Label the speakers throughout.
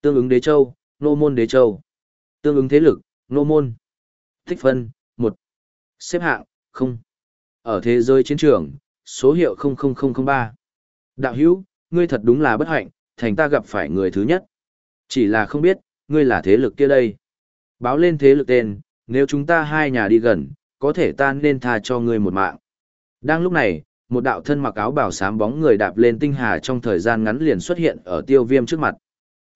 Speaker 1: Tương ứng đế châu, nô môn đế châu. Tương ứng thế lực, nô môn. Tích phân, một Xếp hạng, không Ở thế giới chiến trường, số hiệu 00003. Đạo hữu, ngươi thật đúng là bất hạnh, thành ta gặp phải người thứ nhất. Chỉ là không biết, ngươi là thế lực kia đây. Báo lên thế lực tên, nếu chúng ta hai nhà đi gần, có thể ta nên tha cho ngươi một mạng. Đang lúc này, một đạo thân mặc áo bảo sám bóng người đạp lên tinh hà trong thời gian ngắn liền xuất hiện ở tiêu viêm trước mặt.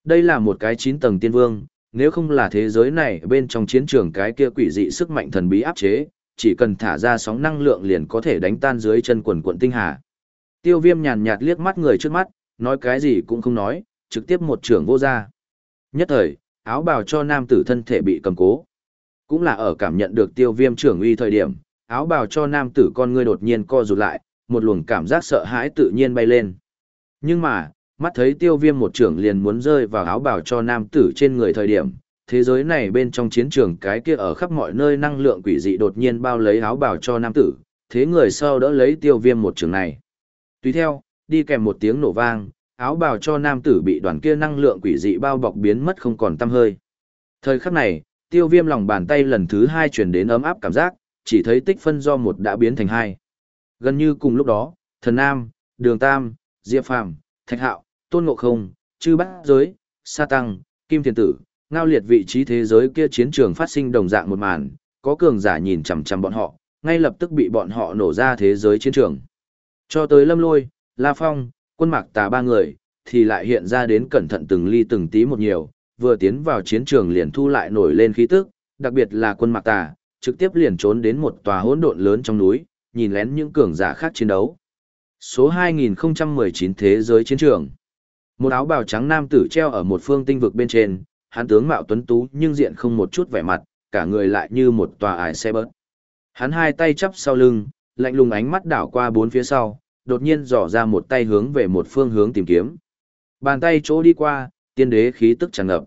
Speaker 1: Đây là một cái chín tầng tiên vương, nếu không là thế giới này bên trong chiến trường cái kia quỷ dị sức mạnh thần bí áp chế, chỉ cần thả ra sóng năng lượng liền có thể đánh tan dưới chân quần quận tinh hà. Tiêu viêm nhàn nhạt liếc mắt người trước mắt, nói cái gì cũng không nói, trực tiếp một trưởng vô ra. Nhất thời, áo bào cho nam tử thân thể bị cầm cố. Cũng là ở cảm nhận được tiêu viêm trưởng uy thời điểm, áo bào cho nam tử con ngươi đột nhiên co rụt lại, một luồng cảm giác sợ hãi tự nhiên bay lên. Nhưng mà, mắt thấy tiêu viêm một trưởng liền muốn rơi vào áo bào cho nam tử trên người thời điểm, thế giới này bên trong chiến trường cái kia ở khắp mọi nơi năng lượng quỷ dị đột nhiên bao lấy áo bào cho nam tử, thế người sau đỡ lấy tiêu viêm một trường này. Tùy theo, đi kèm một tiếng nổ vang, áo bào cho nam tử bị đoàn kia năng lượng quỷ dị bao bọc biến mất không còn tăm hơi. Thời khắc này, tiêu viêm lòng bàn tay lần thứ hai chuyển đến ấm áp cảm giác, chỉ thấy tích phân do một đã biến thành hai. Gần như cùng lúc đó, thần nam, đường tam, diệp phàm, thạch hạo, tôn ngộ không, chư bát giới, sa tăng, kim thiền tử, ngao liệt vị trí thế giới kia chiến trường phát sinh đồng dạng một màn, có cường giả nhìn chằm chằm bọn họ, ngay lập tức bị bọn họ nổ ra thế giới chiến trường. Cho tới lâm lôi, la phong, quân mạc tà ba người, thì lại hiện ra đến cẩn thận từng ly từng tí một nhiều, vừa tiến vào chiến trường liền thu lại nổi lên khí tức, đặc biệt là quân mạc tà, trực tiếp liền trốn đến một tòa hỗn độn lớn trong núi, nhìn lén những cường giả khác chiến đấu. Số 2019 Thế giới chiến trường một áo bào trắng nam tử treo ở một phương tinh vực bên trên, hắn tướng mạo tuấn tú nhưng diện không một chút vẻ mặt, cả người lại như một tòa ải xe bớt. Hắn hai tay chắp sau lưng, lạnh lùng ánh mắt đảo qua bốn phía sau, đột nhiên dò ra một tay hướng về một phương hướng tìm kiếm. Bàn tay chỗ đi qua, tiên đế khí tức tràn ngập.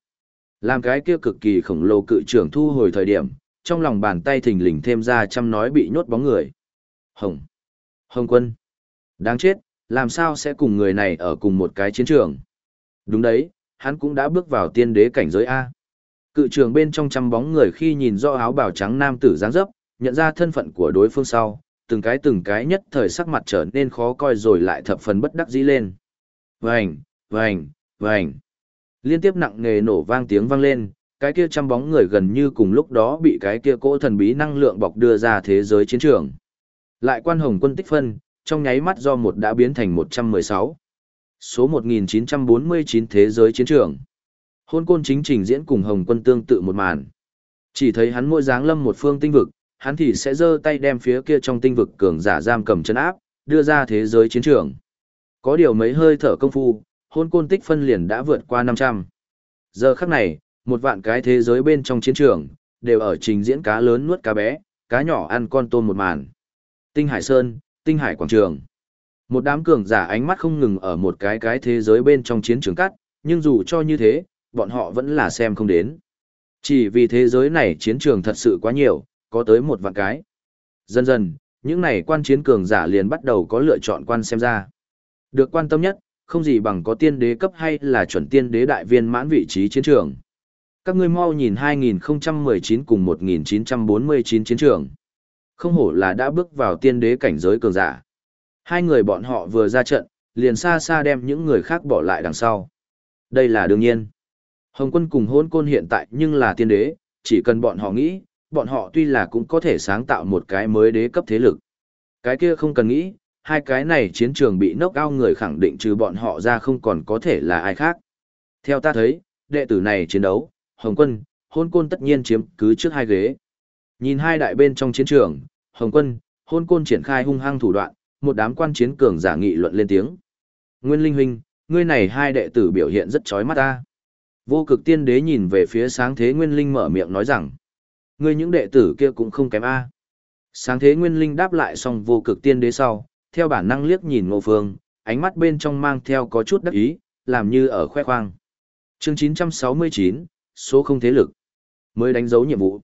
Speaker 1: Làm cái kia cực kỳ khổng lồ cự trưởng thu hồi thời điểm, trong lòng bàn tay thình lình thêm ra trăm nói bị nhốt bóng người. Hồng. Hồng quân. Đáng chết, làm sao sẽ cùng người này ở cùng một cái chiến trường? Đúng đấy, hắn cũng đã bước vào tiên đế cảnh giới A. Cự trường bên trong trăm bóng người khi nhìn do áo bào trắng nam tử dáng dấp, nhận ra thân phận của đối phương sau, từng cái từng cái nhất thời sắc mặt trở nên khó coi rồi lại thập phần bất đắc dĩ lên. Vành, vành, vành. Liên tiếp nặng nề nổ vang tiếng vang lên, cái kia trăm bóng người gần như cùng lúc đó bị cái kia cỗ thần bí năng lượng bọc đưa ra thế giới chiến trường. Lại quan hồng quân tích phân, trong nháy mắt do một đã biến thành 116. Số 1949 thế giới chiến trường. Hôn côn chính trình diễn cùng hồng quân tương tự một màn. Chỉ thấy hắn mỗi dáng lâm một phương tinh vực, hắn thì sẽ giơ tay đem phía kia trong tinh vực cường giả giam cầm chân áp, đưa ra thế giới chiến trường. Có điều mấy hơi thở công phu, hôn côn tích phân liền đã vượt qua 500. Giờ khắc này, một vạn cái thế giới bên trong chiến trường, đều ở trình diễn cá lớn nuốt cá bé, cá nhỏ ăn con tôm một màn. Tinh Hải Sơn, Tinh Hải Quảng Trường. Một đám cường giả ánh mắt không ngừng ở một cái cái thế giới bên trong chiến trường cắt, nhưng dù cho như thế, bọn họ vẫn là xem không đến. Chỉ vì thế giới này chiến trường thật sự quá nhiều, có tới một vạn cái. Dần dần, những này quan chiến cường giả liền bắt đầu có lựa chọn quan xem ra. Được quan tâm nhất, không gì bằng có tiên đế cấp hay là chuẩn tiên đế đại viên mãn vị trí chiến trường. Các ngươi mau nhìn 2019 cùng 1949 chiến trường. Không hổ là đã bước vào tiên đế cảnh giới cường giả. Hai người bọn họ vừa ra trận, liền xa xa đem những người khác bỏ lại đằng sau. Đây là đương nhiên. Hồng quân cùng hôn côn hiện tại nhưng là tiên đế, chỉ cần bọn họ nghĩ, bọn họ tuy là cũng có thể sáng tạo một cái mới đế cấp thế lực. Cái kia không cần nghĩ, hai cái này chiến trường bị nốc ao người khẳng định trừ bọn họ ra không còn có thể là ai khác. Theo ta thấy, đệ tử này chiến đấu, Hồng quân, hôn côn tất nhiên chiếm cứ trước hai ghế. Nhìn hai đại bên trong chiến trường, Hồng quân, hôn côn triển khai hung hăng thủ đoạn, một đám quan chiến cường giả nghị luận lên tiếng. Nguyên Linh huynh, ngươi này hai đệ tử biểu hiện rất chói mắt ta. Vô cực tiên đế nhìn về phía sáng thế Nguyên Linh mở miệng nói rằng, ngươi những đệ tử kia cũng không kém a. Sáng thế Nguyên Linh đáp lại xong vô cực tiên đế sau, theo bản năng liếc nhìn Ngô Phương, ánh mắt bên trong mang theo có chút đắc ý, làm như ở khoe khoang. Chương 969, số không thế lực. Mới đánh dấu nhiệm vụ.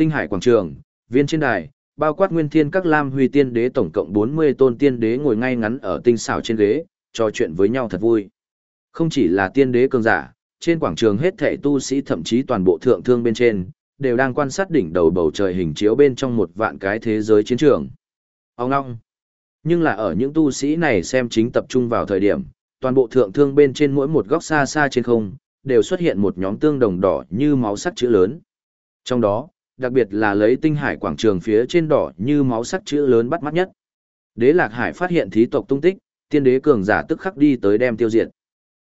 Speaker 1: Tinh Hải quảng trường, viên trên đài, bao quát nguyên thiên các lam huy tiên đế tổng cộng 40 tôn tiên đế ngồi ngay ngắn ở tinh xảo trên ghế, trò chuyện với nhau thật vui. Không chỉ là tiên đế cường giả, trên quảng trường hết thảy tu sĩ thậm chí toàn bộ thượng thương bên trên, đều đang quan sát đỉnh đầu bầu trời hình chiếu bên trong một vạn cái thế giới chiến trường. Ông ngong. Nhưng là ở những tu sĩ này xem chính tập trung vào thời điểm, toàn bộ thượng thương bên trên mỗi một góc xa xa trên không, đều xuất hiện một nhóm tương đồng đỏ như máu sắc chữ lớn. Trong đó, đặc biệt là lấy tinh hải quảng trường phía trên đỏ như máu sắc chữ lớn bắt mắt nhất. Đế Lạc Hải phát hiện thí tộc tung tích, tiên đế cường giả tức khắc đi tới đem tiêu diệt.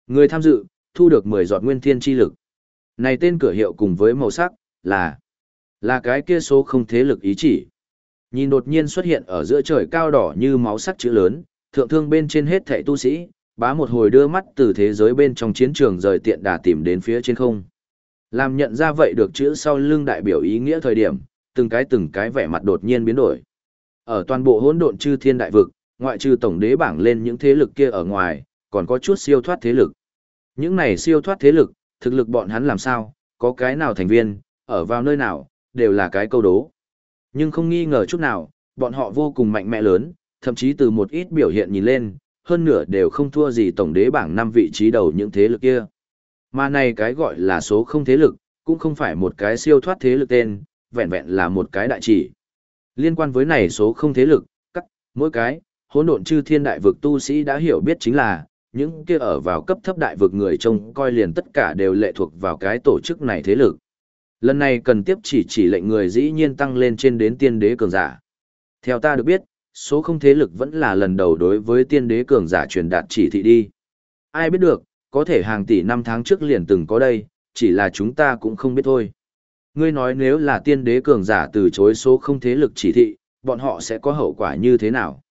Speaker 1: Người tham dự, thu được 10 giọt nguyên thiên chi lực. Này tên cửa hiệu cùng với màu sắc, là là cái kia số không thế lực ý chỉ. Nhìn đột nhiên xuất hiện ở giữa trời cao đỏ như máu sắc chữ lớn, thượng thương bên trên hết thảy tu sĩ, bá một hồi đưa mắt từ thế giới bên trong chiến trường rời tiện đà tìm đến phía trên không. Làm nhận ra vậy được chữ sau lưng đại biểu ý nghĩa thời điểm, từng cái từng cái vẻ mặt đột nhiên biến đổi. Ở toàn bộ hỗn độn chư thiên đại vực, ngoại trừ tổng đế bảng lên những thế lực kia ở ngoài, còn có chút siêu thoát thế lực. Những này siêu thoát thế lực, thực lực bọn hắn làm sao, có cái nào thành viên, ở vào nơi nào, đều là cái câu đố. Nhưng không nghi ngờ chút nào, bọn họ vô cùng mạnh mẽ lớn, thậm chí từ một ít biểu hiện nhìn lên, hơn nửa đều không thua gì tổng đế bảng năm vị trí đầu những thế lực kia. Mà này cái gọi là số không thế lực, cũng không phải một cái siêu thoát thế lực tên, vẹn vẹn là một cái đại chỉ. Liên quan với này số không thế lực, cắt, mỗi cái, hỗn độn chư thiên đại vực tu sĩ đã hiểu biết chính là, những kia ở vào cấp thấp đại vực người trông coi liền tất cả đều lệ thuộc vào cái tổ chức này thế lực. Lần này cần tiếp chỉ chỉ lệnh người dĩ nhiên tăng lên trên đến tiên đế cường giả. Theo ta được biết, số không thế lực vẫn là lần đầu đối với tiên đế cường giả truyền đạt chỉ thị đi. Ai biết được, có thể hàng tỷ năm tháng trước liền từng có đây, chỉ là chúng ta cũng không biết thôi. Ngươi nói nếu là tiên đế cường giả từ chối số không thế lực chỉ thị, bọn họ sẽ có hậu quả như thế nào?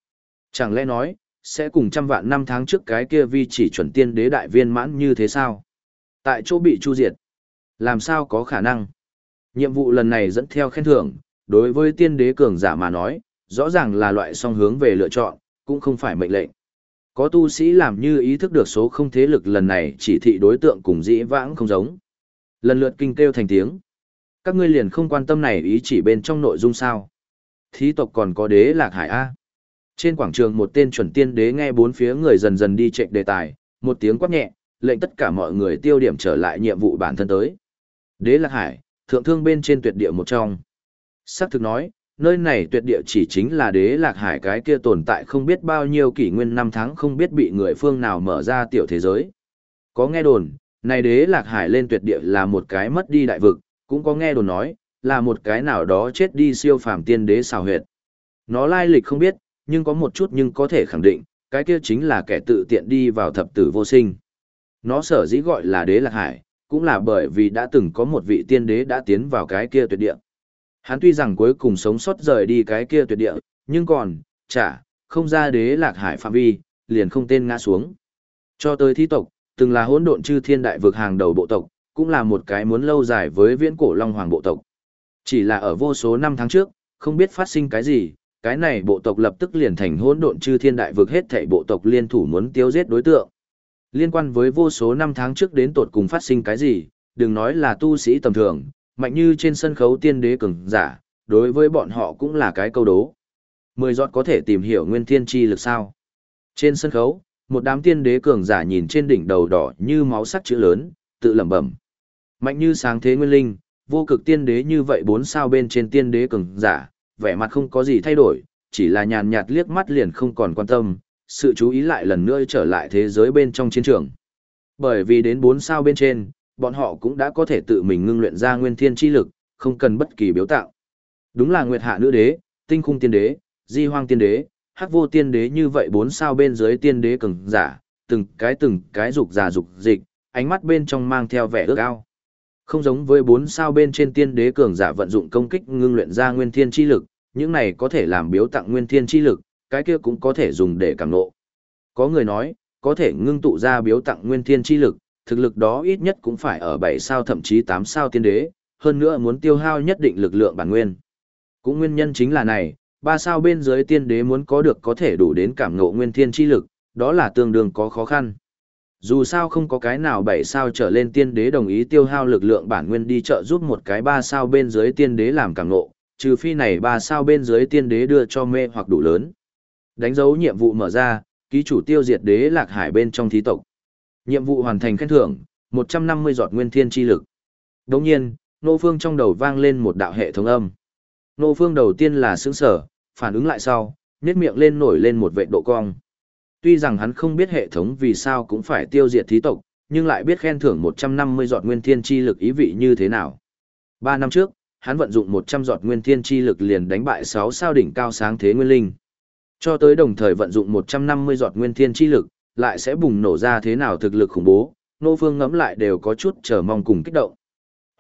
Speaker 1: Chẳng lẽ nói, sẽ cùng trăm vạn năm tháng trước cái kia vi chỉ chuẩn tiên đế đại viên mãn như thế sao? Tại chỗ bị chu diệt. Làm sao có khả năng? Nhiệm vụ lần này dẫn theo khen thưởng, đối với tiên đế cường giả mà nói, rõ ràng là loại song hướng về lựa chọn, cũng không phải mệnh lệnh. Có tu sĩ làm như ý thức được số không thế lực lần này chỉ thị đối tượng cùng dĩ vãng không giống. Lần lượt kinh kêu thành tiếng. Các ngươi liền không quan tâm này ý chỉ bên trong nội dung sao. Thí tộc còn có đế lạc hải A. Trên quảng trường một tên chuẩn tiên đế nghe bốn phía người dần dần đi chạy đề tài, một tiếng quát nhẹ, lệnh tất cả mọi người tiêu điểm trở lại nhiệm vụ bản thân tới. Đế lạc hải, thượng thương bên trên tuyệt địa một trong. Sắc thực nói, nơi này tuyệt địa chỉ chính là đế lạc hải cái kia tồn tại không biết bao nhiêu kỷ nguyên năm tháng không biết bị người phương nào mở ra tiểu thế giới. Có nghe đồn, này đế lạc hải lên tuyệt địa là một cái mất đi đại vực, cũng có nghe đồn nói, là một cái nào đó chết đi siêu phàm tiên đế xào huyệt. Nó lai lịch không biết, nhưng có một chút nhưng có thể khẳng định, cái kia chính là kẻ tự tiện đi vào thập tử vô sinh. Nó sở dĩ gọi là đế lạc hải, cũng là bởi vì đã từng có một vị tiên đế đã tiến vào cái kia tuyệt địa. Hắn tuy rằng cuối cùng sống sót rời đi cái kia tuyệt địa, nhưng còn, chả, không ra đế lạc hải phạm vi, liền không tên ngã xuống. Cho tới thi tộc, từng là hỗn độn chư thiên đại vực hàng đầu bộ tộc, cũng là một cái muốn lâu dài với viễn cổ long hoàng bộ tộc. Chỉ là ở vô số năm tháng trước, không biết phát sinh cái gì, cái này bộ tộc lập tức liền thành hỗn độn chư thiên đại vực hết thảy bộ tộc liên thủ muốn tiêu giết đối tượng. Liên quan với vô số năm tháng trước đến tột cùng phát sinh cái gì, đừng nói là tu sĩ tầm thường, mạnh như trên sân khấu tiên đế cường giả, đối với bọn họ cũng là cái câu đố. Mười giọt có thể tìm hiểu nguyên thiên chi lực sao. Trên sân khấu, một đám tiên đế cường giả nhìn trên đỉnh đầu đỏ như máu sắc chữ lớn, tự lẩm bẩm. Mạnh như sáng thế nguyên linh, vô cực tiên đế như vậy bốn sao bên trên tiên đế cường giả, vẻ mặt không có gì thay đổi, chỉ là nhàn nhạt liếc mắt liền không còn quan tâm, sự chú ý lại lần nữa trở lại thế giới bên trong chiến trường. Bởi vì đến bốn sao bên trên, bọn họ cũng đã có thể tự mình ngưng luyện ra nguyên thiên chi lực, không cần bất kỳ biếu tạo. Đúng là Nguyệt Hạ Nữ Đế, Tinh Khung Tiên Đế, Di Hoang Tiên Đế, Hắc Vô Tiên Đế như vậy bốn sao bên dưới Tiên Đế cường giả, từng cái từng cái dục giả dục dịch, ánh mắt bên trong mang theo vẻ ước ao. Không giống với bốn sao bên trên Tiên Đế cường giả vận dụng công kích ngưng luyện ra nguyên thiên chi lực, những này có thể làm biếu tặng nguyên thiên chi lực, cái kia cũng có thể dùng để cảm nộ. Có người nói, có thể ngưng tụ ra biếu tặng nguyên thiên chi lực, thực lực đó ít nhất cũng phải ở 7 sao thậm chí 8 sao tiên đế, hơn nữa muốn tiêu hao nhất định lực lượng bản nguyên. Cũng nguyên nhân chính là này, 3 sao bên dưới tiên đế muốn có được có thể đủ đến cảm ngộ nguyên thiên chi lực, đó là tương đương có khó khăn. Dù sao không có cái nào 7 sao trở lên tiên đế đồng ý tiêu hao lực lượng bản nguyên đi trợ giúp một cái 3 sao bên dưới tiên đế làm cảm ngộ, trừ phi này 3 sao bên dưới tiên đế đưa cho mê hoặc đủ lớn. Đánh dấu nhiệm vụ mở ra, ký chủ tiêu diệt đế lạc hải bên trong thí tộc. Nhiệm vụ hoàn thành khen thưởng, 150 giọt nguyên thiên chi lực. Đồng nhiên, Nô Phương trong đầu vang lên một đạo hệ thống âm. Nô Phương đầu tiên là sướng sở, phản ứng lại sau, nét miệng lên nổi lên một vệ độ cong. Tuy rằng hắn không biết hệ thống vì sao cũng phải tiêu diệt thí tộc, nhưng lại biết khen thưởng 150 giọt nguyên thiên chi lực ý vị như thế nào. Ba năm trước, hắn vận dụng 100 giọt nguyên thiên chi lực liền đánh bại 6 sao đỉnh cao sáng thế nguyên linh. Cho tới đồng thời vận dụng 150 giọt nguyên thiên chi lực, lại sẽ bùng nổ ra thế nào thực lực khủng bố, nô phương ngẫm lại đều có chút chờ mong cùng kích động.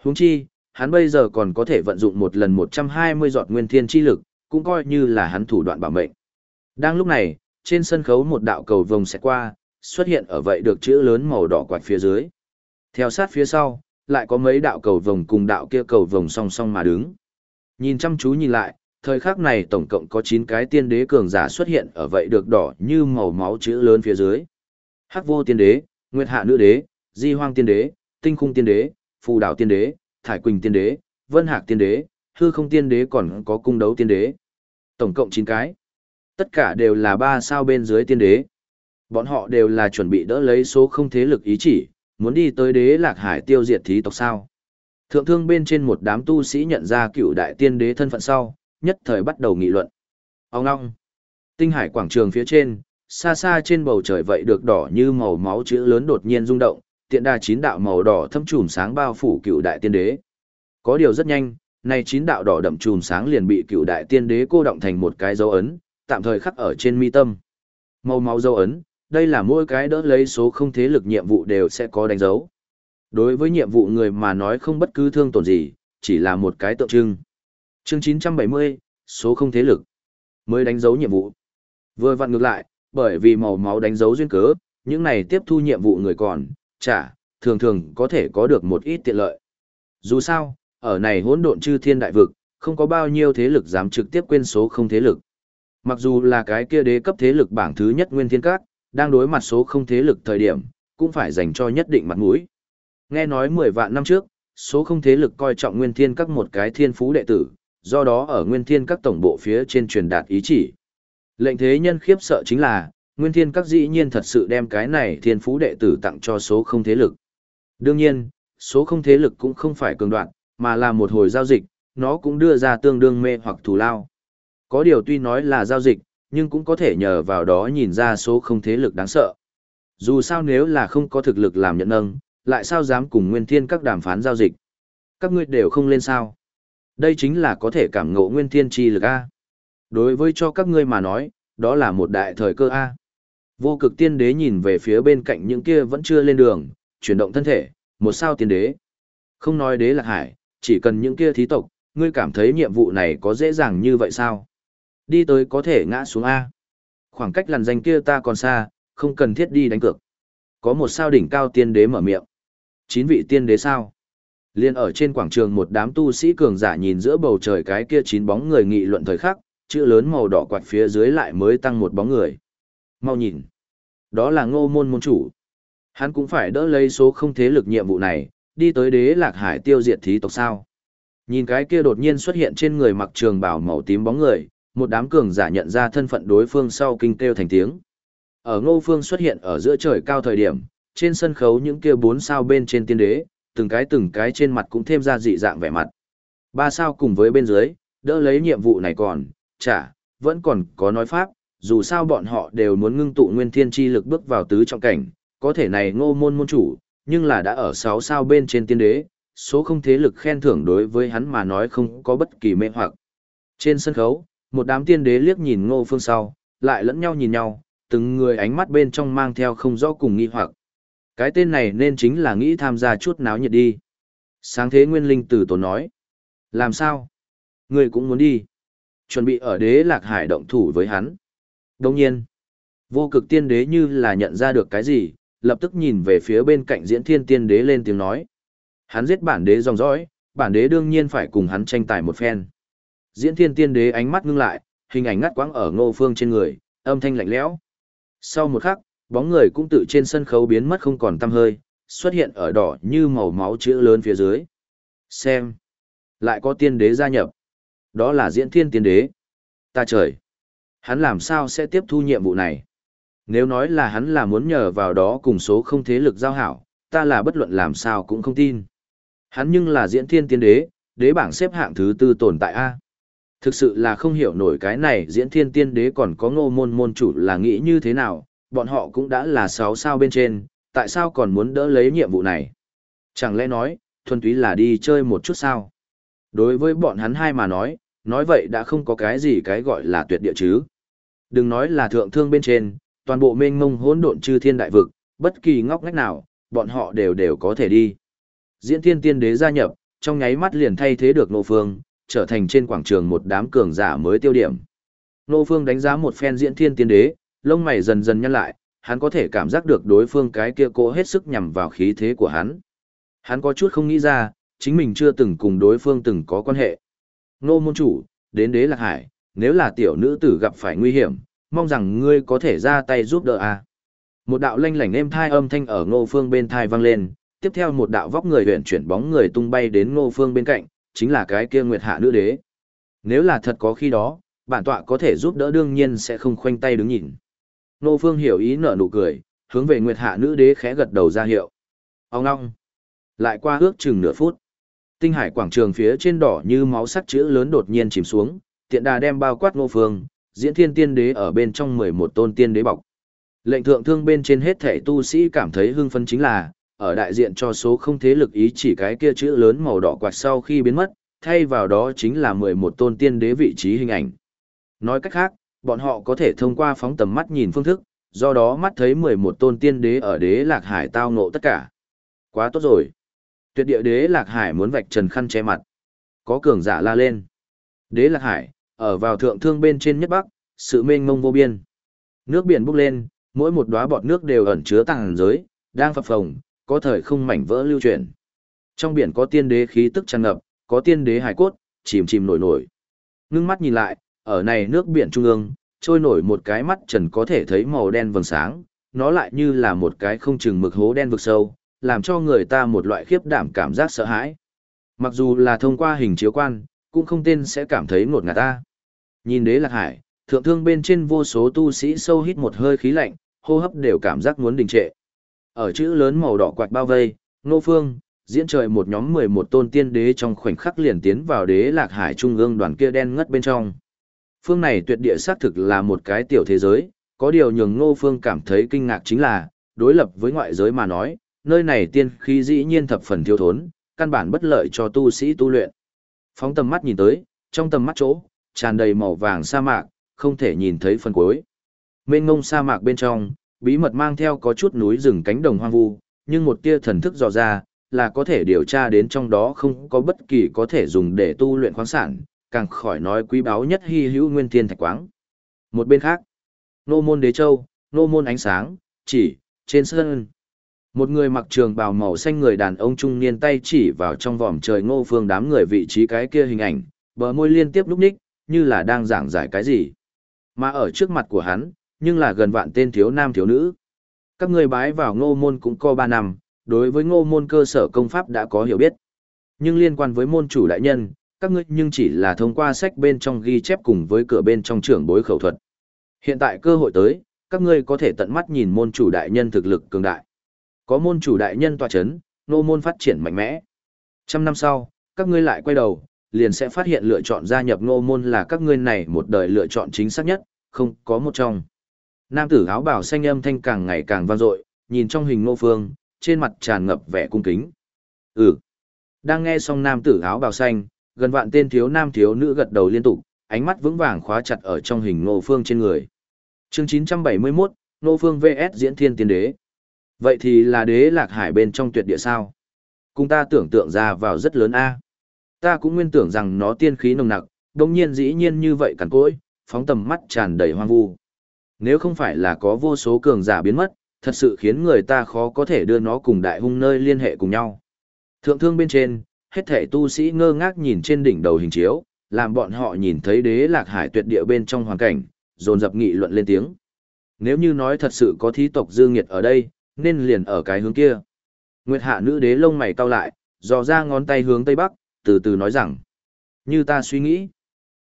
Speaker 1: Huống chi, hắn bây giờ còn có thể vận dụng một lần 120 giọt nguyên thiên chi lực, cũng coi như là hắn thủ đoạn bảo mệnh. Đang lúc này, trên sân khấu một đạo cầu vồng sẽ qua, xuất hiện ở vậy được chữ lớn màu đỏ quạt phía dưới. Theo sát phía sau, lại có mấy đạo cầu vồng cùng đạo kia cầu vồng song song mà đứng. Nhìn chăm chú nhìn lại, thời khắc này tổng cộng có 9 cái tiên đế cường giả xuất hiện ở vậy được đỏ như màu máu chữ lớn phía dưới. Hắc vô tiên đế, Nguyệt hạ nữ đế, Di hoang tiên đế, Tinh khung tiên đế, Phù đảo tiên đế, Thải quỳnh tiên đế, Vân hạc tiên đế, Hư không tiên đế còn có cung đấu tiên đế. Tổng cộng 9 cái. Tất cả đều là ba sao bên dưới tiên đế. Bọn họ đều là chuẩn bị đỡ lấy số không thế lực ý chỉ, muốn đi tới đế lạc hải tiêu diệt thí tộc sao. Thượng thương bên trên một đám tu sĩ nhận ra cựu đại tiên đế thân phận sau, nhất thời bắt đầu nghị luận. Ông ngong. Tinh hải quảng trường phía trên, xa xa trên bầu trời vậy được đỏ như màu máu chữ lớn đột nhiên rung động, tiện đa chín đạo màu đỏ thâm trùm sáng bao phủ cựu đại tiên đế. Có điều rất nhanh, này chín đạo đỏ đậm trùm sáng liền bị cựu đại tiên đế cô động thành một cái dấu ấn, tạm thời khắc ở trên mi tâm. Màu máu dấu ấn, đây là mỗi cái đỡ lấy số không thế lực nhiệm vụ đều sẽ có đánh dấu. Đối với nhiệm vụ người mà nói không bất cứ thương tổn gì, chỉ là một cái tượng trưng. Chương 970, số không thế lực. Mới đánh dấu nhiệm vụ. Vừa vặn ngược lại, bởi vì màu máu đánh dấu duyên cớ, những này tiếp thu nhiệm vụ người còn, chả, thường thường có thể có được một ít tiện lợi. Dù sao, ở này hỗn độn chư thiên đại vực, không có bao nhiêu thế lực dám trực tiếp quên số không thế lực. Mặc dù là cái kia đế cấp thế lực bảng thứ nhất nguyên thiên các, đang đối mặt số không thế lực thời điểm, cũng phải dành cho nhất định mặt mũi. Nghe nói 10 vạn năm trước, số không thế lực coi trọng nguyên thiên các một cái thiên phú đệ tử, do đó ở nguyên thiên các tổng bộ phía trên truyền đạt ý chỉ. Lệnh thế nhân khiếp sợ chính là, nguyên thiên các dĩ nhiên thật sự đem cái này thiên phú đệ tử tặng cho số không thế lực. Đương nhiên, số không thế lực cũng không phải cường đoạn, mà là một hồi giao dịch, nó cũng đưa ra tương đương mê hoặc thù lao. Có điều tuy nói là giao dịch, nhưng cũng có thể nhờ vào đó nhìn ra số không thế lực đáng sợ. Dù sao nếu là không có thực lực làm nhận nâng, lại sao dám cùng nguyên thiên các đàm phán giao dịch. Các ngươi đều không lên sao. Đây chính là có thể cảm ngộ nguyên thiên chi lực A. Đối với cho các ngươi mà nói, đó là một đại thời cơ A. Vô cực tiên đế nhìn về phía bên cạnh những kia vẫn chưa lên đường, chuyển động thân thể, một sao tiên đế. Không nói đế lạc hải, chỉ cần những kia thí tộc, ngươi cảm thấy nhiệm vụ này có dễ dàng như vậy sao? Đi tới có thể ngã xuống A. Khoảng cách làn danh kia ta còn xa, không cần thiết đi đánh cược. Có một sao đỉnh cao tiên đế mở miệng. Chín vị tiên đế sao? Liên ở trên quảng trường một đám tu sĩ cường giả nhìn giữa bầu trời cái kia chín bóng người nghị luận thời khắc, chữ lớn màu đỏ quạt phía dưới lại mới tăng một bóng người. Mau nhìn. Đó là ngô môn môn chủ. Hắn cũng phải đỡ lấy số không thế lực nhiệm vụ này, đi tới đế lạc hải tiêu diệt thí tộc sao. Nhìn cái kia đột nhiên xuất hiện trên người mặc trường bào màu tím bóng người, một đám cường giả nhận ra thân phận đối phương sau kinh kêu thành tiếng. Ở ngô phương xuất hiện ở giữa trời cao thời điểm, trên sân khấu những kia bốn sao bên trên tiên đế, từng cái từng cái trên mặt cũng thêm ra dị dạng vẻ mặt. Ba sao cùng với bên dưới, đỡ lấy nhiệm vụ này còn, chả, vẫn còn có nói pháp, dù sao bọn họ đều muốn ngưng tụ nguyên thiên chi lực bước vào tứ trọng cảnh, có thể này ngô môn môn chủ, nhưng là đã ở sáu sao bên trên tiên đế, số không thế lực khen thưởng đối với hắn mà nói không có bất kỳ mê hoặc. Trên sân khấu, một đám tiên đế liếc nhìn ngô phương sau, lại lẫn nhau nhìn nhau, từng người ánh mắt bên trong mang theo không rõ cùng nghi hoặc. Cái tên này nên chính là nghĩ tham gia chút náo nhiệt đi. Sáng thế nguyên linh tử tổ nói. Làm sao? Người cũng muốn đi. Chuẩn bị ở đế lạc hải động thủ với hắn. Đồng nhiên, vô cực tiên đế như là nhận ra được cái gì, lập tức nhìn về phía bên cạnh diễn thiên tiên đế lên tiếng nói. Hắn giết bản đế dòng dõi, bản đế đương nhiên phải cùng hắn tranh tài một phen. Diễn thiên tiên đế ánh mắt ngưng lại, hình ảnh ngắt quãng ở ngô phương trên người, âm thanh lạnh lẽo. Sau một khắc, bóng người cũng tự trên sân khấu biến mất không còn tăm hơi, xuất hiện ở đỏ như màu máu chữ lớn phía dưới. Xem, lại có tiên đế gia nhập. Đó là diễn thiên tiên đế. Ta trời, hắn làm sao sẽ tiếp thu nhiệm vụ này? Nếu nói là hắn là muốn nhờ vào đó cùng số không thế lực giao hảo, ta là bất luận làm sao cũng không tin. Hắn nhưng là diễn thiên tiên đế, đế bảng xếp hạng thứ tư tồn tại A. Thực sự là không hiểu nổi cái này diễn thiên tiên đế còn có ngô môn môn chủ là nghĩ như thế nào, bọn họ cũng đã là sáu sao bên trên, tại sao còn muốn đỡ lấy nhiệm vụ này? Chẳng lẽ nói, thuần túy là đi chơi một chút sao? Đối với bọn hắn hai mà nói, nói vậy đã không có cái gì cái gọi là tuyệt địa chứ. Đừng nói là thượng thương bên trên, toàn bộ mênh mông hỗn độn chư thiên đại vực, bất kỳ ngóc ngách nào, bọn họ đều đều có thể đi. Diễn thiên tiên đế gia nhập, trong nháy mắt liền thay thế được nô phương, trở thành trên quảng trường một đám cường giả mới tiêu điểm. Nô phương đánh giá một phen diễn thiên tiên đế, lông mày dần dần nhăn lại, hắn có thể cảm giác được đối phương cái kia cố hết sức nhằm vào khí thế của hắn. Hắn có chút không nghĩ ra, chính mình chưa từng cùng đối phương từng có quan hệ. Nô môn chủ, đến đế lạc hải, nếu là tiểu nữ tử gặp phải nguy hiểm, mong rằng ngươi có thể ra tay giúp đỡ a. Một đạo lanh lảnh êm thai âm thanh ở ngô phương bên thai vang lên, tiếp theo một đạo vóc người huyện chuyển bóng người tung bay đến ngô phương bên cạnh, chính là cái kia nguyệt hạ nữ đế. Nếu là thật có khi đó, bản tọa có thể giúp đỡ đương nhiên sẽ không khoanh tay đứng nhìn. Nô phương hiểu ý nở nụ cười, hướng về nguyệt hạ nữ đế khẽ gật đầu ra hiệu. Ông ngong. Lại qua ước chừng nửa phút. Tinh hải quảng trường phía trên đỏ như máu sắc chữ lớn đột nhiên chìm xuống, tiện đà đem bao quát Nô phương, diễn thiên tiên đế ở bên trong 11 tôn tiên đế bọc. Lệnh thượng thương bên trên hết thể tu sĩ cảm thấy hưng phấn chính là, ở đại diện cho số không thế lực ý chỉ cái kia chữ lớn màu đỏ quạt sau khi biến mất, thay vào đó chính là 11 tôn tiên đế vị trí hình ảnh. Nói cách khác, bọn họ có thể thông qua phóng tầm mắt nhìn phương thức, do đó mắt thấy 11 tôn tiên đế ở đế lạc hải tao ngộ tất cả. Quá tốt rồi. Tuyệt địa đế lạc hải muốn vạch trần khăn che mặt. Có cường giả la lên. Đế lạc hải, ở vào thượng thương bên trên nhất bắc, sự mênh mông vô biên. Nước biển bốc lên, mỗi một đóa bọt nước đều ẩn chứa tàng giới, đang phập phồng, có thời không mảnh vỡ lưu chuyển. Trong biển có tiên đế khí tức tràn ngập, có tiên đế hải cốt, chìm chìm nổi nổi. Ngưng mắt nhìn lại, ở này nước biển trung ương, trôi nổi một cái mắt trần có thể thấy màu đen vầng sáng, nó lại như là một cái không chừng mực hố đen vực sâu, làm cho người ta một loại khiếp đảm cảm giác sợ hãi. Mặc dù là thông qua hình chiếu quan, cũng không tên sẽ cảm thấy ngột ngạt ta. Nhìn đế lạc hải, thượng thương bên trên vô số tu sĩ sâu hít một hơi khí lạnh, hô hấp đều cảm giác muốn đình trệ. Ở chữ lớn màu đỏ quạt bao vây, nô phương, diễn trời một nhóm 11 tôn tiên đế trong khoảnh khắc liền tiến vào đế lạc hải trung ương đoàn kia đen ngất bên trong. Phương này tuyệt địa xác thực là một cái tiểu thế giới, có điều nhường ngô phương cảm thấy kinh ngạc chính là, đối lập với ngoại giới mà nói, nơi này tiên khí dĩ nhiên thập phần thiếu thốn, căn bản bất lợi cho tu sĩ tu luyện. Phóng tầm mắt nhìn tới, trong tầm mắt chỗ, tràn đầy màu vàng sa mạc, không thể nhìn thấy phần cuối. Mênh ngông sa mạc bên trong, bí mật mang theo có chút núi rừng cánh đồng hoang vu, nhưng một tia thần thức dò ra, là có thể điều tra đến trong đó không có bất kỳ có thể dùng để tu luyện khoáng sản, càng khỏi nói quý báu nhất hy hữu nguyên thiên thạch quáng. Một bên khác, nô môn đế châu, nô môn ánh sáng, chỉ, trên sân. Một người mặc trường bào màu xanh người đàn ông trung niên tay chỉ vào trong vòm trời ngô phương đám người vị trí cái kia hình ảnh, bờ môi liên tiếp lúc ních, như là đang giảng giải cái gì. Mà ở trước mặt của hắn, nhưng là gần vạn tên thiếu nam thiếu nữ. Các người bái vào ngô môn cũng có 3 năm, đối với ngô môn cơ sở công pháp đã có hiểu biết. Nhưng liên quan với môn chủ đại nhân, các ngươi nhưng chỉ là thông qua sách bên trong ghi chép cùng với cửa bên trong trưởng bối khẩu thuật. Hiện tại cơ hội tới, các ngươi có thể tận mắt nhìn môn chủ đại nhân thực lực cường đại. Có môn chủ đại nhân tọa chấn, nô môn phát triển mạnh mẽ. Trăm năm sau, các ngươi lại quay đầu, liền sẽ phát hiện lựa chọn gia nhập nô môn là các ngươi này một đời lựa chọn chính xác nhất, không có một trong. Nam tử áo bảo xanh âm thanh càng ngày càng vang dội, nhìn trong hình nô phương, trên mặt tràn ngập vẻ cung kính. Ừ. Đang nghe xong nam tử áo bào xanh, gần vạn tên thiếu nam thiếu nữ gật đầu liên tục, ánh mắt vững vàng khóa chặt ở trong hình ngô phương trên người. Chương 971, Ngô Phương VS Diễn Thiên Tiên Đế. Vậy thì là đế lạc hải bên trong tuyệt địa sao? Cùng ta tưởng tượng ra vào rất lớn a. Ta cũng nguyên tưởng rằng nó tiên khí nồng nặc, đồng nhiên dĩ nhiên như vậy cằn cỗi, phóng tầm mắt tràn đầy hoang vu. Nếu không phải là có vô số cường giả biến mất, thật sự khiến người ta khó có thể đưa nó cùng đại hung nơi liên hệ cùng nhau. Thượng thương bên trên, hết thể tu sĩ ngơ ngác nhìn trên đỉnh đầu hình chiếu, làm bọn họ nhìn thấy đế lạc hải tuyệt địa bên trong hoàn cảnh, dồn dập nghị luận lên tiếng. Nếu như nói thật sự có thí tộc dương nghiệt ở đây, nên liền ở cái hướng kia. Nguyệt hạ nữ đế lông mày cau lại, dò ra ngón tay hướng tây bắc, từ từ nói rằng. Như ta suy nghĩ.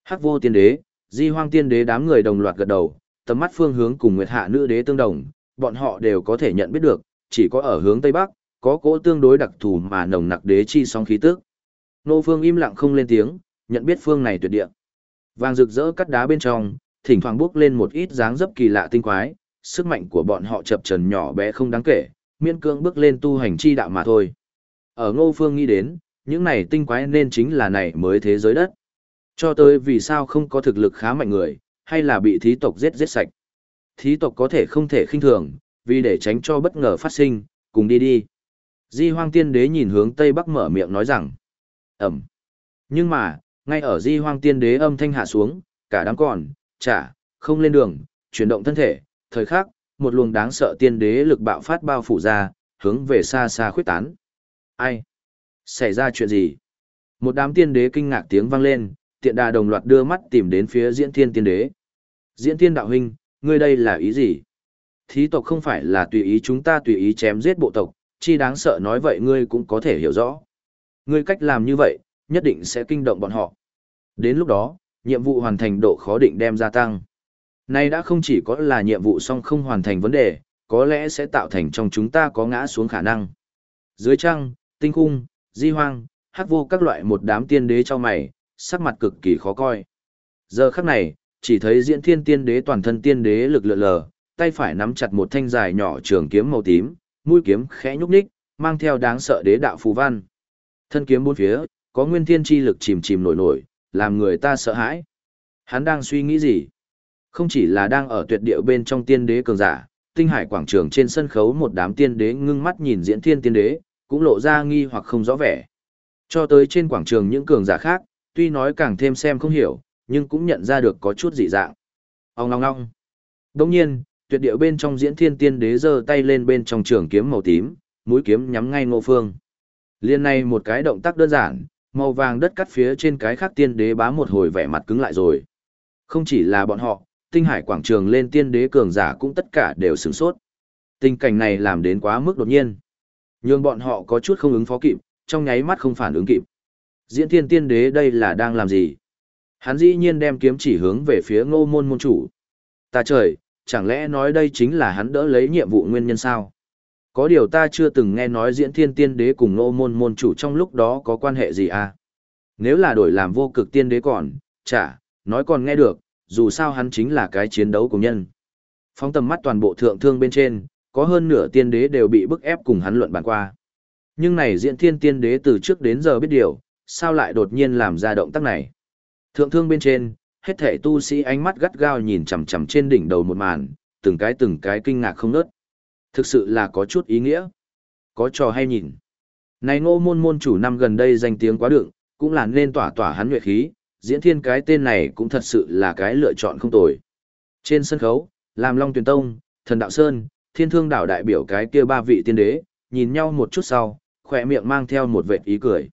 Speaker 1: Hắc vô tiên đế, di hoang tiên đế đám người đồng loạt gật đầu, tầm mắt phương hướng cùng Nguyệt hạ nữ đế tương đồng, bọn họ đều có thể nhận biết được, chỉ có ở hướng tây bắc, có cỗ tương đối đặc thù mà nồng nặc đế chi sóng khí tức. Nô Phương im lặng không lên tiếng, nhận biết phương này tuyệt địa. Vàng rực rỡ cắt đá bên trong, thỉnh thoảng bước lên một ít dáng dấp kỳ lạ tinh quái, sức mạnh của bọn họ chập trần nhỏ bé không đáng kể, miên cương bước lên tu hành chi đạo mà thôi. Ở Ngô Phương nghĩ đến, những này tinh quái nên chính là này mới thế giới đất. Cho tới vì sao không có thực lực khá mạnh người, hay là bị thí tộc giết giết sạch. Thí tộc có thể không thể khinh thường, vì để tránh cho bất ngờ phát sinh, cùng đi đi. Di hoang tiên đế nhìn hướng tây bắc mở miệng nói rằng, ẩm. Nhưng mà, ngay ở di hoang tiên đế âm thanh hạ xuống, cả đám còn, chả, không lên đường, chuyển động thân thể, thời khắc, một luồng đáng sợ tiên đế lực bạo phát bao phủ ra, hướng về xa xa khuyết tán. Ai? Xảy ra chuyện gì? Một đám tiên đế kinh ngạc tiếng vang lên, tiện đà đồng loạt đưa mắt tìm đến phía diễn thiên tiên đế. Diễn thiên đạo huynh, ngươi đây là ý gì? Thí tộc không phải là tùy ý chúng ta tùy ý chém giết bộ tộc, chi đáng sợ nói vậy ngươi cũng có thể hiểu rõ. Ngươi cách làm như vậy, nhất định sẽ kinh động bọn họ. Đến lúc đó, nhiệm vụ hoàn thành độ khó định đem gia tăng. Nay đã không chỉ có là nhiệm vụ song không hoàn thành vấn đề, có lẽ sẽ tạo thành trong chúng ta có ngã xuống khả năng. Dưới trăng, tinh khung, di hoang, hát vô các loại một đám tiên đế cho mày, sắc mặt cực kỳ khó coi. Giờ khắc này, chỉ thấy diễn thiên tiên đế toàn thân tiên đế lực lượn lờ, tay phải nắm chặt một thanh dài nhỏ trường kiếm màu tím, mũi kiếm khẽ nhúc nhích, mang theo đáng sợ đế đạo phù văn. Thân kiếm bốn phía, có nguyên thiên chi lực chìm chìm nổi nổi, làm người ta sợ hãi. Hắn đang suy nghĩ gì? Không chỉ là đang ở tuyệt địa bên trong tiên đế cường giả, tinh hải quảng trường trên sân khấu một đám tiên đế ngưng mắt nhìn diễn thiên tiên đế, cũng lộ ra nghi hoặc không rõ vẻ. Cho tới trên quảng trường những cường giả khác, tuy nói càng thêm xem không hiểu, nhưng cũng nhận ra được có chút dị dạng. Ông ngong ngong. Đồng nhiên, tuyệt địa bên trong diễn thiên tiên đế giơ tay lên bên trong trường kiếm màu tím, mũi kiếm nhắm ngay ngô phương. Liên này một cái động tác đơn giản, màu vàng đất cắt phía trên cái khác tiên đế bá một hồi vẻ mặt cứng lại rồi. Không chỉ là bọn họ, tinh hải quảng trường lên tiên đế cường giả cũng tất cả đều sửng sốt. Tình cảnh này làm đến quá mức đột nhiên. Nhưng bọn họ có chút không ứng phó kịp, trong nháy mắt không phản ứng kịp. Diễn thiên tiên đế đây là đang làm gì? Hắn dĩ nhiên đem kiếm chỉ hướng về phía ngô môn môn chủ. Ta trời, chẳng lẽ nói đây chính là hắn đỡ lấy nhiệm vụ nguyên nhân sao? Có điều ta chưa từng nghe nói diễn thiên tiên đế cùng nô môn môn chủ trong lúc đó có quan hệ gì à? Nếu là đổi làm vô cực tiên đế còn, chả, nói còn nghe được, dù sao hắn chính là cái chiến đấu của nhân. Phóng tầm mắt toàn bộ thượng thương bên trên, có hơn nửa tiên đế đều bị bức ép cùng hắn luận bàn qua. Nhưng này diễn thiên tiên đế từ trước đến giờ biết điều, sao lại đột nhiên làm ra động tác này. Thượng thương bên trên, hết thể tu sĩ ánh mắt gắt gao nhìn chằm chằm trên đỉnh đầu một màn, từng cái từng cái kinh ngạc không nớt. Thực sự là có chút ý nghĩa. Có trò hay nhìn. Này ngô môn môn chủ năm gần đây danh tiếng quá đựng, cũng là nên tỏa tỏa hắn nhuệ khí, diễn thiên cái tên này cũng thật sự là cái lựa chọn không tồi. Trên sân khấu, làm Long Tuyền Tông, Thần Đạo Sơn, Thiên Thương Đảo đại biểu cái kia ba vị tiên đế, nhìn nhau một chút sau, khỏe miệng mang theo một vệt ý cười.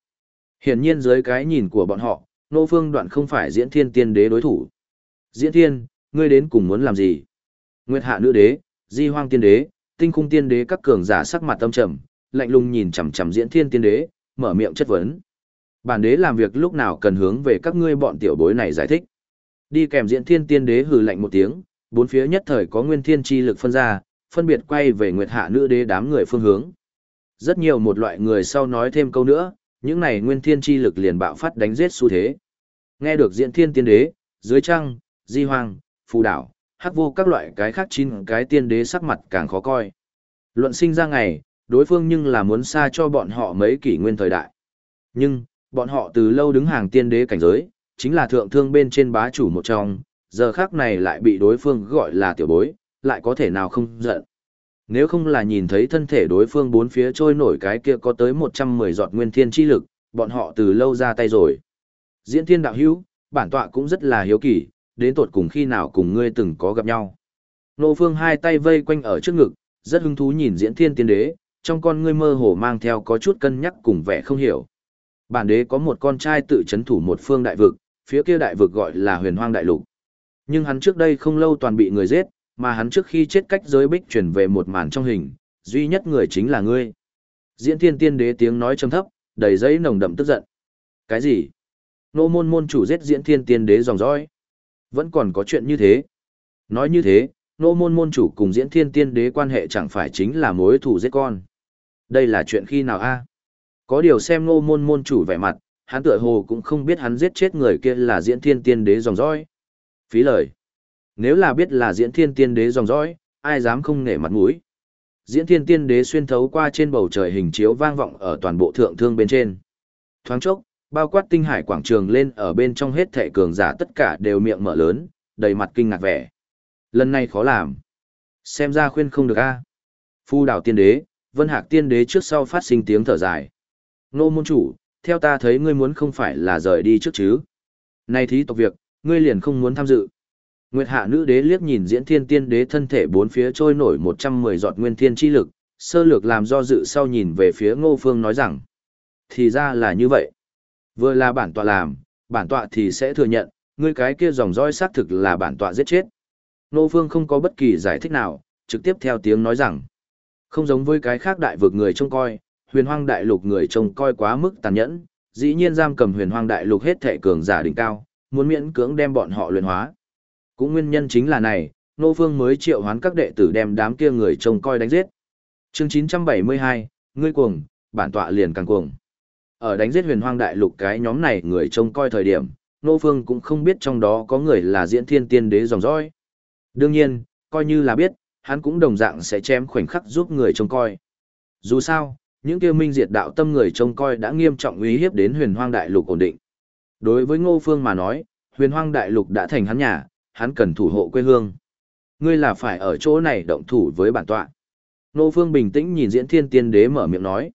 Speaker 1: Hiển nhiên dưới cái nhìn của bọn họ, Nô Phương Đoạn không phải diễn thiên tiên đế đối thủ. Diễn thiên, ngươi đến cùng muốn làm gì? Nguyệt hạ nữ đế, di hoang tiên đế, tinh khung tiên đế các cường giả sắc mặt tâm trầm, lạnh lùng nhìn chằm chằm diễn thiên tiên đế, mở miệng chất vấn. Bản đế làm việc lúc nào cần hướng về các ngươi bọn tiểu bối này giải thích. Đi kèm diễn thiên tiên đế hừ lạnh một tiếng, bốn phía nhất thời có nguyên thiên chi lực phân ra, phân biệt quay về nguyệt hạ nữ đế đám người phương hướng. Rất nhiều một loại người sau nói thêm câu nữa, những này nguyên thiên chi lực liền bạo phát đánh giết xu thế. Nghe được diễn thiên tiên đế, dưới trăng, di hoang, phù đảo, hắc vô các loại cái khác chín cái tiên đế sắc mặt càng khó coi. Luận sinh ra ngày, đối phương nhưng là muốn xa cho bọn họ mấy kỷ nguyên thời đại. Nhưng, bọn họ từ lâu đứng hàng tiên đế cảnh giới, chính là thượng thương bên trên bá chủ một trong, giờ khác này lại bị đối phương gọi là tiểu bối, lại có thể nào không giận. Nếu không là nhìn thấy thân thể đối phương bốn phía trôi nổi cái kia có tới 110 giọt nguyên thiên chi lực, bọn họ từ lâu ra tay rồi. Diễn thiên đạo hữu, bản tọa cũng rất là hiếu kỳ, đến tột cùng khi nào cùng ngươi từng có gặp nhau. Nô phương hai tay vây quanh ở trước ngực, rất hứng thú nhìn diễn thiên tiên đế, trong con ngươi mơ hồ mang theo có chút cân nhắc cùng vẻ không hiểu. Bản đế có một con trai tự chấn thủ một phương đại vực, phía kia đại vực gọi là huyền hoang đại lục. Nhưng hắn trước đây không lâu toàn bị người giết, mà hắn trước khi chết cách giới bích chuyển về một màn trong hình, duy nhất người chính là ngươi. Diễn thiên tiên đế tiếng nói trầm thấp, đầy giấy nồng đậm tức giận. Cái gì? Nô môn môn chủ giết diễn thiên tiên đế dòng dõi. Vẫn còn có chuyện như thế. Nói như thế, nô môn môn chủ cùng diễn thiên tiên đế quan hệ chẳng phải chính là mối thù giết con. Đây là chuyện khi nào a? À? Có điều xem nô môn môn chủ vẻ mặt, hắn tựa hồ cũng không biết hắn giết chết người kia là diễn thiên tiên đế dòng dõi. Phí lời. Nếu là biết là diễn thiên tiên đế dòng dõi, ai dám không nể mặt mũi. Diễn thiên tiên đế xuyên thấu qua trên bầu trời hình chiếu vang vọng ở toàn bộ thượng thương bên trên. Thoáng chốc, bao quát tinh hải quảng trường lên ở bên trong hết thệ cường giả tất cả đều miệng mở lớn, đầy mặt kinh ngạc vẻ. Lần này khó làm. Xem ra khuyên không được a. Phu đảo tiên đế, vân hạc tiên đế trước sau phát sinh tiếng thở dài. Nô môn chủ, theo ta thấy ngươi muốn không phải là rời đi trước chứ. Này thí tộc việc, ngươi liền không muốn tham dự. Nguyệt hạ nữ đế liếc nhìn diễn thiên tiên đế thân thể bốn phía trôi nổi 110 giọt nguyên thiên chi lực, sơ lược làm do dự sau nhìn về phía ngô phương nói rằng. Thì ra là như vậy. Vừa là bản tọa làm, bản tọa thì sẽ thừa nhận, ngươi cái kia dòng dõi xác thực là bản tọa giết chết. Ngô phương không có bất kỳ giải thích nào, trực tiếp theo tiếng nói rằng. Không giống với cái khác đại vực người trông coi, huyền hoang đại lục người trông coi quá mức tàn nhẫn, dĩ nhiên giam cầm huyền hoang đại lục hết thể cường giả đỉnh cao, muốn miễn cưỡng đem bọn họ luyện hóa. Cũng nguyên nhân chính là này, Nô Phương mới triệu hoán các đệ tử đem đám kia người trông coi đánh giết. Chương 972, ngươi cuồng, bản tọa liền càng cuồng. Ở đánh giết huyền hoang đại lục cái nhóm này người trông coi thời điểm, Nô Phương cũng không biết trong đó có người là diễn thiên tiên đế dòng dõi. Đương nhiên, coi như là biết, hắn cũng đồng dạng sẽ chém khoảnh khắc giúp người trông coi. Dù sao, những kia minh diệt đạo tâm người trông coi đã nghiêm trọng uy hiếp đến huyền hoang đại lục ổn định. Đối với Ngô Phương mà nói, huyền hoang đại lục đã thành hắn nhà, hắn cần thủ hộ quê hương. Ngươi là phải ở chỗ này động thủ với bản tọa. Nô Phương bình tĩnh nhìn diễn thiên tiên đế mở miệng nói.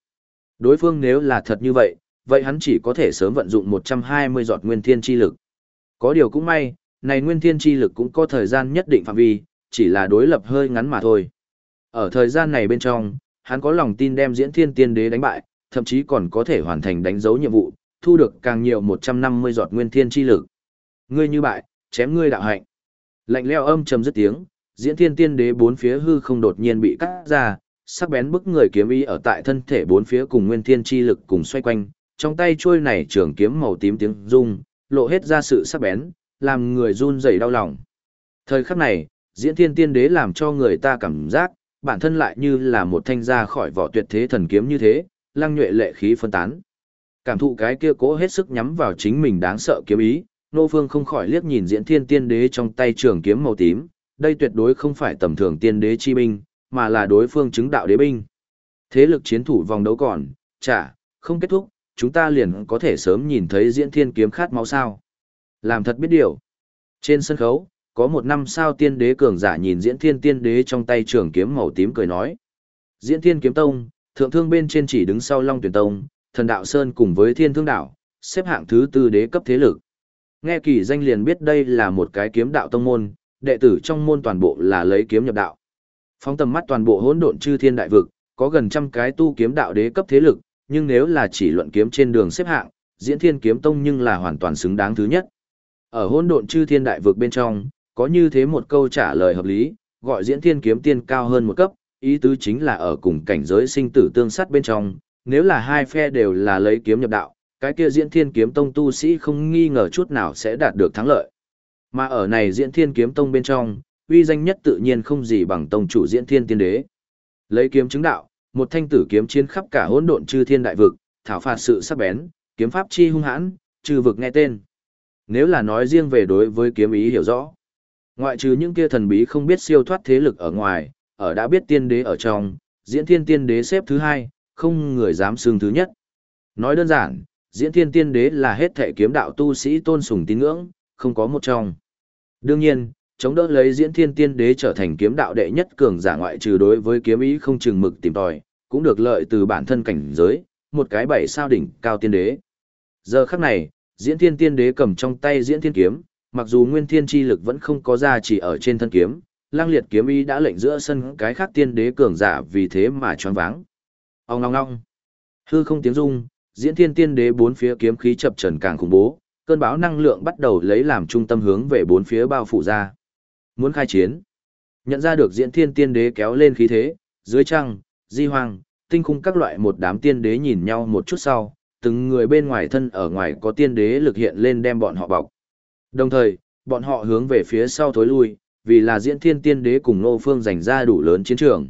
Speaker 1: Đối phương nếu là thật như vậy, vậy hắn chỉ có thể sớm vận dụng 120 giọt nguyên thiên chi lực. Có điều cũng may, này nguyên thiên chi lực cũng có thời gian nhất định phạm vi, chỉ là đối lập hơi ngắn mà thôi. Ở thời gian này bên trong, hắn có lòng tin đem diễn thiên tiên đế đánh bại, thậm chí còn có thể hoàn thành đánh dấu nhiệm vụ, thu được càng nhiều 150 giọt nguyên thiên chi lực. Ngươi như bại, chém ngươi đạo hạnh. Lạnh leo âm trầm dứt tiếng, diễn thiên tiên đế bốn phía hư không đột nhiên bị cắt ra, sắc bén bức người kiếm ý ở tại thân thể bốn phía cùng nguyên thiên chi lực cùng xoay quanh, trong tay trôi này trường kiếm màu tím tiếng rung, lộ hết ra sự sắc bén, làm người run rẩy đau lòng. Thời khắc này, diễn thiên tiên đế làm cho người ta cảm giác, bản thân lại như là một thanh ra khỏi vỏ tuyệt thế thần kiếm như thế, lăng nhuệ lệ khí phân tán. Cảm thụ cái kia cố hết sức nhắm vào chính mình đáng sợ kiếm ý, Nô Phương không khỏi liếc nhìn diễn thiên tiên đế trong tay trường kiếm màu tím, đây tuyệt đối không phải tầm thường tiên đế chi binh, mà là đối phương chứng đạo đế binh. Thế lực chiến thủ vòng đấu còn, chả, không kết thúc, chúng ta liền có thể sớm nhìn thấy diễn thiên kiếm khát máu sao. Làm thật biết điều. Trên sân khấu, có một năm sao tiên đế cường giả nhìn diễn thiên tiên đế trong tay trường kiếm màu tím cười nói. Diễn thiên kiếm tông, thượng thương bên trên chỉ đứng sau Long Tuyển Tông, thần đạo Sơn cùng với thiên thương đạo xếp hạng thứ tư đế cấp thế lực. Nghe kỳ danh liền biết đây là một cái kiếm đạo tông môn, đệ tử trong môn toàn bộ là lấy kiếm nhập đạo. Phóng tầm mắt toàn bộ hỗn độn chư thiên đại vực, có gần trăm cái tu kiếm đạo đế cấp thế lực, nhưng nếu là chỉ luận kiếm trên đường xếp hạng, diễn thiên kiếm tông nhưng là hoàn toàn xứng đáng thứ nhất. Ở hỗn độn chư thiên đại vực bên trong, có như thế một câu trả lời hợp lý, gọi diễn thiên kiếm tiên cao hơn một cấp, ý tứ chính là ở cùng cảnh giới sinh tử tương sát bên trong, nếu là hai phe đều là lấy kiếm nhập đạo, cái kia diễn thiên kiếm tông tu sĩ không nghi ngờ chút nào sẽ đạt được thắng lợi. Mà ở này diễn thiên kiếm tông bên trong, uy danh nhất tự nhiên không gì bằng tông chủ diễn thiên tiên đế. Lấy kiếm chứng đạo, một thanh tử kiếm chiến khắp cả hỗn độn chư thiên đại vực, thảo phạt sự sắc bén, kiếm pháp chi hung hãn, trừ vực nghe tên. Nếu là nói riêng về đối với kiếm ý hiểu rõ, Ngoại trừ những kia thần bí không biết siêu thoát thế lực ở ngoài, ở đã biết tiên đế ở trong, diễn thiên tiên đế xếp thứ hai, không người dám xương thứ nhất. Nói đơn giản, diễn thiên tiên đế là hết thể kiếm đạo tu sĩ tôn sùng tín ngưỡng, không có một trong. Đương nhiên, chống đỡ lấy diễn thiên tiên đế trở thành kiếm đạo đệ nhất cường giả ngoại trừ đối với kiếm ý không chừng mực tìm tòi, cũng được lợi từ bản thân cảnh giới, một cái bảy sao đỉnh cao tiên đế. Giờ khắc này, diễn thiên tiên đế cầm trong tay diễn thiên kiếm, mặc dù nguyên thiên chi lực vẫn không có ra chỉ ở trên thân kiếm, lang liệt kiếm ý đã lệnh giữa sân cái khác tiên đế cường giả vì thế mà choáng váng. Ông ngong ngong. Hư không tiếng rung, diễn thiên tiên đế bốn phía kiếm khí chập trần càng khủng bố, cơn bão năng lượng bắt đầu lấy làm trung tâm hướng về bốn phía bao phủ ra. Muốn khai chiến. Nhận ra được diễn thiên tiên đế kéo lên khí thế, dưới trăng, di hoang, tinh khung các loại một đám tiên đế nhìn nhau một chút sau, từng người bên ngoài thân ở ngoài có tiên đế lực hiện lên đem bọn họ bọc. Đồng thời, bọn họ hướng về phía sau thối lui, vì là diễn thiên tiên đế cùng nô phương giành ra đủ lớn chiến trường.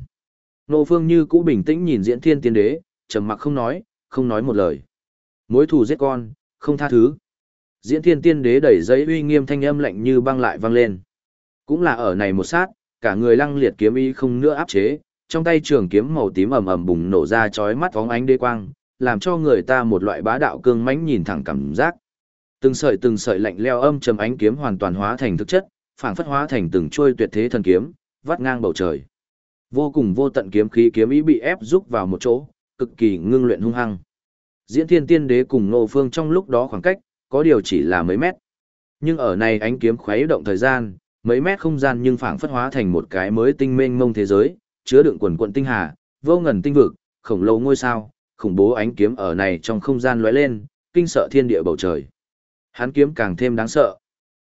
Speaker 1: Nô Phương như cũ bình tĩnh nhìn diễn thiên tiên đế, trầm mặc không nói, không nói một lời. Mối thù giết con, không tha thứ. Diễn thiên tiên đế đẩy giấy uy nghiêm thanh âm lạnh như băng lại vang lên. Cũng là ở này một sát, cả người lăng liệt kiếm ý không nữa áp chế, trong tay trường kiếm màu tím ầm ầm bùng nổ ra chói mắt phóng ánh đế quang, làm cho người ta một loại bá đạo cương mãnh nhìn thẳng cảm giác. Từng sợi từng sợi lạnh leo âm trầm ánh kiếm hoàn toàn hóa thành thực chất, phảng phất hóa thành từng chuôi tuyệt thế thần kiếm, vắt ngang bầu trời. Vô cùng vô tận kiếm khí kiếm ý bị ép rúc vào một chỗ, cực kỳ ngưng luyện hung hăng. Diễn Thiên Tiên Đế cùng Ngô Phương trong lúc đó khoảng cách, có điều chỉ là mấy mét. Nhưng ở này ánh kiếm khuấy động thời gian, mấy mét không gian nhưng phảng phất hóa thành một cái mới tinh mênh mông thế giới, chứa đựng quần quận tinh hà, vô ngần tinh vực, khổng lồ ngôi sao, khủng bố ánh kiếm ở này trong không gian lóe lên, kinh sợ thiên địa bầu trời. Hắn kiếm càng thêm đáng sợ.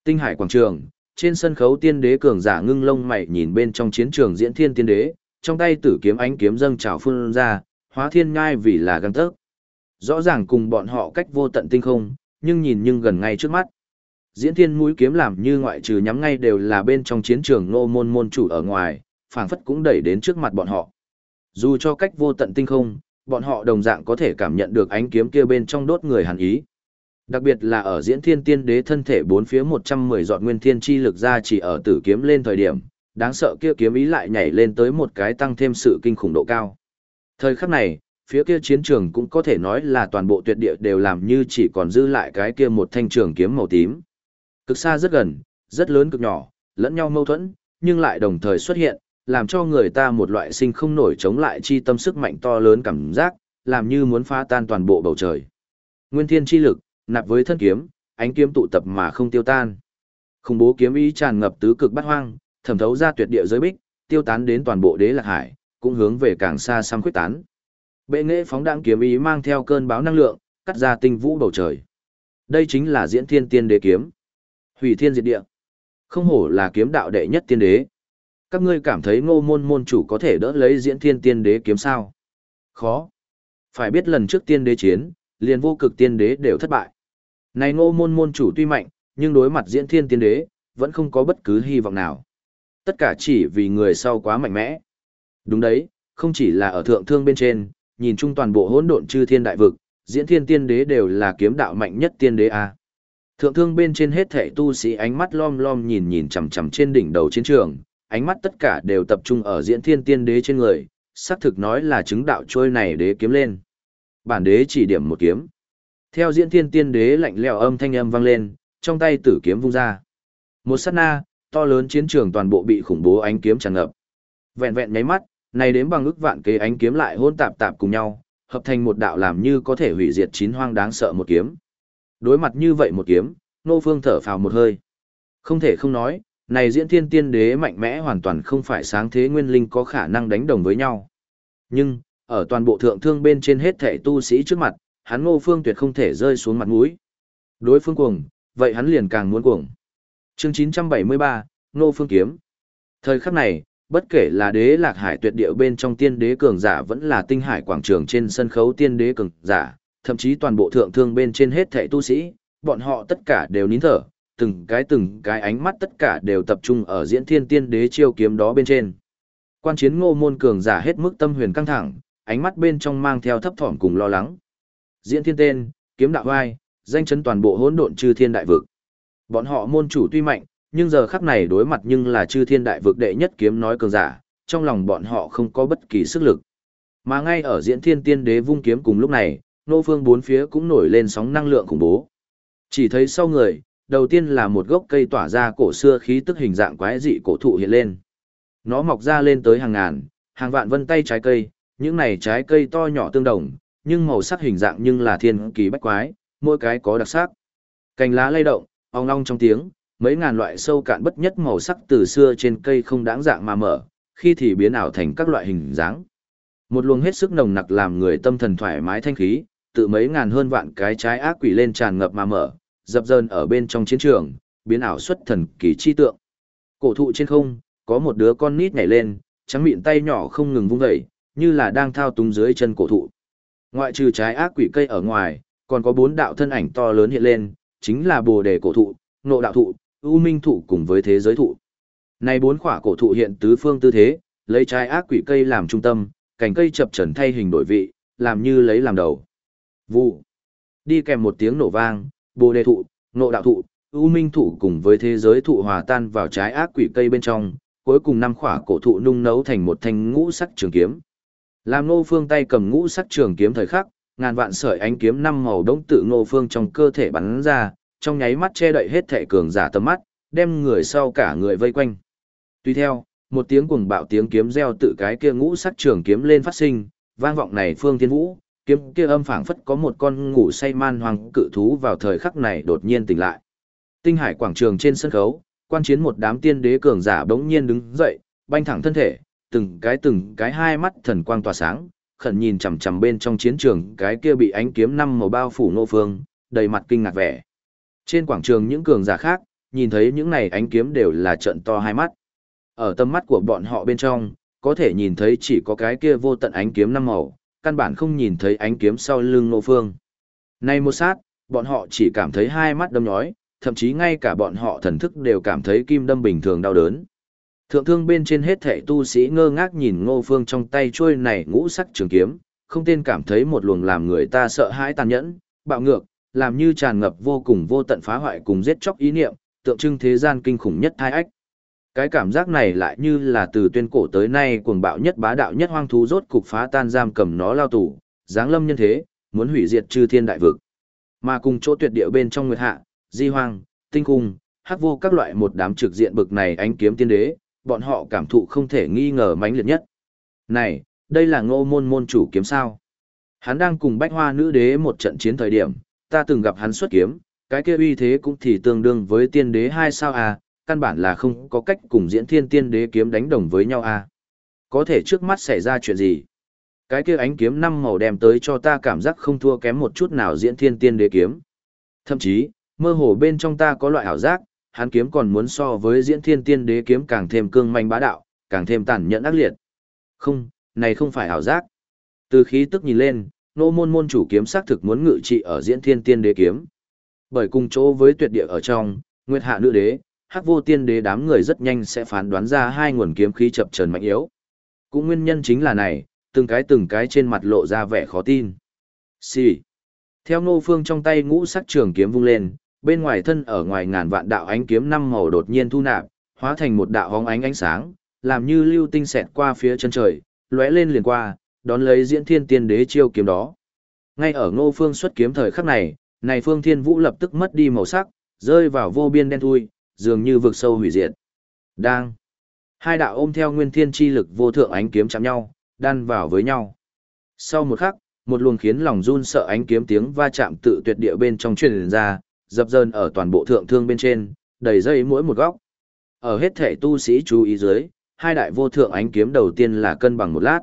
Speaker 1: Tinh hải quảng trường, trên sân khấu tiên đế cường giả ngưng lông mày nhìn bên trong chiến trường diễn thiên tiên đế, trong tay tử kiếm ánh kiếm dâng trào phun ra, hóa thiên ngai vì là găng tấc Rõ ràng cùng bọn họ cách vô tận tinh không, nhưng nhìn nhưng gần ngay trước mắt. Diễn thiên mũi kiếm làm như ngoại trừ nhắm ngay đều là bên trong chiến trường nô môn môn chủ ở ngoài, phảng phất cũng đẩy đến trước mặt bọn họ. Dù cho cách vô tận tinh không, bọn họ đồng dạng có thể cảm nhận được ánh kiếm kia bên trong đốt người hàn ý. Đặc biệt là ở diễn thiên tiên đế thân thể bốn phía 110 giọt nguyên thiên chi lực ra chỉ ở tử kiếm lên thời điểm, đáng sợ kia kiếm ý lại nhảy lên tới một cái tăng thêm sự kinh khủng độ cao. Thời khắc này, phía kia chiến trường cũng có thể nói là toàn bộ tuyệt địa đều làm như chỉ còn dư lại cái kia một thanh trường kiếm màu tím. Cực xa rất gần, rất lớn cực nhỏ, lẫn nhau mâu thuẫn, nhưng lại đồng thời xuất hiện, làm cho người ta một loại sinh không nổi chống lại chi tâm sức mạnh to lớn cảm giác, làm như muốn phá tan toàn bộ bầu trời. Nguyên thiên chi lực, nạp với thân kiếm, ánh kiếm tụ tập mà không tiêu tan. Khủng bố kiếm ý tràn ngập tứ cực bát hoang, thẩm thấu ra tuyệt địa giới bích, tiêu tán đến toàn bộ đế lạc hải, cũng hướng về càng xa xăm khuyết tán. Bệ nghệ phóng đãng kiếm ý mang theo cơn báo năng lượng, cắt ra tinh vũ bầu trời. Đây chính là diễn thiên tiên đế kiếm. Hủy thiên diệt địa. Không hổ là kiếm đạo đệ nhất tiên đế. Các ngươi cảm thấy ngô môn môn chủ có thể đỡ lấy diễn thiên tiên đế kiếm sao? Khó. Phải biết lần trước tiên đế chiến, liền vô cực tiên đế đều thất bại. Này ngô môn môn chủ tuy mạnh, nhưng đối mặt diễn thiên tiên đế, vẫn không có bất cứ hy vọng nào. Tất cả chỉ vì người sau quá mạnh mẽ. Đúng đấy, không chỉ là ở thượng thương bên trên, nhìn chung toàn bộ hỗn độn chư thiên đại vực, diễn thiên tiên đế đều là kiếm đạo mạnh nhất tiên đế a. Thượng thương bên trên hết thảy tu sĩ ánh mắt lom lom nhìn nhìn chằm chằm trên đỉnh đầu chiến trường, ánh mắt tất cả đều tập trung ở diễn thiên tiên đế trên người, xác thực nói là chứng đạo trôi này đế kiếm lên. Bản đế chỉ điểm một kiếm. Theo diễn thiên tiên đế lạnh lẽo âm thanh âm vang lên, trong tay tử kiếm vung ra. Một sát na, to lớn chiến trường toàn bộ bị khủng bố ánh kiếm tràn ngập. Vẹn vẹn nháy mắt, này đến bằng ức vạn kế ánh kiếm lại hỗn tạp tạp cùng nhau, hợp thành một đạo làm như có thể hủy diệt chín hoang đáng sợ một kiếm. Đối mặt như vậy một kiếm, Nô Phương thở phào một hơi. Không thể không nói, này diễn thiên tiên đế mạnh mẽ hoàn toàn không phải sáng thế nguyên linh có khả năng đánh đồng với nhau. Nhưng, ở toàn bộ thượng thương bên trên hết thể tu sĩ trước mặt, hắn Ngô Phương tuyệt không thể rơi xuống mặt mũi. Đối phương cuồng, vậy hắn liền càng muốn cuồng. Chương 973, Ngô Phương kiếm. Thời khắc này, bất kể là đế lạc hải tuyệt địa bên trong tiên đế cường giả vẫn là tinh hải quảng trường trên sân khấu tiên đế cường giả, thậm chí toàn bộ thượng thương bên trên hết thảy tu sĩ, bọn họ tất cả đều nín thở, từng cái từng cái ánh mắt tất cả đều tập trung ở diễn thiên tiên đế chiêu kiếm đó bên trên. Quan chiến ngô môn cường giả hết mức tâm huyền căng thẳng, ánh mắt bên trong mang theo thấp thỏm cùng lo lắng. Diễn thiên tên, kiếm đạo vai, danh chấn toàn bộ hỗn độn chư thiên đại vực. Bọn họ môn chủ tuy mạnh, nhưng giờ khắc này đối mặt nhưng là chư thiên đại vực đệ nhất kiếm nói cường giả, trong lòng bọn họ không có bất kỳ sức lực. Mà ngay ở diễn thiên tiên đế vung kiếm cùng lúc này, nô phương bốn phía cũng nổi lên sóng năng lượng khủng bố. Chỉ thấy sau người, đầu tiên là một gốc cây tỏa ra cổ xưa khí tức hình dạng quái dị cổ thụ hiện lên. Nó mọc ra lên tới hàng ngàn, hàng vạn vân tay trái cây, những này trái cây to nhỏ tương đồng, nhưng màu sắc hình dạng nhưng là thiên kỳ bách quái, mỗi cái có đặc sắc. Cành lá lay động, ong long trong tiếng, mấy ngàn loại sâu cạn bất nhất màu sắc từ xưa trên cây không đáng dạng mà mở, khi thì biến ảo thành các loại hình dáng. Một luồng hết sức nồng nặc làm người tâm thần thoải mái thanh khí, tự mấy ngàn hơn vạn cái trái ác quỷ lên tràn ngập mà mở, dập dờn ở bên trong chiến trường, biến ảo xuất thần kỳ chi tượng. Cổ thụ trên không, có một đứa con nít nhảy lên, trắng miệng tay nhỏ không ngừng vung dậy, như là đang thao túng dưới chân cổ thụ. Ngoại trừ trái ác quỷ cây ở ngoài, còn có bốn đạo thân ảnh to lớn hiện lên, chính là bồ đề cổ thụ, nộ đạo thụ, u minh thụ cùng với thế giới thụ. Này bốn khỏa cổ thụ hiện tứ phương tư thế, lấy trái ác quỷ cây làm trung tâm, cành cây chập trần thay hình đổi vị, làm như lấy làm đầu. Vụ. Đi kèm một tiếng nổ vang, bồ đề thụ, nộ đạo thụ, ưu minh thụ cùng với thế giới thụ hòa tan vào trái ác quỷ cây bên trong, cuối cùng năm khỏa cổ thụ nung nấu thành một thanh ngũ sắc trường kiếm. Làm Ngô Phương tay cầm ngũ sắc trường kiếm thời khắc, ngàn vạn sợi ánh kiếm năm màu đống tự Ngô Phương trong cơ thể bắn ra, trong nháy mắt che đậy hết thể cường giả tầm mắt, đem người sau cả người vây quanh. Tuy theo, một tiếng cuồng bạo tiếng kiếm reo tự cái kia ngũ sắc trường kiếm lên phát sinh, vang vọng này phương thiên vũ, kiếm kia âm phảng phất có một con ngủ say man hoàng cự thú vào thời khắc này đột nhiên tỉnh lại. Tinh hải quảng trường trên sân khấu, quan chiến một đám tiên đế cường giả bỗng nhiên đứng dậy, banh thẳng thân thể, từng cái từng cái hai mắt thần quang tỏa sáng, khẩn nhìn chằm chằm bên trong chiến trường, cái kia bị ánh kiếm năm màu bao phủ nô phương, đầy mặt kinh ngạc vẻ. Trên quảng trường những cường giả khác, nhìn thấy những này ánh kiếm đều là trận to hai mắt. Ở tâm mắt của bọn họ bên trong, có thể nhìn thấy chỉ có cái kia vô tận ánh kiếm năm màu, căn bản không nhìn thấy ánh kiếm sau lưng Ngô phương. Nay một sát, bọn họ chỉ cảm thấy hai mắt đâm nhói, thậm chí ngay cả bọn họ thần thức đều cảm thấy kim đâm bình thường đau đớn. Thượng thương bên trên hết thảy tu sĩ ngơ ngác nhìn ngô phương trong tay trôi này ngũ sắc trường kiếm, không tên cảm thấy một luồng làm người ta sợ hãi tàn nhẫn, bạo ngược, làm như tràn ngập vô cùng vô tận phá hoại cùng giết chóc ý niệm, tượng trưng thế gian kinh khủng nhất thai ách. Cái cảm giác này lại như là từ tuyên cổ tới nay cuồng bạo nhất bá đạo nhất hoang thú rốt cục phá tan giam cầm nó lao tù, giáng lâm nhân thế, muốn hủy diệt chư thiên đại vực. Mà cùng chỗ tuyệt địa bên trong nguyệt hạ, di hoang, tinh cung, hắc vô các loại một đám trực diện bực này ánh kiếm tiên đế, bọn họ cảm thụ không thể nghi ngờ mãnh liệt nhất. Này, đây là ngô môn môn chủ kiếm sao. Hắn đang cùng bách hoa nữ đế một trận chiến thời điểm, ta từng gặp hắn xuất kiếm, cái kia uy thế cũng thì tương đương với tiên đế hai sao à, căn bản là không có cách cùng diễn thiên tiên đế kiếm đánh đồng với nhau à. Có thể trước mắt xảy ra chuyện gì? Cái kia ánh kiếm năm màu đem tới cho ta cảm giác không thua kém một chút nào diễn thiên tiên đế kiếm. Thậm chí, mơ hồ bên trong ta có loại ảo giác, hắn kiếm còn muốn so với diễn thiên tiên đế kiếm càng thêm cương manh bá đạo, càng thêm tàn nhẫn ác liệt. Không, này không phải ảo giác. Từ khí tức nhìn lên, nô môn môn chủ kiếm xác thực muốn ngự trị ở diễn thiên tiên đế kiếm. Bởi cùng chỗ với tuyệt địa ở trong, Nguyệt Hạ nữ đế, Hắc Vô Tiên đế đám người rất nhanh sẽ phán đoán ra hai nguồn kiếm khí chập chờn mạnh yếu. Cũng nguyên nhân chính là này, từng cái từng cái trên mặt lộ ra vẻ khó tin. Xì. Theo Ngô Phương trong tay ngũ sắc trường kiếm vung lên, bên ngoài thân ở ngoài ngàn vạn đạo ánh kiếm năm màu đột nhiên thu nạp, hóa thành một đạo hóng ánh ánh sáng, làm như lưu tinh xẹt qua phía chân trời, lóe lên liền qua, đón lấy diễn thiên tiên đế chiêu kiếm đó. Ngay ở ngô phương xuất kiếm thời khắc này, này phương thiên vũ lập tức mất đi màu sắc, rơi vào vô biên đen thui, dường như vực sâu hủy diệt. Đang. Hai đạo ôm theo nguyên thiên chi lực vô thượng ánh kiếm chạm nhau, đan vào với nhau. Sau một khắc, một luồng khiến lòng run sợ ánh kiếm tiếng va chạm tự tuyệt địa bên trong truyền ra, dập dờn ở toàn bộ thượng thương bên trên, đầy dây mỗi một góc. Ở hết thể tu sĩ chú ý dưới, hai đại vô thượng ánh kiếm đầu tiên là cân bằng một lát.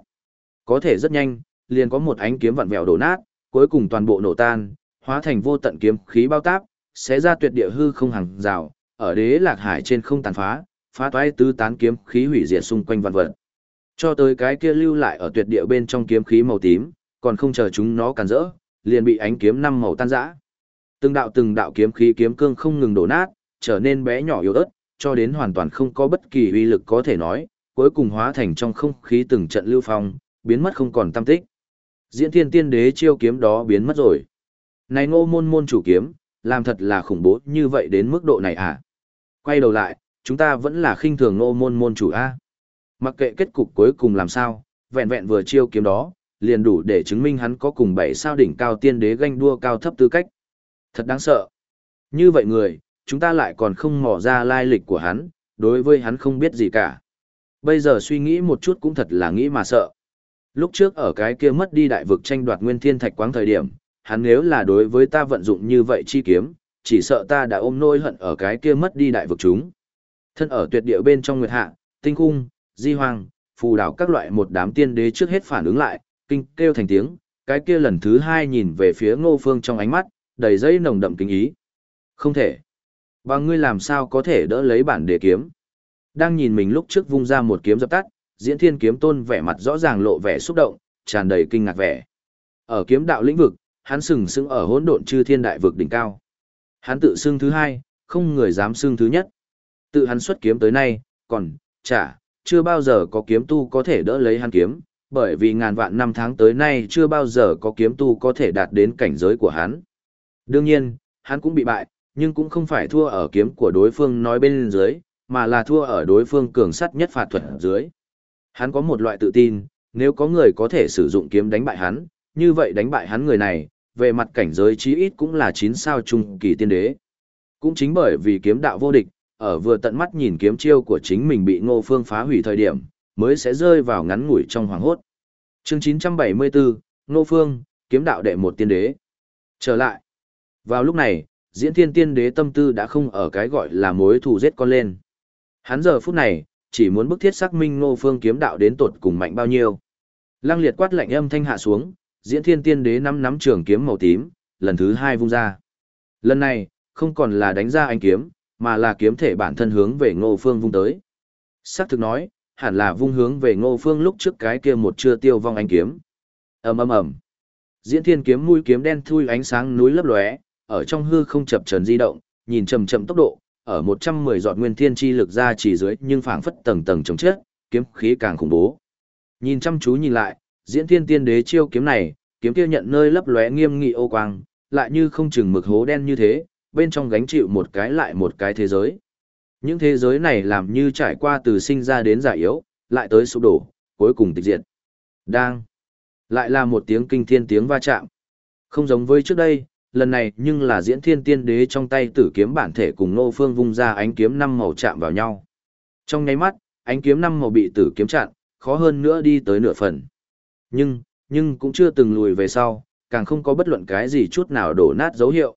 Speaker 1: Có thể rất nhanh, liền có một ánh kiếm vặn vẹo đổ nát, cuối cùng toàn bộ nổ tan, hóa thành vô tận kiếm khí bao táp, sẽ ra tuyệt địa hư không hàng rào, ở đế lạc hải trên không tàn phá, phá toái tứ tán kiếm khí hủy diệt xung quanh vạn vật. Cho tới cái kia lưu lại ở tuyệt địa bên trong kiếm khí màu tím, còn không chờ chúng nó càn rỡ, liền bị ánh kiếm năm màu tan rã. Từng đạo từng đạo kiếm khí kiếm cương không ngừng đổ nát, trở nên bé nhỏ yếu ớt, cho đến hoàn toàn không có bất kỳ uy lực có thể nói, cuối cùng hóa thành trong không khí từng trận lưu phong, biến mất không còn tâm tích. Diễn thiên tiên đế chiêu kiếm đó biến mất rồi. Này ngô môn môn chủ kiếm, làm thật là khủng bố như vậy đến mức độ này à? Quay đầu lại, chúng ta vẫn là khinh thường ngô môn môn chủ A. Mặc kệ kết cục cuối cùng làm sao, vẹn vẹn vừa chiêu kiếm đó, liền đủ để chứng minh hắn có cùng bảy sao đỉnh cao tiên đế ganh đua cao thấp tư cách. Thật đáng sợ. Như vậy người, chúng ta lại còn không mò ra lai lịch của hắn, đối với hắn không biết gì cả. Bây giờ suy nghĩ một chút cũng thật là nghĩ mà sợ. Lúc trước ở cái kia mất đi đại vực tranh đoạt nguyên thiên thạch quáng thời điểm, hắn nếu là đối với ta vận dụng như vậy chi kiếm, chỉ sợ ta đã ôm nỗi hận ở cái kia mất đi đại vực chúng. Thân ở tuyệt địa bên trong nguyệt hạ, tinh cung, di hoàng, phù đảo các loại một đám tiên đế trước hết phản ứng lại, kinh kêu thành tiếng, cái kia lần thứ hai nhìn về phía ngô phương trong ánh mắt, đầy dây nồng đậm kinh ý. Không thể. Và ngươi làm sao có thể đỡ lấy bản đề kiếm. Đang nhìn mình lúc trước vung ra một kiếm dập tắt, diễn thiên kiếm tôn vẻ mặt rõ ràng lộ vẻ xúc động, tràn đầy kinh ngạc vẻ. Ở kiếm đạo lĩnh vực, hắn sừng sững ở hỗn độn chư thiên đại vực đỉnh cao. Hắn tự xưng thứ hai, không người dám xưng thứ nhất. Tự hắn xuất kiếm tới nay, còn, chả, chưa bao giờ có kiếm tu có thể đỡ lấy hắn kiếm, bởi vì ngàn vạn năm tháng tới nay chưa bao giờ có kiếm tu có thể đạt đến cảnh giới của hắn. Đương nhiên, hắn cũng bị bại, nhưng cũng không phải thua ở kiếm của đối phương nói bên dưới, mà là thua ở đối phương cường sắt nhất phạt thuật dưới. Hắn có một loại tự tin, nếu có người có thể sử dụng kiếm đánh bại hắn, như vậy đánh bại hắn người này, về mặt cảnh giới chí ít cũng là 9 sao trung kỳ tiên đế. Cũng chính bởi vì kiếm đạo vô địch, ở vừa tận mắt nhìn kiếm chiêu của chính mình bị Ngô Phương phá hủy thời điểm, mới sẽ rơi vào ngắn ngủi trong hoàng hốt. Chương 974, Ngô Phương, kiếm đạo đệ một tiên đế. Trở lại. Vào lúc này, diễn thiên tiên đế tâm tư đã không ở cái gọi là mối thù giết con lên. Hắn giờ phút này, chỉ muốn bức thiết xác minh Ngô Phương kiếm đạo đến tột cùng mạnh bao nhiêu. Lăng liệt quát lạnh âm thanh hạ xuống, diễn thiên tiên đế nắm nắm trường kiếm màu tím, lần thứ hai vung ra. Lần này, không còn là đánh ra anh kiếm, mà là kiếm thể bản thân hướng về Ngô Phương vung tới. Sắc thực nói, hẳn là vung hướng về Ngô Phương lúc trước cái kia một chưa tiêu vong anh kiếm. Ầm ầm ầm. Diễn Thiên kiếm mũi kiếm đen thui ánh sáng núi lấp lóe, ở trong hư không chập trần di động, nhìn chậm chậm tốc độ, ở 110 giọt nguyên thiên chi lực ra chỉ dưới, nhưng phảng phất tầng tầng chống chết, kiếm khí càng khủng bố. Nhìn chăm chú nhìn lại, Diễn Thiên Tiên Đế chiêu kiếm này, kiếm kia nhận nơi lấp lóe nghiêm nghị ô quang, lại như không chừng mực hố đen như thế, bên trong gánh chịu một cái lại một cái thế giới. Những thế giới này làm như trải qua từ sinh ra đến già yếu, lại tới sụp đổ, cuối cùng tịch diệt. Đang. Lại là một tiếng kinh thiên tiếng va chạm. Không giống với trước đây, lần này nhưng là diễn thiên tiên đế trong tay tử kiếm bản thể cùng nô phương vung ra ánh kiếm năm màu chạm vào nhau. Trong nháy mắt, ánh kiếm năm màu bị tử kiếm chặn, khó hơn nữa đi tới nửa phần. Nhưng, nhưng cũng chưa từng lùi về sau, càng không có bất luận cái gì chút nào đổ nát dấu hiệu.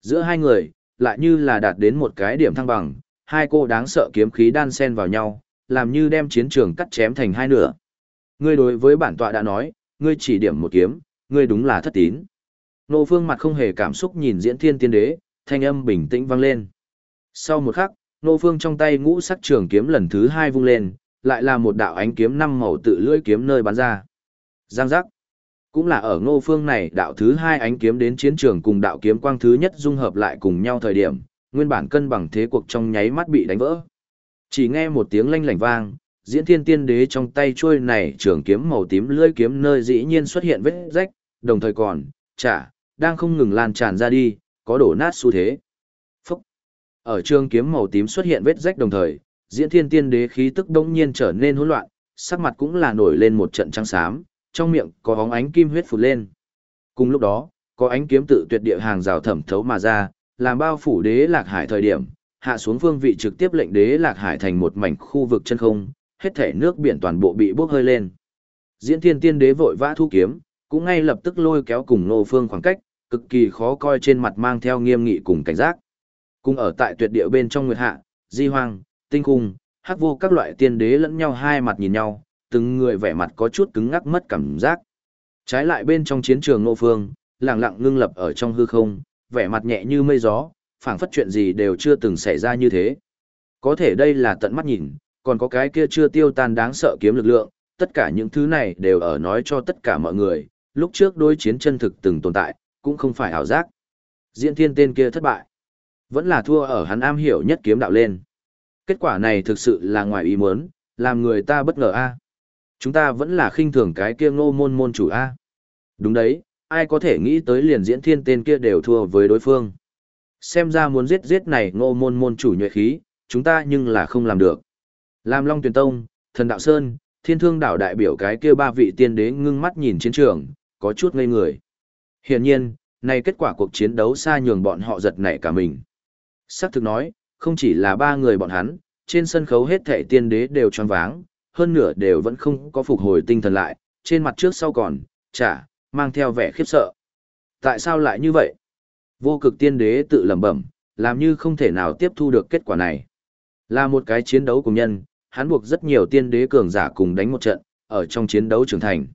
Speaker 1: Giữa hai người, lại như là đạt đến một cái điểm thăng bằng, hai cô đáng sợ kiếm khí đan xen vào nhau, làm như đem chiến trường cắt chém thành hai nửa. Ngươi đối với bản tọa đã nói, ngươi chỉ điểm một kiếm, ngươi đúng là thất tín. Nô Phương mặt không hề cảm xúc nhìn diễn thiên tiên đế, thanh âm bình tĩnh vang lên. Sau một khắc, Nô Phương trong tay ngũ sắc trường kiếm lần thứ hai vung lên, lại là một đạo ánh kiếm năm màu tự lưỡi kiếm nơi bắn ra. Giang giác. Cũng là ở ngô phương này đạo thứ hai ánh kiếm đến chiến trường cùng đạo kiếm quang thứ nhất dung hợp lại cùng nhau thời điểm, nguyên bản cân bằng thế cuộc trong nháy mắt bị đánh vỡ. Chỉ nghe một tiếng lanh lảnh vang, diễn thiên tiên đế trong tay chuôi này trường kiếm màu tím lưỡi kiếm nơi dĩ nhiên xuất hiện vết rách, đồng thời còn, chả, đang không ngừng lan tràn ra đi, có đổ nát xu thế. Phúc! Ở trường kiếm màu tím xuất hiện vết rách đồng thời, diễn thiên tiên đế khí tức đông nhiên trở nên hỗn loạn, sắc mặt cũng là nổi lên một trận trắng xám, trong miệng có hóng ánh kim huyết phụt lên. Cùng lúc đó, có ánh kiếm tự tuyệt địa hàng rào thẩm thấu mà ra, làm bao phủ đế lạc hải thời điểm, hạ xuống phương vị trực tiếp lệnh đế lạc hải thành một mảnh khu vực chân không, hết thể nước biển toàn bộ bị bốc hơi lên. Diễn thiên tiên đế vội vã thu kiếm, cũng ngay lập tức lôi kéo cùng nô phương khoảng cách, cực kỳ khó coi trên mặt mang theo nghiêm nghị cùng cảnh giác. Cùng ở tại tuyệt địa bên trong nguyệt hạ, di hoang, tinh khung, hắc vô các loại tiên đế lẫn nhau hai mặt nhìn nhau, từng người vẻ mặt có chút cứng ngắc mất cảm giác. Trái lại bên trong chiến trường nô phương, lặng lặng ngưng lập ở trong hư không, vẻ mặt nhẹ như mây gió, phảng phất chuyện gì đều chưa từng xảy ra như thế. Có thể đây là tận mắt nhìn, còn có cái kia chưa tiêu tan đáng sợ kiếm lực lượng, tất cả những thứ này đều ở nói cho tất cả mọi người, lúc trước đối chiến chân thực từng tồn tại, cũng không phải ảo giác. Diễn thiên tên kia thất bại, vẫn là thua ở hắn am hiểu nhất kiếm đạo lên. Kết quả này thực sự là ngoài ý muốn, làm người ta bất ngờ a. Chúng ta vẫn là khinh thường cái kia ngô môn môn chủ A. Đúng đấy, ai có thể nghĩ tới liền diễn thiên tên kia đều thua với đối phương. Xem ra muốn giết giết này ngô môn môn chủ nhuệ khí, chúng ta nhưng là không làm được. Làm Long Tuyền Tông, Thần Đạo Sơn, Thiên Thương Đảo đại biểu cái kia ba vị tiên đế ngưng mắt nhìn chiến trường, có chút ngây người. Hiển nhiên, này kết quả cuộc chiến đấu xa nhường bọn họ giật nảy cả mình. Sắc thực nói, không chỉ là ba người bọn hắn, trên sân khấu hết thảy tiên đế đều tròn váng, hơn nửa đều vẫn không có phục hồi tinh thần lại, trên mặt trước sau còn, chả, mang theo vẻ khiếp sợ. Tại sao lại như vậy? Vô cực tiên đế tự lẩm bẩm, làm như không thể nào tiếp thu được kết quả này. Là một cái chiến đấu cùng nhân, hắn buộc rất nhiều tiên đế cường giả cùng đánh một trận, ở trong chiến đấu trưởng thành.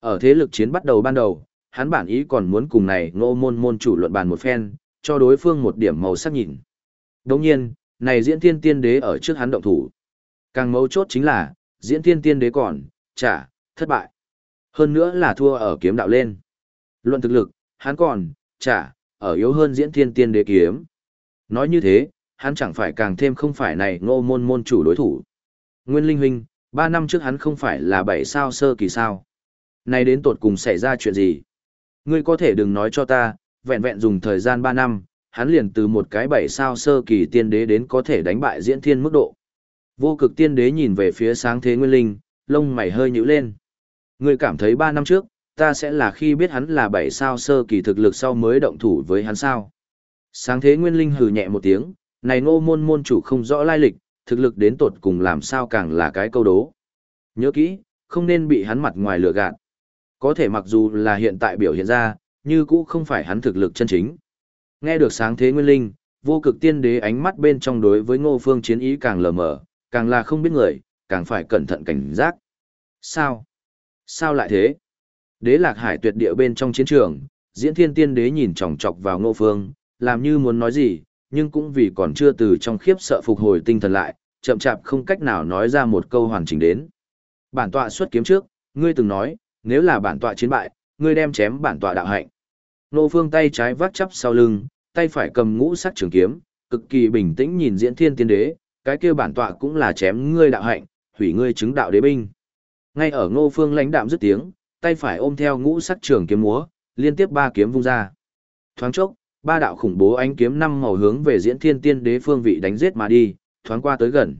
Speaker 1: Ở thế lực chiến bắt đầu ban đầu, hắn bản ý còn muốn cùng này ngô môn môn chủ luận bàn một phen, cho đối phương một điểm màu sắc nhìn. Đồng nhiên, này diễn thiên tiên đế ở trước hắn động thủ. Càng mấu chốt chính là, diễn thiên tiên đế còn, chả, thất bại. Hơn nữa là thua ở kiếm đạo lên. Luận thực lực, hắn còn, chả, ở yếu hơn diễn thiên tiên đế kiếm. Nói như thế, hắn chẳng phải càng thêm không phải này ngô môn môn chủ đối thủ. Nguyên Linh huynh, ba năm trước hắn không phải là bảy sao sơ kỳ sao? này đến tột cùng xảy ra chuyện gì? Ngươi có thể đừng nói cho ta, vẹn vẹn dùng thời gian ba năm, hắn liền từ một cái bảy sao sơ kỳ tiên đế đến có thể đánh bại diễn thiên mức độ. Vô cực tiên đế nhìn về phía sáng thế nguyên linh, lông mày hơi nhíu lên. Ngươi cảm thấy ba năm trước, ta sẽ là khi biết hắn là bảy sao sơ kỳ thực lực sau mới động thủ với hắn sao. Sáng thế nguyên linh hừ nhẹ một tiếng, này ngô môn môn chủ không rõ lai lịch, thực lực đến tột cùng làm sao càng là cái câu đố. Nhớ kỹ, không nên bị hắn mặt ngoài lừa gạt. Có thể mặc dù là hiện tại biểu hiện ra, như cũ không phải hắn thực lực chân chính. Nghe được sáng thế nguyên linh, vô cực tiên đế ánh mắt bên trong đối với ngô phương chiến ý càng lờ mờ, càng là không biết người, càng phải cẩn thận cảnh giác. Sao? Sao lại thế? Đế lạc hải tuyệt địa bên trong chiến trường, diễn thiên tiên đế nhìn chòng chọc vào ngô phương, làm như muốn nói gì, nhưng cũng vì còn chưa từ trong khiếp sợ phục hồi tinh thần lại, chậm chạp không cách nào nói ra một câu hoàn chỉnh đến. Bản tọa xuất kiếm trước, ngươi từng nói, nếu là bản tọa chiến bại, ngươi đem chém bản tọa đạo hạnh. Nô phương tay trái vắt chắp sau lưng, tay phải cầm ngũ sắc trường kiếm, cực kỳ bình tĩnh nhìn diễn thiên tiên đế, cái kia bản tọa cũng là chém ngươi đạo hạnh, hủy ngươi chứng đạo đế binh. Ngay ở ngô phương lãnh đạm dứt tiếng, tay phải ôm theo ngũ sắc trường kiếm múa, liên tiếp ba kiếm vung ra. Thoáng chốc, ba đạo khủng bố ánh kiếm năm màu hướng về diễn thiên tiên đế phương vị đánh giết mà đi, thoáng qua tới gần.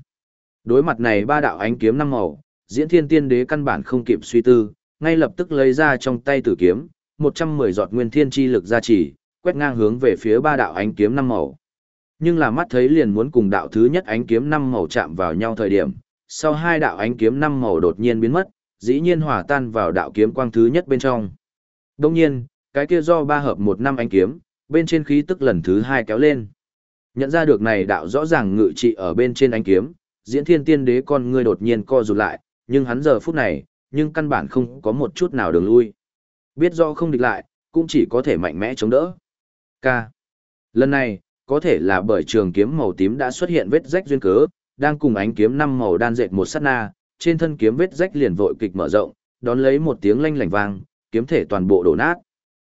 Speaker 1: Đối mặt này ba đạo ánh kiếm năm màu, diễn thiên tiên đế căn bản không kịp suy tư, ngay lập tức lấy ra trong tay tử kiếm, 110 giọt nguyên thiên chi lực ra chỉ, quét ngang hướng về phía ba đạo ánh kiếm năm màu. Nhưng là mắt thấy liền muốn cùng đạo thứ nhất ánh kiếm năm màu chạm vào nhau thời điểm, sau hai đạo ánh kiếm năm màu đột nhiên biến mất, dĩ nhiên hòa tan vào đạo kiếm quang thứ nhất bên trong. Đồng nhiên, cái kia do ba hợp một năm ánh kiếm, bên trên khí tức lần thứ hai kéo lên. Nhận ra được này đạo rõ ràng ngự trị ở bên trên ánh kiếm, diễn thiên tiên đế con ngươi đột nhiên co rụt lại, nhưng hắn giờ phút này, nhưng căn bản không có một chút nào đường lui. Biết do không địch lại, cũng chỉ có thể mạnh mẽ chống đỡ. K. Lần này, có thể là bởi trường kiếm màu tím đã xuất hiện vết rách duyên cớ, đang cùng ánh kiếm năm màu đan dệt một sát na, trên thân kiếm vết rách liền vội kịch mở rộng, đón lấy một tiếng lanh lảnh vang, kiếm thể toàn bộ đổ nát.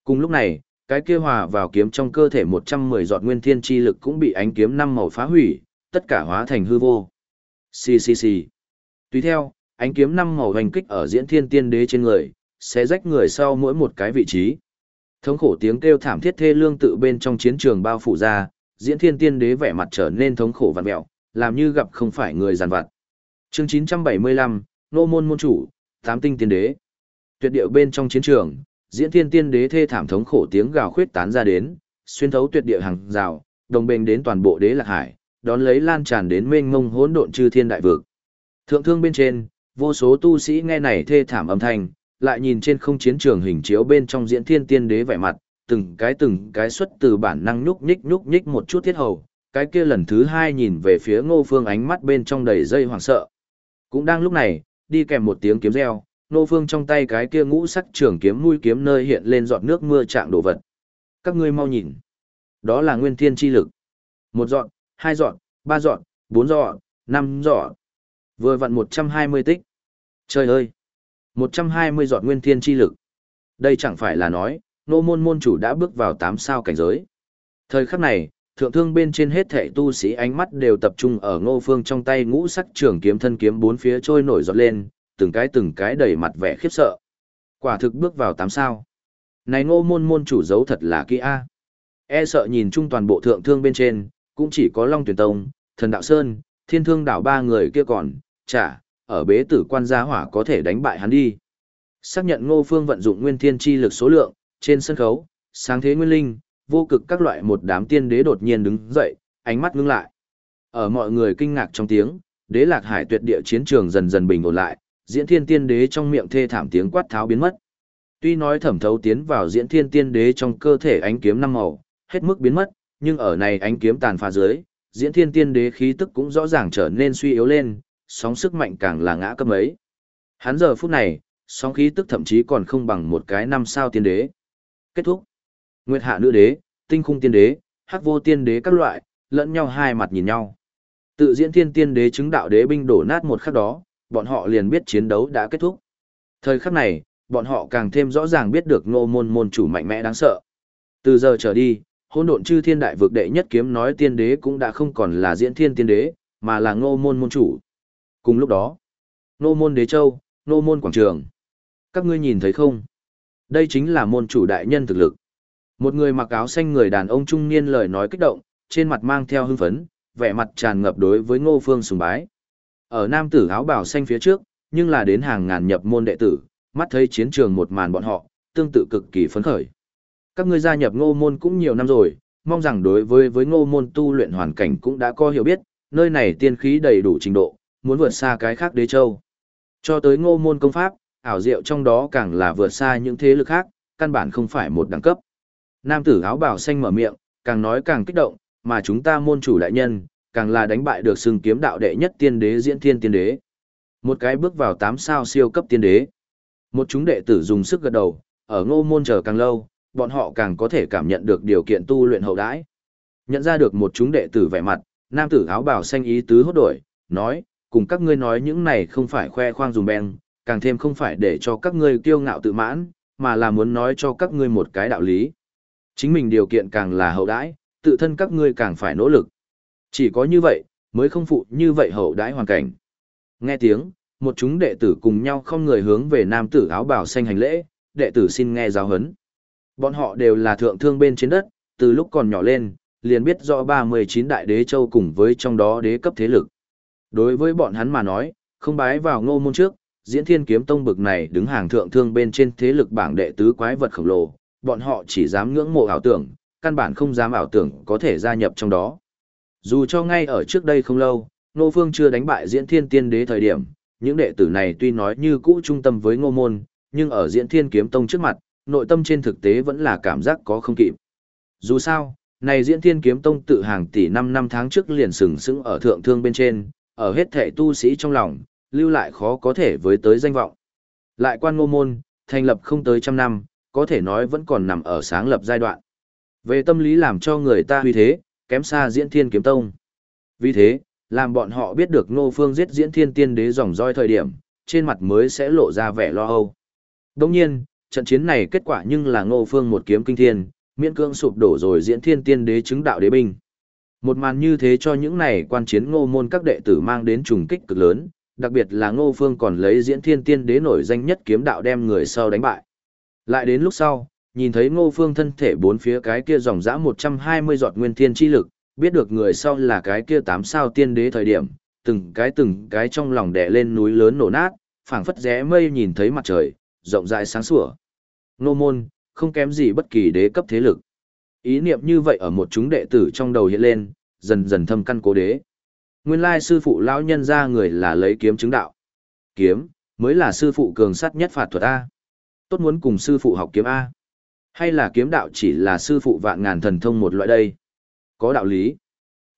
Speaker 1: Cùng lúc này, cái kia hòa vào kiếm trong cơ thể 110 giọt nguyên thiên chi lực cũng bị ánh kiếm năm màu phá hủy, tất cả hóa thành hư vô. Xì xì xì. Tùy theo, ánh kiếm năm màu hành kích ở diễn thiên tiên đế trên người, sẽ rách người sau mỗi một cái vị trí. Thống khổ tiếng kêu thảm thiết thê lương tự bên trong chiến trường bao phủ ra, diễn thiên tiên đế vẻ mặt trở nên thống khổ vặn mẹo, làm như gặp không phải người giàn vặt. Chương 975, Nô môn môn chủ, tám tinh tiên đế. Tuyệt điệu bên trong chiến trường, diễn thiên tiên đế thê thảm thống khổ tiếng gào khuyết tán ra đến, xuyên thấu tuyệt địa hàng rào, đồng bền đến toàn bộ đế lạc hải, đón lấy lan tràn đến mênh mông hỗn độn chư thiên đại vực. Thượng thương bên trên, vô số tu sĩ nghe này thê thảm âm thanh, lại nhìn trên không chiến trường hình chiếu bên trong diễn thiên tiên đế vẻ mặt, từng cái từng cái xuất từ bản năng nhúc nhích nhúc nhích một chút thiết hầu, cái kia lần thứ hai nhìn về phía ngô phương ánh mắt bên trong đầy dây hoảng sợ. Cũng đang lúc này, đi kèm một tiếng kiếm reo, ngô phương trong tay cái kia ngũ sắc trường kiếm mũi kiếm nơi hiện lên giọt nước mưa trạng đồ vật. Các ngươi mau nhìn. Đó là nguyên thiên chi lực. Một dọn, hai dọn, ba dọn, bốn dọn, năm dọn. Vừa vặn 120 tích. Trời ơi! 120 giọt nguyên thiên chi lực. Đây chẳng phải là nói, nô môn môn chủ đã bước vào 8 sao cảnh giới. Thời khắc này, thượng thương bên trên hết thảy tu sĩ ánh mắt đều tập trung ở ngô phương trong tay ngũ sắc trường kiếm thân kiếm bốn phía trôi nổi giọt lên, từng cái từng cái đầy mặt vẻ khiếp sợ. Quả thực bước vào 8 sao. Này ngô môn môn chủ giấu thật là kỹ A. E sợ nhìn chung toàn bộ thượng thương bên trên, cũng chỉ có Long Tuyển Tông, Thần Đạo Sơn, Thiên Thương Đảo ba người kia còn, chả, ở bế tử quan gia hỏa có thể đánh bại hắn đi. Xác nhận Ngô Phương vận dụng nguyên thiên chi lực số lượng, trên sân khấu, sáng thế nguyên linh, vô cực các loại một đám tiên đế đột nhiên đứng dậy, ánh mắt ngưng lại. Ở mọi người kinh ngạc trong tiếng, đế lạc hải tuyệt địa chiến trường dần dần bình ổn lại, diễn thiên tiên đế trong miệng thê thảm tiếng quát tháo biến mất. Tuy nói thẩm thấu tiến vào diễn thiên tiên đế trong cơ thể ánh kiếm năm màu, hết mức biến mất, nhưng ở này ánh kiếm tàn phá dưới, diễn thiên tiên đế khí tức cũng rõ ràng trở nên suy yếu lên, sóng sức mạnh càng là ngã cấp ấy. Hắn giờ phút này, sóng khí tức thậm chí còn không bằng một cái năm sao tiên đế. Kết thúc. Nguyệt hạ nữ đế, tinh khung tiên đế, hắc vô tiên đế các loại, lẫn nhau hai mặt nhìn nhau. Tự diễn thiên tiên đế chứng đạo đế binh đổ nát một khắc đó, bọn họ liền biết chiến đấu đã kết thúc. Thời khắc này, bọn họ càng thêm rõ ràng biết được ngô môn môn chủ mạnh mẽ đáng sợ. Từ giờ trở đi, hôn độn chư thiên đại vực đệ nhất kiếm nói tiên đế cũng đã không còn là diễn thiên tiên đế, mà là ngô môn môn chủ. Cùng lúc đó, nô môn đế châu, nô môn quảng trường. Các ngươi nhìn thấy không? Đây chính là môn chủ đại nhân thực lực. Một người mặc áo xanh người đàn ông trung niên lời nói kích động, trên mặt mang theo hưng phấn, vẻ mặt tràn ngập đối với ngô phương sùng bái. Ở nam tử áo bào xanh phía trước, nhưng là đến hàng ngàn nhập môn đệ tử, mắt thấy chiến trường một màn bọn họ, tương tự cực kỳ phấn khởi. Các ngươi gia nhập ngô môn cũng nhiều năm rồi, mong rằng đối với với ngô môn tu luyện hoàn cảnh cũng đã có hiểu biết, nơi này tiên khí đầy đủ trình độ, muốn vượt xa cái khác đế châu. Cho tới ngô môn công pháp, ảo diệu trong đó càng là vượt xa những thế lực khác, căn bản không phải một đẳng cấp. Nam tử áo bào xanh mở miệng, càng nói càng kích động, mà chúng ta môn chủ đại nhân, càng là đánh bại được xưng kiếm đạo đệ nhất tiên đế diễn thiên tiên đế. Một cái bước vào 8 sao siêu cấp tiên đế. Một chúng đệ tử dùng sức gật đầu, ở ngô môn chờ càng lâu, bọn họ càng có thể cảm nhận được điều kiện tu luyện hậu đãi. Nhận ra được một chúng đệ tử vẻ mặt, nam tử áo bào xanh ý tứ hốt đổi, nói, cùng các ngươi nói những này không phải khoe khoang dùng beng, càng thêm không phải để cho các ngươi kiêu ngạo tự mãn, mà là muốn nói cho các ngươi một cái đạo lý. Chính mình điều kiện càng là hậu đãi, tự thân các ngươi càng phải nỗ lực. Chỉ có như vậy, mới không phụ như vậy hậu đãi hoàn cảnh. Nghe tiếng, một chúng đệ tử cùng nhau không người hướng về nam tử áo bào xanh hành lễ, đệ tử xin nghe giáo huấn. Bọn họ đều là thượng thương bên trên đất, từ lúc còn nhỏ lên, liền biết rõ 39 đại đế châu cùng với trong đó đế cấp thế lực. Đối với bọn hắn mà nói, không bái vào ngô môn trước, diễn thiên kiếm tông bực này đứng hàng thượng thương bên trên thế lực bảng đệ tứ quái vật khổng lồ, bọn họ chỉ dám ngưỡng mộ ảo tưởng, căn bản không dám ảo tưởng có thể gia nhập trong đó. Dù cho ngay ở trước đây không lâu, Ngô Phương chưa đánh bại diễn thiên tiên đế thời điểm, những đệ tử này tuy nói như cũ trung tâm với ngô môn, nhưng ở diễn thiên kiếm tông trước mặt, nội tâm trên thực tế vẫn là cảm giác có không kịp. Dù sao, này diễn thiên kiếm tông tự hàng tỷ năm năm tháng trước liền sừng sững ở thượng thương bên trên, ở hết thể tu sĩ trong lòng, lưu lại khó có thể với tới danh vọng. Lại quan ngô môn, thành lập không tới trăm năm, có thể nói vẫn còn nằm ở sáng lập giai đoạn. Về tâm lý làm cho người ta huy thế, kém xa diễn thiên kiếm tông. Vì thế, làm bọn họ biết được ngô phương giết diễn thiên tiên đế dòng roi thời điểm, trên mặt mới sẽ lộ ra vẻ lo âu. Đồng nhiên, trận chiến này kết quả nhưng là ngô phương một kiếm kinh thiên, miễn cương sụp đổ rồi diễn thiên tiên đế chứng đạo đế binh. Một màn như thế cho những này quan chiến ngô môn các đệ tử mang đến trùng kích cực lớn, đặc biệt là ngô phương còn lấy diễn thiên tiên đế nổi danh nhất kiếm đạo đem người sau đánh bại. Lại đến lúc sau, nhìn thấy ngô phương thân thể bốn phía cái kia dòng dã 120 giọt nguyên thiên chi lực, biết được người sau là cái kia tám sao tiên đế thời điểm, từng cái từng cái trong lòng đè lên núi lớn nổ nát, phảng phất rẽ mây nhìn thấy mặt trời, rộng rãi sáng sủa. Ngô môn, không kém gì bất kỳ đế cấp thế lực. Ý niệm như vậy ở một chúng đệ tử trong đầu hiện lên, dần dần thâm căn cố đế. Nguyên lai sư phụ lão nhân ra người là lấy kiếm chứng đạo. Kiếm, mới là sư phụ cường sắt nhất phạt thuật A. Tốt muốn cùng sư phụ học kiếm A. Hay là kiếm đạo chỉ là sư phụ vạn ngàn thần thông một loại đây? Có đạo lý.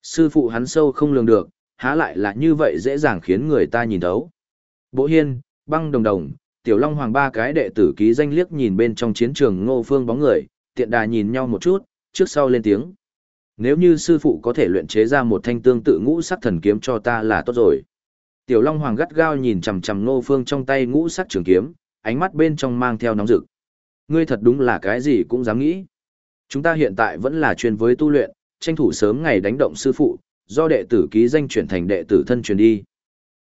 Speaker 1: Sư phụ hắn sâu không lường được, há lại là như vậy dễ dàng khiến người ta nhìn thấu. Bỗ Hiên, băng đồng đồng, tiểu long hoàng ba cái đệ tử ký danh liếc nhìn bên trong chiến trường ngô phương bóng người, tiện đà nhìn nhau một chút, trước sau lên tiếng. Nếu như sư phụ có thể luyện chế ra một thanh tương tự ngũ sắc thần kiếm cho ta là tốt rồi. Tiểu long hoàng gắt gao nhìn chằm chằm ngô phương trong tay ngũ sắc trường kiếm, ánh mắt bên trong mang theo nóng rực. Ngươi thật đúng là cái gì cũng dám nghĩ. Chúng ta hiện tại vẫn là chuyên với tu luyện, tranh thủ sớm ngày đánh động sư phụ, do đệ tử ký danh chuyển thành đệ tử thân truyền đi.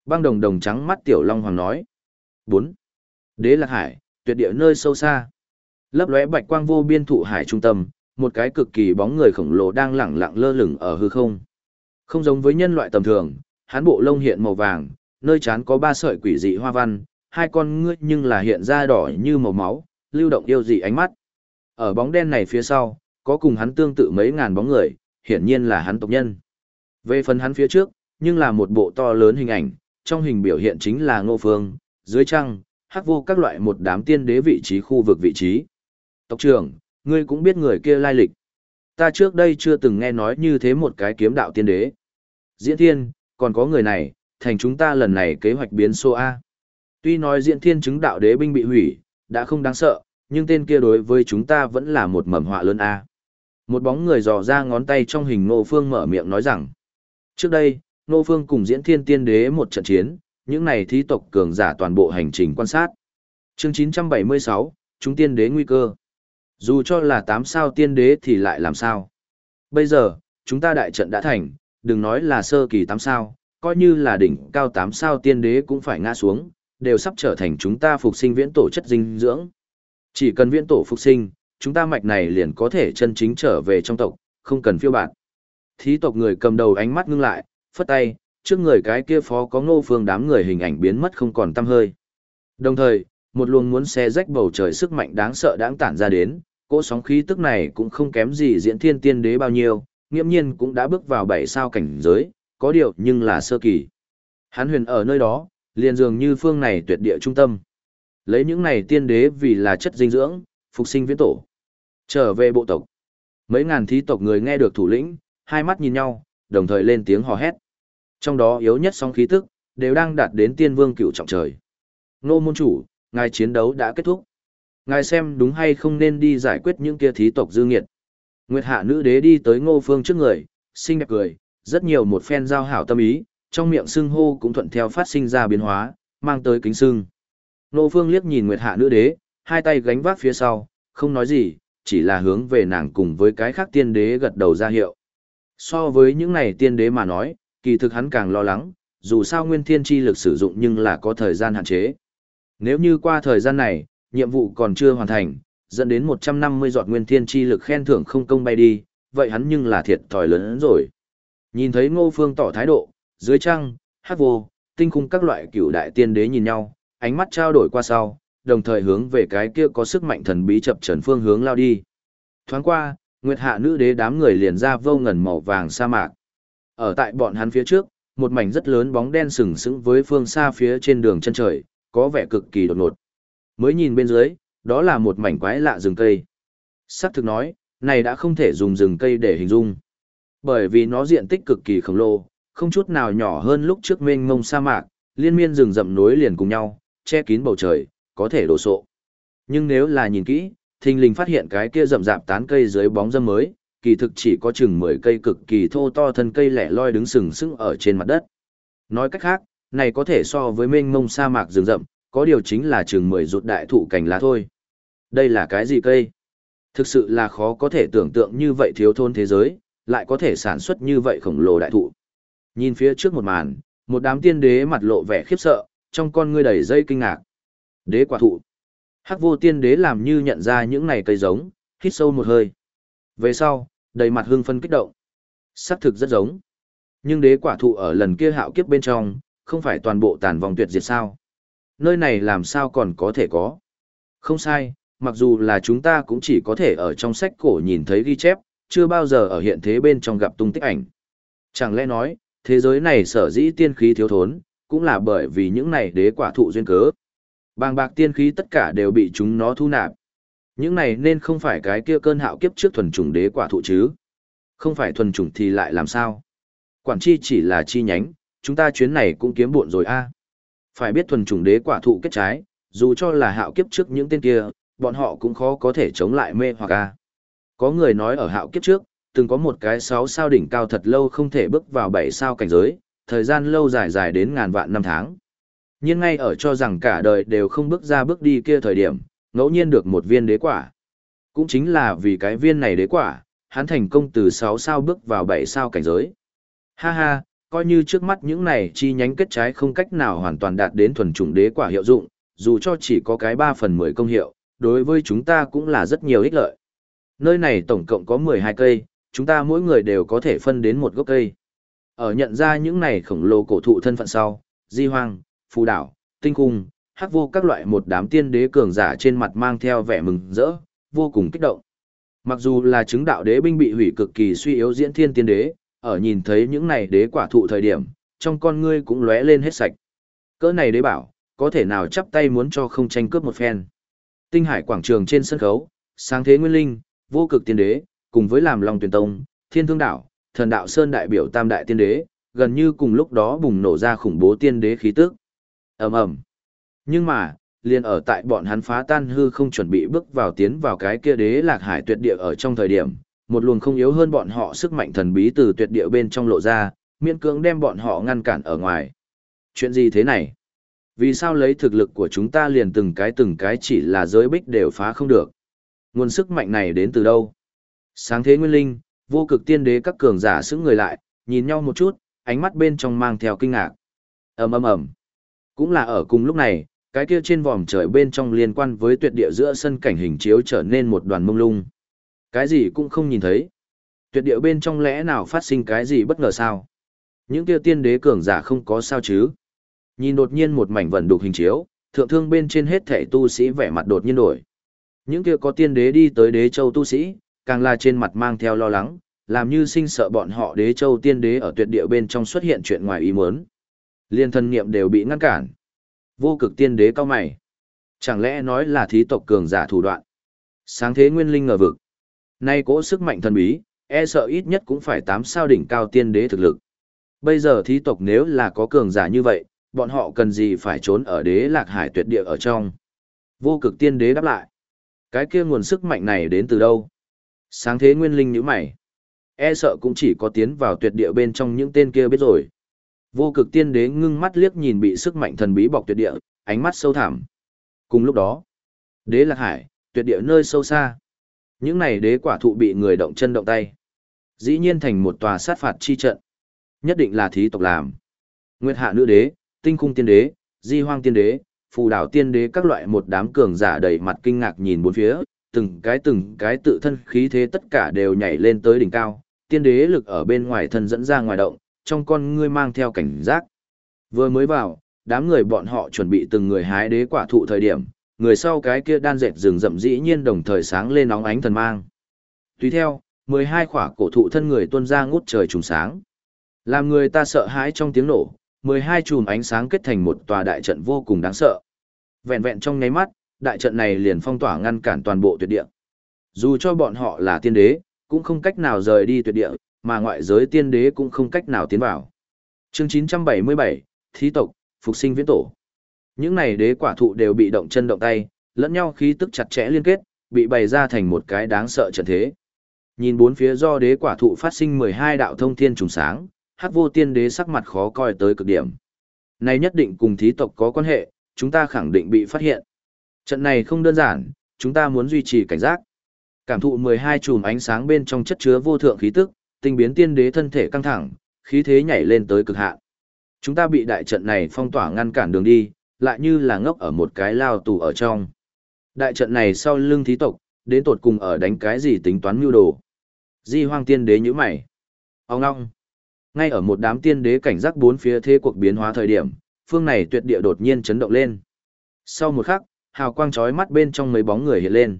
Speaker 1: Băng đồng đồng trắng mắt tiểu long hoàng nói. 4. Đế lạc hải, tuyệt địa nơi sâu xa. Lấp lóe bạch quang vô biên thụ hải trung tâm, một cái cực kỳ bóng người khổng lồ đang lẳng lặng lơ lửng ở hư không. Không giống với nhân loại tầm thường, hắn bộ lông hiện màu vàng, nơi trán có ba sợi quỷ dị hoa văn, hai con ngươi nhưng là hiện ra đỏ như màu máu, lưu động yêu dị ánh mắt. Ở bóng đen này phía sau, có cùng hắn tương tự mấy ngàn bóng người, hiển nhiên là hắn tộc nhân. Về phần hắn phía trước, nhưng là một bộ to lớn hình ảnh, trong hình biểu hiện chính là Ngô Phương, dưới trăng, hắc vô các loại một đám tiên đế vị trí khu vực vị trí. Tộc trưởng, ngươi cũng biết người kia lai lịch. Ta trước đây chưa từng nghe nói như thế một cái kiếm đạo tiên đế. Diễn thiên, còn có người này, thành chúng ta lần này kế hoạch biến số A. Tuy nói diễn thiên chứng đạo đế binh bị hủy, đã không đáng sợ, nhưng tên kia đối với chúng ta vẫn là một mầm họa lớn A. Một bóng người dò ra ngón tay trong hình Ngô Phương mở miệng nói rằng, trước đây, Ngô Phương cùng diễn thiên tiên đế một trận chiến, những này thí tộc cường giả toàn bộ hành trình quan sát. Chương 976, chúng tiên đế nguy cơ. Dù cho là tám sao tiên đế thì lại làm sao? Bây giờ, chúng ta đại trận đã thành, đừng nói là sơ kỳ tám sao, Coi như là đỉnh cao tám sao tiên đế cũng phải ngã xuống, đều sắp trở thành chúng ta phục sinh viễn tổ chất dinh dưỡng. Chỉ cần viễn tổ phục sinh, chúng ta mạch này liền có thể chân chính trở về trong tộc, không cần phiêu bạt. Thí tộc người cầm đầu ánh mắt ngưng lại, phất tay, trước người cái kia phó có ngô phương đám người hình ảnh biến mất không còn tăm hơi. Đồng thời, một luồng muốn xé rách bầu trời sức mạnh đáng sợ đáng tản ra đến, cỗ sóng khí tức này cũng không kém gì diễn thiên tiên đế bao nhiêu, nghiễm nhiên cũng đã bước vào bảy sao cảnh giới, có điều nhưng là sơ kỳ. Hắn huyền ở nơi đó, liền dường như phương này tuyệt địa trung tâm. Lấy những này tiên đế vì là chất dinh dưỡng, phục sinh viễn tổ. Trở về bộ tộc. Mấy ngàn thí tộc người nghe được thủ lĩnh, hai mắt nhìn nhau, đồng thời lên tiếng hò hét. Trong đó yếu nhất song khí tức, đều đang đạt đến tiên vương cựu trọng trời. Nô môn chủ, ngài chiến đấu đã kết thúc. Ngài xem đúng hay không nên đi giải quyết những kia thí tộc dư nghiệt. Nguyệt hạ nữ đế đi tới ngô phương trước người, xinh đẹp cười, rất nhiều một phen giao hảo tâm ý, trong miệng xưng hô cũng thuận theo phát sinh ra biến hóa, mang tới kính xưng. Ngô phương liếc nhìn Nguyệt hạ nữ đế, hai tay gánh vác phía sau, không nói gì, chỉ là hướng về nàng cùng với cái khác tiên đế gật đầu ra hiệu. So với những này tiên đế mà nói, kỳ thực hắn càng lo lắng, dù sao nguyên thiên chi lực sử dụng nhưng là có thời gian hạn chế. Nếu như qua thời gian này, nhiệm vụ còn chưa hoàn thành, dẫn đến 150 giọt nguyên thiên chi lực khen thưởng không công bay đi, vậy hắn nhưng là thiệt thòi lớn hơn rồi. Nhìn thấy ngô phương tỏ thái độ, dưới trăng, hát vô, tinh khung các loại cửu đại tiên đế nhìn nhau, ánh mắt trao đổi qua sau, đồng thời hướng về cái kia có sức mạnh thần bí chập trần phương hướng lao đi. Thoáng qua, Nguyệt Hạ nữ đế đám người liền ra vô ngần màu vàng sa mạc. Ở tại bọn hắn phía trước, một mảnh rất lớn bóng đen sừng sững với phương xa phía trên đường chân trời, có vẻ cực kỳ đột ngột. Mới nhìn bên dưới, đó là một mảnh quái lạ rừng cây. Sắc thực nói, này đã không thể dùng rừng cây để hình dung. Bởi vì nó diện tích cực kỳ khổng lồ, không chút nào nhỏ hơn lúc trước mênh mông sa mạc, liên miên rừng rậm nối liền cùng nhau, che kín bầu trời, có thể đổ sộ. Nhưng nếu là nhìn kỹ, thình lình phát hiện cái kia rậm rạp tán cây dưới bóng dâm mới, kỳ thực chỉ có chừng 10 cây cực kỳ thô to thân cây lẻ loi đứng sừng sững ở trên mặt đất. Nói cách khác, này có thể so với mênh mông sa mạc rừng rậm, có điều chính là chừng 10 rụt đại thụ cành lá thôi. Đây là cái gì cây? Thực sự là khó có thể tưởng tượng như vậy thiếu thôn thế giới, lại có thể sản xuất như vậy khổng lồ đại thụ. Nhìn phía trước một màn, một đám tiên đế mặt lộ vẻ khiếp sợ, trong con ngươi đầy dây kinh ngạc. Đế quả thụ. Hắc vô tiên đế làm như nhận ra những này cây giống, hít sâu một hơi. Về sau, đầy mặt hưng phân kích động. Sắc thực rất giống. Nhưng đế quả thụ ở lần kia hạo kiếp bên trong, không phải toàn bộ tàn vòng tuyệt diệt sao. Nơi này làm sao còn có thể có. Không sai, mặc dù là chúng ta cũng chỉ có thể ở trong sách cổ nhìn thấy ghi chép, chưa bao giờ ở hiện thế bên trong gặp tung tích ảnh. Chẳng lẽ nói, thế giới này sở dĩ tiên khí thiếu thốn, cũng là bởi vì những này đế quả thụ duyên cớ. Bàng bạc tiên khí tất cả đều bị chúng nó thu nạp. Những này nên không phải cái kia cơn hạo kiếp trước thuần chủng đế quả thụ chứ. Không phải thuần chủng thì lại làm sao? Quản chi chỉ là chi nhánh, chúng ta chuyến này cũng kiếm buộn rồi a. Phải biết thuần chủng đế quả thụ kết trái, dù cho là hạo kiếp trước những tên kia, bọn họ cũng khó có thể chống lại mê hoặc a. Có người nói ở hạo kiếp trước, từng có một cái sáu sao đỉnh cao thật lâu không thể bước vào bảy sao cảnh giới, thời gian lâu dài dài đến ngàn vạn năm tháng. Nhưng ngay ở cho rằng cả đời đều không bước ra bước đi kia thời điểm, ngẫu nhiên được một viên đế quả. Cũng chính là vì cái viên này đế quả, hắn thành công từ 6 sao bước vào 7 sao cảnh giới. Ha ha, coi như trước mắt những này chi nhánh kết trái không cách nào hoàn toàn đạt đến thuần chủng đế quả hiệu dụng, dù cho chỉ có cái 3 phần 10 công hiệu, đối với chúng ta cũng là rất nhiều ích lợi. Nơi này tổng cộng có 12 cây, chúng ta mỗi người đều có thể phân đến một gốc cây. Ở nhận ra những này khổng lồ cổ thụ thân phận sau, di hoang, phù đảo, tinh cung, hắc vô các loại một đám tiên đế cường giả trên mặt mang theo vẻ mừng rỡ, vô cùng kích động. Mặc dù là chứng đạo đế binh bị hủy cực kỳ suy yếu diễn thiên tiên đế, ở nhìn thấy những này đế quả thụ thời điểm, trong con ngươi cũng lóe lên hết sạch. Cỡ này đế bảo, có thể nào chắp tay muốn cho không tranh cướp một phen. Tinh hải quảng trường trên sân khấu, sáng thế nguyên linh, vô cực tiên đế, cùng với làm long tuyển tông, thiên thương đạo thần đạo sơn đại biểu tam đại tiên đế, gần như cùng lúc đó bùng nổ ra khủng bố tiên đế khí tức ầm ầm nhưng mà liền ở tại bọn hắn phá tan hư không chuẩn bị bước vào tiến vào cái kia đế lạc hải tuyệt địa ở trong thời điểm một luồng không yếu hơn bọn họ sức mạnh thần bí từ tuyệt địa bên trong lộ ra miễn cưỡng đem bọn họ ngăn cản ở ngoài chuyện gì thế này vì sao lấy thực lực của chúng ta liền từng cái từng cái chỉ là giới bích đều phá không được nguồn sức mạnh này đến từ đâu sáng thế nguyên linh vô cực tiên đế các cường giả xứng người lại nhìn nhau một chút ánh mắt bên trong mang theo kinh ngạc. ầm ầm ầm. Cũng là ở cùng lúc này, cái kia trên vòm trời bên trong liên quan với tuyệt địa giữa sân cảnh hình chiếu trở nên một đoàn mông lung. Cái gì cũng không nhìn thấy. Tuyệt địa bên trong lẽ nào phát sinh cái gì bất ngờ sao? Những kia tiên đế cường giả không có sao chứ? Nhìn đột nhiên một mảnh vẩn đục hình chiếu, thượng thương bên trên hết thể tu sĩ vẻ mặt đột nhiên đổi. Những kia có tiên đế đi tới đế châu tu sĩ, càng là trên mặt mang theo lo lắng, làm như sinh sợ bọn họ đế châu tiên đế ở tuyệt địa bên trong xuất hiện chuyện ngoài ý muốn. Liên thân nghiệm đều bị ngăn cản. Vô cực tiên đế cao mày. Chẳng lẽ nói là thí tộc cường giả thủ đoạn? Sáng thế nguyên linh ngờ vực. Nay cỗ sức mạnh thần bí, e sợ ít nhất cũng phải tám sao đỉnh cao tiên đế thực lực. Bây giờ thí tộc nếu là có cường giả như vậy, bọn họ cần gì phải trốn ở đế lạc hải tuyệt địa ở trong. Vô cực tiên đế đáp lại. Cái kia nguồn sức mạnh này đến từ đâu? Sáng thế nguyên linh như mày. E sợ cũng chỉ có tiến vào tuyệt địa bên trong những tên kia biết rồi. Vô cực tiên đế ngưng mắt liếc nhìn bị sức mạnh thần bí bọc tuyệt địa, ánh mắt sâu thẳm. Cùng lúc đó, đế lạc hải, tuyệt địa nơi sâu xa. Những này đế quả thụ bị người động chân động tay. Dĩ nhiên thành một tòa sát phạt chi trận. Nhất định là thí tộc làm. Nguyệt hạ nữ đế, tinh khung tiên đế, di hoang tiên đế, phù đảo tiên đế các loại một đám cường giả đầy mặt kinh ngạc nhìn bốn phía, từng cái từng cái tự thân khí thế tất cả đều nhảy lên tới đỉnh cao, tiên đế lực ở bên ngoài thân dẫn ra ngoài động, trong con ngươi mang theo cảnh giác. Vừa mới vào, đám người bọn họ chuẩn bị từng người hái đế quả thụ thời điểm, người sau cái kia đan dệt rừng rậm dĩ nhiên đồng thời sáng lên nóng ánh thần mang. Tùy theo, 12 khỏa cổ thụ thân người tuôn ra ngút trời trùng sáng. Làm người ta sợ hãi trong tiếng nổ, 12 chùm ánh sáng kết thành một tòa đại trận vô cùng đáng sợ. Vẹn vẹn trong nháy mắt, đại trận này liền phong tỏa ngăn cản toàn bộ tuyệt địa. Dù cho bọn họ là tiên đế, cũng không cách nào rời đi tuyệt địa, mà ngoại giới tiên đế cũng không cách nào tiến vào. Chương 977, Thí tộc, Phục sinh viễn tổ. Những này đế quả thụ đều bị động chân động tay, lẫn nhau khí tức chặt chẽ liên kết, bị bày ra thành một cái đáng sợ trận thế. Nhìn bốn phía do đế quả thụ phát sinh 12 đạo thông thiên trùng sáng, hắc vô tiên đế sắc mặt khó coi tới cực điểm. Này nhất định cùng thí tộc có quan hệ, chúng ta khẳng định bị phát hiện. Trận này không đơn giản, chúng ta muốn duy trì cảnh giác. Cảm thụ 12 chùm ánh sáng bên trong chất chứa vô thượng khí tức, tinh biến tiên đế thân thể căng thẳng, khí thế nhảy lên tới cực hạn. Chúng ta bị đại trận này phong tỏa ngăn cản đường đi, lại như là ngốc ở một cái lao tù ở trong. Đại trận này sau lưng thí tộc, đến tột cùng ở đánh cái gì tính toán mưu đồ. Di hoang tiên đế như mày. Ông ngong. Ngay ở một đám tiên đế cảnh giác bốn phía thế cuộc biến hóa thời điểm, phương này tuyệt địa đột nhiên chấn động lên. Sau một khắc, hào quang chói mắt bên trong mấy bóng người hiện lên.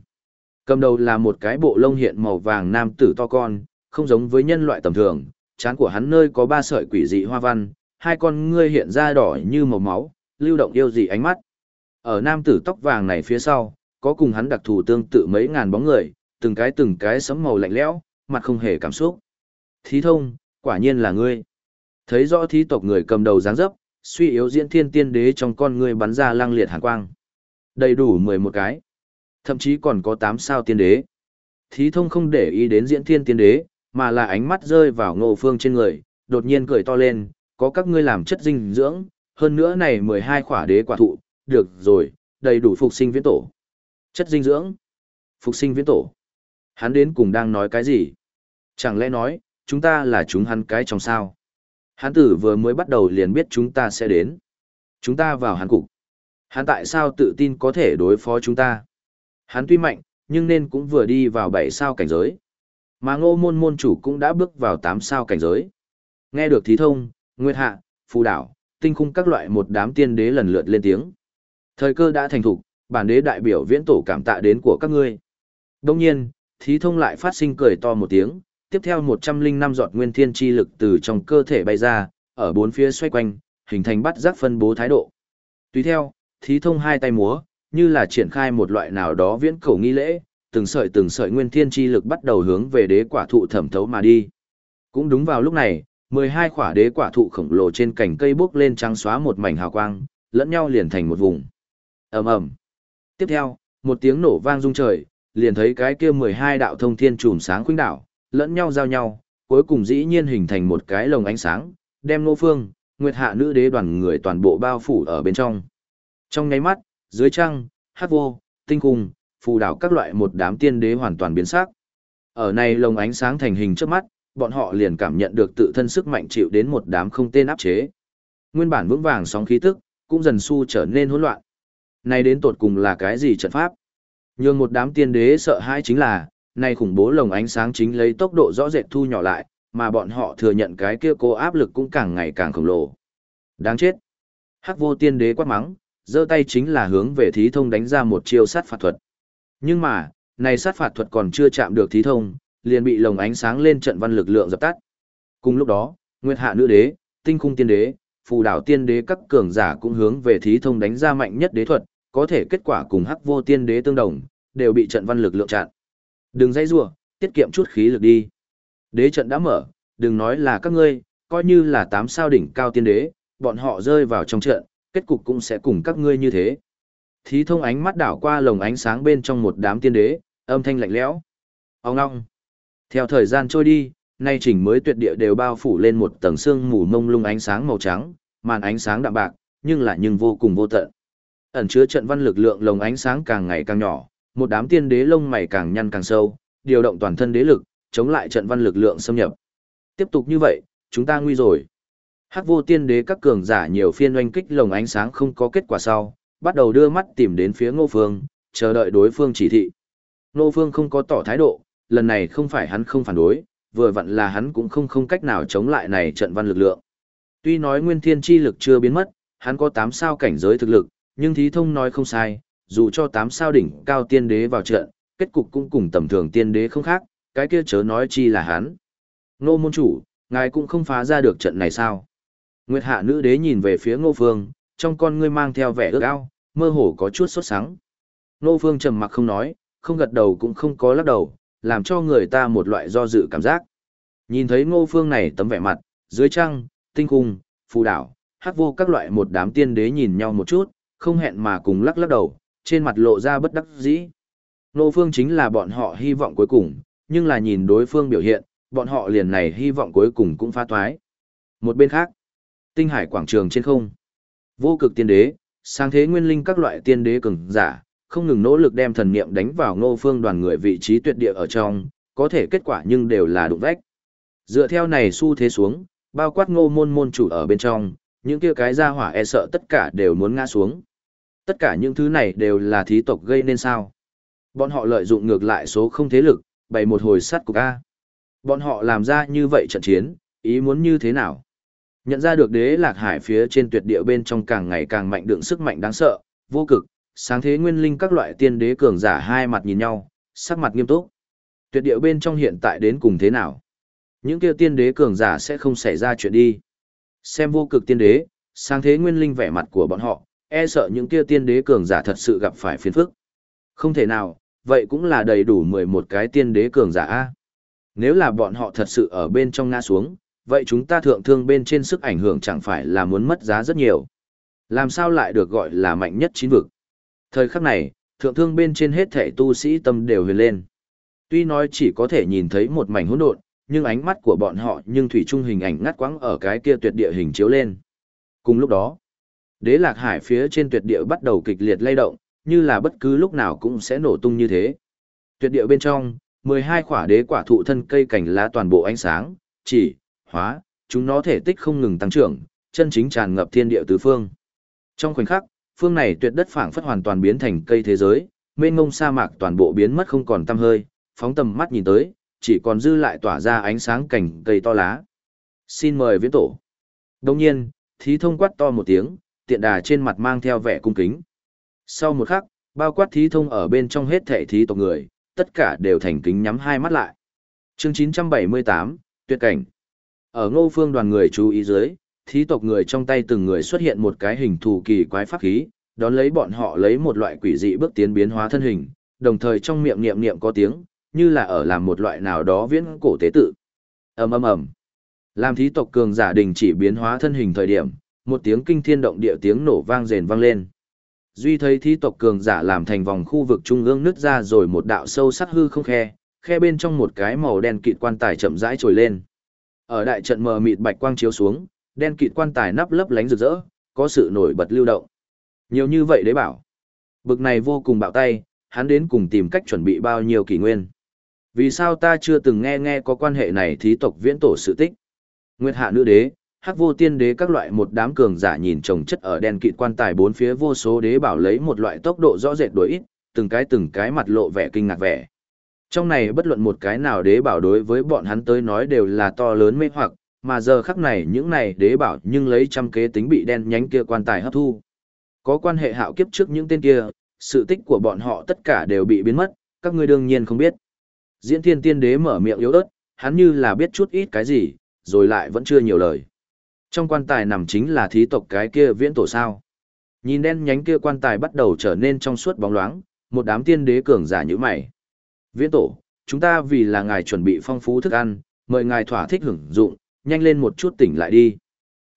Speaker 1: Cầm đầu là một cái bộ lông hiện màu vàng nam tử to con, không giống với nhân loại tầm thường, trán của hắn nơi có ba sợi quỷ dị hoa văn, hai con ngươi hiện ra đỏ như màu máu, lưu động yêu dị ánh mắt. Ở nam tử tóc vàng này phía sau, có cùng hắn đặc thù tương tự mấy ngàn bóng người, từng cái từng cái sấm màu lạnh lẽo, mặt không hề cảm xúc. Thí thông, quả nhiên là ngươi. Thấy rõ thí tộc người cầm đầu dáng dấp, suy yếu diễn thiên tiên đế trong con ngươi bắn ra lang liệt hàn quang. Đầy đủ 11 cái. Thậm chí còn có 8 sao tiên đế. Thí thông không để ý đến diễn thiên tiên đế, mà là ánh mắt rơi vào ngộ phương trên người, đột nhiên cười to lên, có các ngươi làm chất dinh dưỡng, hơn nữa này 12 khỏa đế quả thụ, được rồi, đầy đủ phục sinh viễn tổ. Chất dinh dưỡng, phục sinh viễn tổ. Hắn đến cùng đang nói cái gì? Chẳng lẽ nói, chúng ta là chúng hắn cái trong sao? Hắn tử vừa mới bắt đầu liền biết chúng ta sẽ đến. Chúng ta vào hắn cục. Hắn tại sao tự tin có thể đối phó chúng ta? Hắn tuy mạnh, nhưng nên cũng vừa đi vào 7 sao cảnh giới. Mà ngô môn môn chủ cũng đã bước vào 8 sao cảnh giới. Nghe được thí thông, Nguyệt Hạ, Phù Đảo, tinh khung các loại một đám tiên đế lần lượt lên tiếng. Thời cơ đã thành thục, bản đế đại biểu viễn tổ cảm tạ đến của các ngươi. Đồng nhiên, thí thông lại phát sinh cười to một tiếng, tiếp theo 105 giọt nguyên thiên chi lực từ trong cơ thể bay ra, ở bốn phía xoay quanh, hình thành bắt giác phân bố thái độ. Tùy theo, thí thông hai tay múa, như là triển khai một loại nào đó viễn cổ nghi lễ, từng sợi từng sợi nguyên thiên chi lực bắt đầu hướng về đế quả thụ thẩm thấu mà đi. Cũng đúng vào lúc này, 12 quả đế quả thụ khổng lồ trên cành cây bốc lên trắng xóa một mảnh hào quang, lẫn nhau liền thành một vùng. Ầm ầm. Tiếp theo, một tiếng nổ vang rung trời, liền thấy cái kia 12 đạo thông thiên chùm sáng khuynh đảo, lẫn nhau giao nhau, cuối cùng dĩ nhiên hình thành một cái lồng ánh sáng, đem Nô Phương, Nguyệt Hạ nữ đế đoàn người toàn bộ bao phủ ở bên trong. Trong nháy mắt, dưới trăng, hát vô, tinh cung, phù đảo các loại một đám tiên đế hoàn toàn biến sắc. Ở này lồng ánh sáng thành hình trước mắt, bọn họ liền cảm nhận được tự thân sức mạnh chịu đến một đám không tên áp chế. Nguyên bản vững vàng sóng khí tức, cũng dần su trở nên hỗn loạn. Này đến tột cùng là cái gì trận pháp? Nhưng một đám tiên đế sợ hãi chính là, này khủng bố lồng ánh sáng chính lấy tốc độ rõ rệt thu nhỏ lại, mà bọn họ thừa nhận cái kia cô áp lực cũng càng ngày càng khổng lồ. Đáng chết. Hắc vô tiên đế quát mắng, giơ tay chính là hướng về thí thông đánh ra một chiêu sát phạt thuật. Nhưng mà, này sát phạt thuật còn chưa chạm được thí thông, liền bị lồng ánh sáng lên trận văn lực lượng dập tắt. Cùng lúc đó, Nguyệt Hạ Nữ Đế, Tinh Khung Tiên Đế, Phù Đảo Tiên Đế các cường giả cũng hướng về thí thông đánh ra mạnh nhất đế thuật, có thể kết quả cùng Hắc Vô Tiên Đế tương đồng, đều bị trận văn lực lượng chặn. Đừng dây rủa, tiết kiệm chút khí lực đi. Đế trận đã mở, đừng nói là các ngươi, coi như là tám sao đỉnh cao tiên đế, bọn họ rơi vào trong trận, kết cục cũng sẽ cùng các ngươi như thế. Thí thông ánh mắt đảo qua lồng ánh sáng bên trong một đám tiên đế, âm thanh lạnh lẽo. Ông ngong. Theo thời gian trôi đi, nay chỉnh mới tuyệt địa đều bao phủ lên một tầng sương mù mông lung ánh sáng màu trắng, màn ánh sáng đạm bạc, nhưng lại nhưng vô cùng vô tận. Ẩn chứa trận văn lực lượng lồng ánh sáng càng ngày càng nhỏ, một đám tiên đế lông mày càng nhăn càng sâu, điều động toàn thân đế lực, chống lại trận văn lực lượng xâm nhập. Tiếp tục như vậy, chúng ta nguy rồi. Hắc vô tiên đế các cường giả nhiều phiên oanh kích lồng ánh sáng không có kết quả sau, bắt đầu đưa mắt tìm đến phía ngô phương, chờ đợi đối phương chỉ thị. Ngô phương không có tỏ thái độ, lần này không phải hắn không phản đối, vừa vặn là hắn cũng không không cách nào chống lại này trận văn lực lượng. Tuy nói nguyên thiên chi lực chưa biến mất, hắn có 8 sao cảnh giới thực lực, nhưng thí thông nói không sai, dù cho 8 sao đỉnh cao tiên đế vào trận, kết cục cũng cùng tầm thường tiên đế không khác, cái kia chớ nói chi là hắn. Ngô môn chủ, ngài cũng không phá ra được trận này sao? Nguyệt hạ nữ đế nhìn về phía ngô phương, trong con ngươi mang theo vẻ ước ao, mơ hồ có chút sốt sắng. Ngô phương trầm mặc không nói, không gật đầu cũng không có lắc đầu, làm cho người ta một loại do dự cảm giác. Nhìn thấy ngô phương này tấm vẻ mặt, dưới trăng, tinh khung, phù đảo, hát vô các loại một đám tiên đế nhìn nhau một chút, không hẹn mà cùng lắc lắc đầu, trên mặt lộ ra bất đắc dĩ. Ngô phương chính là bọn họ hy vọng cuối cùng, nhưng là nhìn đối phương biểu hiện, bọn họ liền này hy vọng cuối cùng cũng phá toái. Một bên khác, tinh hải quảng trường trên không, vô cực tiên đế, sáng thế nguyên linh các loại tiên đế cường giả, không ngừng nỗ lực đem thần niệm đánh vào ngô phương đoàn người vị trí tuyệt địa ở trong, có thể kết quả nhưng đều là đụng vách. Dựa theo này xu thế xuống, bao quát ngô môn môn chủ ở bên trong, những kia cái ra hỏa e sợ tất cả đều muốn ngã xuống. Tất cả những thứ này đều là thí tộc gây nên sao. Bọn họ lợi dụng ngược lại số không thế lực, bày một hồi sắt cục A. Bọn họ làm ra như vậy trận chiến, ý muốn như thế nào? Nhận ra được đế lạc hải phía trên tuyệt địa bên trong càng ngày càng mạnh đựng sức mạnh đáng sợ, vô cực, sáng thế nguyên linh các loại tiên đế cường giả hai mặt nhìn nhau, sắc mặt nghiêm túc. Tuyệt địa bên trong hiện tại đến cùng thế nào? Những kia tiên đế cường giả sẽ không xảy ra chuyện đi. Xem vô cực tiên đế, sáng thế nguyên linh vẻ mặt của bọn họ, e sợ những kia tiên đế cường giả thật sự gặp phải phiền phức. Không thể nào, vậy cũng là đầy đủ 11 cái tiên đế cường giả A. Nếu là bọn họ thật sự ở bên trong ngã xuống, vậy chúng ta thượng thương bên trên sức ảnh hưởng chẳng phải là muốn mất giá rất nhiều. Làm sao lại được gọi là mạnh nhất chín vực? Thời khắc này, thượng thương bên trên hết thể tu sĩ tâm đều huyền lên. Tuy nói chỉ có thể nhìn thấy một mảnh hỗn độn, nhưng ánh mắt của bọn họ nhưng thủy trung hình ảnh ngắt quãng ở cái kia tuyệt địa hình chiếu lên. Cùng lúc đó, đế lạc hải phía trên tuyệt địa bắt đầu kịch liệt lay động, như là bất cứ lúc nào cũng sẽ nổ tung như thế. Tuyệt địa bên trong, 12 quả đế quả thụ thân cây cảnh lá toàn bộ ánh sáng, chỉ, hóa, chúng nó thể tích không ngừng tăng trưởng, chân chính tràn ngập thiên địa tứ phương. Trong khoảnh khắc, phương này tuyệt đất phảng phất hoàn toàn biến thành cây thế giới, mênh mông sa mạc toàn bộ biến mất không còn tăm hơi, phóng tầm mắt nhìn tới, chỉ còn dư lại tỏa ra ánh sáng cảnh cây to lá. Xin mời viễn tổ. Đồng nhiên, thí thông quát to một tiếng, tiện đà trên mặt mang theo vẻ cung kính. Sau một khắc, bao quát thí thông ở bên trong hết thể thí tộc người, tất cả đều thành kính nhắm hai mắt lại. Chương 978, tuyệt cảnh. Ở ngô phương đoàn người chú ý dưới, thí tộc người trong tay từng người xuất hiện một cái hình thù kỳ quái pháp khí, đón lấy bọn họ lấy một loại quỷ dị bước tiến biến hóa thân hình, đồng thời trong miệng niệm niệm có tiếng, như là ở làm một loại nào đó viễn cổ tế tự. ầm ầm ầm. Làm thí tộc cường giả đình chỉ biến hóa thân hình thời điểm, một tiếng kinh thiên động địa tiếng nổ vang rền vang lên. Duy thấy thí tộc cường giả làm thành vòng khu vực trung ương nứt ra rồi một đạo sâu sắc hư không khe, khe bên trong một cái màu đen kịt quan tài chậm rãi trồi lên. Ở đại trận mờ mịt bạch quang chiếu xuống, đen kịt quan tài nắp lấp lánh rực rỡ, có sự nổi bật lưu động. Nhiều như vậy đấy bảo. Bực này vô cùng bạo tay, hắn đến cùng tìm cách chuẩn bị bao nhiêu kỷ nguyên. Vì sao ta chưa từng nghe nghe có quan hệ này thí tộc viễn tổ sự tích? Nguyệt hạ nữ đế, hắc vô tiên đế các loại một đám cường giả nhìn chồng chất ở đen kịt quan tài bốn phía vô số đế bảo lấy một loại tốc độ rõ rệt đối ít, từng cái từng cái mặt lộ vẻ kinh ngạc vẻ. Trong này bất luận một cái nào đế bảo đối với bọn hắn tới nói đều là to lớn mê hoặc, mà giờ khắc này những này đế bảo nhưng lấy trăm kế tính bị đen nhánh kia quan tài hấp thu. Có quan hệ hạo kiếp trước những tên kia, sự tích của bọn họ tất cả đều bị biến mất, các ngươi đương nhiên không biết. Diễn thiên tiên đế mở miệng yếu ớt, hắn như là biết chút ít cái gì, rồi lại vẫn chưa nhiều lời. Trong quan tài nằm chính là thí tộc cái kia viễn tổ sao. Nhìn đen nhánh kia quan tài bắt đầu trở nên trong suốt bóng loáng, một đám tiên đế cường giả như mày. Viễn tổ, chúng ta vì là ngài chuẩn bị phong phú thức ăn, mời ngài thỏa thích hưởng dụng, nhanh lên một chút tỉnh lại đi.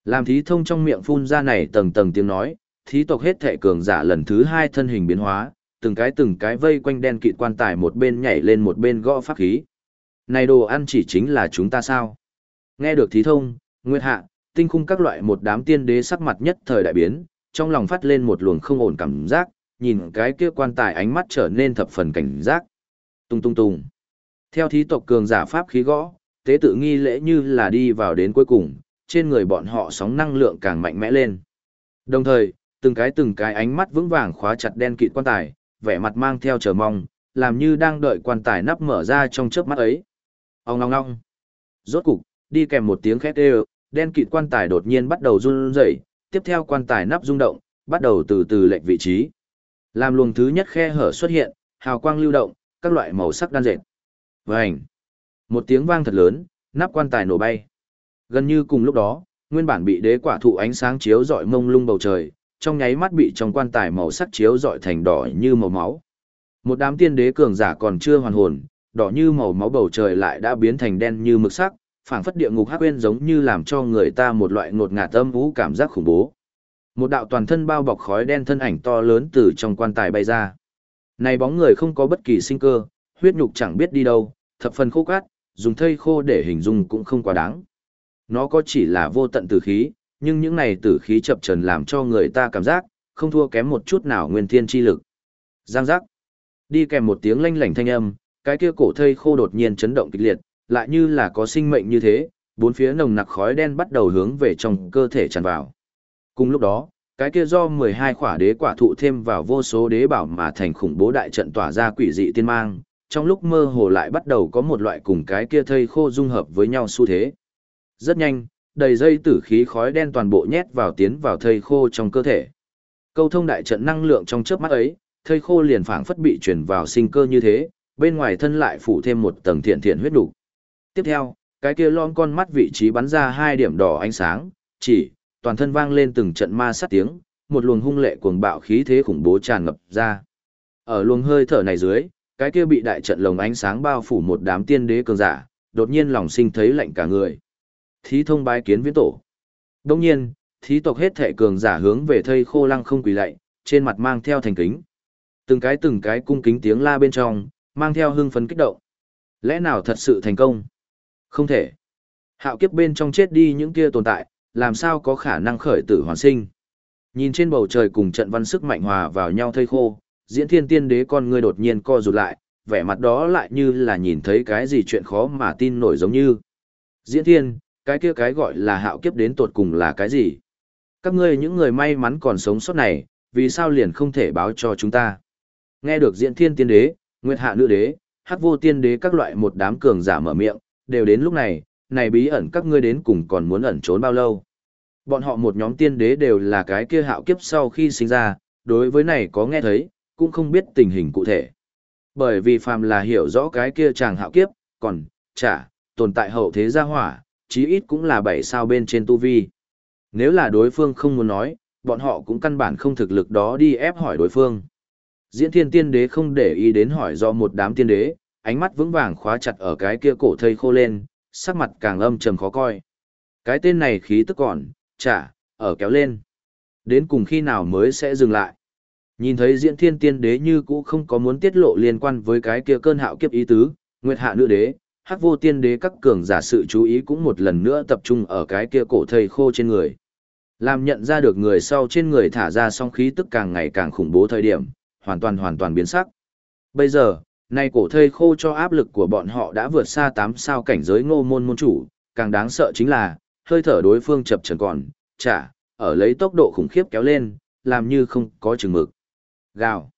Speaker 1: Làm thí thông trong miệng phun ra này tầng tầng tiếng nói, thí tộc hết thể cường giả lần thứ hai thân hình biến hóa, từng cái từng cái vây quanh đen kịt quan tài một bên nhảy lên một bên gõ pháp khí. Này đồ ăn chỉ chính là chúng ta sao? Nghe được thí thông, Nguyệt Hạ, tinh khung các loại một đám tiên đế sắc mặt nhất thời đại biến, trong lòng phát lên một luồng không ổn cảm giác, nhìn cái kia quan tài ánh mắt trở nên thập phần cảnh giác. Tung tung tung. Theo thí tộc cường giả pháp khí gõ, tế tự nghi lễ như là đi vào đến cuối cùng, trên người bọn họ sóng năng lượng càng mạnh mẽ lên. Đồng thời, từng cái từng cái ánh mắt vững vàng khóa chặt đen kịt quan tài, vẻ mặt mang theo chờ mong, làm như đang đợi quan tài nắp mở ra trong chớp mắt ấy. Ông ngong ngong. Rốt cục, đi kèm một tiếng khét đều, đen kịt quan tài đột nhiên bắt đầu run rẩy, tiếp theo quan tài nắp rung động, bắt đầu từ từ lệch vị trí. Làm luồng thứ nhất khe hở xuất hiện, hào quang lưu động, các loại màu sắc đan dệt. Vành. Một tiếng vang thật lớn, nắp quan tài nổ bay. Gần như cùng lúc đó, nguyên bản bị đế quả thụ ánh sáng chiếu rọi mông lung bầu trời, trong nháy mắt bị trong quan tài màu sắc chiếu rọi thành đỏ như màu máu. Một đám tiên đế cường giả còn chưa hoàn hồn, đỏ như màu máu bầu trời lại đã biến thành đen như mực sắc, phảng phất địa ngục hắc quên giống như làm cho người ta một loại ngột ngạt âm vũ cảm giác khủng bố. Một đạo toàn thân bao bọc khói đen thân ảnh to lớn từ trong quan tài bay ra. Này bóng người không có bất kỳ sinh cơ, huyết nhục chẳng biết đi đâu, thập phần khô cát, dùng thây khô để hình dung cũng không quá đáng. Nó có chỉ là vô tận tử khí, nhưng những này tử khí chập trần làm cho người ta cảm giác, không thua kém một chút nào nguyên thiên chi lực. Giang giác. Đi kèm một tiếng lanh lảnh thanh âm, cái kia cổ thây khô đột nhiên chấn động kịch liệt, lại như là có sinh mệnh như thế, bốn phía nồng nặc khói đen bắt đầu hướng về trong cơ thể tràn vào. Cùng lúc đó, cái kia do 12 khỏa đế quả thụ thêm vào vô số đế bảo mà thành khủng bố đại trận tỏa ra quỷ dị tiên mang, trong lúc mơ hồ lại bắt đầu có một loại cùng cái kia thây khô dung hợp với nhau xu thế. Rất nhanh, đầy dây tử khí khói đen toàn bộ nhét vào tiến vào thây khô trong cơ thể. Câu thông đại trận năng lượng trong chớp mắt ấy, thây khô liền phảng phất bị chuyển vào sinh cơ như thế, bên ngoài thân lại phủ thêm một tầng thiện thiện huyết đủ. Tiếp theo, cái kia lon con mắt vị trí bắn ra hai điểm đỏ ánh sáng, chỉ, toàn thân vang lên từng trận ma sát tiếng, một luồng hung lệ cuồng bạo khí thế khủng bố tràn ngập ra. Ở luồng hơi thở này dưới, cái kia bị đại trận lồng ánh sáng bao phủ một đám tiên đế cường giả, đột nhiên lòng sinh thấy lạnh cả người. Thí thông bái kiến viễn tổ. Đông nhiên, thí tộc hết thệ cường giả hướng về thây khô lăng không quỳ lạy, trên mặt mang theo thành kính. Từng cái từng cái cung kính tiếng la bên trong, mang theo hưng phấn kích động. Lẽ nào thật sự thành công? Không thể. Hạo kiếp bên trong chết đi những kia tồn tại, làm sao có khả năng khởi tử hoàn sinh? Nhìn trên bầu trời cùng trận văn sức mạnh hòa vào nhau thây khô, diễn thiên tiên đế con ngươi đột nhiên co rụt lại, vẻ mặt đó lại như là nhìn thấy cái gì chuyện khó mà tin nổi giống như. Diễn thiên, cái kia cái gọi là hạo kiếp đến tột cùng là cái gì? Các ngươi những người may mắn còn sống sót này, vì sao liền không thể báo cho chúng ta? Nghe được diễn thiên tiên đế, nguyệt hạ nữ đế, hắc vô tiên đế các loại một đám cường giả mở miệng, đều đến lúc này, này bí ẩn các ngươi đến cùng còn muốn ẩn trốn bao lâu? Bọn họ một nhóm tiên đế đều là cái kia hạo kiếp sau khi sinh ra, đối với này có nghe thấy, cũng không biết tình hình cụ thể. Bởi vì phàm là hiểu rõ cái kia chàng hạo kiếp, còn, chả, tồn tại hậu thế gia hỏa, chí ít cũng là bảy sao bên trên tu vi. Nếu là đối phương không muốn nói, bọn họ cũng căn bản không thực lực đó đi ép hỏi đối phương. Diễn thiên tiên đế không để ý đến hỏi do một đám tiên đế, ánh mắt vững vàng khóa chặt ở cái kia cổ thây khô lên, sắc mặt càng âm trầm khó coi. Cái tên này khí tức còn, chả, ở kéo lên. Đến cùng khi nào mới sẽ dừng lại. Nhìn thấy diễn thiên tiên đế như cũ không có muốn tiết lộ liên quan với cái kia cơn hạo kiếp ý tứ, nguyệt hạ nữ đế, hắc vô tiên đế các cường giả sự chú ý cũng một lần nữa tập trung ở cái kia cổ thầy khô trên người. Làm nhận ra được người sau trên người thả ra song khí tức càng ngày càng khủng bố thời điểm, hoàn toàn hoàn toàn biến sắc. Bây giờ, Nay cổ thây khô cho áp lực của bọn họ đã vượt xa tám sao cảnh giới ngô môn môn chủ, càng đáng sợ chính là, hơi thở đối phương chập chờn còn, chả, ở lấy tốc độ khủng khiếp kéo lên, làm như không có chừng mực. Gào.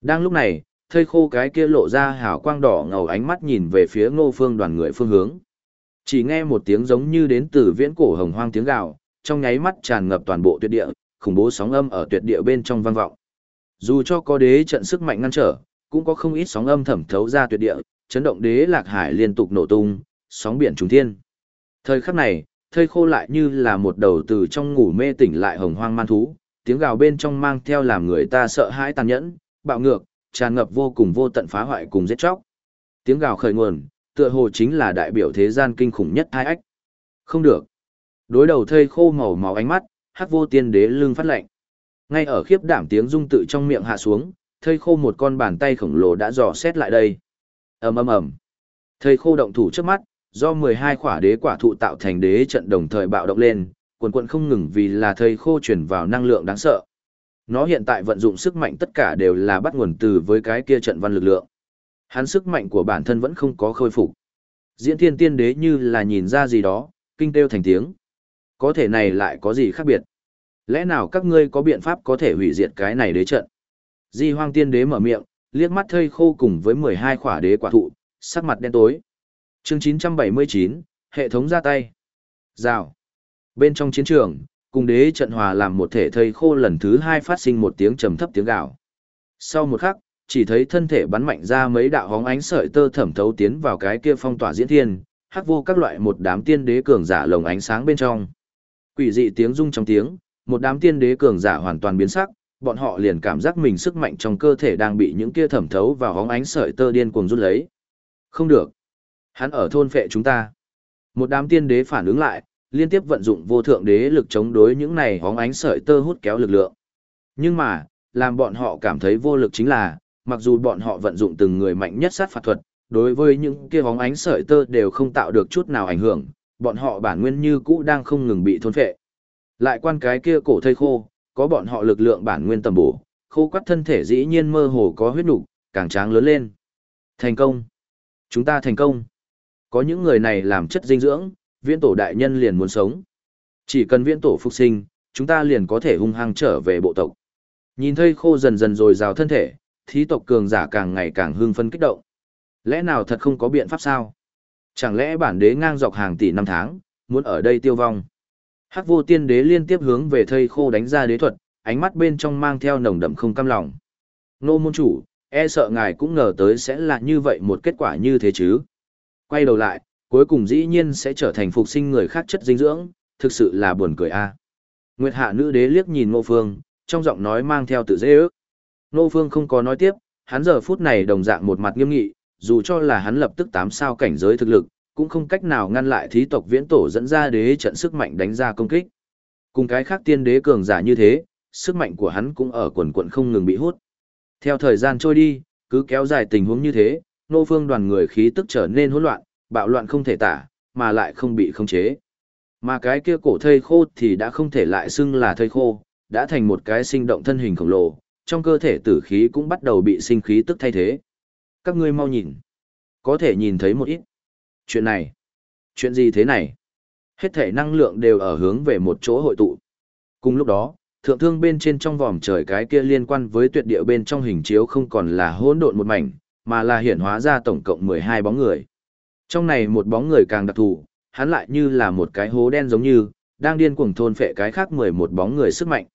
Speaker 1: Đang lúc này, thây khô cái kia lộ ra hào quang đỏ ngầu ánh mắt nhìn về phía ngô phương đoàn người phương hướng. Chỉ nghe một tiếng giống như đến từ viễn cổ hồng hoang tiếng gào, trong nháy mắt tràn ngập toàn bộ tuyệt địa, khủng bố sóng âm ở tuyệt địa bên trong vang vọng. Dù cho có đế trận sức mạnh ngăn trở, cũng có không ít sóng âm thẩm thấu ra tuyệt địa, chấn động đế lạc hải liên tục nổ tung, sóng biển trùng thiên. Thời khắc này, thây khô lại như là một đầu từ trong ngủ mê tỉnh lại hồng hoang man thú, tiếng gào bên trong mang theo làm người ta sợ hãi tàn nhẫn, bạo ngược, tràn ngập vô cùng vô tận phá hoại cùng giết chóc. Tiếng gào khởi nguồn, tựa hồ chính là đại biểu thế gian kinh khủng nhất hai ách. Không được. Đối đầu thây khô màu máu ánh mắt, hắc vô tiên đế lưng phát lạnh. Ngay ở khiếp đảm tiếng rung tự trong miệng hạ xuống, thây khô một con bàn tay khổng lồ đã dò xét lại đây. ầm ầm ầm. Thây khô động thủ trước mắt, do 12 khỏa đế quả thụ tạo thành đế trận đồng thời bạo động lên, quần quần không ngừng vì là thầy khô chuyển vào năng lượng đáng sợ. Nó hiện tại vận dụng sức mạnh tất cả đều là bắt nguồn từ với cái kia trận văn lực lượng. Hắn sức mạnh của bản thân vẫn không có khôi phục. Diễn thiên tiên đế như là nhìn ra gì đó, kinh kêu thành tiếng. Có thể này lại có gì khác biệt? Lẽ nào các ngươi có biện pháp có thể hủy diệt cái này đế trận? Di hoang tiên đế mở miệng, liếc mắt thây khô cùng với 12 khỏa đế quả thụ, sắc mặt đen tối. Chương 979, hệ thống ra tay. Rào. Bên trong chiến trường, cùng đế trận hòa làm một thể thây khô lần thứ hai phát sinh một tiếng trầm thấp tiếng gạo. Sau một khắc, chỉ thấy thân thể bắn mạnh ra mấy đạo hóng ánh sợi tơ thẩm thấu tiến vào cái kia phong tỏa diễn thiên, hắc vô các loại một đám tiên đế cường giả lồng ánh sáng bên trong. Quỷ dị tiếng rung trong tiếng, một đám tiên đế cường giả hoàn toàn biến sắc, bọn họ liền cảm giác mình sức mạnh trong cơ thể đang bị những kia thẩm thấu vào hóng ánh sợi tơ điên cuồng rút lấy. Không được. Hắn ở thôn phệ chúng ta. Một đám tiên đế phản ứng lại, liên tiếp vận dụng vô thượng đế lực chống đối những này hóng ánh sợi tơ hút kéo lực lượng. Nhưng mà, làm bọn họ cảm thấy vô lực chính là, mặc dù bọn họ vận dụng từng người mạnh nhất sát phạt thuật, đối với những kia hóng ánh sợi tơ đều không tạo được chút nào ảnh hưởng, bọn họ bản nguyên như cũ đang không ngừng bị thôn phệ. Lại quan cái kia cổ thây khô, có bọn họ lực lượng bản nguyên tầm bổ, khô quắt thân thể dĩ nhiên mơ hồ có huyết nục, càng tráng lớn lên. Thành công. Chúng ta thành công. Có những người này làm chất dinh dưỡng, viễn tổ đại nhân liền muốn sống. Chỉ cần viễn tổ phục sinh, chúng ta liền có thể hung hăng trở về bộ tộc. Nhìn thấy khô dần dần rồi rào thân thể, thí tộc cường giả càng ngày càng hưng phân kích động. Lẽ nào thật không có biện pháp sao? Chẳng lẽ bản đế ngang dọc hàng tỷ năm tháng, muốn ở đây tiêu vong? Hắc vô tiên đế liên tiếp hướng về thây khô đánh ra đế thuật, ánh mắt bên trong mang theo nồng đậm không cam lòng. Nô môn chủ, e sợ ngài cũng ngờ tới sẽ là như vậy một kết quả như thế chứ. Quay đầu lại, cuối cùng dĩ nhiên sẽ trở thành phục sinh người khác chất dinh dưỡng, thực sự là buồn cười a. À. Nguyệt hạ nữ đế liếc nhìn Ngô Phương, trong giọng nói mang theo tự dễ ước. Ngô Phương không có nói tiếp, hắn giờ phút này đồng dạng một mặt nghiêm nghị, dù cho là hắn lập tức tám sao cảnh giới thực lực, cũng không cách nào ngăn lại thí tộc viễn tổ dẫn ra đế trận sức mạnh đánh ra công kích. Cùng cái khác tiên đế cường giả như thế, sức mạnh của hắn cũng ở quần quận không ngừng bị hút. Theo thời gian trôi đi, cứ kéo dài tình huống như thế, nô phương đoàn người khí tức trở nên hỗn loạn, bạo loạn không thể tả, mà lại không bị khống chế. Mà cái kia cổ thây khô thì đã không thể lại xưng là thây khô, đã thành một cái sinh động thân hình khổng lồ, trong cơ thể tử khí cũng bắt đầu bị sinh khí tức thay thế. Các ngươi mau nhìn. Có thể nhìn thấy một ít. Chuyện này. Chuyện gì thế này? Hết thể năng lượng đều ở hướng về một chỗ hội tụ. Cùng lúc đó, thượng thương bên trên trong vòm trời cái kia liên quan với tuyệt địa bên trong hình chiếu không còn là hỗn độn một mảnh, mà là hiển hóa ra tổng cộng 12 bóng người. Trong này một bóng người càng đặc thù, hắn lại như là một cái hố đen giống như, đang điên cuồng thôn phệ cái khác 11 bóng người sức mạnh.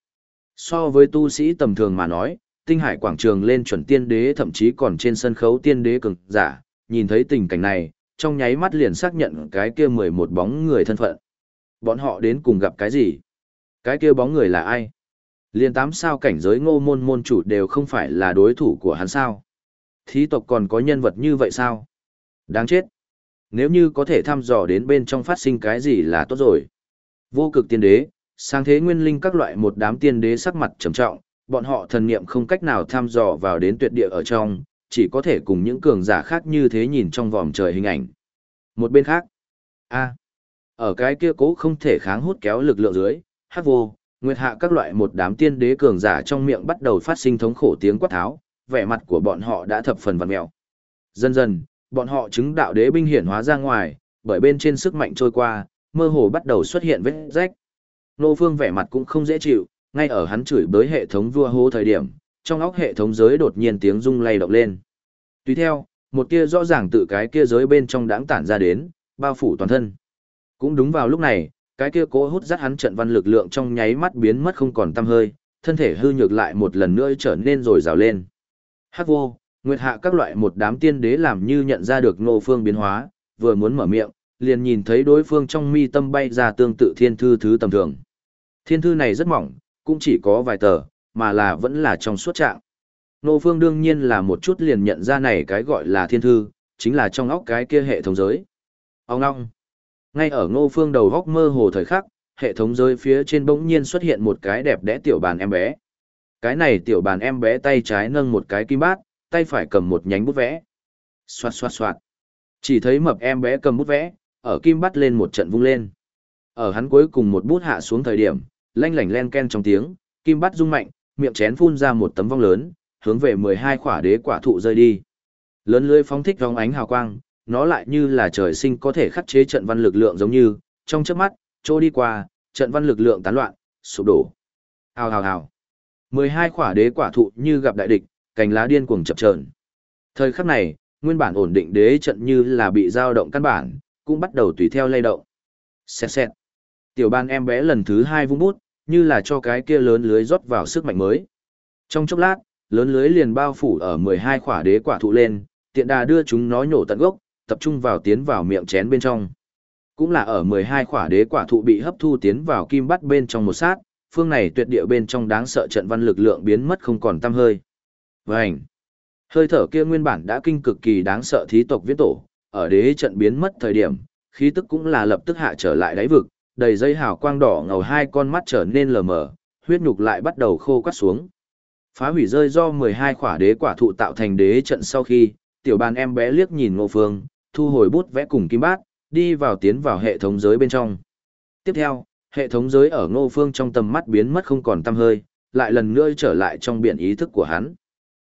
Speaker 1: So với tu sĩ tầm thường mà nói, tinh hải quảng trường lên chuẩn tiên đế thậm chí còn trên sân khấu tiên đế cường giả, nhìn thấy tình cảnh này, trong nháy mắt liền xác nhận cái kia 11 bóng người thân phận. Bọn họ đến cùng gặp cái gì? Cái kia bóng người là ai? Liên tám sao cảnh giới ngô môn môn chủ đều không phải là đối thủ của hắn sao? Thí tộc còn có nhân vật như vậy sao? Đáng chết! Nếu như có thể thăm dò đến bên trong phát sinh cái gì là tốt rồi. Vô cực tiên đế, sáng thế nguyên linh các loại một đám tiên đế sắc mặt trầm trọng, bọn họ thần niệm không cách nào thăm dò vào đến tuyệt địa ở trong, chỉ có thể cùng những cường giả khác như thế nhìn trong vòm trời hình ảnh. Một bên khác, a ở cái kia cố không thể kháng hút kéo lực lượng dưới, hắc vô, nguyệt hạ các loại một đám tiên đế cường giả trong miệng bắt đầu phát sinh thống khổ tiếng quát tháo, vẻ mặt của bọn họ đã thập phần vặn mèo. Dần dần, bọn họ chứng đạo đế binh hiển hóa ra ngoài, bởi bên trên sức mạnh trôi qua, mơ hồ bắt đầu xuất hiện vết rách. Nô Phương vẻ mặt cũng không dễ chịu, ngay ở hắn chửi bới hệ thống vua hô thời điểm, trong óc hệ thống giới đột nhiên tiếng rung lay động lên. Tùy theo, một tia rõ ràng tự cái kia giới bên trong đãng tản ra đến, bao phủ toàn thân. Cũng đúng vào lúc này, cái kia cố hút dắt hắn trận văn lực lượng trong nháy mắt biến mất không còn tăm hơi, thân thể hư nhược lại một lần nữa trở nên rồi rào lên. Hắc vô, nguyệt hạ các loại một đám tiên đế làm như nhận ra được Ngô phương biến hóa, vừa muốn mở miệng, liền nhìn thấy đối phương trong mi tâm bay ra tương tự thiên thư thứ tầm thường. Thiên thư này rất mỏng, cũng chỉ có vài tờ, mà là vẫn là trong suốt trạng. Ngô phương đương nhiên là một chút liền nhận ra này cái gọi là thiên thư, chính là trong óc cái kia hệ thống giới. Ông ngong. Ngay ở ngô phương đầu góc mơ hồ thời khắc, hệ thống giới phía trên bỗng nhiên xuất hiện một cái đẹp đẽ tiểu bàn em bé. Cái này tiểu bàn em bé tay trái nâng một cái kim bát, tay phải cầm một nhánh bút vẽ. Xoạt xoạt xoạt. Chỉ thấy mập em bé cầm bút vẽ, ở kim bắt lên một trận vung lên. Ở hắn cuối cùng một bút hạ xuống thời điểm, lanh lảnh len ken trong tiếng, kim bắt rung mạnh, miệng chén phun ra một tấm vong lớn, hướng về 12 quả đế quả thụ rơi đi. Lớn lưới phóng thích vòng ánh hào quang, nó lại như là trời sinh có thể khắc chế trận văn lực lượng giống như, trong chớp mắt, trôi đi qua, trận văn lực lượng tán loạn, sụp đổ. Hào hào hào. 12 quả đế quả thụ như gặp đại địch, cành lá điên cuồng chập chờn. Thời khắc này, nguyên bản ổn định đế trận như là bị dao động căn bản, cũng bắt đầu tùy theo lay động. Xẹt xẹt. Tiểu ban em bé lần thứ hai vung bút, như là cho cái kia lớn lưới rót vào sức mạnh mới. Trong chốc lát, lớn lưới liền bao phủ ở 12 khỏa đế quả thụ lên, tiện đà đưa chúng nó nhổ tận gốc, tập trung vào tiến vào miệng chén bên trong. Cũng là ở 12 khỏa đế quả thụ bị hấp thu tiến vào kim bắt bên trong một sát, phương này tuyệt địa bên trong đáng sợ trận văn lực lượng biến mất không còn tăm hơi. Vành. Hơi thở kia nguyên bản đã kinh cực kỳ đáng sợ thí tộc viễn tổ, ở đế trận biến mất thời điểm, khí tức cũng là lập tức hạ trở lại đáy vực, đầy dây hào quang đỏ ngầu hai con mắt trở nên lờ mờ, huyết nhục lại bắt đầu khô quắt xuống. Phá hủy rơi do 12 khỏa đế quả thụ tạo thành đế trận sau khi, tiểu bàn em bé liếc nhìn ngô phương, thu hồi bút vẽ cùng kim bát, đi vào tiến vào hệ thống giới bên trong. Tiếp theo, hệ thống giới ở ngô phương trong tầm mắt biến mất không còn tăm hơi, lại lần nữa trở lại trong biển ý thức của hắn.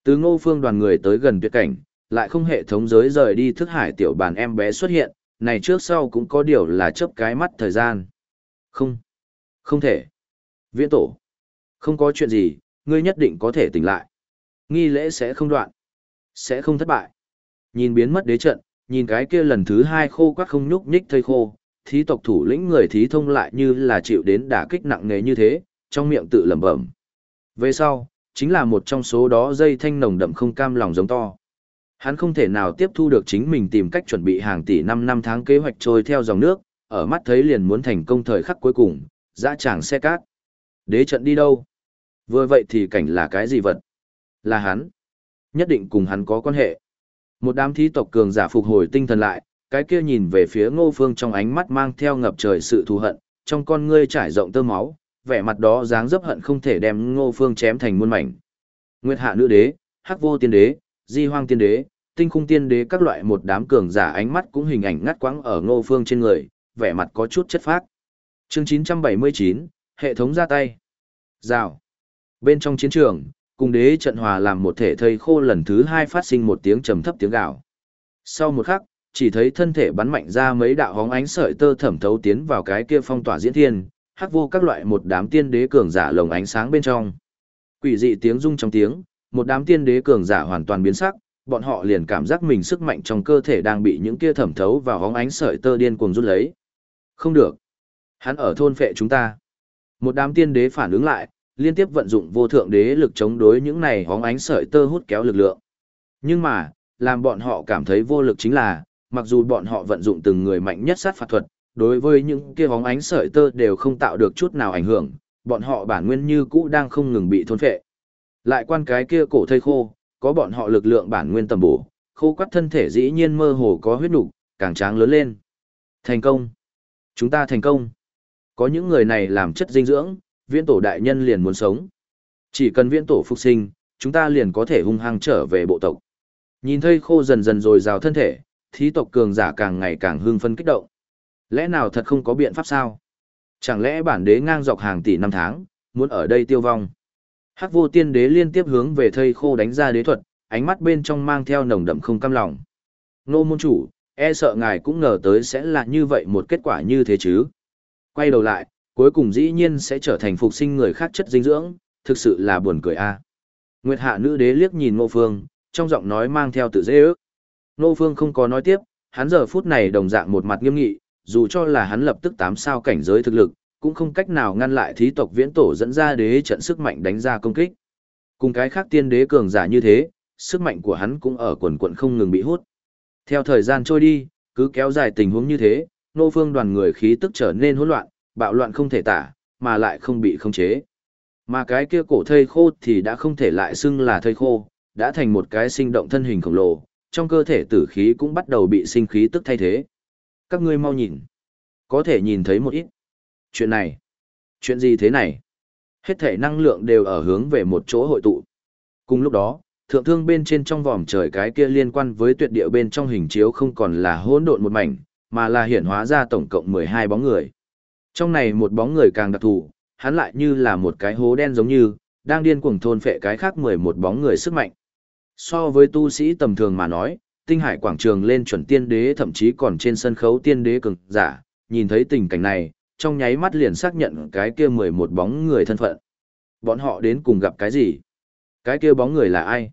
Speaker 1: Từ ngô phương đoàn người tới gần tuyệt cảnh, lại không hệ thống giới rời đi thức hải tiểu bàn em bé xuất hiện, này trước sau cũng có điều là chớp cái mắt thời gian. Không, không thể. Viễn tổ, không có chuyện gì, ngươi nhất định có thể tỉnh lại. Nghi lễ sẽ không đoạn, sẽ không thất bại. Nhìn biến mất đế trận, nhìn cái kia lần thứ hai khô quắc không nhúc nhích thây khô, thí tộc thủ lĩnh người thí thông lại như là chịu đến đả kích nặng nề như thế, trong miệng tự lẩm bẩm. Về sau, chính là một trong số đó dây thanh nồng đậm không cam lòng giống to. Hắn không thể nào tiếp thu được chính mình tìm cách chuẩn bị hàng tỷ năm năm tháng kế hoạch trôi theo dòng nước, ở mắt thấy liền muốn thành công thời khắc cuối cùng, dã tràng xe cát. Đế trận đi đâu? Vừa vậy thì cảnh là cái gì vật? Là hắn. Nhất định cùng hắn có quan hệ. Một đám thí tộc cường giả phục hồi tinh thần lại, cái kia nhìn về phía ngô phương trong ánh mắt mang theo ngập trời sự thù hận, trong con ngươi trải rộng tơ máu, vẻ mặt đó dáng dấp hận không thể đem ngô phương chém thành muôn mảnh. Nguyệt hạ nữ đế, hắc vô tiên đế, di hoang tiên đế, tinh khung tiên đế các loại một đám cường giả ánh mắt cũng hình ảnh ngắt quãng ở ngô phương trên người, vẻ mặt có chút chất phác. Chương 979, hệ thống ra tay. Rào. Bên trong chiến trường, cùng đế trận hòa làm một thể thây khô lần thứ hai phát sinh một tiếng trầm thấp tiếng gào. Sau một khắc, chỉ thấy thân thể bắn mạnh ra mấy đạo hóng ánh sợi tơ thẩm thấu tiến vào cái kia phong tỏa diễn thiên, hắc vô các loại một đám tiên đế cường giả lồng ánh sáng bên trong. Quỷ dị tiếng rung trong tiếng, một đám tiên đế cường giả hoàn toàn biến sắc, bọn họ liền cảm giác mình sức mạnh trong cơ thể đang bị những kia thẩm thấu vào hóng ánh sợi tơ điên cuồng rút lấy. Không được. Hắn ở thôn phệ chúng ta. Một đám tiên đế phản ứng lại, liên tiếp vận dụng vô thượng đế lực chống đối những này hóng ánh sợi tơ hút kéo lực lượng. Nhưng mà, làm bọn họ cảm thấy vô lực chính là, mặc dù bọn họ vận dụng từng người mạnh nhất sát phạt thuật, đối với những kia bóng ánh sợi tơ đều không tạo được chút nào ảnh hưởng, bọn họ bản nguyên như cũ đang không ngừng bị thôn phệ. Lại quan cái kia cổ thây khô, có bọn họ lực lượng bản nguyên tầm bổ, khô quắt thân thể dĩ nhiên mơ hồ có huyết nục, càng tráng lớn lên. Thành công. Chúng ta thành công. Có những người này làm chất dinh dưỡng, viễn tổ đại nhân liền muốn sống. Chỉ cần viễn tổ phục sinh, chúng ta liền có thể hung hăng trở về bộ tộc. Nhìn thấy khô dần dần rồi rào thân thể, thí tộc cường giả càng ngày càng hưng phấn kích động. Lẽ nào thật không có biện pháp sao? Chẳng lẽ bản đế ngang dọc hàng tỷ năm tháng, muốn ở đây tiêu vong? Hắc vô tiên đế liên tiếp hướng về thây khô đánh ra đế thuật, ánh mắt bên trong mang theo nồng đậm không cam lòng. Nô môn chủ, e sợ ngài cũng ngờ tới sẽ là như vậy một kết quả như thế chứ. Quay đầu lại, cuối cùng dĩ nhiên sẽ trở thành phục sinh người khác chất dinh dưỡng, thực sự là buồn cười a. Nguyệt hạ nữ đế liếc nhìn Ngô Phương, trong giọng nói mang theo tự dễ ước. Ngô Phương không có nói tiếp, hắn giờ phút này đồng dạng một mặt nghiêm nghị, dù cho là hắn lập tức tám sao cảnh giới thực lực, cũng không cách nào ngăn lại thí tộc viễn tổ dẫn ra đế trận sức mạnh đánh ra công kích. Cùng cái khác tiên đế cường giả như thế, sức mạnh của hắn cũng ở quần quận không ngừng bị hút. Theo thời gian trôi đi, cứ kéo dài tình huống như thế, nô phương đoàn người khí tức trở nên hỗn loạn, bạo loạn không thể tả, mà lại không bị khống chế. Mà cái kia cổ thây khô thì đã không thể lại xưng là thây khô, đã thành một cái sinh động thân hình khổng lồ, trong cơ thể tử khí cũng bắt đầu bị sinh khí tức thay thế. Các ngươi mau nhìn. Có thể nhìn thấy một ít. Chuyện này. Chuyện gì thế này? Hết thể năng lượng đều ở hướng về một chỗ hội tụ. Cùng lúc đó, thượng thương bên trên trong vòm trời cái kia liên quan với tuyệt địa bên trong hình chiếu không còn là hỗn độn một mảnh, mà là hiển hóa ra tổng cộng 12 bóng người. Trong này một bóng người càng đặc thù, hắn lại như là một cái hố đen giống như, đang điên cuồng thôn phệ cái khác 11 bóng người sức mạnh. So với tu sĩ tầm thường mà nói, tinh hải quảng trường lên chuẩn tiên đế thậm chí còn trên sân khấu tiên đế cường giả, nhìn thấy tình cảnh này, trong nháy mắt liền xác nhận cái kia 11 bóng người thân phận. Bọn họ đến cùng gặp cái gì? Cái kia bóng người là ai?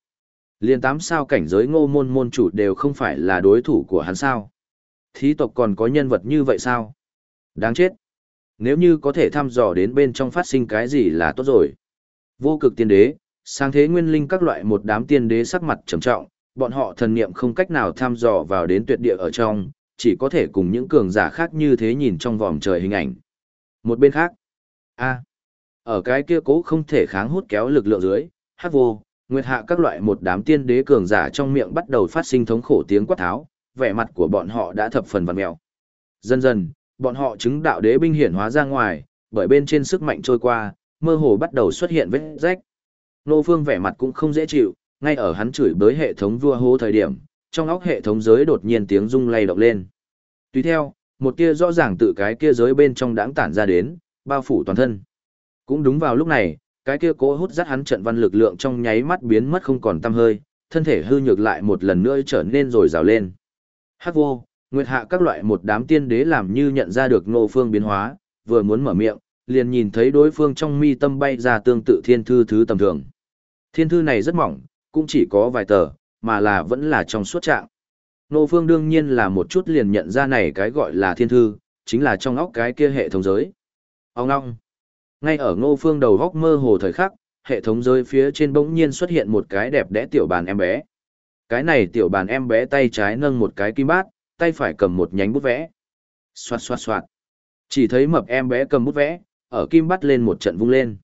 Speaker 1: Liên tám sao cảnh giới ngô môn môn chủ đều không phải là đối thủ của hắn sao? Thí tộc còn có nhân vật như vậy sao? Đáng chết. Nếu như có thể thăm dò đến bên trong phát sinh cái gì là tốt rồi. Vô cực tiên đế, sang thế nguyên linh các loại một đám tiên đế sắc mặt trầm trọng, bọn họ thần niệm không cách nào tham dò vào đến tuyệt địa ở trong, chỉ có thể cùng những cường giả khác như thế nhìn trong vòm trời hình ảnh. Một bên khác, a ở cái kia cố không thể kháng hút kéo lực lượng dưới, hát vô, nguyệt hạ các loại một đám tiên đế cường giả trong miệng bắt đầu phát sinh thống khổ tiếng quát tháo, vẻ mặt của bọn họ đã thập phần vằn mèo. Dần dần, bọn họ chứng đạo đế binh hiển hóa ra ngoài, bởi bên trên sức mạnh trôi qua, mơ hồ bắt đầu xuất hiện vết rách. Nô Phương vẻ mặt cũng không dễ chịu, ngay ở hắn chửi bới hệ thống vua hô thời điểm, trong óc hệ thống giới đột nhiên tiếng rung lay động lên. Tùy theo, một tia rõ ràng tự cái kia giới bên trong đãng tản ra đến, bao phủ toàn thân. Cũng đúng vào lúc này, cái kia cố hút dắt hắn trận văn lực lượng trong nháy mắt biến mất không còn tăm hơi, thân thể hư nhược lại một lần nữa trở nên rồi rào lên. Hắc vô, nguyệt hạ các loại một đám tiên đế làm như nhận ra được nô phương biến hóa, vừa muốn mở miệng, liền nhìn thấy đối phương trong mi tâm bay ra tương tự thiên thư thứ tầm thường. Thiên thư này rất mỏng, cũng chỉ có vài tờ, mà là vẫn là trong suốt trạng. Nô phương đương nhiên là một chút liền nhận ra này cái gọi là thiên thư, chính là trong óc cái kia hệ thống giới. Ông ngong. Ngay ở ngô phương đầu góc mơ hồ thời khắc, hệ thống giới phía trên bỗng nhiên xuất hiện một cái đẹp đẽ tiểu bàn em bé. Cái này tiểu bàn em bé tay trái nâng một cái kim bát, tay phải cầm một nhánh bút vẽ. Xoạt xoạt xoạt. Chỉ thấy mập em bé cầm bút vẽ, ở kim bát lên một trận vung lên.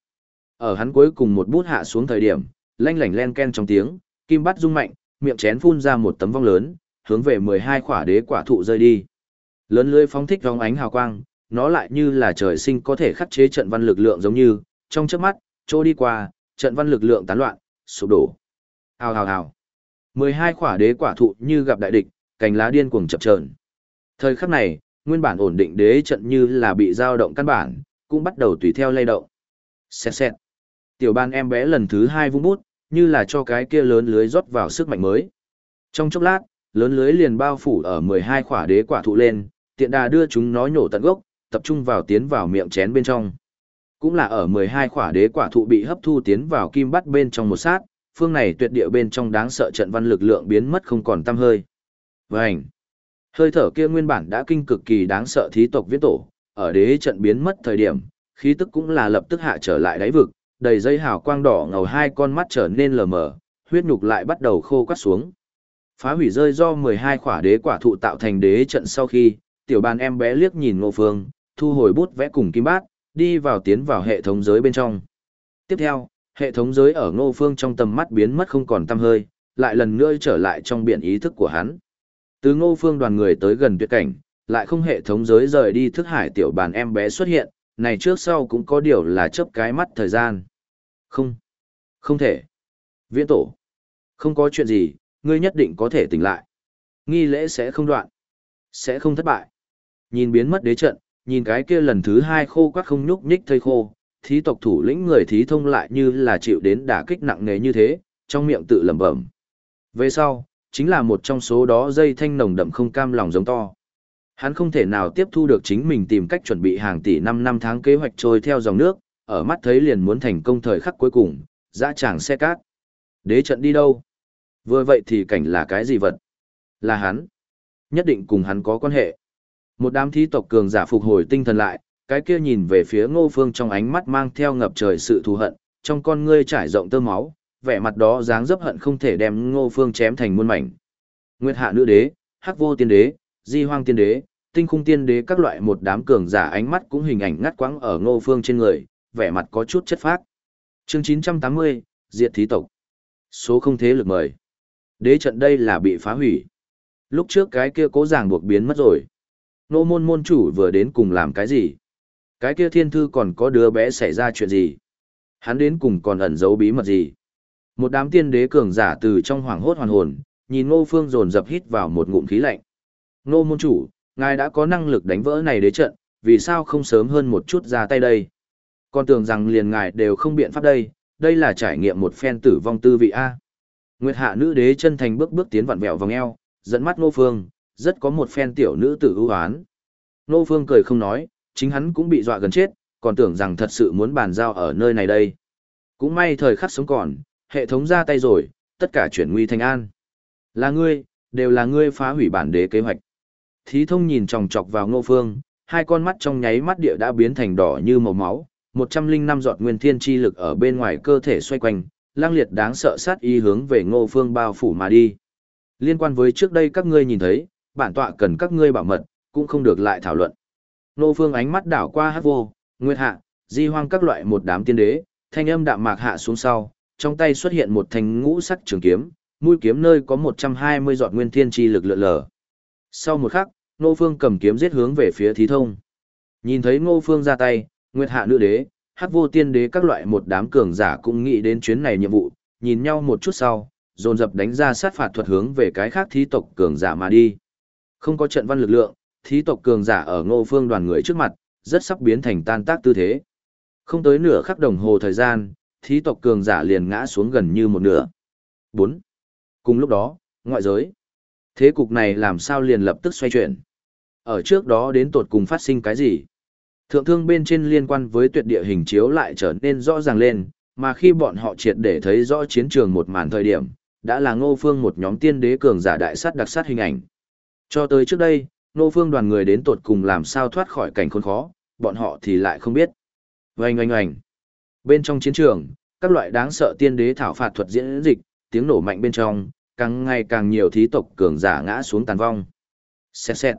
Speaker 1: Ở hắn cuối cùng một bút hạ xuống thời điểm, lanh lảnh len ken trong tiếng, kim bát rung mạnh, miệng chén phun ra một tấm vong lớn, hướng về 12 quả đế quả thụ rơi đi. Lớn lưới phóng thích vòng ánh hào quang, nó lại như là trời sinh có thể khắc chế trận văn lực lượng giống như, trong chớp mắt, trôi đi qua, trận văn lực lượng tán loạn, sụp đổ. Hào hào hào. 12 quả đế quả thụ như gặp đại địch, cành lá điên cuồng chập chờn. Thời khắc này, nguyên bản ổn định đế trận như là bị dao động căn bản, cũng bắt đầu tùy theo lay động. Xẹt xẹt. Tiểu ban em bé lần thứ hai vung bút, như là cho cái kia lớn lưới rót vào sức mạnh mới. Trong chốc lát, lớn lưới liền bao phủ ở 12 khỏa đế quả thụ lên, tiện đà đưa chúng nó nhổ tận gốc, tập trung vào tiến vào miệng chén bên trong. Cũng là ở 12 khỏa đế quả thụ bị hấp thu tiến vào kim bắt bên trong một sát, phương này tuyệt địa bên trong đáng sợ trận văn lực lượng biến mất không còn tăm hơi. Vành. Hơi thở kia nguyên bản đã kinh cực kỳ đáng sợ thí tộc viễn tổ, ở đế trận biến mất thời điểm, khí tức cũng là lập tức hạ trở lại đáy vực, đầy dây hào quang đỏ ngầu hai con mắt trở nên lờ mờ, huyết nhục lại bắt đầu khô quắt xuống. Phá hủy rơi do 12 quả đế quả thụ tạo thành đế trận sau khi, tiểu bàn em bé liếc nhìn ngô phương, thu hồi bút vẽ cùng kim bát, đi vào tiến vào hệ thống giới bên trong. Tiếp theo, hệ thống giới ở ngô phương trong tầm mắt biến mất không còn tăm hơi, lại lần nữa trở lại trong biển ý thức của hắn. Từ ngô phương đoàn người tới gần tuyệt cảnh, lại không hệ thống giới rời đi thức hải tiểu bàn em bé xuất hiện, này trước sau cũng có điều là chớp cái mắt thời gian. Không, không thể. Viễn tổ, không có chuyện gì, ngươi nhất định có thể tỉnh lại. Nghi lễ sẽ không đoạn, sẽ không thất bại. Nhìn biến mất đế trận, nhìn cái kia lần thứ hai khô quắt không nhúc nhích thây khô, thí tộc thủ lĩnh người thí thông lại như là chịu đến đả kích nặng nề như thế, trong miệng tự lẩm bẩm. Về sau, chính là một trong số đó dây thanh nồng đậm không cam lòng giống to. Hắn không thể nào tiếp thu được chính mình tìm cách chuẩn bị hàng tỷ năm năm tháng kế hoạch trôi theo dòng nước, ở mắt thấy liền muốn thành công thời khắc cuối cùng, dã tràng xe cát. Đế trận đi đâu? Vừa vậy thì cảnh là cái gì vật? Là hắn. Nhất định cùng hắn có quan hệ. Một đám thí tộc cường giả phục hồi tinh thần lại, cái kia nhìn về phía ngô phương trong ánh mắt mang theo ngập trời sự thù hận, trong con ngươi trải rộng tơ máu, vẻ mặt đó dáng dấp hận không thể đem ngô phương chém thành muôn mảnh. Nguyệt hạ nữ đế, hắc vô tiên đế, di hoang tiên đế, tinh khung tiên đế các loại một đám cường giả ánh mắt cũng hình ảnh ngắt quãng ở ngô phương trên người, vẻ mặt có chút chất phác. Chương 980, Diệt Thí Tộc. Số không thế lực mời. Đế trận đây là bị phá hủy. Lúc trước cái kia cố giảng buộc biến mất rồi. Nô môn môn chủ vừa đến cùng làm cái gì? Cái kia thiên thư còn có đứa bé xảy ra chuyện gì? Hắn đến cùng còn ẩn giấu bí mật gì? Một đám tiên đế cường giả từ trong hoàng hốt hoàn hồn, nhìn ngô phương dồn dập hít vào một ngụm khí lạnh. Ngô môn chủ, ngài đã có năng lực đánh vỡ này đế trận, vì sao không sớm hơn một chút ra tay đây? Con tưởng rằng liền ngài đều không biện pháp đây, đây là trải nghiệm một phen tử vong tư vị A. Nguyệt hạ nữ đế chân thành bước bước tiến vặn vẹo vòng eo, dẫn mắt Ngô Phương, rất có một phen tiểu nữ tử ưu ái. Ngô Phương cười không nói, chính hắn cũng bị dọa gần chết, còn tưởng rằng thật sự muốn bàn giao ở nơi này đây. Cũng may thời khắc sống còn, hệ thống ra tay rồi, tất cả chuyển nguy thành an. Là ngươi, đều là ngươi phá hủy bản đế kế hoạch. Thí thông nhìn chòng chọc vào ngô phương, hai con mắt trong nháy mắt địa đã biến thành đỏ như màu máu, 105 giọt nguyên thiên chi lực ở bên ngoài cơ thể xoay quanh, lang liệt đáng sợ sát ý hướng về ngô phương bao phủ mà đi. Liên quan với trước đây các ngươi nhìn thấy, bản tọa cần các ngươi bảo mật, cũng không được lại thảo luận. Ngô phương ánh mắt đảo qua hát vô, nguyệt hạ, di hoang các loại một đám tiên đế, thanh âm đạm mạc hạ xuống sau, trong tay xuất hiện một thanh ngũ sắc trường kiếm, mũi kiếm nơi có 120 giọt nguyên thiên chi lực lượn lờ. Sau một khắc, Ngô Phương cầm kiếm giết hướng về phía Thí Thông. Nhìn thấy Ngô Phương ra tay, Nguyệt Hạ nữ đế, Hắc Vô Tiên đế các loại một đám cường giả cũng nghĩ đến chuyến này nhiệm vụ, nhìn nhau một chút sau, dồn dập đánh ra sát phạt thuật hướng về cái khác thí tộc cường giả mà đi. Không có trận văn lực lượng, thí tộc cường giả ở Ngô Phương đoàn người trước mặt, rất sắp biến thành tan tác tư thế. Không tới nửa khắc đồng hồ thời gian, thí tộc cường giả liền ngã xuống gần như một nửa. 4. Cùng lúc đó, ngoại giới. Thế cục này làm sao liền lập tức xoay chuyển? Ở trước đó đến tột cùng phát sinh cái gì? Thượng thương bên trên liên quan với tuyệt địa hình chiếu lại trở nên rõ ràng lên, mà khi bọn họ triệt để thấy rõ chiến trường một màn thời điểm, đã là ngô phương một nhóm tiên đế cường giả đại sát đặc sát hình ảnh. Cho tới trước đây, ngô phương đoàn người đến tột cùng làm sao thoát khỏi cảnh khốn khó, bọn họ thì lại không biết. Oanh oanh oanh. Bên trong chiến trường, các loại đáng sợ tiên đế thảo phạt thuật diễn dịch, tiếng nổ mạnh bên trong, càng ngày càng nhiều thí tộc cường giả ngã xuống tàn vong. Xẹt xẹt.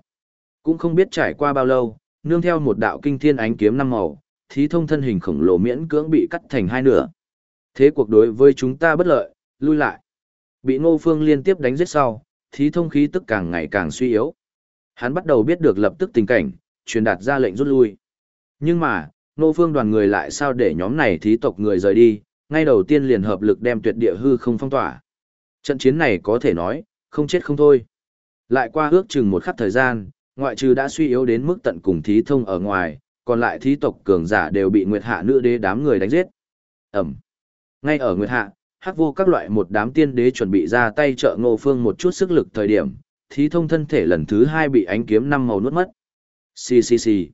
Speaker 1: Cũng không biết trải qua bao lâu, nương theo một đạo kinh thiên ánh kiếm năm màu, thí thông thân hình khổng lồ miễn cưỡng bị cắt thành hai nửa. Thế cuộc đối với chúng ta bất lợi, lui lại. Bị ngô phương liên tiếp đánh giết sau, thí thông khí tức càng ngày càng suy yếu. Hắn bắt đầu biết được lập tức tình cảnh, truyền đạt ra lệnh rút lui. Nhưng mà, ngô phương đoàn người lại sao để nhóm này thí tộc người rời đi, ngay đầu tiên liền hợp lực đem tuyệt địa hư không phong tỏa. Trận chiến này có thể nói, không chết không thôi. Lại qua ước chừng một khắc thời gian, ngoại trừ đã suy yếu đến mức tận cùng thí thông ở ngoài, còn lại thí tộc cường giả đều bị Nguyệt Hạ nữ đế đám người đánh giết. Ẩm. Ngay ở Nguyệt Hạ, hắc vô các loại một đám tiên đế chuẩn bị ra tay trợ Ngô Phương một chút sức lực thời điểm, thí thông thân thể lần thứ hai bị ánh kiếm năm màu nuốt mất. Xì xì xì.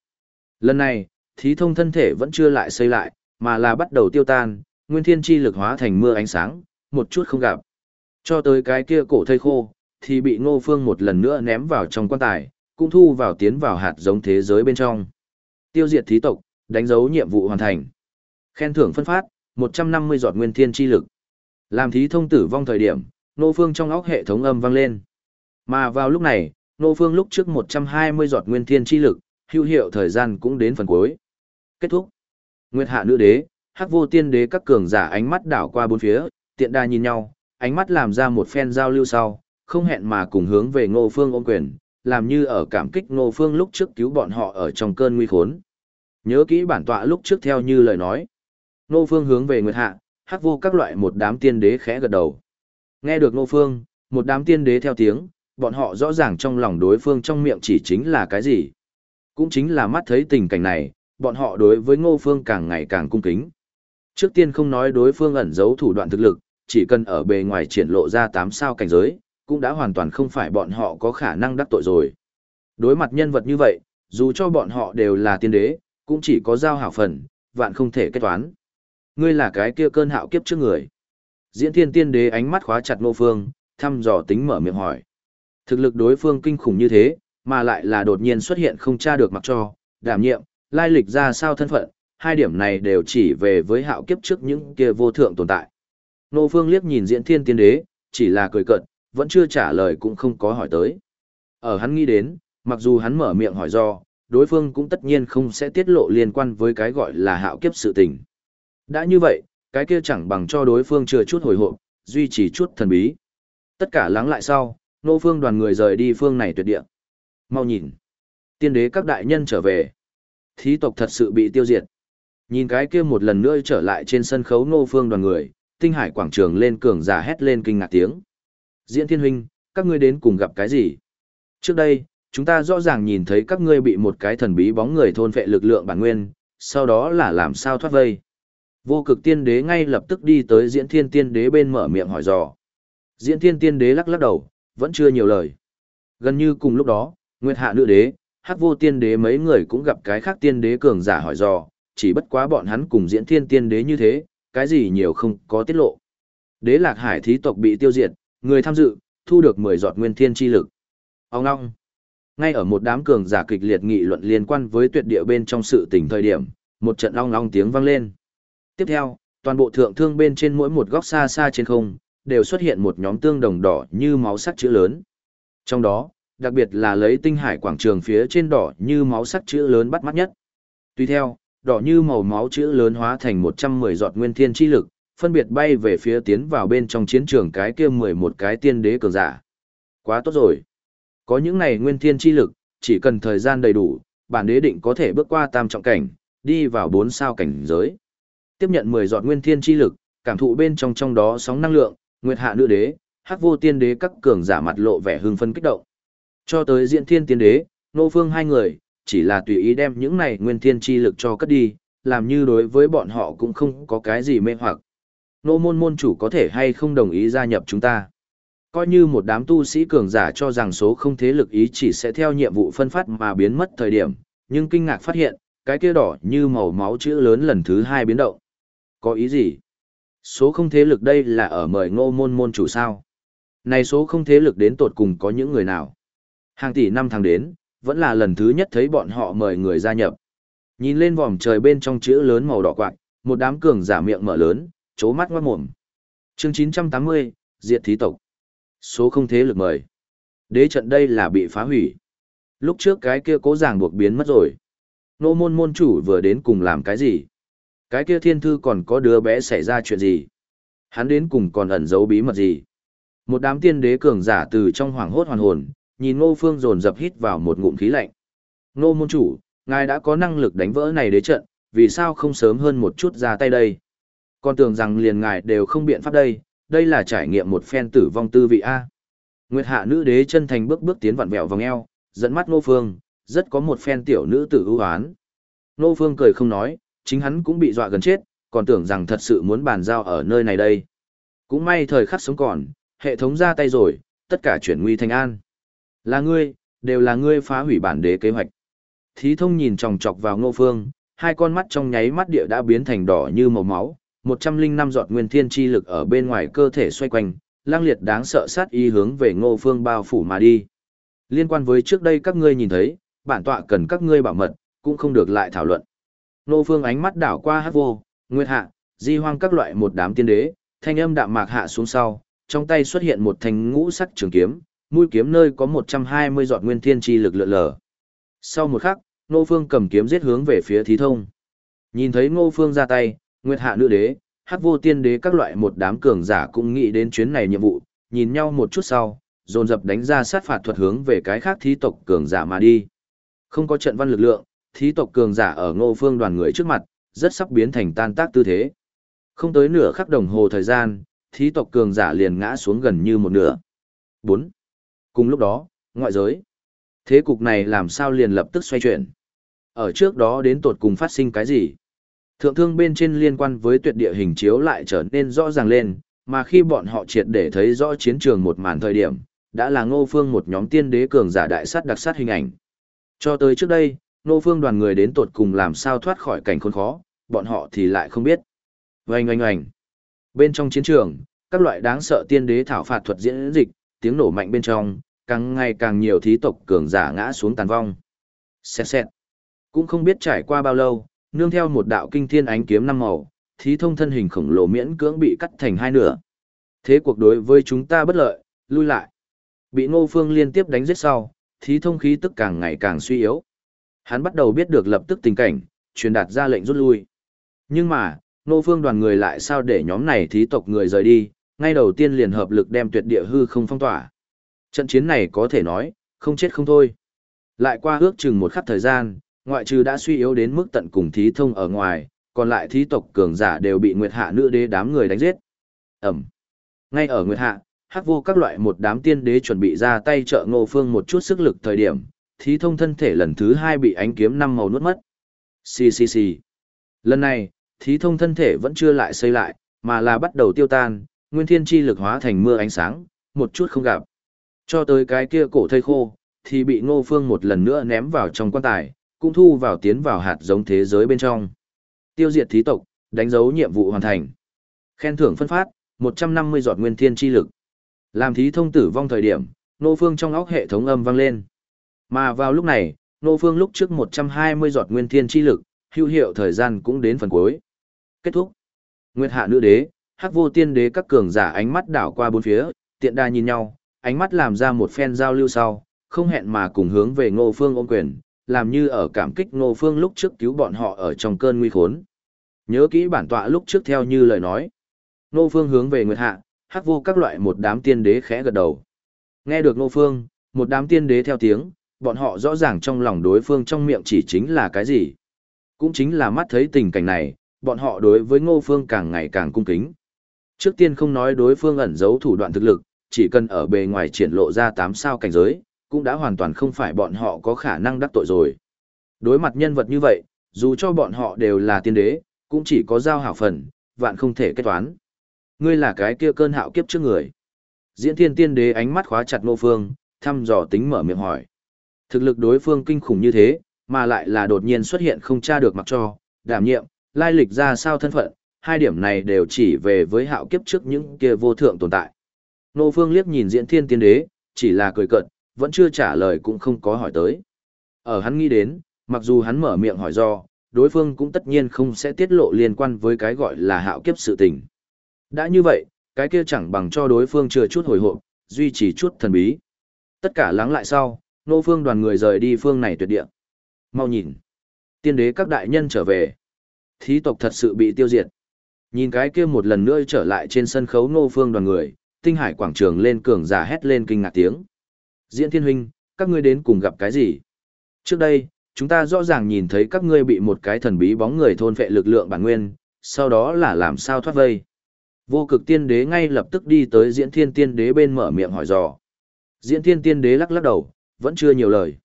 Speaker 1: Lần này, thí thông thân thể vẫn chưa lại xây lại, mà là bắt đầu tiêu tan, nguyên thiên chi lực hóa thành mưa ánh sáng, một chút không gặp. Cho tới cái kia cổ thây khô, thì bị ngô phương một lần nữa ném vào trong quan tài, cũng thu vào tiến vào hạt giống thế giới bên trong. Tiêu diệt thí tộc, đánh dấu nhiệm vụ hoàn thành. Khen thưởng phân phát, 150 giọt nguyên thiên chi lực. Làm thí thông tử vong thời điểm, ngô phương trong óc hệ thống âm vang lên. Mà vào lúc này, ngô phương lúc trước 120 giọt nguyên thiên chi lực, hữu hiệu thời gian cũng đến phần cuối. Kết thúc. Nguyệt hạ nữ đế, hắc vô tiên đế các cường giả ánh mắt đảo qua bốn phía, tiện đa nhìn nhau, ánh mắt làm ra một phen giao lưu sau, không hẹn mà cùng hướng về ngô phương ôm quyền, làm như ở cảm kích ngô phương lúc trước cứu bọn họ ở trong cơn nguy khốn. Nhớ kỹ bản tọa lúc trước theo như lời nói. Ngô phương hướng về Nguyệt Hạ, hắc vô các loại một đám tiên đế khẽ gật đầu. Nghe được ngô phương, một đám tiên đế theo tiếng, bọn họ rõ ràng trong lòng đối phương trong miệng chỉ chính là cái gì. Cũng chính là mắt thấy tình cảnh này, bọn họ đối với ngô phương càng ngày càng cung kính. Trước tiên không nói đối phương ẩn giấu thủ đoạn thực lực, chỉ cần ở bề ngoài triển lộ ra tám sao cảnh giới, cũng đã hoàn toàn không phải bọn họ có khả năng đắc tội rồi. Đối mặt nhân vật như vậy, dù cho bọn họ đều là tiên đế, cũng chỉ có giao hảo phần, vạn không thể kết toán. Ngươi là cái kia cơn hạo kiếp trước người. Diễn thiên tiên đế ánh mắt khóa chặt Ngô Phương, thăm dò tính mở miệng hỏi. Thực lực đối phương kinh khủng như thế, mà lại là đột nhiên xuất hiện không tra được mặc cho, đảm nhiệm, lai lịch ra sao thân phận, hai điểm này đều chỉ về với hạo kiếp trước những kia vô thượng tồn tại. Nô Phương liếc nhìn diễn thiên tiên đế, chỉ là cười cợt, vẫn chưa trả lời cũng không có hỏi tới. Ở hắn nghĩ đến, mặc dù hắn mở miệng hỏi do, đối phương cũng tất nhiên không sẽ tiết lộ liên quan với cái gọi là hạo kiếp sự tình. Đã như vậy, cái kia chẳng bằng cho đối phương chưa chút hồi hộp, duy trì chút thần bí. Tất cả lắng lại sau, nô phương đoàn người rời đi phương này tuyệt địa. Mau nhìn. Tiên đế các đại nhân trở về. Thí tộc thật sự bị tiêu diệt. Nhìn cái kia một lần nữa trở lại trên sân khấu nô phương đoàn người, tinh hải quảng trường lên cường giả hét lên kinh ngạc tiếng. Diễn thiên huynh, các ngươi đến cùng gặp cái gì? Trước đây, chúng ta rõ ràng nhìn thấy các ngươi bị một cái thần bí bóng người thôn phệ lực lượng bản nguyên, sau đó là làm sao thoát vây. Vô cực tiên đế ngay lập tức đi tới diễn thiên tiên đế bên mở miệng hỏi dò. Diễn thiên tiên đế lắc lắc đầu, vẫn chưa nhiều lời. Gần như cùng lúc đó, Nguyệt Hạ nữ đế, Hắc Vô tiên đế mấy người cũng gặp cái khác tiên đế cường giả hỏi dò, chỉ bất quá bọn hắn cùng diễn thiên tiên đế như thế, cái gì nhiều không có tiết lộ. Đế Lạc Hải thí tộc bị tiêu diệt, người tham dự, thu được 10 giọt nguyên thiên chi lực. Ông ngong. Ngay ở một đám cường giả kịch liệt nghị luận liên quan với tuyệt địa bên trong sự tình thời điểm, một trận ong long tiếng vang lên. Tiếp theo, toàn bộ thượng thương bên trên mỗi một góc xa xa trên không, đều xuất hiện một nhóm tương đồng đỏ như máu sắc chữ lớn. Trong đó, đặc biệt là lấy tinh hải quảng trường phía trên đỏ như máu sắc chữ lớn bắt mắt nhất. Tuy theo, đỏ như màu máu chữ lớn hóa thành 110 giọt nguyên thiên chi lực, phân biệt bay về phía tiến vào bên trong chiến trường cái kia 11 cái tiên đế cường giả. Quá tốt rồi. Có những này nguyên thiên chi lực, chỉ cần thời gian đầy đủ, bản đế định có thể bước qua tam trọng cảnh, đi vào bốn sao cảnh giới. Tiếp nhận 10 giọt nguyên thiên chi lực, cảm thụ bên trong trong đó sóng năng lượng, Nguyệt Hạ nữ đế, Hắc Vô tiên đế các cường giả mặt lộ vẻ hưng phấn kích động. Cho tới Diễn Thiên tiên đế, Nô Phương hai người, chỉ là tùy ý đem những này nguyên thiên chi lực cho cất đi, làm như đối với bọn họ cũng không có cái gì mê hoặc. Nô môn môn chủ có thể hay không đồng ý gia nhập chúng ta. Coi như một đám tu sĩ cường giả cho rằng số không thế lực ý chỉ sẽ theo nhiệm vụ phân phát mà biến mất thời điểm, nhưng kinh ngạc phát hiện, cái kia đỏ như màu máu chữ lớn lần thứ hai biến động. Có ý gì? Số không thế lực đây là ở mời ngô môn môn chủ sao? Này số không thế lực đến tột cùng có những người nào? Hàng tỷ năm tháng đến, vẫn là lần thứ nhất thấy bọn họ mời người gia nhập. Nhìn lên vòm trời bên trong chữ lớn màu đỏ quạng, một đám cường giả miệng mở lớn, chố mắt ngoát mồm. Chương 980, Diệt Thí Tộc. Số không thế lực mời. Đế trận đây là bị phá hủy. Lúc trước cái kia cố giảng buộc biến mất rồi. Nô môn môn chủ vừa đến cùng làm cái gì? Cái kia thiên thư còn có đứa bé xảy ra chuyện gì? Hắn đến cùng còn ẩn giấu bí mật gì? Một đám tiên đế cường giả từ trong hoàng hốt hoàn hồn, nhìn ngô phương dồn dập hít vào một ngụm khí lạnh. Ngô môn chủ, ngài đã có năng lực đánh vỡ này đế trận, vì sao không sớm hơn một chút ra tay đây? Con tưởng rằng liền ngài đều không biện pháp đây, đây là trải nghiệm một phen tử vong tư vị A. Nguyệt hạ nữ đế chân thành bước bước tiến vặn vẹo vòng eo, dẫn mắt ngô phương, rất có một phen tiểu nữ tử ưu án. Ngô phương cười không nói, chính hắn cũng bị dọa gần chết, còn tưởng rằng thật sự muốn bàn giao ở nơi này đây. Cũng may thời khắc sống còn, hệ thống ra tay rồi, tất cả chuyển nguy thành an. Là ngươi, đều là ngươi phá hủy bản đế kế hoạch. Thí thông nhìn chòng chọc vào ngô phương, hai con mắt trong nháy mắt địa đã biến thành đỏ như màu máu, 105 giọt nguyên thiên chi lực ở bên ngoài cơ thể xoay quanh, lang liệt đáng sợ sát y hướng về ngô phương bao phủ mà đi. Liên quan với trước đây các ngươi nhìn thấy, bản tọa cần các ngươi bảo mật, cũng không được lại thảo luận. Ngô phương ánh mắt đảo qua hát vô, nguyệt hạ, di hoang các loại một đám tiên đế, thanh âm đạm mạc hạ xuống sau, trong tay xuất hiện một thanh ngũ sắc trường kiếm, mũi kiếm nơi có 120 giọt nguyên thiên chi lực lượn lờ. Sau một khắc, Ngô Phương cầm kiếm giết hướng về phía Thí Thông. Nhìn thấy Ngô Phương ra tay, Nguyệt Hạ nữ đế, Hắc Vô Tiên đế các loại một đám cường giả cũng nghĩ đến chuyến này nhiệm vụ, nhìn nhau một chút sau, dồn dập đánh ra sát phạt thuật hướng về cái khác thí tộc cường giả mà đi. Không có trận văn lực lượng, thí tộc cường giả ở Ngô Phương đoàn người trước mặt, rất sắp biến thành tan tác tư thế. Không tới nửa khắc đồng hồ thời gian, thí tộc cường giả liền ngã xuống gần như một nửa. 4. Cùng lúc đó, ngoại giới. Thế cục này làm sao liền lập tức xoay chuyển. Ở trước đó đến tột cùng phát sinh cái gì? Thượng thương bên trên liên quan với tuyệt địa hình chiếu lại trở nên rõ ràng lên, mà khi bọn họ triệt để thấy rõ chiến trường một màn thời điểm, đã là ngô phương một nhóm tiên đế cường giả đại sát đặc sát hình ảnh. Cho tới trước đây, ngô phương đoàn người đến tột cùng làm sao thoát khỏi cảnh khốn khó, bọn họ thì lại không biết. Oanh oanh oanh. Bên trong chiến trường, các loại đáng sợ tiên đế thảo phạt thuật diễn dịch, tiếng nổ mạnh bên trong, càng ngày càng nhiều thí tộc cường giả ngã xuống tàn vong. Xẹt xẹt. Cũng không biết trải qua bao lâu, nương theo một đạo kinh thiên ánh kiếm năm màu, thí thông thân hình khổng lồ miễn cưỡng bị cắt thành hai nửa. Thế cuộc đối với chúng ta bất lợi, lui lại. Bị Ngô Phương liên tiếp đánh giết sau, thí thông khí tức càng ngày càng suy yếu. Hắn bắt đầu biết được lập tức tình cảnh, truyền đạt ra lệnh rút lui. Nhưng mà, Ngô Phương đoàn người lại sao để nhóm này thí tộc người rời đi, ngay đầu tiên liền hợp lực đem tuyệt địa hư không phong tỏa. Trận chiến này có thể nói, không chết không thôi. Lại qua ước chừng một khắc thời gian, ngoại trừ đã suy yếu đến mức tận cùng thí thông ở ngoài, còn lại thí tộc cường giả đều bị Nguyệt Hạ nữ đế đám người đánh giết. Ẩm. Ngay ở Nguyệt Hạ, hắc vô các loại một đám tiên đế chuẩn bị ra tay trợ Ngô Phương một chút sức lực thời điểm, thí thông thân thể lần thứ hai bị ánh kiếm năm màu nuốt mất. Xì xì xì. Lần này, thí thông thân thể vẫn chưa lại xây lại, mà là bắt đầu tiêu tan, nguyên thiên chi lực hóa thành mưa ánh sáng, một chút không gặp. Cho tới cái kia cổ thây khô, thì bị ngô phương một lần nữa ném vào trong quan tài, cũng thu vào tiến vào hạt giống thế giới bên trong. Tiêu diệt thí tộc, đánh dấu nhiệm vụ hoàn thành. Khen thưởng phân phát, 150 giọt nguyên thiên chi lực. Làm thí thông tử vong thời điểm, ngô phương trong óc hệ thống âm vang lên. Mà vào lúc này, ngô phương lúc trước 120 giọt nguyên thiên chi lực, hữu hiệu thời gian cũng đến phần cuối. Kết thúc. Nguyệt hạ nữ đế, hắc vô tiên đế các cường giả ánh mắt đảo qua bốn phía, tiện đa nhìn nhau, ánh mắt làm ra một phen giao lưu sau, không hẹn mà cùng hướng về ngô phương ôm quyền, làm như ở cảm kích ngô phương lúc trước cứu bọn họ ở trong cơn nguy khốn. Nhớ kỹ bản tọa lúc trước theo như lời nói. Ngô phương hướng về Nguyệt Hạ, hắc vô các loại một đám tiên đế khẽ gật đầu. Nghe được ngô phương, một đám tiên đế theo tiếng, bọn họ rõ ràng trong lòng đối phương trong miệng chỉ chính là cái gì. Cũng chính là mắt thấy tình cảnh này, bọn họ đối với ngô phương càng ngày càng cung kính. Trước tiên không nói đối phương ẩn giấu thủ đoạn thực lực, chỉ cần ở bề ngoài triển lộ ra tám sao cảnh giới, cũng đã hoàn toàn không phải bọn họ có khả năng đắc tội rồi. Đối mặt nhân vật như vậy, dù cho bọn họ đều là tiên đế, cũng chỉ có giao hảo phần, vạn không thể kết toán. Ngươi là cái kia cơn hạo kiếp trước người. Diễn thiên tiên đế ánh mắt khóa chặt nô phương, thăm dò tính mở miệng hỏi. Thực lực đối phương kinh khủng như thế, mà lại là đột nhiên xuất hiện không tra được mặc cho, đảm nhiệm, lai lịch ra sao thân phận, hai điểm này đều chỉ về với hạo kiếp trước những kia vô thượng tồn tại. Nô Phương liếc nhìn diễn thiên tiên đế, chỉ là cười cợt, vẫn chưa trả lời cũng không có hỏi tới. Ở hắn nghĩ đến, mặc dù hắn mở miệng hỏi do, đối phương cũng tất nhiên không sẽ tiết lộ liên quan với cái gọi là hạo kiếp sự tình. Đã như vậy, cái kia chẳng bằng cho đối phương chưa chút hồi hộp, duy trì chút thần bí. Tất cả lắng lại sau, nô phương đoàn người rời đi phương này tuyệt địa. Mau nhìn. Tiên đế các đại nhân trở về. Thí tộc thật sự bị tiêu diệt. Nhìn cái kia một lần nữa trở lại trên sân khấu nô phương đoàn người, tinh hải quảng trường lên cường giả hét lên kinh ngạc tiếng. Diễn thiên huynh, các ngươi đến cùng gặp cái gì? Trước đây, chúng ta rõ ràng nhìn thấy các ngươi bị một cái thần bí bóng người thôn phệ lực lượng bản nguyên, sau đó là làm sao thoát vây. Vô cực tiên đế ngay lập tức đi tới diễn thiên tiên đế bên mở miệng hỏi dò. Diễn thiên tiên đế lắc lắc đầu, vẫn chưa nhiều lời.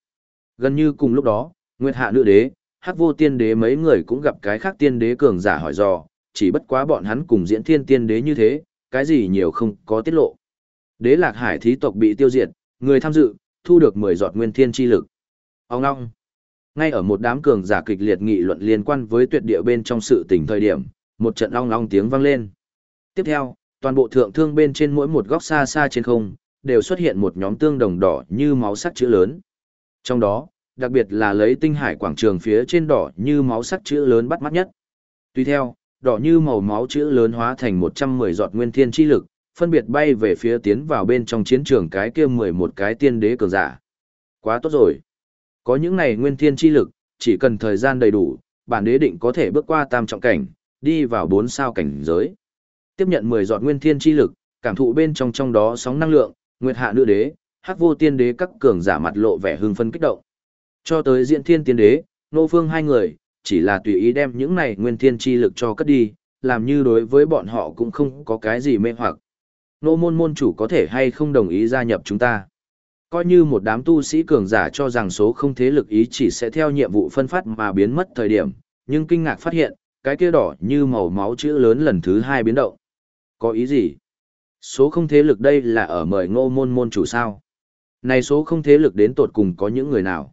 Speaker 1: Gần như cùng lúc đó, Nguyệt hạ nữ đế, hắc vô tiên đế mấy người cũng gặp cái khác tiên đế cường giả hỏi dò, chỉ bất quá bọn hắn cùng diễn thiên tiên đế như thế, cái gì nhiều không có tiết lộ. Đế lạc hải thí tộc bị tiêu diệt, người tham dự, thu được 10 giọt nguyên thiên chi lực. Ông ngong. Ngay ở một đám cường giả kịch liệt nghị luận liên quan với tuyệt địa bên trong sự tình thời điểm, một trận long long tiếng vang lên. Tiếp theo, toàn bộ thượng thương bên trên mỗi một góc xa xa trên không, đều xuất hiện một nhóm tương đồng đỏ như máu sắc chữ lớn. Trong đó, đặc biệt là lấy tinh hải quảng trường phía trên đỏ như máu sắc chữ lớn bắt mắt nhất. Tuy theo, đỏ như màu máu chữ lớn hóa thành 110 giọt nguyên thiên chi lực, phân biệt bay về phía tiến vào bên trong chiến trường cái kia 11 cái tiên đế cường giả. Quá tốt rồi. Có những này nguyên thiên chi lực, chỉ cần thời gian đầy đủ, bản đế định có thể bước qua tam trọng cảnh, đi vào 4 sao cảnh giới. Tiếp nhận 10 giọt nguyên thiên chi lực, cảm thụ bên trong trong đó sóng năng lượng, nguyệt hạ nữ đế, hắc vô tiên đế các cường giả mặt lộ vẻ hưng phấn kích động. Cho tới diện thiên tiên đế, nô phương hai người, chỉ là tùy ý đem những này nguyên thiên chi lực cho cất đi, làm như đối với bọn họ cũng không có cái gì mê hoặc. Nô môn môn chủ có thể hay không đồng ý gia nhập chúng ta. Coi như một đám tu sĩ cường giả cho rằng số không thế lực ý chỉ sẽ theo nhiệm vụ phân phát mà biến mất thời điểm, nhưng kinh ngạc phát hiện, cái kia đỏ như màu máu chữ lớn lần thứ hai biến động. Có ý gì? Số không thế lực đây là ở mời ngô môn môn chủ sao. Này số không thế lực đến tột cùng có những người nào.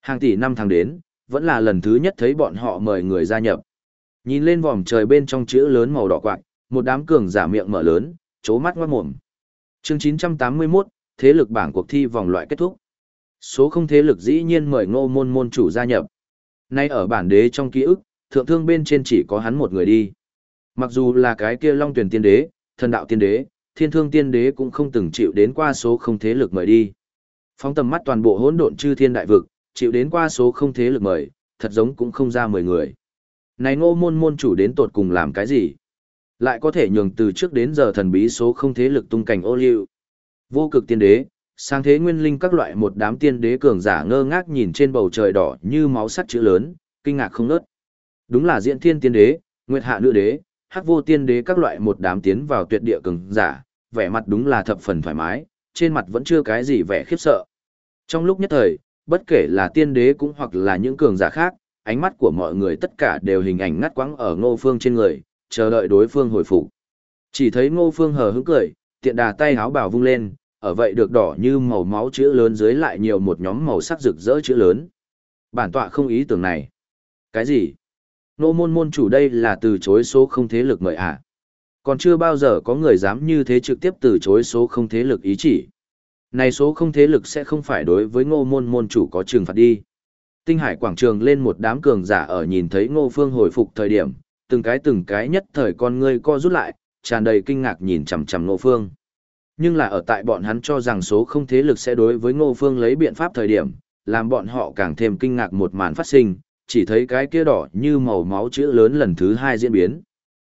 Speaker 1: Hàng tỷ năm tháng đến, vẫn là lần thứ nhất thấy bọn họ mời người gia nhập. Nhìn lên vòm trời bên trong chữ lớn màu đỏ quạng, một đám cường giả miệng mở lớn, chố mắt ngoát mồm. Chương 981, thế lực bảng cuộc thi vòng loại kết thúc. Số không thế lực dĩ nhiên mời ngô môn môn chủ gia nhập. Nay ở bản đế trong ký ức, thượng thương bên trên chỉ có hắn một người đi. Mặc dù là cái kia long tuyển tiên đế, thần đạo tiên đế, thiên thương tiên đế cũng không từng chịu đến qua số không thế lực mời đi. Phóng tầm mắt toàn bộ hỗn độn chư thiên đại vực, chịu đến qua số không thế lực mời, thật giống cũng không ra mười người. Này ngô môn môn chủ đến tột cùng làm cái gì? Lại có thể nhường từ trước đến giờ thần bí số không thế lực tung cảnh ô liu. Vô cực tiên đế, sang thế nguyên linh các loại một đám tiên đế cường giả ngơ ngác nhìn trên bầu trời đỏ như máu sắt chữ lớn, kinh ngạc không nớt. Đúng là diễn thiên tiên đế, nguyệt hạ nữ đế, hắc vô tiên đế các loại một đám tiến vào tuyệt địa cường giả, vẻ mặt đúng là thập phần thoải mái, trên mặt vẫn chưa cái gì vẻ khiếp sợ. Trong lúc nhất thời, bất kể là tiên đế cũng hoặc là những cường giả khác, ánh mắt của mọi người tất cả đều hình ảnh ngắt quãng ở ngô phương trên người, chờ đợi đối phương hồi phục. Chỉ thấy ngô phương hờ hững cười, tiện đà tay háo bảo vung lên, ở vậy được đỏ như màu máu chữ lớn dưới lại nhiều một nhóm màu sắc rực rỡ chữ lớn. Bản tọa không ý tưởng này. Cái gì? Nô môn môn chủ đây là từ chối số không thế lực mời à? Còn chưa bao giờ có người dám như thế trực tiếp từ chối số không thế lực ý chỉ. Này số không thế lực sẽ không phải đối với ngô môn môn chủ có trừng phạt đi. Tinh hải quảng trường lên một đám cường giả ở nhìn thấy ngô phương hồi phục thời điểm, từng cái từng cái nhất thời con ngươi co rút lại, tràn đầy kinh ngạc nhìn chằm chằm ngô phương. Nhưng là ở tại bọn hắn cho rằng số không thế lực sẽ đối với ngô phương lấy biện pháp thời điểm, làm bọn họ càng thêm kinh ngạc một màn phát sinh, chỉ thấy cái kia đỏ như màu máu chữ lớn lần thứ hai diễn biến.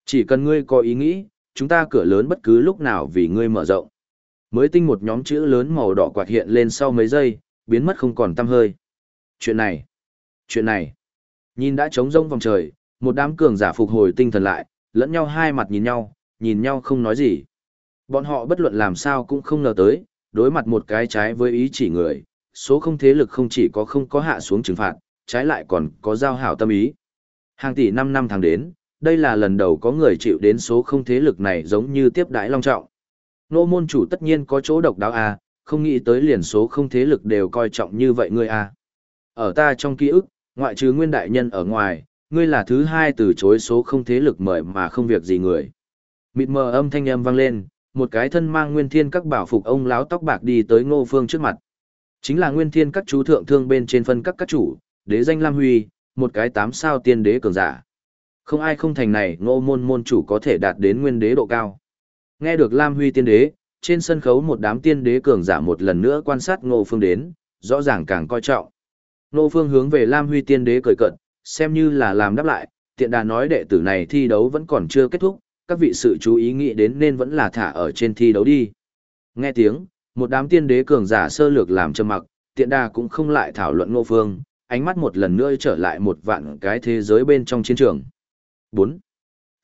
Speaker 1: Chỉ cần ngươi có ý nghĩ, chúng ta cửa lớn bất cứ lúc nào vì ngươi mở rộng. Mới tinh một nhóm chữ lớn màu đỏ quạt hiện lên sau mấy giây, biến mất không còn tăm hơi. Chuyện này, chuyện này. Nhìn đã trống rông vòng trời, một đám cường giả phục hồi tinh thần lại, lẫn nhau hai mặt nhìn nhau, nhìn nhau không nói gì. Bọn họ bất luận làm sao cũng không ngờ tới, đối mặt một cái trái với ý chỉ người, số không thế lực không chỉ có không có hạ xuống trừng phạt, trái lại còn có giao hảo tâm ý. Hàng tỷ năm năm tháng đến, đây là lần đầu có người chịu đến số không thế lực này giống như tiếp đãi long trọng. Nô môn chủ tất nhiên có chỗ độc đáo à, không nghĩ tới liền số không thế lực đều coi trọng như vậy ngươi à. Ở ta trong ký ức, ngoại trừ nguyên đại nhân ở ngoài, ngươi là thứ hai từ chối số không thế lực mời mà không việc gì người. Mịt mờ âm thanh âm vang lên, một cái thân mang nguyên thiên các bảo phục ông láo tóc bạc đi tới ngô phương trước mặt. Chính là nguyên thiên các chú thượng thương bên trên phân các các chủ, đế danh Lam Huy, một cái tám sao tiên đế cường giả. Không ai không thành này ngô môn môn chủ có thể đạt đến nguyên đế độ cao. Nghe được Lam Huy tiên đế, trên sân khấu một đám tiên đế cường giả một lần nữa quan sát ngô phương đến, rõ ràng càng coi trọng. Ngô phương hướng về Lam Huy tiên đế cười cận, xem như là làm đáp lại, tiện đà nói đệ tử này thi đấu vẫn còn chưa kết thúc, các vị sự chú ý nghĩ đến nên vẫn là thả ở trên thi đấu đi. Nghe tiếng, một đám tiên đế cường giả sơ lược làm trầm mặc, tiện đà cũng không lại thảo luận ngô phương, ánh mắt một lần nữa trở lại một vạn cái thế giới bên trong chiến trường. 4.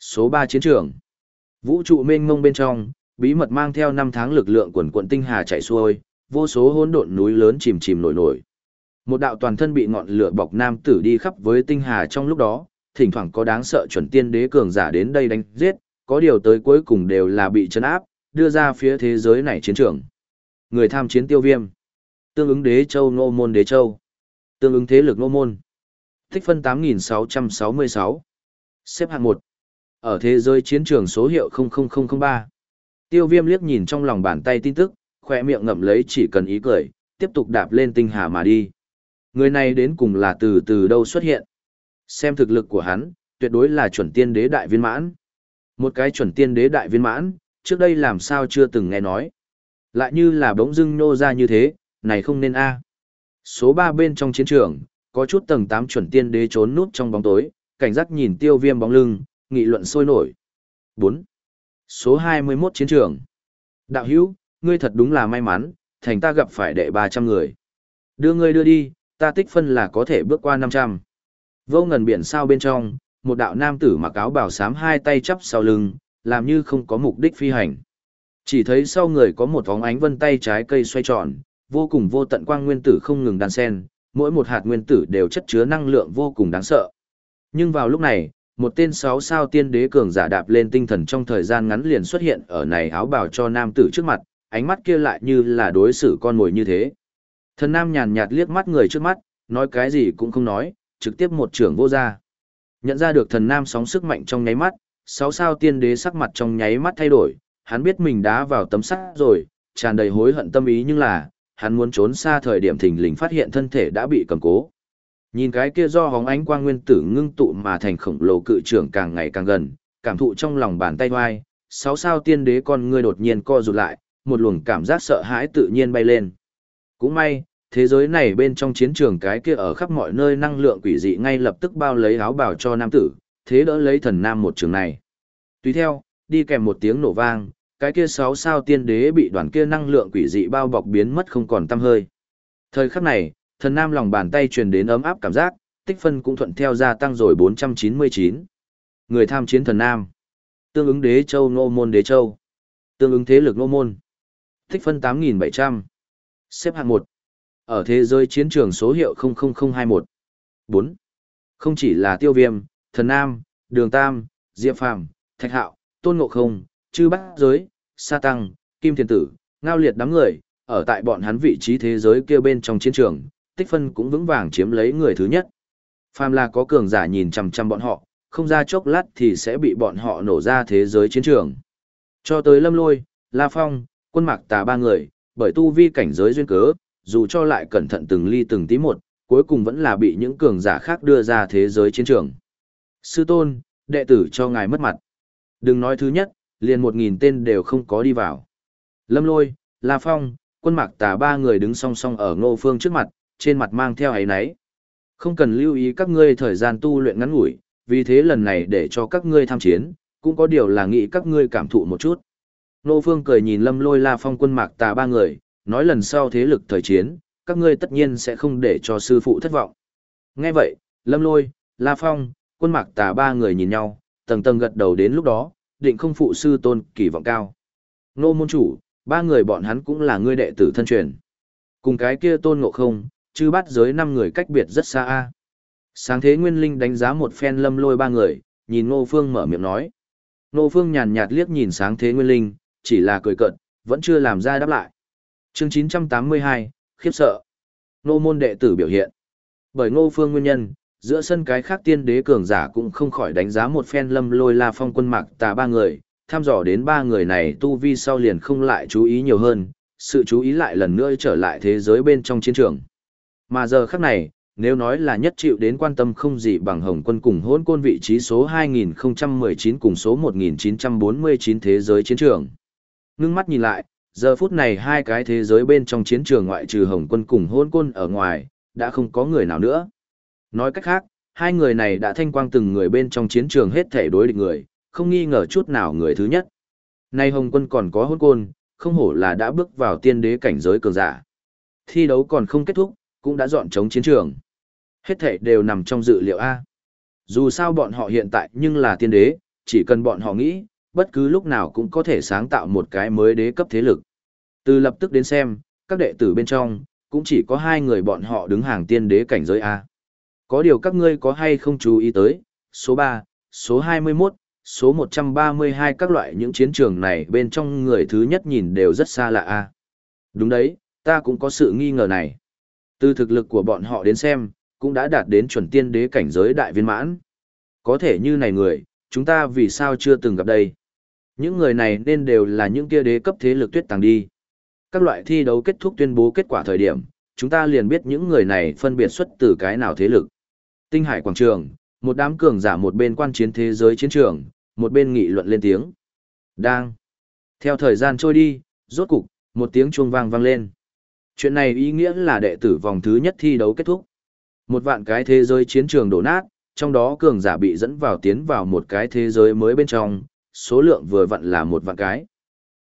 Speaker 1: Số 3 chiến trường. Vũ trụ mênh mông bên trong, bí mật mang theo năm tháng lực lượng quần quận tinh hà chạy xuôi, vô số hỗn độn núi lớn chìm chìm nổi nổi. Một đạo toàn thân bị ngọn lửa bọc nam tử đi khắp với tinh hà trong lúc đó, thỉnh thoảng có đáng sợ chuẩn tiên đế cường giả đến đây đánh giết, có điều tới cuối cùng đều là bị chấn áp, đưa ra phía thế giới này chiến trường. Người tham chiến tiêu viêm. Tương ứng đế châu nô môn đế châu. Tương ứng thế lực nô môn. Thích phân 8666. Xếp hạng 1. Ở thế giới chiến trường số hiệu 00003. Tiêu viêm liếc nhìn trong lòng bàn tay tin tức, khỏe miệng ngậm lấy chỉ cần ý cười, tiếp tục đạp lên tinh hà mà đi. Người này đến cùng là từ từ đâu xuất hiện. Xem thực lực của hắn, tuyệt đối là chuẩn tiên đế đại viên mãn. Một cái chuẩn tiên đế đại viên mãn, trước đây làm sao chưa từng nghe nói. Lại như là bỗng dưng nô ra như thế, này không nên a. Số 3 bên trong chiến trường, có chút tầng 8 chuẩn tiên đế trốn núp trong bóng tối, cảnh giác nhìn tiêu viêm bóng lưng, nghị luận sôi nổi. 4. Số 21 chiến trường. Đạo hữu, ngươi thật đúng là may mắn, thành ta gặp phải đệ 300 người. Đưa ngươi đưa đi, ta tích phân là có thể bước qua 500. Vô ngần biển sao bên trong, một đạo nam tử mặc áo bảo sám hai tay chắp sau lưng, làm như không có mục đích phi hành. Chỉ thấy sau người có một vóng ánh vân tay trái cây xoay tròn, vô cùng vô tận quang nguyên tử không ngừng đan sen, mỗi một hạt nguyên tử đều chất chứa năng lượng vô cùng đáng sợ. Nhưng vào lúc này, một tên sáu sao tiên đế cường giả đạp lên tinh thần trong thời gian ngắn liền xuất hiện ở này áo bào cho nam tử trước mặt, ánh mắt kia lại như là đối xử con mồi như thế. Thần nam nhàn nhạt liếc mắt người trước mắt, nói cái gì cũng không nói, trực tiếp một trưởng vô ra. Nhận ra được thần nam sóng sức mạnh trong nháy mắt, sáu sao tiên đế sắc mặt trong nháy mắt thay đổi, hắn biết mình đã vào tấm sắt rồi, tràn đầy hối hận tâm ý nhưng là, hắn muốn trốn xa thời điểm thình lình phát hiện thân thể đã bị cầm cố. Nhìn cái kia do hóng ánh quang nguyên tử ngưng tụ mà thành khổng lồ cự trưởng càng ngày càng gần, cảm thụ trong lòng bàn tay hoai, sáu sao tiên đế con ngươi đột nhiên co rụt lại, một luồng cảm giác sợ hãi tự nhiên bay lên. Cũng may, thế giới này bên trong chiến trường cái kia ở khắp mọi nơi năng lượng quỷ dị ngay lập tức bao lấy áo bào cho nam tử, thế đỡ lấy thần nam một trường này. Tùy theo, đi kèm một tiếng nổ vang, cái kia sáu sao tiên đế bị đoàn kia năng lượng quỷ dị bao bọc biến mất không còn tăm hơi. Thời khắc này, thần nam lòng bàn tay truyền đến ấm áp cảm giác, tích phân cũng thuận theo gia tăng rồi 499. Người tham chiến thần nam. Tương ứng đế châu nô môn đế châu. Tương ứng thế lực nô môn. Tích phân 8.700, Xếp hạng 1. Ở thế giới chiến trường số hiệu 00021. 4. Không chỉ là tiêu viêm, thần nam, đường tam, diệp phàm, thạch hạo, tôn ngộ không, chư bát giới, sa tăng, kim thiền tử, ngao liệt đám người, ở tại bọn hắn vị trí thế giới kia bên trong chiến trường, tích phân cũng vững vàng chiếm lấy người thứ nhất. Phàm là có cường giả nhìn chằm chằm bọn họ, không ra chốc lát thì sẽ bị bọn họ nổ ra thế giới chiến trường. Cho tới Lâm Lôi, La Phong, quân mạc tà ba người, bởi tu vi cảnh giới duyên cớ, dù cho lại cẩn thận từng ly từng tí một, cuối cùng vẫn là bị những cường giả khác đưa ra thế giới chiến trường. Sư tôn, đệ tử cho ngài mất mặt. Đừng nói thứ nhất, liền một nghìn tên đều không có đi vào. Lâm Lôi, La Phong, quân mạc tà ba người đứng song song ở ngô phương trước mặt, trên mặt mang theo ấy náy. Không cần lưu ý các ngươi thời gian tu luyện ngắn ngủi, vì thế lần này để cho các ngươi tham chiến, cũng có điều là nghĩ các ngươi cảm thụ một chút. Nô phương cười nhìn lâm lôi la phong quân mạc tà ba người, nói lần sau thế lực thời chiến, các ngươi tất nhiên sẽ không để cho sư phụ thất vọng. Nghe vậy, lâm lôi, la phong, quân mạc tà ba người nhìn nhau, tầng tầng gật đầu đến lúc đó, định không phụ sư tôn kỳ vọng cao. Nô môn chủ, ba người bọn hắn cũng là ngươi đệ tử thân truyền. Cùng cái kia tôn ngộ không, chứ bắt giới năm người cách biệt rất xa a. Sáng thế Nguyên Linh đánh giá một phen lâm lôi ba người, nhìn Ngô Phương mở miệng nói. Ngô Phương nhàn nhạt liếc nhìn sáng thế Nguyên Linh, chỉ là cười cợt, vẫn chưa làm ra đáp lại. Chương 982, khiếp sợ. Ngô môn đệ tử biểu hiện. Bởi Ngô Phương nguyên nhân, giữa sân cái khác tiên đế cường giả cũng không khỏi đánh giá một phen lâm lôi la phong quân mạc tà ba người, tham dò đến ba người này tu vi sau liền không lại chú ý nhiều hơn, sự chú ý lại lần nữa trở lại thế giới bên trong chiến trường. Mà giờ khắc này, nếu nói là nhất chịu đến quan tâm không gì bằng Hồng quân cùng hôn côn vị trí số 2019 cùng số 1949 thế giới chiến trường. Ngưng mắt nhìn lại, giờ phút này hai cái thế giới bên trong chiến trường ngoại trừ Hồng quân cùng hôn côn ở ngoài, đã không có người nào nữa. Nói cách khác, hai người này đã thanh quang từng người bên trong chiến trường hết thể đối địch người, không nghi ngờ chút nào người thứ nhất. Nay Hồng quân còn có hôn côn, không hổ là đã bước vào tiên đế cảnh giới cường giả. Thi đấu còn không kết thúc, cũng đã dọn chống chiến trường. Hết thể đều nằm trong dự liệu A. Dù sao bọn họ hiện tại nhưng là tiên đế, chỉ cần bọn họ nghĩ, bất cứ lúc nào cũng có thể sáng tạo một cái mới đế cấp thế lực. Từ lập tức đến xem, các đệ tử bên trong, cũng chỉ có hai người bọn họ đứng hàng tiên đế cảnh giới A. Có điều các ngươi có hay không chú ý tới, số 3, số 21, số 132 các loại những chiến trường này bên trong người thứ nhất nhìn đều rất xa lạ A. Đúng đấy, ta cũng có sự nghi ngờ này. Từ thực lực của bọn họ đến xem, cũng đã đạt đến chuẩn tiên đế cảnh giới đại viên mãn. Có thể như này người, chúng ta vì sao chưa từng gặp đây? Những người này nên đều là những kia đế cấp thế lực tuyết tàng đi. Các loại thi đấu kết thúc tuyên bố kết quả thời điểm, chúng ta liền biết những người này phân biệt xuất từ cái nào thế lực. Tinh Hải Quảng Trường, một đám cường giả một bên quan chiến thế giới chiến trường, một bên nghị luận lên tiếng. Đang. Theo thời gian trôi đi, rốt cục, một tiếng chuông vang vang lên. Chuyện này ý nghĩa là đệ tử vòng thứ nhất thi đấu kết thúc. Một vạn cái thế giới chiến trường đổ nát, trong đó cường giả bị dẫn vào tiến vào một cái thế giới mới bên trong, số lượng vừa vặn là một vạn cái.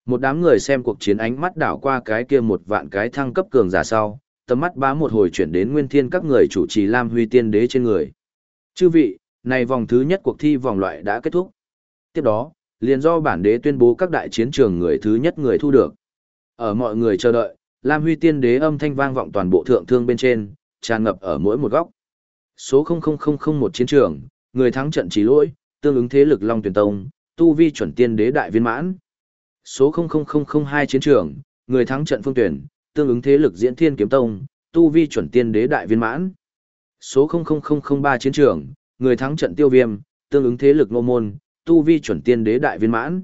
Speaker 1: Một đám người xem cuộc chiến ánh mắt đảo qua cái kia một vạn cái thăng cấp cường giả sau, tầm mắt bá một hồi chuyển đến nguyên thiên các người chủ trì Lam Huy Tiên Đế trên người. Chư vị, này vòng thứ nhất cuộc thi vòng loại đã kết thúc. Tiếp đó, liền do bản đế tuyên bố các đại chiến trường người thứ nhất người thu được. Ở mọi người chờ đợi, Lam Huy Tiên Đế âm thanh vang vọng toàn bộ thượng thương bên trên, tràn ngập ở mỗi một góc. Số 00001 chiến trường, người thắng trận chỉ lỗi, tương ứng thế lực Long Tuyển Tông, tu vi chuẩn tiên đế đại viên mãn. Số 00002 chiến trường, người thắng trận phương tuyển, tương ứng thế lực Diễn Thiên Kiếm Tông, tu vi chuẩn tiên đế đại viên mãn. Số 00003 chiến trường, người thắng trận Tiêu Viêm, tương ứng thế lực Ngô Môn, tu vi chuẩn tiên đế đại viên mãn.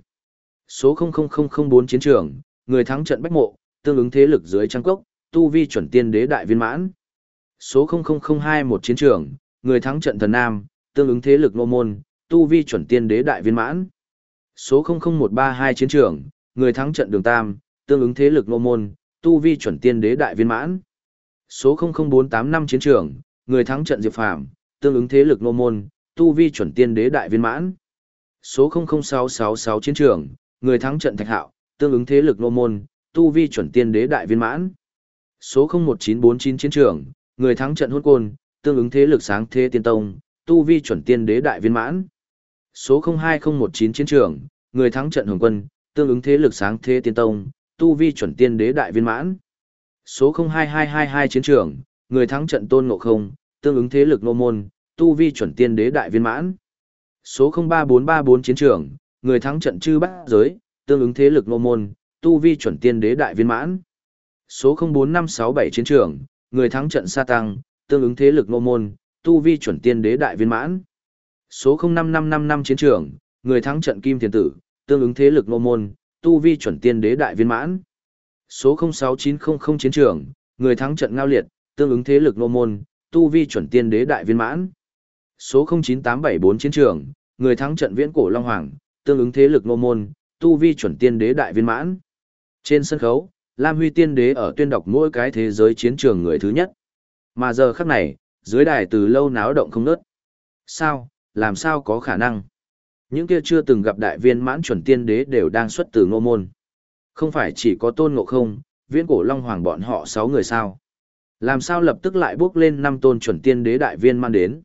Speaker 1: Số 00004 chiến trường, người thắng trận Bách Mộ, tương ứng thế lực dưới trang cốc, tu vi chuẩn tiên đế đại viên mãn. Số 00021 chiến trường, người thắng trận Thần Nam, tương ứng thế lực nô Môn, tu vi chuẩn tiên đế đại viên mãn. Số 00132 chiến trường, người thắng trận Đường Tam, tương ứng thế lực nô Môn, tu vi chuẩn tiên đế đại viên mãn. Số 00485 chiến trường, người thắng trận Diệp Phàm, tương ứng thế lực nô Môn, tu vi chuẩn tiên đế đại viên mãn. Số 00666 chiến trường, người thắng trận Thạch Hạo, tương ứng thế lực nô Môn, tu vi chuẩn tiên đế đại viên mãn. Số 01949 chiến trường, người thắng trận Hôn Côn, tương ứng thế lực Sáng Thế Tiên Tông, tu vi chuẩn tiên đế đại viên mãn. Số 02019 chiến trường, người thắng trận Hồng Quân, tương ứng thế lực Sáng Thế Tiên Tông, tu vi chuẩn tiên đế đại viên mãn. Số 02222 chiến trường, người thắng trận Tôn Ngộ Không, tương ứng thế lực Nô Môn, tu vi chuẩn tiên đế đại viên mãn. Số 03434 chiến trường, người thắng trận Chư Bát Giới, tương ứng thế lực Nô Môn, tu vi chuẩn tiên đế đại viên mãn. Số 04567 chiến trường, người thắng trận Sa Tăng, tương ứng thế lực Nô Môn, tu vi chuẩn tiên đế đại viên mãn. Số 05555 chiến trường, người thắng trận Kim Thiền Tử, tương ứng thế lực Nô Môn, tu vi chuẩn tiên đế đại viên mãn. Số 06900 chiến trường, người thắng trận Ngao Liệt, tương ứng thế lực Nô Môn, tu vi chuẩn tiên đế đại viên mãn. Số 09874 chiến trường, người thắng trận Viễn Cổ Long Hoàng, tương ứng thế lực Nô Môn, tu vi chuẩn tiên đế đại viên mãn. Trên sân khấu, Lam Huy tiên đế ở tuyên đọc mỗi cái thế giới chiến trường người thứ nhất. Mà giờ khắc này, dưới đài từ lâu náo động không nớt. Sao, làm sao có khả năng? Những kia chưa từng gặp đại viên mãn chuẩn tiên đế đều đang xuất từ ngô môn. Không phải chỉ có tôn ngộ không, viễn cổ long hoàng bọn họ sáu người sao. Làm sao lập tức lại bước lên năm tôn chuẩn tiên đế đại viên mang đến.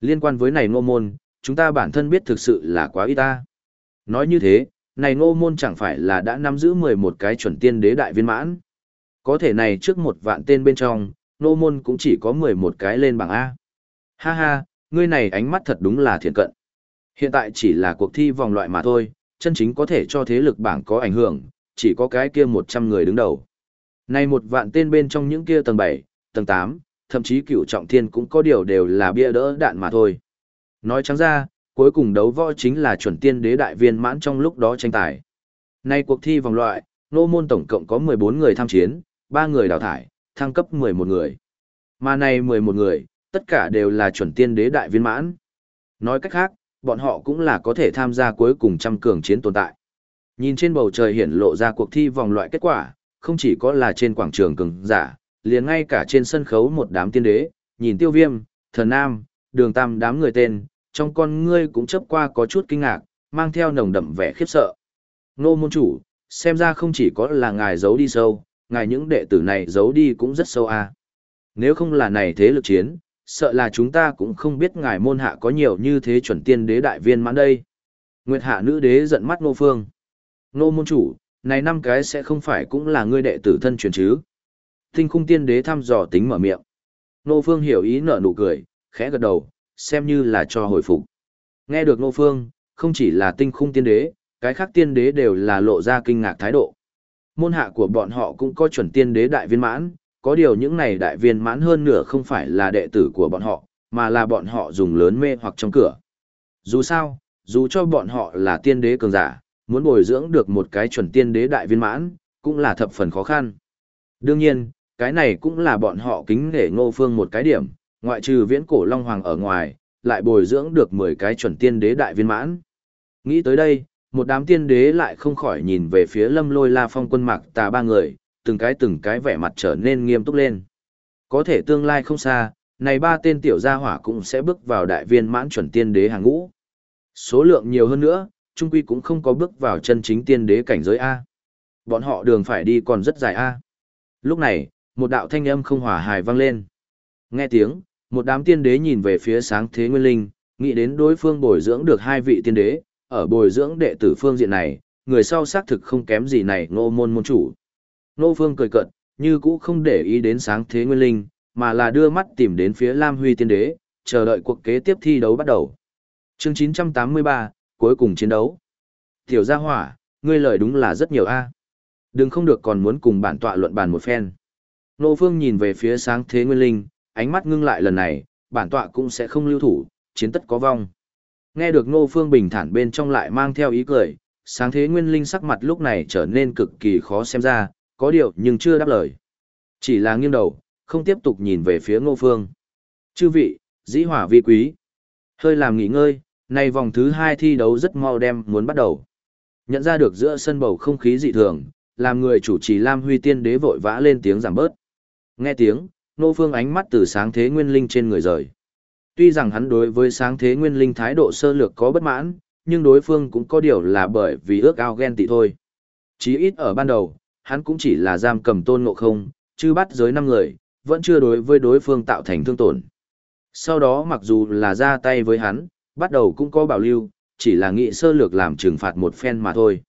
Speaker 1: Liên quan với này ngô môn, chúng ta bản thân biết thực sự là quá ít ta. Nói như thế, này ngô môn chẳng phải là đã nắm giữ 11 cái chuẩn tiên đế đại viên mãn. Có thể này trước một vạn tên bên trong, ngô môn cũng chỉ có 11 cái lên bảng A. Ha ha, ngươi này ánh mắt thật đúng là thiện cận. Hiện tại chỉ là cuộc thi vòng loại mà thôi, chân chính có thể cho thế lực bảng có ảnh hưởng, chỉ có cái kia 100 người đứng đầu. Này một vạn tên bên trong những kia tầng 7, tầng 8, thậm chí cửu trọng thiên cũng có điều đều là bia đỡ đạn mà thôi. Nói trắng ra, cuối cùng đấu võ chính là chuẩn tiên đế đại viên mãn trong lúc đó tranh tài. Nay cuộc thi vòng loại, nô môn tổng cộng có 14 người tham chiến, 3 người đào thải, thăng cấp 11 người. Mà này 11 người, tất cả đều là chuẩn tiên đế đại viên mãn. Nói cách khác, bọn họ cũng là có thể tham gia cuối cùng trăm cường chiến tồn tại. Nhìn trên bầu trời hiển lộ ra cuộc thi vòng loại kết quả, không chỉ có là trên quảng trường cường giả, liền ngay cả trên sân khấu một đám tiên đế, nhìn tiêu viêm, thần nam, đường tam đám người tên, trong con ngươi cũng chấp qua có chút kinh ngạc, mang theo nồng đậm vẻ khiếp sợ. Nô môn chủ, xem ra không chỉ có là ngài giấu đi sâu, ngài những đệ tử này giấu đi cũng rất sâu à. Nếu không là này thế lực chiến, sợ là chúng ta cũng không biết ngài môn hạ có nhiều như thế chuẩn tiên đế đại viên mãn đây. Nguyệt hạ nữ đế giận mắt nô phương. Nô môn chủ, này năm cái sẽ không phải cũng là ngươi đệ tử thân truyền chứ. Tinh khung tiên đế thăm dò tính mở miệng. Nô phương hiểu ý nở nụ cười, khẽ gật đầu, xem như là cho hồi phục. Nghe được Ngô phương, không chỉ là tinh khung tiên đế, cái khác tiên đế đều là lộ ra kinh ngạc thái độ. Môn hạ của bọn họ cũng có chuẩn tiên đế đại viên mãn, có điều những này đại viên mãn hơn nửa không phải là đệ tử của bọn họ, mà là bọn họ dùng lớn mê hoặc trong cửa. Dù sao, dù cho bọn họ là tiên đế cường giả, muốn bồi dưỡng được một cái chuẩn tiên đế đại viên mãn, cũng là thập phần khó khăn. Đương nhiên, cái này cũng là bọn họ kính để ngô phương một cái điểm, ngoại trừ viễn cổ Long Hoàng ở ngoài, lại bồi dưỡng được 10 cái chuẩn tiên đế đại viên mãn. Nghĩ tới đây, một đám tiên đế lại không khỏi nhìn về phía lâm lôi la phong quân mạc tà ba người, từng cái từng cái vẻ mặt trở nên nghiêm túc lên. Có thể tương lai không xa, này ba tên tiểu gia hỏa cũng sẽ bước vào đại viên mãn chuẩn tiên đế hàng ngũ. Số lượng nhiều hơn nữa, trung quy cũng không có bước vào chân chính tiên đế cảnh giới A. Bọn họ đường phải đi còn rất dài A. Lúc này, một đạo thanh âm không hòa hài vang lên. Nghe tiếng, một đám tiên đế nhìn về phía sáng thế nguyên linh, nghĩ đến đối phương bồi dưỡng được hai vị tiên đế, ở bồi dưỡng đệ tử phương diện này, người sau xác thực không kém gì này ngô môn môn chủ. ngô Phương cười cợt, như cũ không để ý đến sáng thế nguyên linh, mà là đưa mắt tìm đến phía Lam Huy tiên đế, chờ đợi cuộc kế tiếp thi đấu bắt đầu. Chương 983, cuối cùng chiến đấu. Tiểu gia hỏa, ngươi lời đúng là rất nhiều a. Đừng không được còn muốn cùng bản tọa luận bàn một phen. Nô Phương nhìn về phía sáng thế nguyên linh, ánh mắt ngưng lại lần này, bản tọa cũng sẽ không lưu thủ, chiến tất có vong. Nghe được Ngô Phương bình thản bên trong lại mang theo ý cười, sáng thế nguyên linh sắc mặt lúc này trở nên cực kỳ khó xem ra, có điều nhưng chưa đáp lời. Chỉ là nghiêng đầu, không tiếp tục nhìn về phía Ngô Phương. Chư vị, dĩ hỏa vi quý. Hơi làm nghỉ ngơi, nay vòng thứ hai thi đấu rất mau đem muốn bắt đầu. Nhận ra được giữa sân bầu không khí dị thường, làm người chủ trì Lam Huy Tiên Đế vội vã lên tiếng giảm bớt. Nghe tiếng, Nô Phương ánh mắt từ sáng thế nguyên linh trên người rời. Tuy rằng hắn đối với sáng thế nguyên linh thái độ sơ lược có bất mãn, nhưng đối phương cũng có điều là bởi vì ước ao ghen tị thôi. Chí ít ở ban đầu, hắn cũng chỉ là giam cầm tôn ngộ không, chứ bắt giới năm người, vẫn chưa đối với đối phương tạo thành thương tổn. Sau đó mặc dù là ra tay với hắn, bắt đầu cũng có bảo lưu, chỉ là nghị sơ lược làm trừng phạt một phen mà thôi.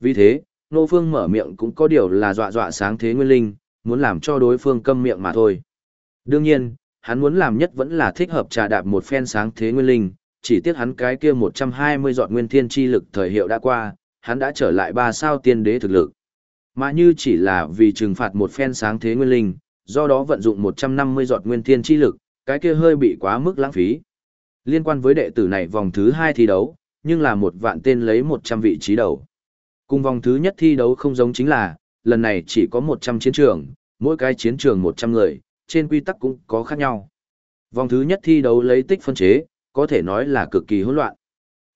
Speaker 1: Vì thế, Nô Phương mở miệng cũng có điều là dọa dọa sáng thế nguyên linh, muốn làm cho đối phương câm miệng mà thôi. Đương nhiên, hắn muốn làm nhất vẫn là thích hợp trà đạp một phen sáng thế nguyên linh, chỉ tiếc hắn cái kia 120 giọt nguyên thiên chi lực thời hiệu đã qua, hắn đã trở lại ba sao tiên đế thực lực. Mà như chỉ là vì trừng phạt một phen sáng thế nguyên linh, do đó vận dụng 150 giọt nguyên thiên chi lực, cái kia hơi bị quá mức lãng phí. Liên quan với đệ tử này vòng thứ 2 thi đấu, nhưng là một vạn tên lấy 100 vị trí đầu. Cùng vòng thứ nhất thi đấu không giống chính là, lần này chỉ có 100 chiến trường, mỗi cái chiến trường 100 người, trên quy tắc cũng có khác nhau. Vòng thứ nhất thi đấu lấy tích phân chế, có thể nói là cực kỳ hỗn loạn.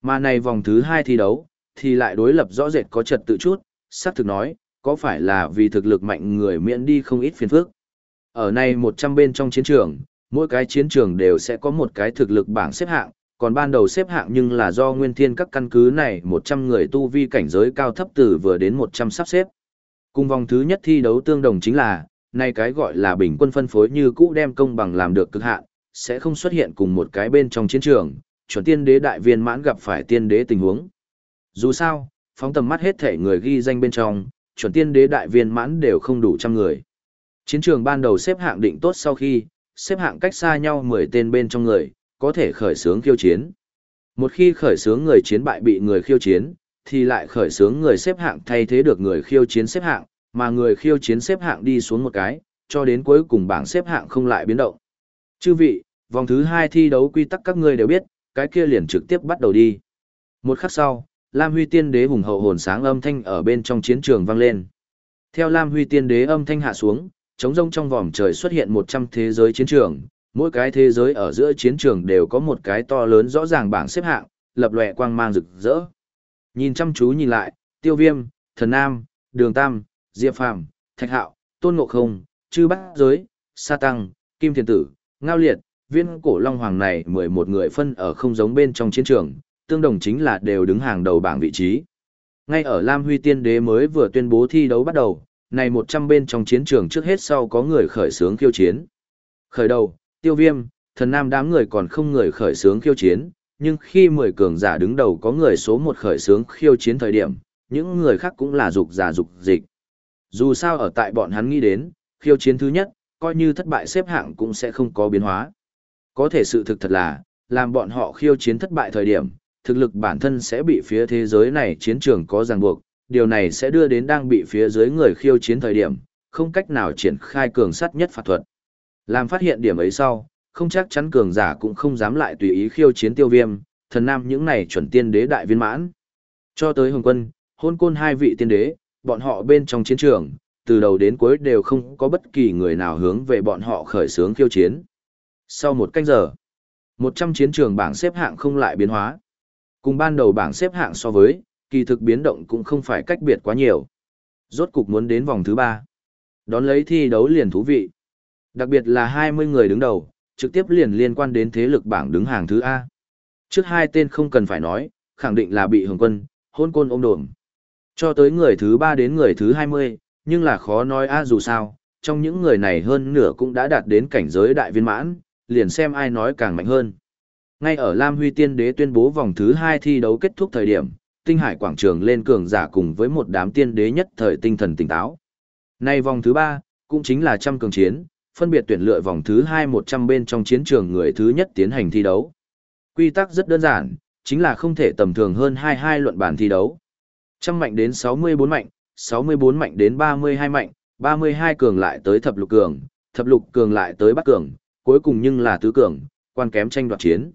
Speaker 1: Mà này vòng thứ hai thi đấu, thì lại đối lập rõ rệt có trật tự chút, xác thực nói, có phải là vì thực lực mạnh người miễn đi không ít phiền phức. Ở này 100 bên trong chiến trường, mỗi cái chiến trường đều sẽ có một cái thực lực bảng xếp hạng, còn ban đầu xếp hạng nhưng là do nguyên thiên các căn cứ này 100 người tu vi cảnh giới cao thấp từ vừa đến 100 sắp xếp. Cùng vòng thứ nhất thi đấu tương đồng chính là, nay cái gọi là bình quân phân phối như cũ đem công bằng làm được cực hạn, sẽ không xuất hiện cùng một cái bên trong chiến trường, chuẩn tiên đế đại viên mãn gặp phải tiên đế tình huống. Dù sao, phóng tầm mắt hết thể người ghi danh bên trong, chuẩn tiên đế đại viên mãn đều không đủ trăm người. Chiến trường ban đầu xếp hạng định tốt sau khi, xếp hạng cách xa nhau 10 tên bên trong người, có thể khởi xướng khiêu chiến. Một khi khởi xướng người chiến bại bị người khiêu chiến, thì lại khởi xướng người xếp hạng thay thế được người khiêu chiến xếp hạng, mà người khiêu chiến xếp hạng đi xuống một cái, cho đến cuối cùng bảng xếp hạng không lại biến động. Chư vị, vòng thứ hai thi đấu quy tắc các ngươi đều biết, cái kia liền trực tiếp bắt đầu đi. Một khắc sau, Lam Huy Tiên Đế hùng hậu hồn sáng âm thanh ở bên trong chiến trường vang lên. Theo Lam Huy Tiên Đế âm thanh hạ xuống, trống rông trong vòng trời xuất hiện 100 thế giới chiến trường, mỗi cái thế giới ở giữa chiến trường đều có một cái to lớn rõ ràng bảng xếp hạng, lập lòe quang mang rực rỡ. Nhìn chăm chú nhìn lại, Tiêu Viêm, Thần Nam, Đường Tam, Diệp Phàm, Thạch Hạo, Tôn Ngộ Không, Chư Bát Giới, Sa Tăng, Kim Thiền Tử, Ngao Liệt, viên cổ long hoàng này 11 người phân ở không giống bên trong chiến trường, tương đồng chính là đều đứng hàng đầu bảng vị trí. Ngay ở Lam Huy Tiên Đế mới vừa tuyên bố thi đấu bắt đầu, này 100 bên trong chiến trường trước hết sau có người khởi sướng khiêu chiến. Khởi đầu, tiêu viêm, thần nam đám người còn không người khởi sướng khiêu chiến, nhưng khi 10 cường giả đứng đầu có người số một khởi sướng khiêu chiến thời điểm, những người khác cũng là dục giả dục dịch. Dù sao ở tại bọn hắn nghĩ đến, khiêu chiến thứ nhất, coi như thất bại xếp hạng cũng sẽ không có biến hóa. Có thể sự thực thật là, làm bọn họ khiêu chiến thất bại thời điểm, thực lực bản thân sẽ bị phía thế giới này chiến trường có ràng buộc, điều này sẽ đưa đến đang bị phía dưới người khiêu chiến thời điểm, không cách nào triển khai cường sắt nhất phạt thuật. Làm phát hiện điểm ấy sau, không chắc chắn cường giả cũng không dám lại tùy ý khiêu chiến tiêu viêm, thần nam những này chuẩn tiên đế đại viên mãn. Cho tới hồng quân, hôn côn hai vị tiên đế, bọn họ bên trong chiến trường, từ đầu đến cuối đều không có bất kỳ người nào hướng về bọn họ khởi xướng khiêu chiến. Sau một canh giờ, 100 chiến trường bảng xếp hạng không lại biến hóa. Cùng ban đầu bảng xếp hạng so với, kỳ thực biến động cũng không phải cách biệt quá nhiều. Rốt cục muốn đến vòng thứ 3. Đón lấy thi đấu liền thú vị. Đặc biệt là 20 người đứng đầu, trực tiếp liền liên quan đến thế lực bảng đứng hàng thứ A. Trước hai tên không cần phải nói, khẳng định là bị hưởng quân, hôn côn ôm đồm. Cho tới người thứ ba đến người thứ 20, nhưng là khó nói A dù sao, trong những người này hơn nửa cũng đã đạt đến cảnh giới đại viên mãn, liền xem ai nói càng mạnh hơn. Ngay ở Lam Huy Tiên Đế tuyên bố vòng thứ 2 thi đấu kết thúc thời điểm, tinh hải quảng trường lên cường giả cùng với một đám tiên đế nhất thời tinh thần tỉnh táo. Nay vòng thứ 3, cũng chính là trăm cường chiến, phân biệt tuyển lựa vòng thứ 2 100 bên trong chiến trường người thứ nhất tiến hành thi đấu. Quy tắc rất đơn giản, chính là không thể tầm thường hơn 22 luận bản thi đấu. Trăm mạnh đến 64 mạnh, 64 mạnh đến 32 mạnh, 32 cường lại tới thập lục cường, thập lục cường lại tới bát cường, cuối cùng nhưng là tứ cường, quan kém tranh đoạt chiến.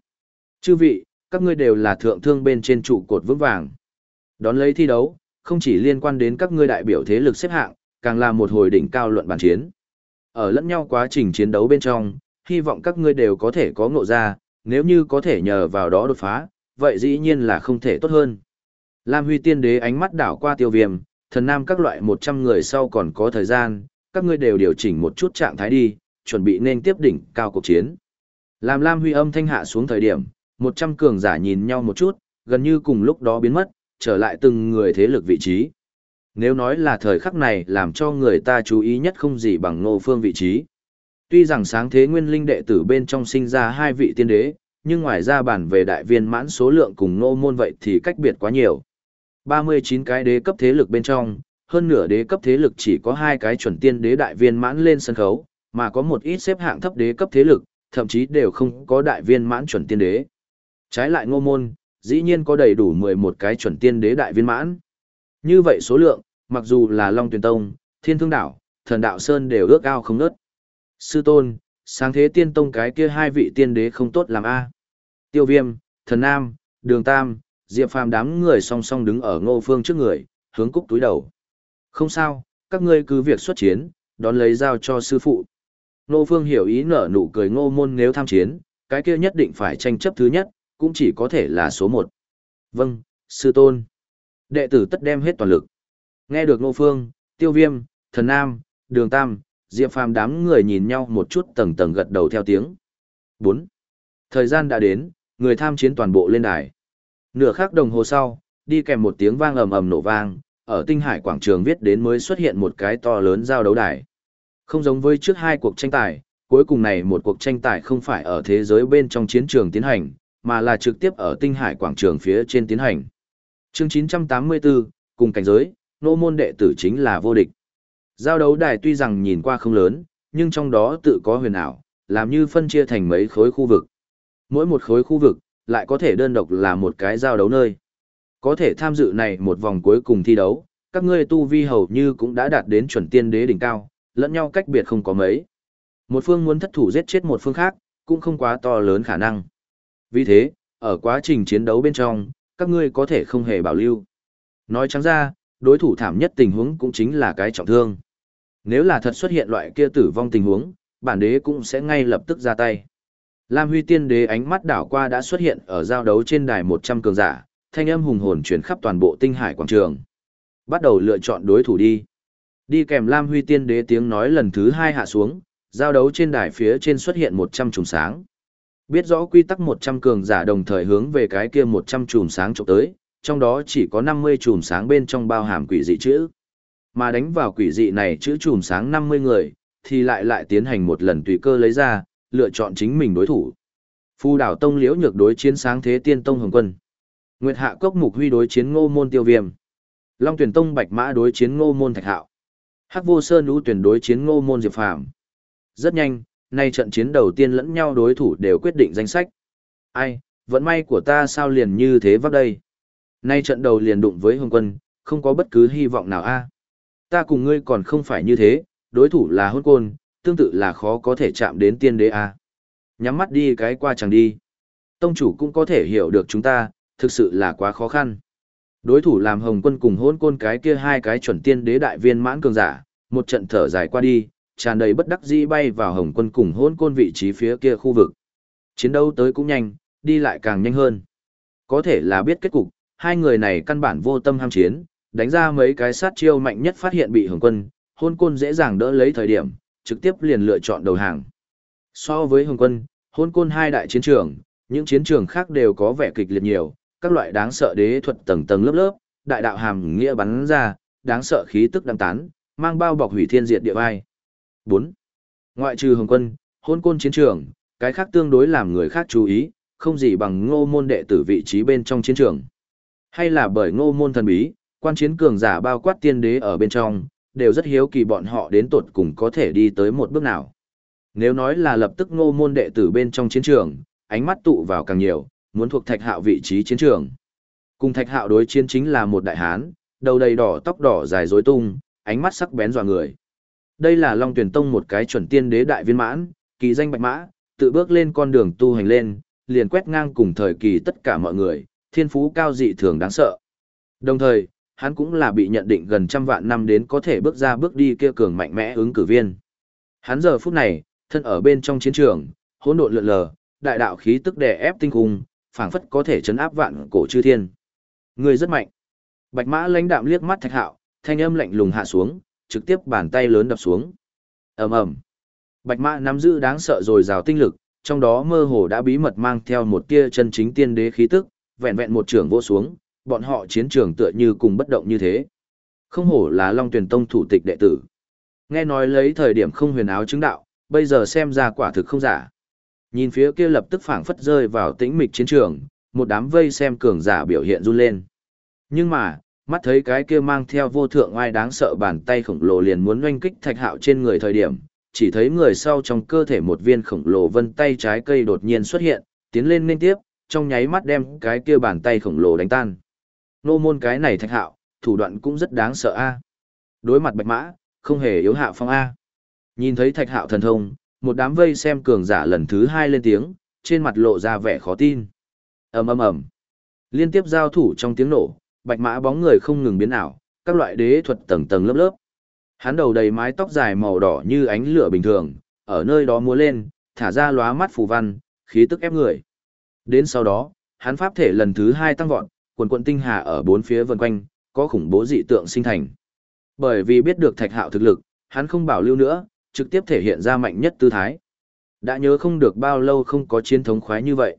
Speaker 1: Chư vị, các ngươi đều là thượng thương bên trên trụ cột vững vàng. Đón lấy thi đấu, không chỉ liên quan đến các ngươi đại biểu thế lực xếp hạng, càng là một hồi đỉnh cao luận bàn chiến. Ở lẫn nhau quá trình chiến đấu bên trong, hy vọng các ngươi đều có thể có ngộ ra, nếu như có thể nhờ vào đó đột phá, vậy dĩ nhiên là không thể tốt hơn. Lam Huy Tiên Đế ánh mắt đảo qua tiêu viêm, thần nam các loại 100 người sau còn có thời gian, các ngươi đều điều chỉnh một chút trạng thái đi, chuẩn bị nên tiếp đỉnh cao cuộc chiến. Làm Lam Huy âm thanh hạ xuống thời điểm, 100 cường giả nhìn nhau một chút, gần như cùng lúc đó biến mất, trở lại từng người thế lực vị trí. Nếu nói là thời khắc này làm cho người ta chú ý nhất không gì bằng ngô phương vị trí. Tuy rằng sáng thế nguyên linh đệ tử bên trong sinh ra hai vị tiên đế, nhưng ngoài ra bản về đại viên mãn số lượng cùng ngô môn vậy thì cách biệt quá nhiều. 39 cái đế cấp thế lực bên trong, hơn nửa đế cấp thế lực chỉ có hai cái chuẩn tiên đế đại viên mãn lên sân khấu, mà có một ít xếp hạng thấp đế cấp thế lực, thậm chí đều không có đại viên mãn chuẩn tiên đế. Trái lại ngô môn, dĩ nhiên có đầy đủ 11 cái chuẩn tiên đế đại viên mãn. Như vậy số lượng, mặc dù là Long Tuyền Tông, Thiên Thương Đảo, Thần Đạo Sơn đều ước ao không nớt. Sư Tôn, sáng thế tiên tông cái kia hai vị tiên đế không tốt làm A. Tiêu Viêm, Thần Nam, Đường Tam, Diệp Phàm đám người song song đứng ở ngô phương trước người, hướng cúc túi đầu. Không sao, các ngươi cứ việc xuất chiến, đón lấy giao cho sư phụ. Ngô phương hiểu ý nở nụ cười ngô môn nếu tham chiến, cái kia nhất định phải tranh chấp thứ nhất, cũng chỉ có thể là số một. Vâng, sư tôn. Đệ tử tất đem hết toàn lực. Nghe được Ngô Phương, Tiêu Viêm, Thần Nam, Đường Tam, Diệp Phàm đám người nhìn nhau một chút tầng tầng gật đầu theo tiếng. 4. Thời gian đã đến, người tham chiến toàn bộ lên đài. Nửa khắc đồng hồ sau, đi kèm một tiếng vang ầm ầm nổ vang, ở tinh hải quảng trường viết đến mới xuất hiện một cái to lớn giao đấu đài. Không giống với trước hai cuộc tranh tài, cuối cùng này một cuộc tranh tài không phải ở thế giới bên trong chiến trường tiến hành, mà là trực tiếp ở tinh hải quảng trường phía trên tiến hành. Chương 984, cùng cảnh giới, nô môn đệ tử chính là vô địch. Giao đấu đài tuy rằng nhìn qua không lớn, nhưng trong đó tự có huyền ảo, làm như phân chia thành mấy khối khu vực. Mỗi một khối khu vực, lại có thể đơn độc là một cái giao đấu nơi. Có thể tham dự này một vòng cuối cùng thi đấu, các ngươi tu vi hầu như cũng đã đạt đến chuẩn tiên đế đỉnh cao, lẫn nhau cách biệt không có mấy. Một phương muốn thất thủ giết chết một phương khác, cũng không quá to lớn khả năng. Vì thế, ở quá trình chiến đấu bên trong, các ngươi có thể không hề bảo lưu. Nói trắng ra, đối thủ thảm nhất tình huống cũng chính là cái trọng thương. Nếu là thật xuất hiện loại kia tử vong tình huống, bản đế cũng sẽ ngay lập tức ra tay. Lam Huy Tiên Đế ánh mắt đảo qua đã xuất hiện ở giao đấu trên đài 100 cường giả, thanh âm hùng hồn truyền khắp toàn bộ tinh hải quảng trường. Bắt đầu lựa chọn đối thủ đi. Đi kèm Lam Huy Tiên Đế tiếng nói lần thứ hai hạ xuống, giao đấu trên đài phía trên xuất hiện 100 trùng sáng. Biết rõ quy tắc 100 cường giả đồng thời hướng về cái kia 100 chùm sáng chụp tới, trong đó chỉ có 50 chùm sáng bên trong bao hàm quỷ dị chữ. Mà đánh vào quỷ dị này chữ chùm sáng 50 người, thì lại lại tiến hành một lần tùy cơ lấy ra, lựa chọn chính mình đối thủ. Phu đảo tông liễu nhược đối chiến sáng thế tiên tông hồng quân. Nguyệt hạ cốc mục huy đối chiến ngô môn tiêu viêm. Long tuyển tông bạch mã đối chiến ngô môn thạch hạo. Hắc vô sơn lũ tuyển đối chiến ngô môn diệp phàm. Rất nhanh, nay trận chiến đầu tiên lẫn nhau đối thủ đều quyết định danh sách. Ai, vận may của ta sao liền như thế vấp đây? Nay trận đầu liền đụng với Hồng Quân, không có bất cứ hy vọng nào a. Ta cùng ngươi còn không phải như thế, đối thủ là hôn côn, tương tự là khó có thể chạm đến tiên đế a. Nhắm mắt đi cái qua chẳng đi. Tông chủ cũng có thể hiểu được chúng ta, thực sự là quá khó khăn. Đối thủ làm Hồng Quân cùng hôn côn cái kia hai cái chuẩn tiên đế đại viên mãn cường giả, một trận thở dài qua đi, tràn đầy bất đắc dĩ bay vào hồng quân cùng hôn côn vị trí phía kia khu vực. Chiến đấu tới cũng nhanh, đi lại càng nhanh hơn. Có thể là biết kết cục, hai người này căn bản vô tâm ham chiến, đánh ra mấy cái sát chiêu mạnh nhất phát hiện bị hồng quân, hôn côn dễ dàng đỡ lấy thời điểm, trực tiếp liền lựa chọn đầu hàng. So với hồng quân, hôn côn hai đại chiến trường, những chiến trường khác đều có vẻ kịch liệt nhiều, các loại đáng sợ đế thuật tầng tầng lớp lớp, đại đạo hàm nghĩa bắn ra, đáng sợ khí tức đăng tán, mang bao bọc hủy thiên diệt địa vai. 4. Ngoại trừ Hồng Quân, hôn côn chiến trường, cái khác tương đối làm người khác chú ý, không gì bằng ngô môn đệ tử vị trí bên trong chiến trường. Hay là bởi ngô môn thần bí, quan chiến cường giả bao quát tiên đế ở bên trong, đều rất hiếu kỳ bọn họ đến tột cùng có thể đi tới một bước nào. Nếu nói là lập tức ngô môn đệ tử bên trong chiến trường, ánh mắt tụ vào càng nhiều, muốn thuộc thạch hạo vị trí chiến trường. Cùng thạch hạo đối chiến chính là một đại hán, đầu đầy đỏ tóc đỏ dài rối tung, ánh mắt sắc bén dọa người. Đây là Long Tuyển Tông một cái chuẩn tiên đế đại viên mãn, kỳ danh bạch mã, tự bước lên con đường tu hành lên, liền quét ngang cùng thời kỳ tất cả mọi người, thiên phú cao dị thường đáng sợ. Đồng thời, hắn cũng là bị nhận định gần trăm vạn năm đến có thể bước ra bước đi kia cường mạnh mẽ ứng cử viên. Hắn giờ phút này, thân ở bên trong chiến trường, hỗn độn lượn lờ, đại đạo khí tức đè ép tinh khung, phảng phất có thể chấn áp vạn cổ chư thiên. Người rất mạnh. Bạch Mã lãnh đạm liếc mắt Thạch Hạo, thanh âm lạnh lùng hạ xuống, trực tiếp bàn tay lớn đập xuống. Ầm ầm. Bạch Mã nắm giữ đáng sợ rồi rào tinh lực, trong đó mơ hồ đã bí mật mang theo một tia chân chính tiên đế khí tức, vẹn vẹn một trường vô xuống, bọn họ chiến trường tựa như cùng bất động như thế. Không hổ là Long Tuyển Tông thủ tịch đệ tử. Nghe nói lấy thời điểm không huyền áo chứng đạo, bây giờ xem ra quả thực không giả. Nhìn phía kia lập tức phảng phất rơi vào tĩnh mịch chiến trường, một đám vây xem cường giả biểu hiện run lên. Nhưng mà, mắt thấy cái kia mang theo vô thượng oai đáng sợ bàn tay khổng lồ liền muốn oanh kích thạch hạo trên người thời điểm, chỉ thấy người sau trong cơ thể một viên khổng lồ vân tay trái cây đột nhiên xuất hiện, tiến lên liên tiếp, trong nháy mắt đem cái kia bàn tay khổng lồ đánh tan. Nô môn cái này thạch hạo, thủ đoạn cũng rất đáng sợ a. Đối mặt bạch mã, không hề yếu hạ phong a. Nhìn thấy thạch hạo thần thông, một đám vây xem cường giả lần thứ hai lên tiếng, trên mặt lộ ra vẻ khó tin. ầm ầm ầm, liên tiếp giao thủ trong tiếng nổ, bạch mã bóng người không ngừng biến ảo, các loại đế thuật tầng tầng lớp lớp. Hắn đầu đầy mái tóc dài màu đỏ như ánh lửa bình thường, ở nơi đó múa lên, thả ra lóa mắt phù văn, khí tức ép người. Đến sau đó, hắn pháp thể lần thứ hai tăng vọt, quần quận tinh hà ở bốn phía vần quanh, có khủng bố dị tượng sinh thành. Bởi vì biết được thạch hạo thực lực, hắn không bảo lưu nữa, trực tiếp thể hiện ra mạnh nhất tư thái. Đã nhớ không được bao lâu không có chiến thống khoái như vậy.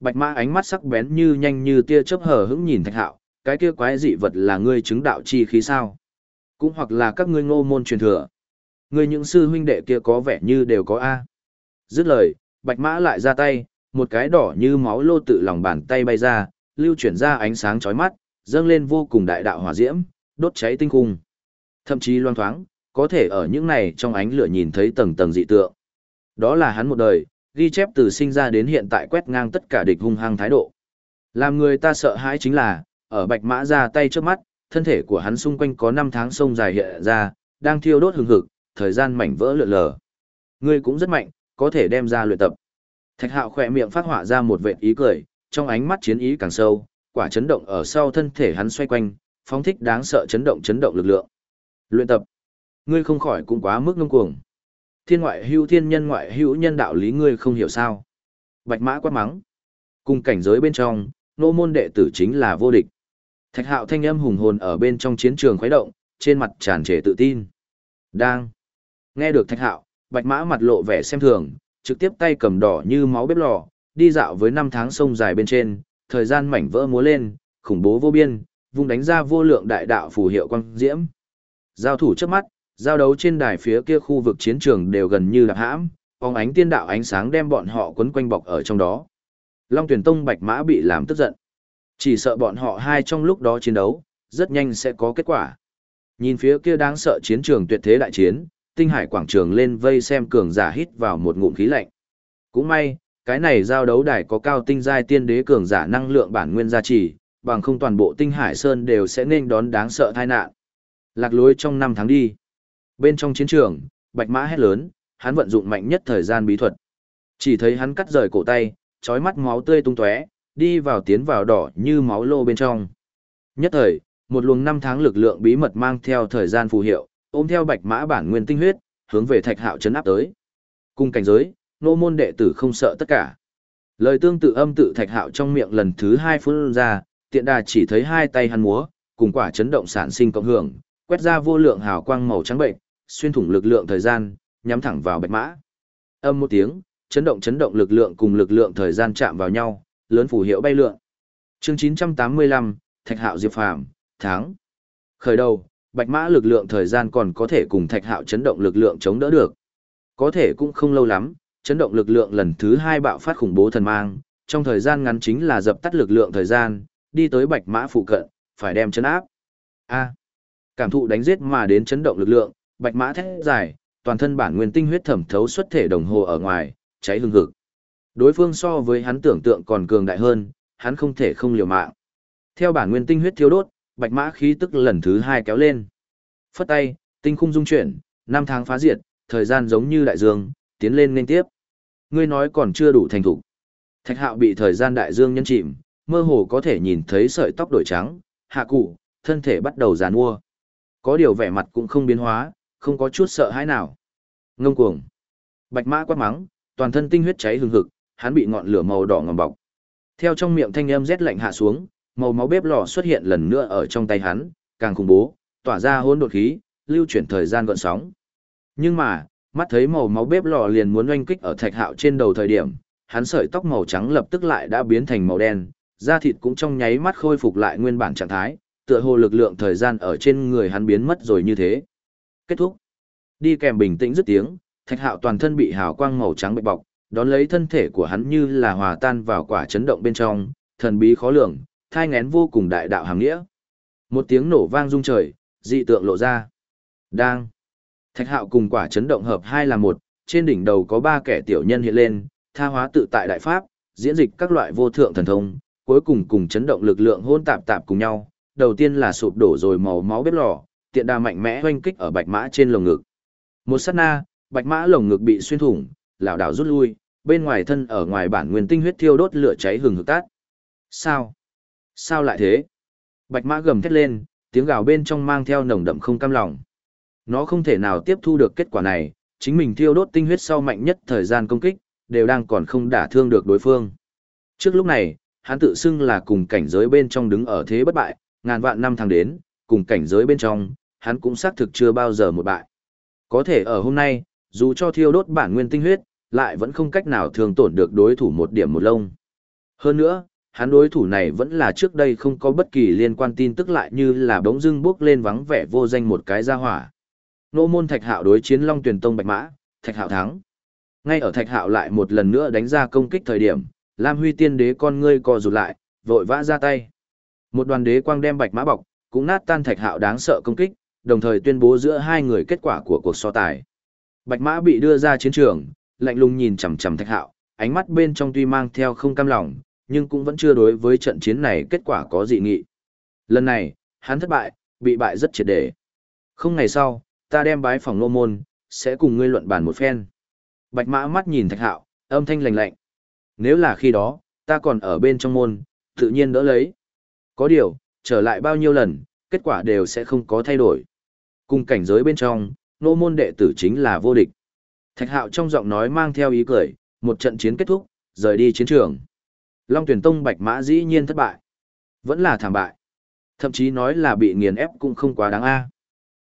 Speaker 1: Bạch mã ánh mắt sắc bén như nhanh như tia chớp hở hững nhìn thạch hạo, cái kia quái dị vật là ngươi chứng đạo chi khí sao? Cũng hoặc là các ngươi ngô môn truyền thừa. Ngươi những sư huynh đệ kia có vẻ như đều có A. Dứt lời, bạch mã lại ra tay, một cái đỏ như máu lô tự lòng bàn tay bay ra, lưu chuyển ra ánh sáng chói mắt, dâng lên vô cùng đại đạo hỏa diễm, đốt cháy tinh khung. Thậm chí loan thoáng, có thể ở những này trong ánh lửa nhìn thấy tầng tầng dị tượng. Đó là hắn một đời, ghi chép từ sinh ra đến hiện tại quét ngang tất cả địch hung hăng thái độ. Làm người ta sợ hãi chính là, ở bạch mã ra tay trước mắt, thân thể của hắn xung quanh có năm tháng sông dài hiện ra, đang thiêu đốt hừng hực, thời gian mảnh vỡ lượn lờ. Ngươi cũng rất mạnh, có thể đem ra luyện tập. Thạch Hạo khỏe miệng phát họa ra một vệt ý cười, trong ánh mắt chiến ý càng sâu, quả chấn động ở sau thân thể hắn xoay quanh, phóng thích đáng sợ chấn động chấn động lực lượng. Luyện tập. Ngươi không khỏi cũng quá mức ngông cuồng. Thiên ngoại hữu thiên nhân ngoại hữu nhân đạo lý ngươi không hiểu sao. Bạch mã quát mắng. Cùng cảnh giới bên trong, nô môn đệ tử chính là vô địch. Thạch hạo thanh âm hùng hồn ở bên trong chiến trường khuấy động, trên mặt tràn trề tự tin. Đang. Nghe được thạch hạo, bạch mã mặt lộ vẻ xem thường, trực tiếp tay cầm đỏ như máu bếp lò, đi dạo với năm tháng sông dài bên trên, thời gian mảnh vỡ múa lên, khủng bố vô biên, vùng đánh ra vô lượng đại đạo phù hiệu quang diễm. Giao thủ trước mắt, giao đấu trên đài phía kia khu vực chiến trường đều gần như là hãm, phóng ánh tiên đạo ánh sáng đem bọn họ quấn quanh bọc ở trong đó. Long tuyển tông bạch mã bị làm tức giận. Chỉ sợ bọn họ hai trong lúc đó chiến đấu, rất nhanh sẽ có kết quả. Nhìn phía kia đáng sợ chiến trường tuyệt thế đại chiến, tinh hải quảng trường lên vây xem cường giả hít vào một ngụm khí lạnh. Cũng may, cái này giao đấu đài có cao tinh giai tiên đế cường giả năng lượng bản nguyên gia trì, bằng không toàn bộ tinh hải sơn đều sẽ nên đón đáng sợ tai nạn. Lạc lối trong năm tháng đi. Bên trong chiến trường, Bạch Mã hét lớn, hắn vận dụng mạnh nhất thời gian bí thuật. Chỉ thấy hắn cắt rời cổ tay, trói mắt máu tươi tung tóe, đi vào tiến vào đỏ như máu lô bên trong. Nhất thời, một luồng năm tháng lực lượng bí mật mang theo thời gian phù hiệu, ôm theo Bạch Mã bản nguyên tinh huyết, hướng về Thạch Hạo chấn áp tới. Cùng cảnh giới, nô môn đệ tử không sợ tất cả. Lời tương tự âm tự Thạch Hạo trong miệng lần thứ hai phun ra, tiện đà chỉ thấy hai tay hắn múa, cùng quả chấn động sản sinh cộng hưởng, quét ra vô lượng hào quang màu trắng bệnh, xuyên thủng lực lượng thời gian, nhắm thẳng vào bạch mã. Âm một tiếng, chấn động chấn động lực lượng cùng lực lượng thời gian chạm vào nhau, lớn phủ hiệu bay lượn. Chương 985, Thạch Hạo Diệp Phàm, tháng. Khởi đầu, bạch mã lực lượng thời gian còn có thể cùng Thạch Hạo chấn động lực lượng chống đỡ được. Có thể cũng không lâu lắm, chấn động lực lượng lần thứ hai bạo phát khủng bố thần mang, trong thời gian ngắn chính là dập tắt lực lượng thời gian, đi tới bạch mã phụ cận, phải đem chấn áp. A. Cảm thụ đánh giết mà đến chấn động lực lượng, bạch mã thét dài, toàn thân bản nguyên tinh huyết thẩm thấu xuất thể đồng hồ ở ngoài, cháy hừng hực. Đối phương so với hắn tưởng tượng còn cường đại hơn, hắn không thể không liều mạng. Theo bản nguyên tinh huyết thiếu đốt, bạch mã khí tức lần thứ hai kéo lên. Phất tay, tinh khung dung chuyển, năm tháng phá diệt, thời gian giống như đại dương, tiến lên nên tiếp. Ngươi nói còn chưa đủ thành thủ. Thạch hạo bị thời gian đại dương nhân chìm, mơ hồ có thể nhìn thấy sợi tóc đổi trắng, hạ cụ, thân thể bắt đầu giàn mua. Có điều vẻ mặt cũng không biến hóa, không có chút sợ hãi nào. Ngông cuồng. Bạch mã quát mắng, toàn thân tinh huyết cháy hừng hực, hắn bị ngọn lửa màu đỏ ngầm bọc. Theo trong miệng thanh âm rét lạnh hạ xuống, màu máu bếp lò xuất hiện lần nữa ở trong tay hắn, càng khủng bố, tỏa ra hỗn độn khí, lưu chuyển thời gian gợn sóng. Nhưng mà, mắt thấy màu máu bếp lò liền muốn oanh kích ở thạch hạo trên đầu thời điểm, hắn sợi tóc màu trắng lập tức lại đã biến thành màu đen, da thịt cũng trong nháy mắt khôi phục lại nguyên bản trạng thái, tựa hồ lực lượng thời gian ở trên người hắn biến mất rồi như thế. Kết thúc. Đi kèm bình tĩnh dứt tiếng, thạch hạo toàn thân bị hào quang màu trắng bạch bọc, đón lấy thân thể của hắn như là hòa tan vào quả chấn động bên trong, thần bí khó lường, thai ngén vô cùng đại đạo hàng nghĩa. Một tiếng nổ vang rung trời, dị tượng lộ ra. Đang. Thạch hạo cùng quả chấn động hợp hai là một, trên đỉnh đầu có ba kẻ tiểu nhân hiện lên, tha hóa tự tại đại pháp, diễn dịch các loại vô thượng thần thông, cuối cùng cùng chấn động lực lượng hôn tạp tạp cùng nhau. Đầu tiên là sụp đổ rồi màu máu bếp lò, tiện đà mạnh mẽ hoanh kích ở bạch mã trên lồng ngực. Một sát na, bạch mã lồng ngực bị xuyên thủng, lảo đảo rút lui, bên ngoài thân ở ngoài bản nguyên tinh huyết thiêu đốt lửa cháy hừng hực tát. Sao? Sao lại thế? Bạch mã gầm thét lên, tiếng gào bên trong mang theo nồng đậm không cam lòng. Nó không thể nào tiếp thu được kết quả này, chính mình thiêu đốt tinh huyết sau mạnh nhất thời gian công kích, đều đang còn không đả thương được đối phương. Trước lúc này, hắn tự xưng là cùng cảnh giới bên trong đứng ở thế bất bại, ngàn vạn năm tháng đến, cùng cảnh giới bên trong, hắn cũng xác thực chưa bao giờ một bại. Có thể ở hôm nay, dù cho thiêu đốt bản nguyên tinh huyết, lại vẫn không cách nào thường tổn được đối thủ một điểm một lông. Hơn nữa, hắn đối thủ này vẫn là trước đây không có bất kỳ liên quan tin tức lại như là bỗng dưng bước lên vắng vẻ vô danh một cái ra hỏa. Nô môn Thạch Hạo đối chiến Long Tuyển Tông Bạch Mã, Thạch Hạo thắng. Ngay ở Thạch Hạo lại một lần nữa đánh ra công kích thời điểm, Lam Huy Tiên Đế con ngươi co rụt lại, vội vã ra tay. Một đoàn đế quang đem Bạch Mã bọc, cũng nát tan Thạch Hạo đáng sợ công kích, đồng thời tuyên bố giữa hai người kết quả của cuộc so tài. Bạch Mã bị đưa ra chiến trường, lạnh lùng nhìn chằm chằm Thạch Hạo, ánh mắt bên trong tuy mang theo không cam lòng, nhưng cũng vẫn chưa đối với trận chiến này kết quả có dị nghị. Lần này, hắn thất bại, bị bại rất triệt để. Không ngày sau, ta đem bái phòng nô môn, sẽ cùng ngươi luận bàn một phen. Bạch mã mắt nhìn thạch hạo, âm thanh lạnh lạnh. Nếu là khi đó, ta còn ở bên trong môn, tự nhiên đỡ lấy. Có điều, trở lại bao nhiêu lần, kết quả đều sẽ không có thay đổi. Cùng cảnh giới bên trong, nô môn đệ tử chính là vô địch. Thạch hạo trong giọng nói mang theo ý cười, một trận chiến kết thúc, rời đi chiến trường. Long tuyển tông bạch mã dĩ nhiên thất bại. Vẫn là thảm bại. Thậm chí nói là bị nghiền ép cũng không quá đáng A.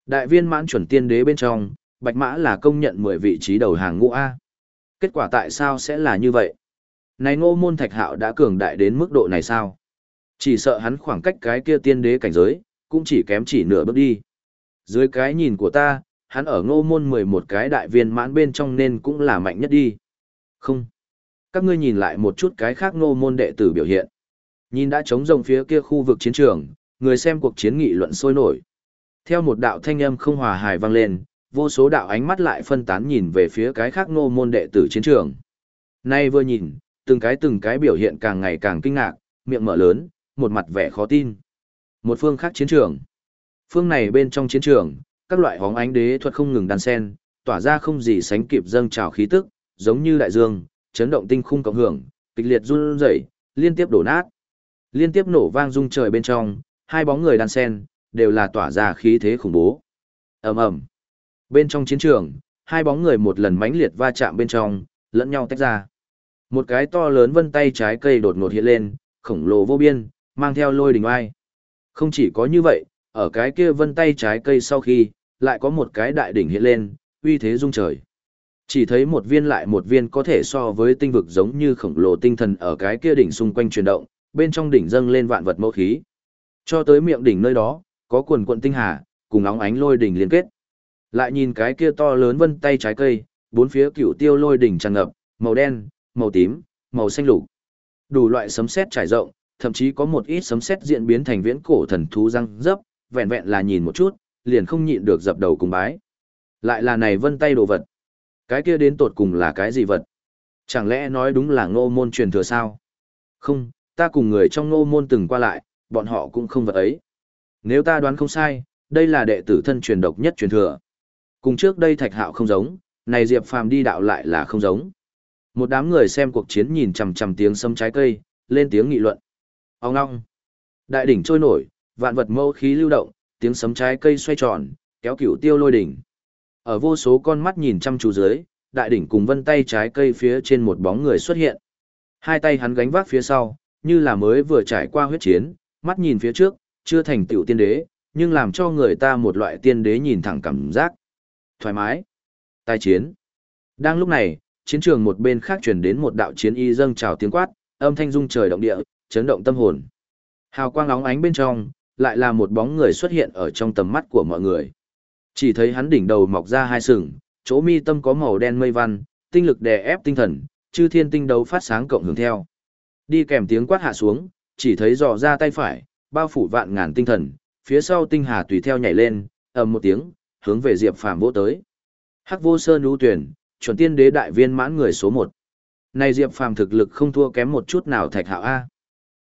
Speaker 1: Đại viên mãn chuẩn tiên đế bên trong, bạch mã là công nhận 10 vị trí đầu hàng ngũ A. Kết quả tại sao sẽ là như vậy? Này ngô môn thạch hạo đã cường đại đến mức độ này sao? Chỉ sợ hắn khoảng cách cái kia tiên đế cảnh giới, cũng chỉ kém chỉ nửa bước đi. Dưới cái nhìn của ta, hắn ở ngô môn 11 cái đại viên mãn bên trong nên cũng là mạnh nhất đi. Không các ngươi nhìn lại một chút cái khác ngô môn đệ tử biểu hiện. Nhìn đã trống rồng phía kia khu vực chiến trường, người xem cuộc chiến nghị luận sôi nổi. Theo một đạo thanh âm không hòa hài vang lên, vô số đạo ánh mắt lại phân tán nhìn về phía cái khác ngô môn đệ tử chiến trường. Nay vừa nhìn, từng cái từng cái biểu hiện càng ngày càng kinh ngạc, miệng mở lớn, một mặt vẻ khó tin. Một phương khác chiến trường. Phương này bên trong chiến trường, các loại hóng ánh đế thuật không ngừng đan sen, tỏa ra không gì sánh kịp dâng trào khí tức, giống như đại dương, chấn động tinh khung cộng hưởng, kịch liệt run rẩy, liên tiếp đổ nát. Liên tiếp nổ vang rung trời bên trong, hai bóng người đan sen, đều là tỏa ra khí thế khủng bố. Ầm ầm. Bên trong chiến trường, hai bóng người một lần mãnh liệt va chạm bên trong, lẫn nhau tách ra. Một cái to lớn vân tay trái cây đột ngột hiện lên, khổng lồ vô biên, mang theo lôi đình oai. Không chỉ có như vậy, ở cái kia vân tay trái cây sau khi, lại có một cái đại đỉnh hiện lên, uy thế rung trời. Chỉ thấy một viên lại một viên có thể so với tinh vực giống như khổng lồ tinh thần ở cái kia đỉnh xung quanh chuyển động, bên trong đỉnh dâng lên vạn vật mẫu khí. Cho tới miệng đỉnh nơi đó, có quần quận tinh hà, cùng óng ánh lôi đỉnh liên kết. Lại nhìn cái kia to lớn vân tay trái cây, bốn phía cửu tiêu lôi đỉnh tràn ngập, màu đen, màu tím, màu xanh lục. Đủ loại sấm sét trải rộng, thậm chí có một ít sấm sét diễn biến thành viễn cổ thần thú răng dấp, vẹn vẹn là nhìn một chút, liền không nhịn được dập đầu cùng bái. Lại là này vân tay đồ vật. Cái kia đến tột cùng là cái gì vật? Chẳng lẽ nói đúng là ngô môn truyền thừa sao? Không, ta cùng người trong ngô môn từng qua lại, bọn họ cũng không vật ấy. Nếu ta đoán không sai, đây là đệ tử thân truyền độc nhất truyền thừa. Cùng trước đây thạch hạo không giống, này Diệp Phàm đi đạo lại là không giống. Một đám người xem cuộc chiến nhìn chằm chằm tiếng sâm trái cây, lên tiếng nghị luận. Ông ngong. Đại đỉnh trôi nổi, vạn vật mâu khí lưu động, tiếng sấm trái cây xoay tròn, kéo cửu tiêu lôi đỉnh. Ở vô số con mắt nhìn chăm chú dưới, đại đỉnh cùng vân tay trái cây phía trên một bóng người xuất hiện. Hai tay hắn gánh vác phía sau, như là mới vừa trải qua huyết chiến, mắt nhìn phía trước, chưa thành tiểu tiên đế, nhưng làm cho người ta một loại tiên đế nhìn thẳng cảm giác. Thoải mái. Tài chiến. Đang lúc này, chiến trường một bên khác chuyển đến một đạo chiến y dâng trào tiếng quát, âm thanh rung trời động địa, chấn động tâm hồn. Hào quang óng ánh bên trong, lại là một bóng người xuất hiện ở trong tầm mắt của mọi người. Chỉ thấy hắn đỉnh đầu mọc ra hai sừng, chỗ mi tâm có màu đen mây văn, tinh lực đè ép tinh thần, chư thiên tinh đấu phát sáng cộng hưởng theo. Đi kèm tiếng quát hạ xuống, chỉ thấy dò ra tay phải, bao phủ vạn ngàn tinh thần, phía sau tinh hà tùy theo nhảy lên, ầm một tiếng, hướng về Diệp Phàm vỗ tới. Hắc Vô Sơn ưu tuyển, chuẩn tiên đế đại viên mãn người số một. Này Diệp Phàm thực lực không thua kém một chút nào Thạch Hạo a.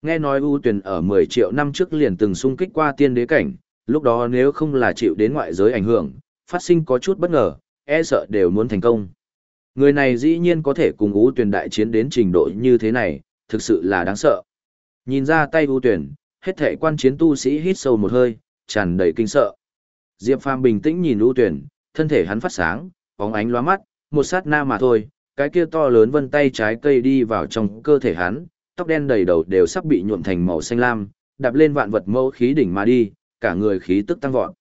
Speaker 1: Nghe nói ưu tuyển ở 10 triệu năm trước liền từng xung kích qua tiên đế cảnh, lúc đó nếu không là chịu đến ngoại giới ảnh hưởng, phát sinh có chút bất ngờ, e sợ đều muốn thành công. Người này dĩ nhiên có thể cùng ưu tuyển đại chiến đến trình độ như thế này, thực sự là đáng sợ. Nhìn ra tay ưu tuyển, hết thể quan chiến tu sĩ hít sâu một hơi, tràn đầy kinh sợ. Diệp Phàm bình tĩnh nhìn ưu tuyển, thân thể hắn phát sáng, bóng ánh lóa mắt, một sát na mà thôi, cái kia to lớn vân tay trái cây đi vào trong cơ thể hắn, tóc đen đầy đầu đều sắp bị nhuộm thành màu xanh lam, đạp lên vạn vật mẫu khí đỉnh mà đi, cả người khí tức tăng vọt.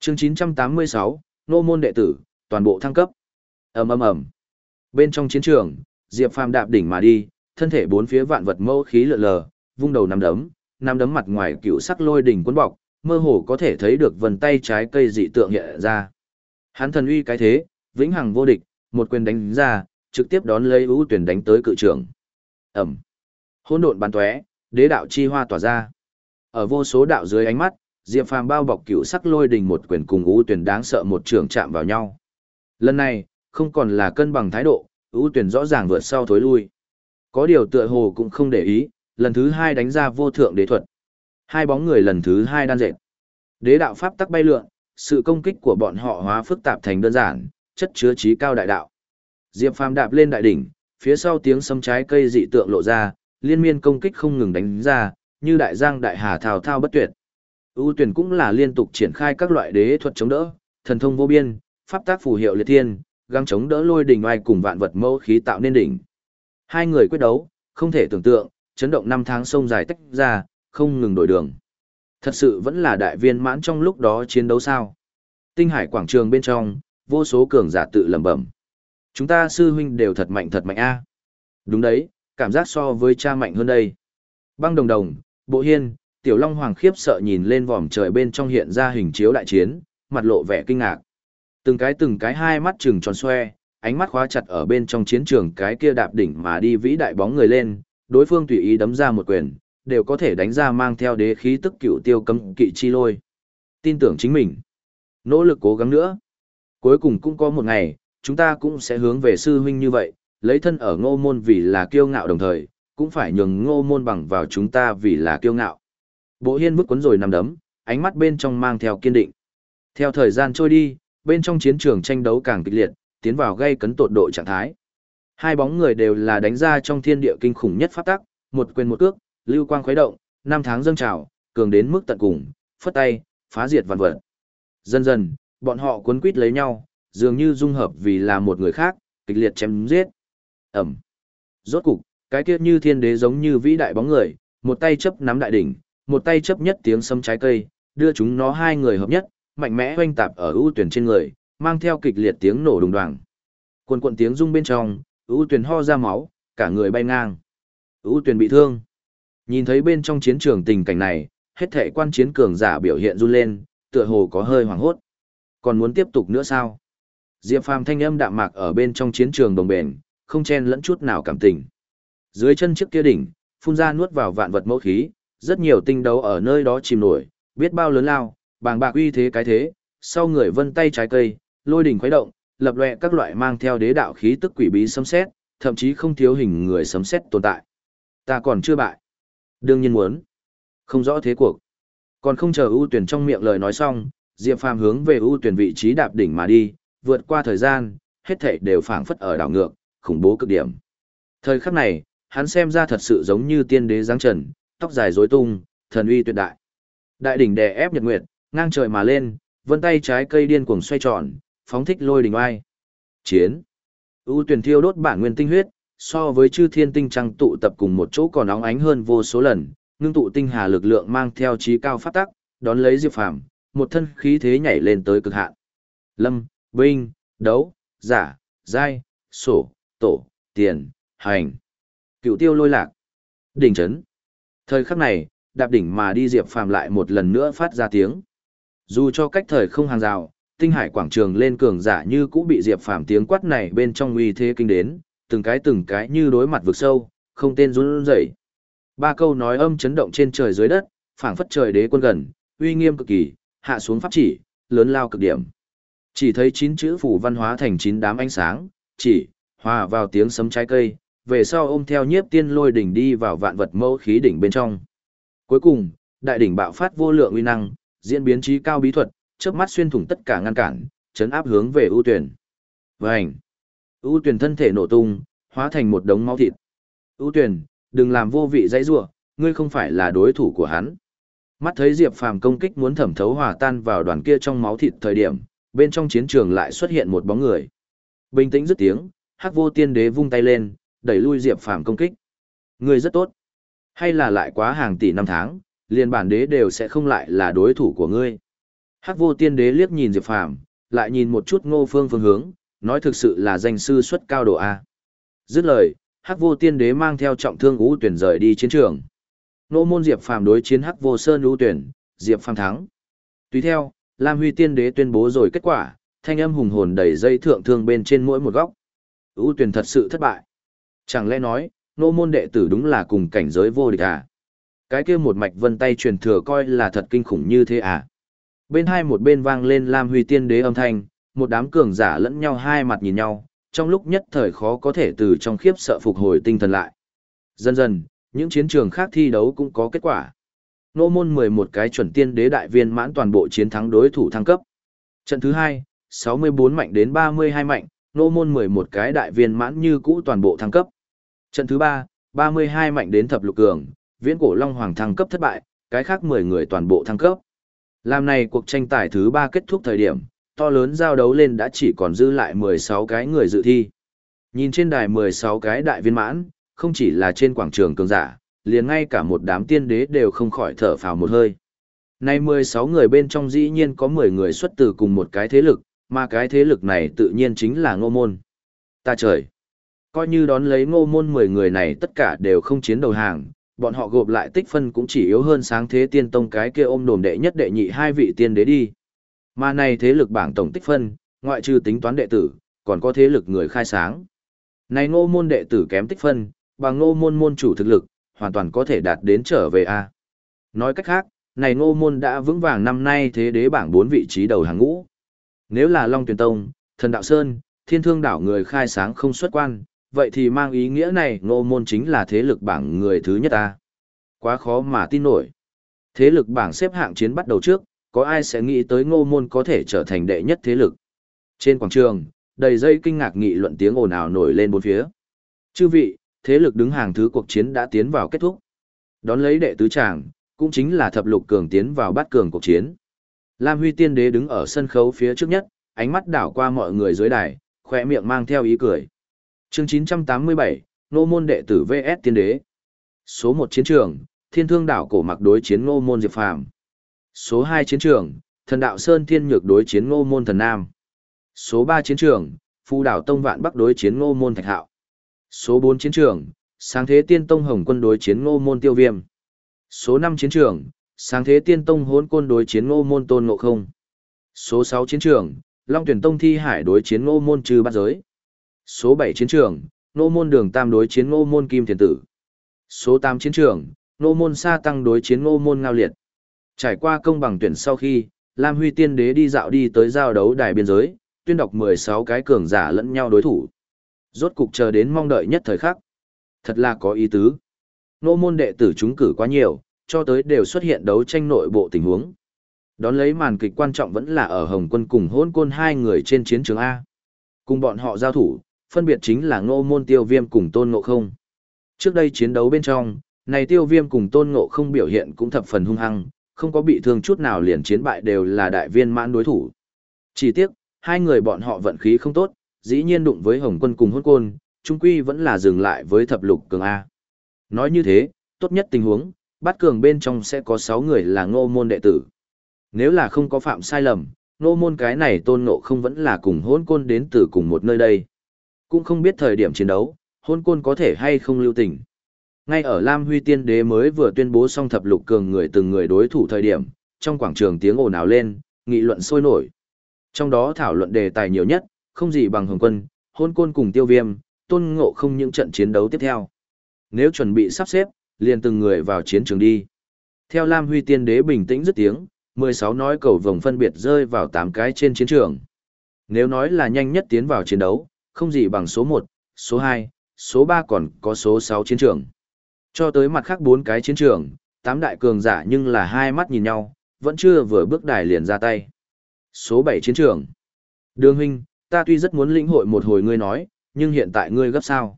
Speaker 1: Chương 986, nô môn đệ tử, toàn bộ thăng cấp. Ầm ầm ầm. Bên trong chiến trường, Diệp Phàm đạp đỉnh mà đi, thân thể bốn phía vạn vật mẫu khí lượn lờ, vung đầu nắm đấm, nắm đấm mặt ngoài cựu sắc lôi đỉnh cuốn bọc, mơ hồ có thể thấy được vần tay trái cây dị tượng hiện ra. Hắn thần uy cái thế, vĩnh hằng vô địch, một quyền đánh ra, trực tiếp đón lấy ưu tuyển đánh tới cự trường. Ẩm. Hỗn độn bắn tóe, đế đạo chi hoa tỏa ra. Ở vô số đạo dưới ánh mắt, Diệp Phàm bao bọc cựu sắc lôi đình một quyền cùng ưu tuyển đáng sợ một trường chạm vào nhau. Lần này, không còn là cân bằng thái độ, ưu tuyển rõ ràng vượt sau thối lui. Có điều tựa hồ cũng không để ý, lần thứ hai đánh ra vô thượng đế thuật. Hai bóng người lần thứ hai đan dệt. Đế đạo pháp tắc bay lượn, sự công kích của bọn họ hóa phức tạp thành đơn giản, chất chứa trí cao đại đạo. Diệp Phàm đạp lên đại đỉnh, phía sau tiếng sấm trái cây dị tượng lộ ra, liên miên công kích không ngừng đánh ra, như đại giang đại hà thao thao bất tuyệt. ưu tuyển cũng là liên tục triển khai các loại đế thuật chống đỡ, thần thông vô biên, pháp tác phù hiệu liệt thiên, găng chống đỡ lôi đỉnh oai cùng vạn vật mẫu khí tạo nên đỉnh. Hai người quyết đấu, không thể tưởng tượng, chấn động năm tháng sông dài tách ra, không ngừng đổi đường. Thật sự vẫn là đại viên mãn trong lúc đó chiến đấu sao. Tinh hải quảng trường bên trong, vô số cường giả tự lẩm bẩm. Chúng ta sư huynh đều thật mạnh thật mạnh a. Đúng đấy, cảm giác so với cha mạnh hơn đây. Băng đồng đồng, bộ hiên, tiểu long hoàng khiếp sợ nhìn lên vòm trời bên trong hiện ra hình chiếu đại chiến, mặt lộ vẻ kinh ngạc. Từng cái từng cái hai mắt trừng tròn xoe, ánh mắt khóa chặt ở bên trong chiến trường cái kia đạp đỉnh mà đi vĩ đại bóng người lên, đối phương tùy ý đấm ra một quyền, đều có thể đánh ra mang theo đế khí tức cựu tiêu cấm kỵ chi lôi. Tin tưởng chính mình. Nỗ lực cố gắng nữa. Cuối cùng cũng có một ngày, chúng ta cũng sẽ hướng về sư huynh như vậy, lấy thân ở ngô môn vì là kiêu ngạo đồng thời, cũng phải nhường ngô môn bằng vào chúng ta vì là kiêu ngạo. Bộ hiên bước cuốn rồi nằm đấm, ánh mắt bên trong mang theo kiên định. Theo thời gian trôi đi, bên trong chiến trường tranh đấu càng kịch liệt, tiến vào gây cấn tột độ trạng thái. Hai bóng người đều là đánh ra trong thiên địa kinh khủng nhất pháp tắc, một quyền một cước, lưu quang khuấy động, năm tháng dâng trào, cường đến mức tận cùng, phất tay, phá diệt vạn vật. Dần dần, bọn họ cuốn quýt lấy nhau, dường như dung hợp vì là một người khác, kịch liệt chém giết. Ẩm. Rốt cục, cái kia như thiên đế giống như vĩ đại bóng người, một tay chấp nắm đại đỉnh, một tay chấp nhất tiếng sâm trái cây, đưa chúng nó hai người hợp nhất, mạnh mẽ hoanh tạp ở ưu tuyển trên người, mang theo kịch liệt tiếng nổ đùng đoàng. Quần quần tiếng rung bên trong, ưu tuyển ho ra máu, cả người bay ngang. ưu tuyển bị thương. Nhìn thấy bên trong chiến trường tình cảnh này, hết thể quan chiến cường giả biểu hiện run lên, tựa hồ có hơi hoảng hốt. Còn muốn tiếp tục nữa sao? Diệp Phàm thanh âm đạm mạc ở bên trong chiến trường đồng bền, không chen lẫn chút nào cảm tình. Dưới chân chiếc kia đỉnh, phun ra nuốt vào vạn vật mẫu khí, rất nhiều tinh đấu ở nơi đó chìm nổi, biết bao lớn lao, bàng bạc uy thế cái thế, sau người vân tay trái cây, lôi đỉnh khuấy động, lập loè các loại mang theo đế đạo khí tức quỷ bí sấm xét, thậm chí không thiếu hình người sấm xét tồn tại. Ta còn chưa bại. Đương nhiên muốn. Không rõ thế cuộc. Còn không chờ ưu tuyển trong miệng lời nói xong, Diệp Phàm hướng về ưu tuyển vị trí đạp đỉnh mà đi, vượt qua thời gian, hết thảy đều phảng phất ở đảo ngược, khủng bố cực điểm. Thời khắc này, hắn xem ra thật sự giống như tiên đế giáng trần, tóc dài rối tung, thần uy tuyệt đại. Đại đỉnh đè ép nhật nguyệt, ngang trời mà lên, vân tay trái cây điên cuồng xoay tròn, phóng thích lôi đỉnh oai. Chiến. ưu tuyển thiêu đốt bản nguyên tinh huyết, so với chư thiên tinh trăng tụ tập cùng một chỗ còn óng ánh hơn vô số lần, ngưng tụ tinh hà lực lượng mang theo trí cao phát tắc, đón lấy Diệp Phàm, một thân khí thế nhảy lên tới cực hạn. Lâm, binh, đấu, giả, giai, sổ, tổ, tiền, hành. Cựu tiêu lôi lạc. Đỉnh chấn. Thời khắc này, đạp đỉnh mà đi Diệp Phàm lại một lần nữa phát ra tiếng. Dù cho cách thời không hàng rào, tinh hải quảng trường lên cường giả như cũng bị Diệp Phàm tiếng quát này bên trong uy thế kinh đến, từng cái từng cái như đối mặt vực sâu, không tên run rẩy. Ba câu nói âm chấn động trên trời dưới đất, phảng phất trời đế quân gần, uy nghiêm cực kỳ, hạ xuống pháp chỉ, lớn lao cực điểm. Chỉ thấy chín chữ phủ văn hóa thành chín đám ánh sáng, chỉ, hòa vào tiếng sấm trái cây, về sau ôm theo nhiếp tiên lôi đỉnh đi vào vạn vật mẫu khí đỉnh bên trong. Cuối cùng, đại đỉnh bạo phát vô lượng uy năng, diễn biến trí cao bí thuật, chớp mắt xuyên thủng tất cả ngăn cản, chấn áp hướng về ưu tuyển. Vành! ưu tuyển thân thể nổ tung, hóa thành một đống máu thịt. ưu tuyển, đừng làm vô vị dãy rủa, ngươi không phải là đối thủ của hắn. Mắt thấy Diệp Phàm công kích muốn thẩm thấu hòa tan vào đoàn kia trong máu thịt thời điểm, bên trong chiến trường lại xuất hiện một bóng người. Bình tĩnh dứt tiếng, Hắc Vô Tiên Đế vung tay lên, đẩy lui Diệp Phàm công kích. Ngươi rất tốt. Hay là lại quá hàng tỷ năm tháng, liền bản đế đều sẽ không lại là đối thủ của ngươi. Hắc Vô Tiên Đế liếc nhìn Diệp Phàm, lại nhìn một chút Ngô Phương phương hướng, nói thực sự là danh sư xuất cao độ a. Dứt lời, Hắc Vô Tiên Đế mang theo trọng thương Ngũ Tuyển rời đi chiến trường. Nô môn Diệp Phàm đối chiến Hắc Vô Sơn Ngũ Tuyển, Diệp Phàm thắng. Tùy theo, Lam Huy Tiên Đế tuyên bố rồi kết quả, thanh âm hùng hồn đầy dây thượng thương bên trên mỗi một góc ưu Tuyển thật sự thất bại. Chẳng lẽ nói, nô môn đệ tử đúng là cùng cảnh giới vô địch à? Cái kia một mạch vân tay truyền thừa coi là thật kinh khủng như thế à? Bên hai một bên vang lên Lam Huy Tiên Đế âm thanh, một đám cường giả lẫn nhau hai mặt nhìn nhau, trong lúc nhất thời khó có thể từ trong khiếp sợ phục hồi tinh thần lại. Dần dần, những chiến trường khác thi đấu cũng có kết quả. Nô môn 11 cái chuẩn tiên đế đại viên mãn toàn bộ chiến thắng đối thủ thăng cấp. Trận thứ 2, 64 mạnh đến 32 mạnh, nô môn 11 cái đại viên mãn như cũ toàn bộ thăng cấp. Trận thứ 3, 32 mạnh đến thập lục cường, viễn cổ long hoàng thăng cấp thất bại, cái khác 10 người toàn bộ thăng cấp. Làm này cuộc tranh tài thứ 3 kết thúc thời điểm, to lớn giao đấu lên đã chỉ còn dư lại 16 cái người dự thi. Nhìn trên đài 16 cái đại viên mãn, không chỉ là trên quảng trường cường giả, liền ngay cả một đám tiên đế đều không khỏi thở phào một hơi. Nay 16 người bên trong dĩ nhiên có 10 người xuất từ cùng một cái thế lực, mà cái thế lực này tự nhiên chính là ngô môn. Ta trời! Coi như đón lấy ngô môn 10 người này tất cả đều không chiến đầu hàng, bọn họ gộp lại tích phân cũng chỉ yếu hơn sáng thế tiên tông cái kia ôm đồm đệ nhất đệ nhị hai vị tiên đế đi. Mà này thế lực bảng tổng tích phân, ngoại trừ tính toán đệ tử, còn có thế lực người khai sáng. Này ngô môn đệ tử kém tích phân, bằng ngô môn môn chủ thực lực, hoàn toàn có thể đạt đến trở về A. Nói cách khác, này ngô môn đã vững vàng năm nay thế đế bảng 4 vị trí đầu hàng ngũ. Nếu là Long Tuyền Tông, Thần Đạo Sơn, Thiên Thương Đảo người khai sáng không xuất quan, vậy thì mang ý nghĩa này ngô môn chính là thế lực bảng người thứ nhất ta. Quá khó mà tin nổi. Thế lực bảng xếp hạng chiến bắt đầu trước, có ai sẽ nghĩ tới ngô môn có thể trở thành đệ nhất thế lực. Trên quảng trường, đầy dây kinh ngạc nghị luận tiếng ồn ào nổi lên bốn phía. Chư vị, thế lực đứng hàng thứ cuộc chiến đã tiến vào kết thúc. Đón lấy đệ tứ tràng, cũng chính là thập lục cường tiến vào bát cường cuộc chiến. Lam Huy Tiên Đế đứng ở sân khấu phía trước nhất, ánh mắt đảo qua mọi người dưới đài, khỏe miệng mang theo ý cười. Chương 987, Nô môn đệ tử VS Tiên Đế. Số 1 chiến trường, Thiên Thương đảo cổ mặc đối chiến Ngô môn Diệp Phàm. Số 2 chiến trường, Thần đạo Sơn Thiên Nhược đối chiến Ngô môn Thần Nam. Số 3 chiến trường, Phu đảo Tông Vạn Bắc đối chiến Ngô môn Thạch Hạo. Số 4 chiến trường, Sáng Thế Tiên Tông Hồng Quân đối chiến Ngô môn Tiêu Viêm. Số 5 chiến trường, Sáng Thế Tiên Tông Hỗn Côn đối chiến Ngô môn Tôn Ngộ Không. Số 6 chiến trường, Long Tuyển Tông Thi Hải đối chiến Ngô môn Trừ Bát Giới. Số 7 chiến trường, Ngô môn Đường Tam đối chiến Ngô môn Kim Thiền Tử. Số 8 chiến trường, Ngô môn Sa Tăng đối chiến Ngô môn Ngao Liệt. Trải qua công bằng tuyển sau khi, Lam Huy Tiên Đế đi dạo đi tới giao đấu đài biên giới, tuyên đọc 16 cái cường giả lẫn nhau đối thủ. Rốt cục chờ đến mong đợi nhất thời khắc. Thật là có ý tứ. Nô môn đệ tử chúng cử quá nhiều, cho tới đều xuất hiện đấu tranh nội bộ tình huống. Đón lấy màn kịch quan trọng vẫn là ở Hồng quân cùng hôn côn hai người trên chiến trường A. Cùng bọn họ giao thủ, phân biệt chính là ngô môn tiêu viêm cùng tôn ngộ không. Trước đây chiến đấu bên trong, này tiêu viêm cùng tôn ngộ không biểu hiện cũng thập phần hung hăng, không có bị thương chút nào liền chiến bại đều là đại viên mãn đối thủ. Chỉ tiếc, hai người bọn họ vận khí không tốt, dĩ nhiên đụng với Hồng quân cùng hôn côn, trung quy vẫn là dừng lại với thập lục cường A. Nói như thế, tốt nhất tình huống, bát cường bên trong sẽ có 6 người là ngô môn đệ tử. Nếu là không có phạm sai lầm, ngô môn cái này tôn ngộ không vẫn là cùng hôn côn đến từ cùng một nơi đây. Cũng không biết thời điểm chiến đấu, hôn côn có thể hay không lưu tình. Ngay ở Lam Huy Tiên Đế mới vừa tuyên bố xong thập lục cường người từng người đối thủ thời điểm, trong quảng trường tiếng ồn ào lên, nghị luận sôi nổi. Trong đó thảo luận đề tài nhiều nhất, không gì bằng Hồng Quân, hôn côn cùng tiêu viêm, tôn ngộ không những trận chiến đấu tiếp theo. Nếu chuẩn bị sắp xếp, liền từng người vào chiến trường đi. Theo Lam Huy Tiên Đế bình tĩnh dứt tiếng, 16 nói cầu vồng phân biệt rơi vào 8 cái trên chiến trường. Nếu nói là nhanh nhất tiến vào chiến đấu, không gì bằng số 1, số 2, số 3 còn có số 6 chiến trường. Cho tới mặt khác 4 cái chiến trường, 8 đại cường giả nhưng là hai mắt nhìn nhau, vẫn chưa vừa bước đài liền ra tay. Số 7 chiến trường. Đường huynh, ta tuy rất muốn lĩnh hội một hồi ngươi nói, nhưng hiện tại ngươi gấp sao?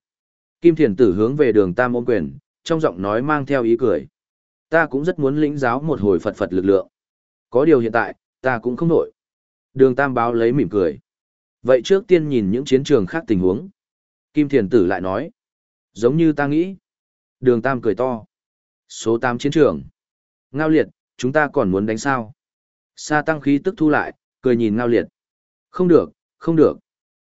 Speaker 1: Kim Thiền Tử hướng về đường Tam ôm quyền, trong giọng nói mang theo ý cười. Ta cũng rất muốn lĩnh giáo một hồi Phật Phật lực lượng. Có điều hiện tại, ta cũng không nổi. Đường Tam báo lấy mỉm cười. Vậy trước tiên nhìn những chiến trường khác tình huống. Kim Thiền Tử lại nói. Giống như ta nghĩ. Đường Tam cười to. Số 8 chiến trường. Ngao liệt, chúng ta còn muốn đánh sao? Sa tăng khí tức thu lại, cười nhìn Ngao liệt. Không được, không được.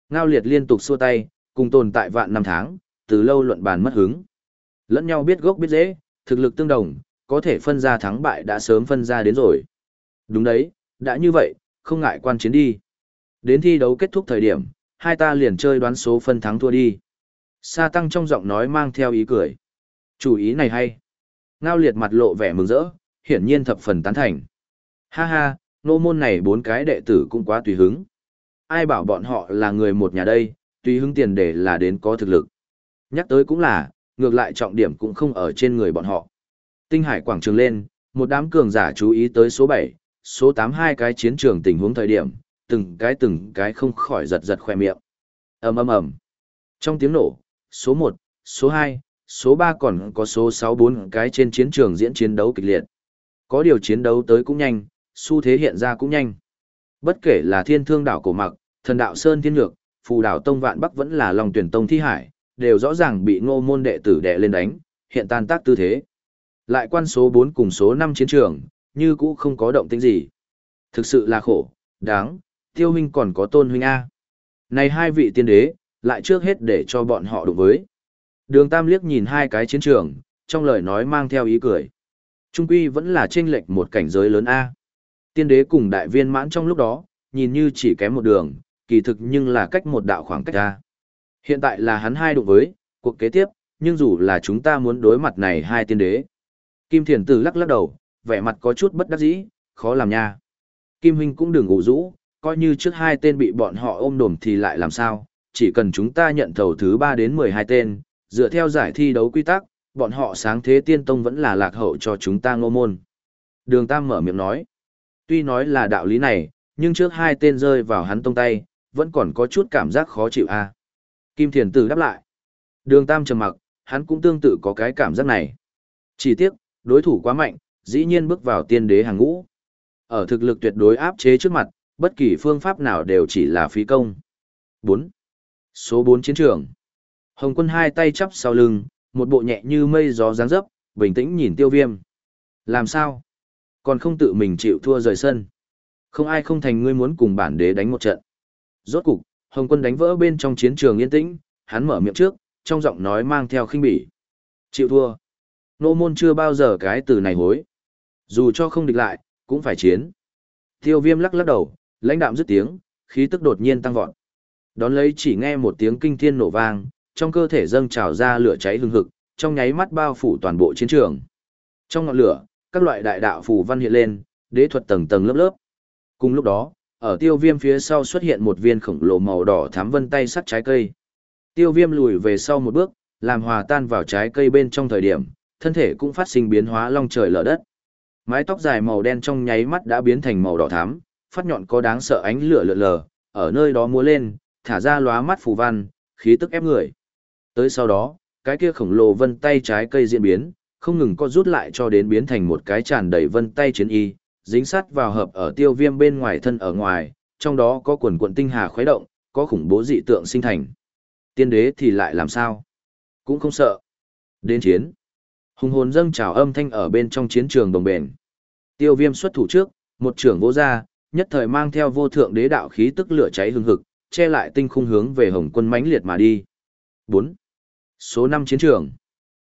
Speaker 1: Ngao liệt liên tục xua tay, cùng tồn tại vạn năm tháng, từ lâu luận bàn mất hứng. Lẫn nhau biết gốc biết dễ, thực lực tương đồng, có thể phân ra thắng bại đã sớm phân ra đến rồi. Đúng đấy, đã như vậy, không ngại quan chiến đi. Đến thi đấu kết thúc thời điểm, hai ta liền chơi đoán số phân thắng thua đi. Sa tăng trong giọng nói mang theo ý cười. Chủ ý này hay. Ngao liệt mặt lộ vẻ mừng rỡ, hiển nhiên thập phần tán thành. Ha ha, nô môn này bốn cái đệ tử cũng quá tùy hứng. Ai bảo bọn họ là người một nhà đây, tùy hứng tiền để là đến có thực lực. Nhắc tới cũng là, ngược lại trọng điểm cũng không ở trên người bọn họ. Tinh hải quảng trường lên, một đám cường giả chú ý tới số 7, số 8 hai cái chiến trường tình huống thời điểm, từng cái từng cái không khỏi giật giật khoe miệng. ầm ầm ầm. Trong tiếng nổ, số 1, số 2, số 3 còn có số 6 bốn cái trên chiến trường diễn chiến đấu kịch liệt. Có điều chiến đấu tới cũng nhanh, xu thế hiện ra cũng nhanh. Bất kể là thiên thương đảo cổ mặc, thần đạo Sơn Thiên lược, phù đảo Tông Vạn Bắc vẫn là lòng tuyển Tông Thi Hải, đều rõ ràng bị ngô môn đệ tử đệ lên đánh, hiện tan tác tư thế. Lại quan số 4 cùng số 5 chiến trường, như cũ không có động tĩnh gì. Thực sự là khổ, đáng, tiêu huynh còn có tôn huynh A. Này hai vị tiên đế, lại trước hết để cho bọn họ đụng với. Đường Tam liếc nhìn hai cái chiến trường, trong lời nói mang theo ý cười. Trung quy vẫn là chênh lệch một cảnh giới lớn A. Tiên đế cùng đại viên mãn trong lúc đó, nhìn như chỉ kém một đường, kỳ thực nhưng là cách một đạo khoảng cách A. Hiện tại là hắn hai đụng với, cuộc kế tiếp, nhưng dù là chúng ta muốn đối mặt này hai tiên đế. Kim Thiền Tử lắc lắc đầu, vẻ mặt có chút bất đắc dĩ, khó làm nha. Kim Huynh cũng đừng ngủ rũ, coi như trước hai tên bị bọn họ ôm đồm thì lại làm sao, chỉ cần chúng ta nhận thầu thứ ba đến mười hai tên, dựa theo giải thi đấu quy tắc, bọn họ sáng thế tiên tông vẫn là lạc hậu cho chúng ta ngô môn. Đường Tam mở miệng nói, tuy nói là đạo lý này, nhưng trước hai tên rơi vào hắn tông tay, vẫn còn có chút cảm giác khó chịu a. Kim Thiền Tử đáp lại. Đường Tam trầm mặc, hắn cũng tương tự có cái cảm giác này. Chỉ tiếc, đối thủ quá mạnh, dĩ nhiên bước vào tiên đế hàng ngũ. Ở thực lực tuyệt đối áp chế trước mặt, bất kỳ phương pháp nào đều chỉ là phí công. 4. Số 4 chiến trường. Hồng quân hai tay chắp sau lưng, một bộ nhẹ như mây gió dáng dấp, bình tĩnh nhìn tiêu viêm. Làm sao? Còn không tự mình chịu thua rời sân. Không ai không thành ngươi muốn cùng bản đế đánh một trận. Rốt cục, Hồng quân đánh vỡ bên trong chiến trường yên tĩnh, hắn mở miệng trước, trong giọng nói mang theo khinh bỉ. Chịu thua. Nô môn chưa bao giờ cái từ này hối. Dù cho không địch lại, cũng phải chiến. Tiêu viêm lắc lắc đầu, lãnh đạm dứt tiếng, khí tức đột nhiên tăng vọt. Đón lấy chỉ nghe một tiếng kinh thiên nổ vang, trong cơ thể dâng trào ra lửa cháy hừng hực, trong nháy mắt bao phủ toàn bộ chiến trường. Trong ngọn lửa, các loại đại đạo phù văn hiện lên, đế thuật tầng tầng lớp lớp. Cùng lúc đó, ở tiêu viêm phía sau xuất hiện một viên khổng lồ màu đỏ thám vân tay sắt trái cây. Tiêu viêm lùi về sau một bước, làm hòa tan vào trái cây bên trong thời điểm, thân thể cũng phát sinh biến hóa long trời lở đất. Mái tóc dài màu đen trong nháy mắt đã biến thành màu đỏ thắm, phát nhọn có đáng sợ ánh lửa lượn lờ, ở nơi đó múa lên, thả ra lóa mắt phù văn, khí tức ép người. Tới sau đó, cái kia khổng lồ vân tay trái cây diễn biến, không ngừng co rút lại cho đến biến thành một cái tràn đầy vân tay chiến y, dính sát vào hợp ở tiêu viêm bên ngoài thân ở ngoài, trong đó có quần quần tinh hà khuấy động, có khủng bố dị tượng sinh thành. Tiên đế thì lại làm sao? Cũng không sợ. Đến chiến. Hùng hồn dâng trào âm thanh ở bên trong chiến trường đồng bền. Tiêu viêm xuất thủ trước, một trưởng vô ra, nhất thời mang theo vô thượng đế đạo khí tức lửa cháy hừng hực, che lại tinh khung hướng về hồng quân mãnh liệt mà đi. 4. Số 5 chiến trường.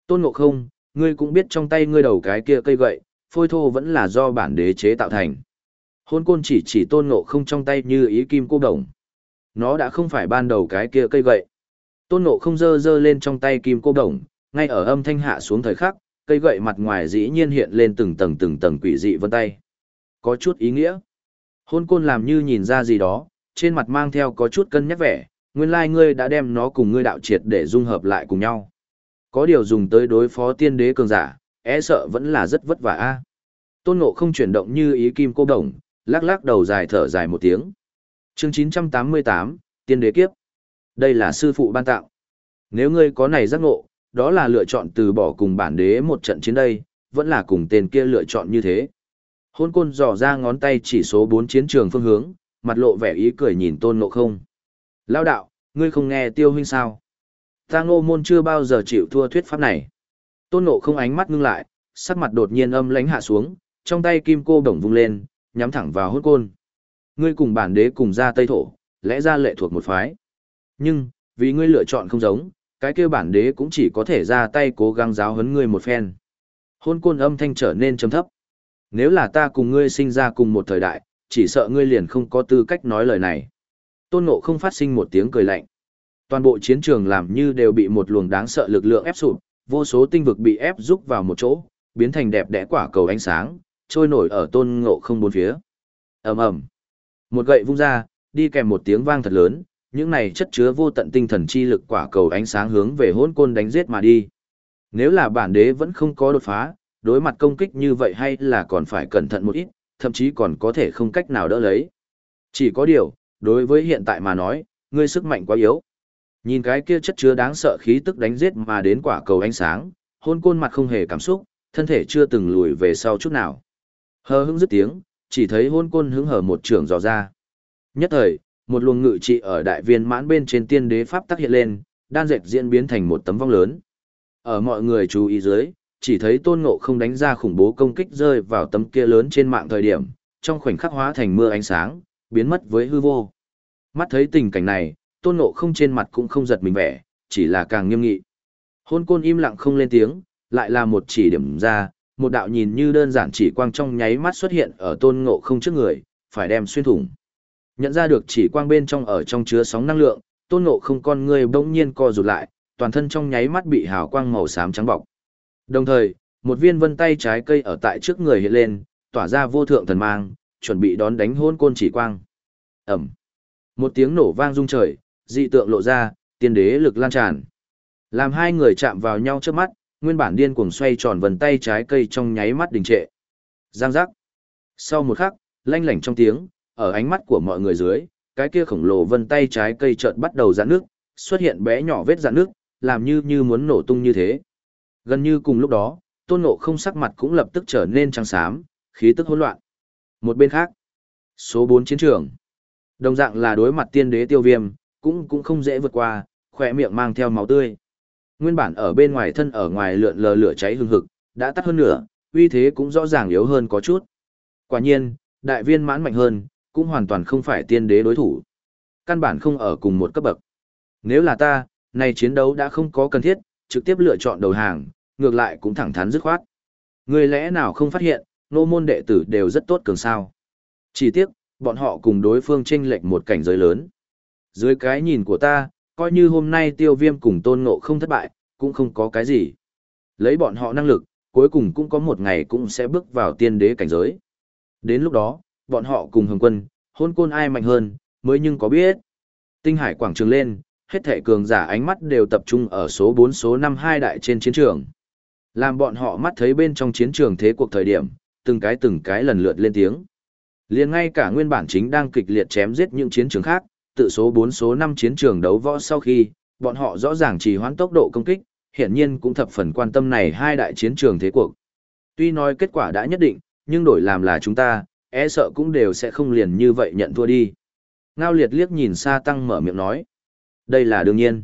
Speaker 1: Tôn Ngộ Không, ngươi cũng biết trong tay ngươi đầu cái kia cây gậy, phôi thô vẫn là do bản đế chế tạo thành. Hôn côn chỉ chỉ Tôn Ngộ Không trong tay như ý kim cô đồng. Nó đã không phải ban đầu cái kia cây gậy. Tôn Ngộ Không dơ dơ lên trong tay kim cô đồng, ngay ở âm thanh hạ xuống thời khắc, cây gậy mặt ngoài dĩ nhiên hiện lên từng tầng từng tầng quỷ dị vân tay. Có chút ý nghĩa. Hôn côn làm như nhìn ra gì đó, trên mặt mang theo có chút cân nhắc vẻ, nguyên lai ngươi đã đem nó cùng ngươi đạo triệt để dung hợp lại cùng nhau. Có điều dùng tới đối phó tiên đế cường giả, e sợ vẫn là rất vất vả a. Tôn Ngộ không chuyển động như ý kim cô đồng, lắc lắc đầu dài thở dài một tiếng. Chương 988, Tiên đế kiếp. Đây là sư phụ ban tạo. Nếu ngươi có này giác ngộ, đó là lựa chọn từ bỏ cùng bản đế một trận chiến đây, vẫn là cùng tên kia lựa chọn như thế. Hôn côn dò ra ngón tay chỉ số 4 chiến trường phương hướng, mặt lộ vẻ ý cười nhìn tôn ngộ không. Lao đạo, ngươi không nghe tiêu huynh sao? Ta ngô môn chưa bao giờ chịu thua thuyết pháp này. Tôn ngộ không ánh mắt ngưng lại, sắc mặt đột nhiên âm lánh hạ xuống, trong tay kim cô đồng vung lên, nhắm thẳng vào hôn côn. Ngươi cùng bản đế cùng ra tây thổ, lẽ ra lệ thuộc một phái. Nhưng, vì ngươi lựa chọn không giống, cái kia bản đế cũng chỉ có thể ra tay cố gắng giáo huấn ngươi một phen. Hôn côn âm thanh trở nên trầm thấp. Nếu là ta cùng ngươi sinh ra cùng một thời đại, chỉ sợ ngươi liền không có tư cách nói lời này. Tôn Ngộ không phát sinh một tiếng cười lạnh. Toàn bộ chiến trường làm như đều bị một luồng đáng sợ lực lượng ép sụp, vô số tinh vực bị ép rúc vào một chỗ, biến thành đẹp đẽ quả cầu ánh sáng, trôi nổi ở Tôn Ngộ không bốn phía. Ầm ầm. Một gậy vung ra, đi kèm một tiếng vang thật lớn, những này chất chứa vô tận tinh thần chi lực quả cầu ánh sáng hướng về hỗn côn đánh giết mà đi. Nếu là bản đế vẫn không có đột phá, đối mặt công kích như vậy hay là còn phải cẩn thận một ít, thậm chí còn có thể không cách nào đỡ lấy. Chỉ có điều, đối với hiện tại mà nói, ngươi sức mạnh quá yếu. Nhìn cái kia chất chứa đáng sợ khí tức đánh giết mà đến quả cầu ánh sáng, hôn côn mặt không hề cảm xúc, thân thể chưa từng lùi về sau chút nào. Hờ hững dứt tiếng, chỉ thấy hôn côn hứng hở một trường dò ra. Nhất thời, một luồng ngự trị ở đại viên mãn bên trên tiên đế pháp tác hiện lên, đan dệt diễn biến thành một tấm vong lớn. Ở mọi người chú ý dưới, chỉ thấy tôn ngộ không đánh ra khủng bố công kích rơi vào tấm kia lớn trên mạng thời điểm, trong khoảnh khắc hóa thành mưa ánh sáng, biến mất với hư vô. Mắt thấy tình cảnh này, tôn ngộ không trên mặt cũng không giật mình vẻ, chỉ là càng nghiêm nghị. Hôn côn im lặng không lên tiếng, lại là một chỉ điểm ra, một đạo nhìn như đơn giản chỉ quang trong nháy mắt xuất hiện ở tôn ngộ không trước người, phải đem xuyên thủng. Nhận ra được chỉ quang bên trong ở trong chứa sóng năng lượng, tôn ngộ không con người bỗng nhiên co rụt lại, toàn thân trong nháy mắt bị hào quang màu xám trắng bọc. Đồng thời, một viên vân tay trái cây ở tại trước người hiện lên, tỏa ra vô thượng thần mang, chuẩn bị đón đánh hôn côn chỉ quang. Ẩm. Một tiếng nổ vang rung trời, dị tượng lộ ra, tiên đế lực lan tràn. Làm hai người chạm vào nhau trước mắt, nguyên bản điên cuồng xoay tròn vần tay trái cây trong nháy mắt đình trệ. Giang giác. Sau một khắc, lanh lảnh trong tiếng, ở ánh mắt của mọi người dưới, cái kia khổng lồ vân tay trái cây chợt bắt đầu giãn nước, xuất hiện bé nhỏ vết giãn nước, làm như như muốn nổ tung như thế. Gần như cùng lúc đó, tôn ngộ không sắc mặt cũng lập tức trở nên trắng xám, khí tức hỗn loạn. Một bên khác, số 4 chiến trường. Đồng dạng là đối mặt tiên đế tiêu viêm, cũng cũng không dễ vượt qua, khỏe miệng mang theo máu tươi. Nguyên bản ở bên ngoài thân ở ngoài lượn lờ lửa cháy hừng hực, đã tắt hơn nửa, uy thế cũng rõ ràng yếu hơn có chút. Quả nhiên, đại viên mãn mạnh hơn, cũng hoàn toàn không phải tiên đế đối thủ. Căn bản không ở cùng một cấp bậc. Nếu là ta, này chiến đấu đã không có cần thiết, trực tiếp lựa chọn đầu hàng, ngược lại cũng thẳng thắn dứt khoát. Người lẽ nào không phát hiện, nô môn đệ tử đều rất tốt cường sao. Chỉ tiếc, bọn họ cùng đối phương chênh lệch một cảnh giới lớn. Dưới cái nhìn của ta, coi như hôm nay tiêu viêm cùng tôn ngộ không thất bại, cũng không có cái gì. Lấy bọn họ năng lực, cuối cùng cũng có một ngày cũng sẽ bước vào tiên đế cảnh giới. Đến lúc đó, bọn họ cùng hồng quân, hôn côn ai mạnh hơn, mới nhưng có biết. Tinh hải quảng trường lên, hết thể cường giả ánh mắt đều tập trung ở số 4 số 5 hai đại trên chiến trường. Làm bọn họ mắt thấy bên trong chiến trường thế cuộc thời điểm, từng cái từng cái lần lượt lên tiếng. liền ngay cả nguyên bản chính đang kịch liệt chém giết những chiến trường khác, tự số 4 số 5 chiến trường đấu võ sau khi, bọn họ rõ ràng chỉ hoãn tốc độ công kích, hiển nhiên cũng thập phần quan tâm này hai đại chiến trường thế cuộc. Tuy nói kết quả đã nhất định, nhưng đổi làm là chúng ta, e sợ cũng đều sẽ không liền như vậy nhận thua đi. Ngao liệt liếc nhìn xa Tăng mở miệng nói. Đây là đương nhiên.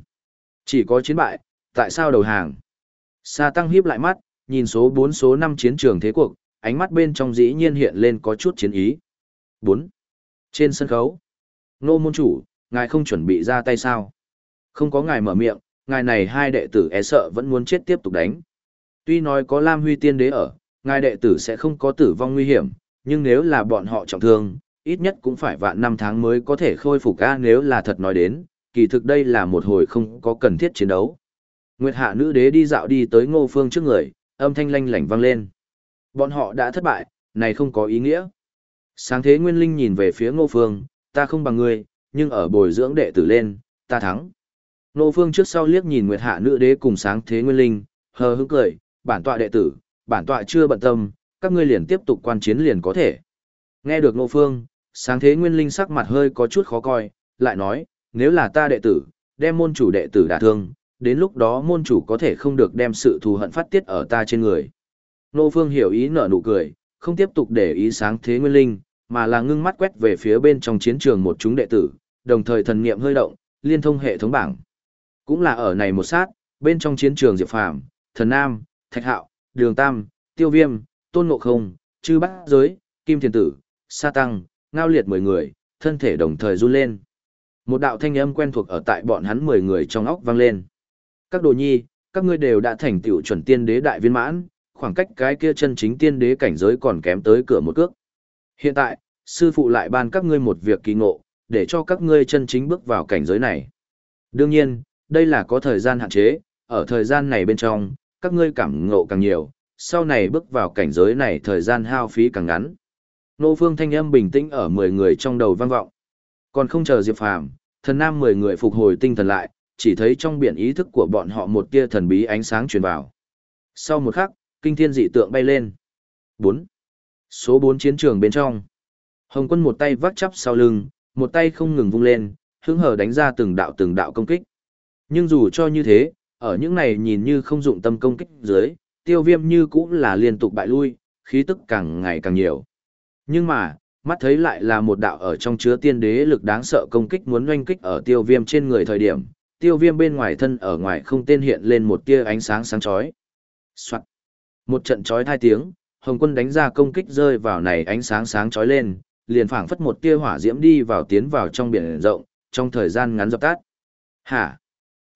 Speaker 1: Chỉ có chiến bại, tại sao đầu hàng? Sa Tăng híp lại mắt, nhìn số 4 số 5 chiến trường thế cuộc, ánh mắt bên trong dĩ nhiên hiện lên có chút chiến ý. 4. Trên sân khấu. Nô môn chủ, ngài không chuẩn bị ra tay sao? Không có ngài mở miệng, ngài này hai đệ tử e sợ vẫn muốn chết tiếp tục đánh. Tuy nói có Lam Huy tiên đế ở, ngài đệ tử sẽ không có tử vong nguy hiểm, nhưng nếu là bọn họ trọng thương, ít nhất cũng phải vạn năm tháng mới có thể khôi phục a nếu là thật nói đến, kỳ thực đây là một hồi không có cần thiết chiến đấu. Nguyệt hạ nữ đế đi dạo đi tới ngô phương trước người, âm thanh lanh lảnh vang lên. Bọn họ đã thất bại, này không có ý nghĩa. Sáng thế nguyên linh nhìn về phía ngô phương, ta không bằng ngươi, nhưng ở bồi dưỡng đệ tử lên, ta thắng. Nô phương trước sau liếc nhìn Nguyệt hạ nữ đế cùng sáng thế nguyên linh, hờ hững cười, bản tọa đệ tử, bản tọa chưa bận tâm, các ngươi liền tiếp tục quan chiến liền có thể. Nghe được Nô phương, sáng thế nguyên linh sắc mặt hơi có chút khó coi, lại nói, nếu là ta đệ tử, đem môn chủ đệ tử đả thương, đến lúc đó môn chủ có thể không được đem sự thù hận phát tiết ở ta trên người. Nô Phương hiểu ý nở nụ cười, không tiếp tục để ý sáng thế nguyên linh, mà là ngưng mắt quét về phía bên trong chiến trường một chúng đệ tử, đồng thời thần niệm hơi động, liên thông hệ thống bảng. Cũng là ở này một sát, bên trong chiến trường Diệp Phàm, Thần Nam, Thạch Hạo, Đường Tam, Tiêu Viêm, Tôn Ngộ Không, Chư Bát Giới, Kim Thiền Tử, Sa Tăng, Ngao Liệt mười người, thân thể đồng thời run lên. Một đạo thanh âm quen thuộc ở tại bọn hắn mười người trong óc vang lên. Các đồ nhi, các ngươi đều đã thành tựu chuẩn tiên đế đại viên mãn, khoảng cách cái kia chân chính tiên đế cảnh giới còn kém tới cửa một cước. Hiện tại, sư phụ lại ban các ngươi một việc kỳ ngộ, để cho các ngươi chân chính bước vào cảnh giới này. Đương nhiên, đây là có thời gian hạn chế, ở thời gian này bên trong, các ngươi cảm ngộ càng nhiều, sau này bước vào cảnh giới này thời gian hao phí càng ngắn. Nô Phương thanh âm bình tĩnh ở 10 người trong đầu vang vọng. Còn không chờ Diệp Phàm, thần nam 10 người phục hồi tinh thần lại, chỉ thấy trong biển ý thức của bọn họ một tia thần bí ánh sáng truyền vào. Sau một khắc, kinh thiên dị tượng bay lên. 4. Số 4 chiến trường bên trong. Hồng quân một tay vác chắp sau lưng, một tay không ngừng vung lên, hứng hở đánh ra từng đạo từng đạo công kích. Nhưng dù cho như thế, ở những này nhìn như không dụng tâm công kích dưới, tiêu viêm như cũng là liên tục bại lui, khí tức càng ngày càng nhiều. Nhưng mà, mắt thấy lại là một đạo ở trong chứa tiên đế lực đáng sợ công kích muốn oanh kích ở tiêu viêm trên người thời điểm, tiêu viêm bên ngoài thân ở ngoài không tên hiện lên một tia ánh sáng sáng chói. Soạn. Một trận chói thai tiếng, Hồng quân đánh ra công kích rơi vào này ánh sáng sáng chói lên, liền phảng phất một tia hỏa diễm đi vào tiến vào trong biển rộng, trong thời gian ngắn dập tắt. Hả?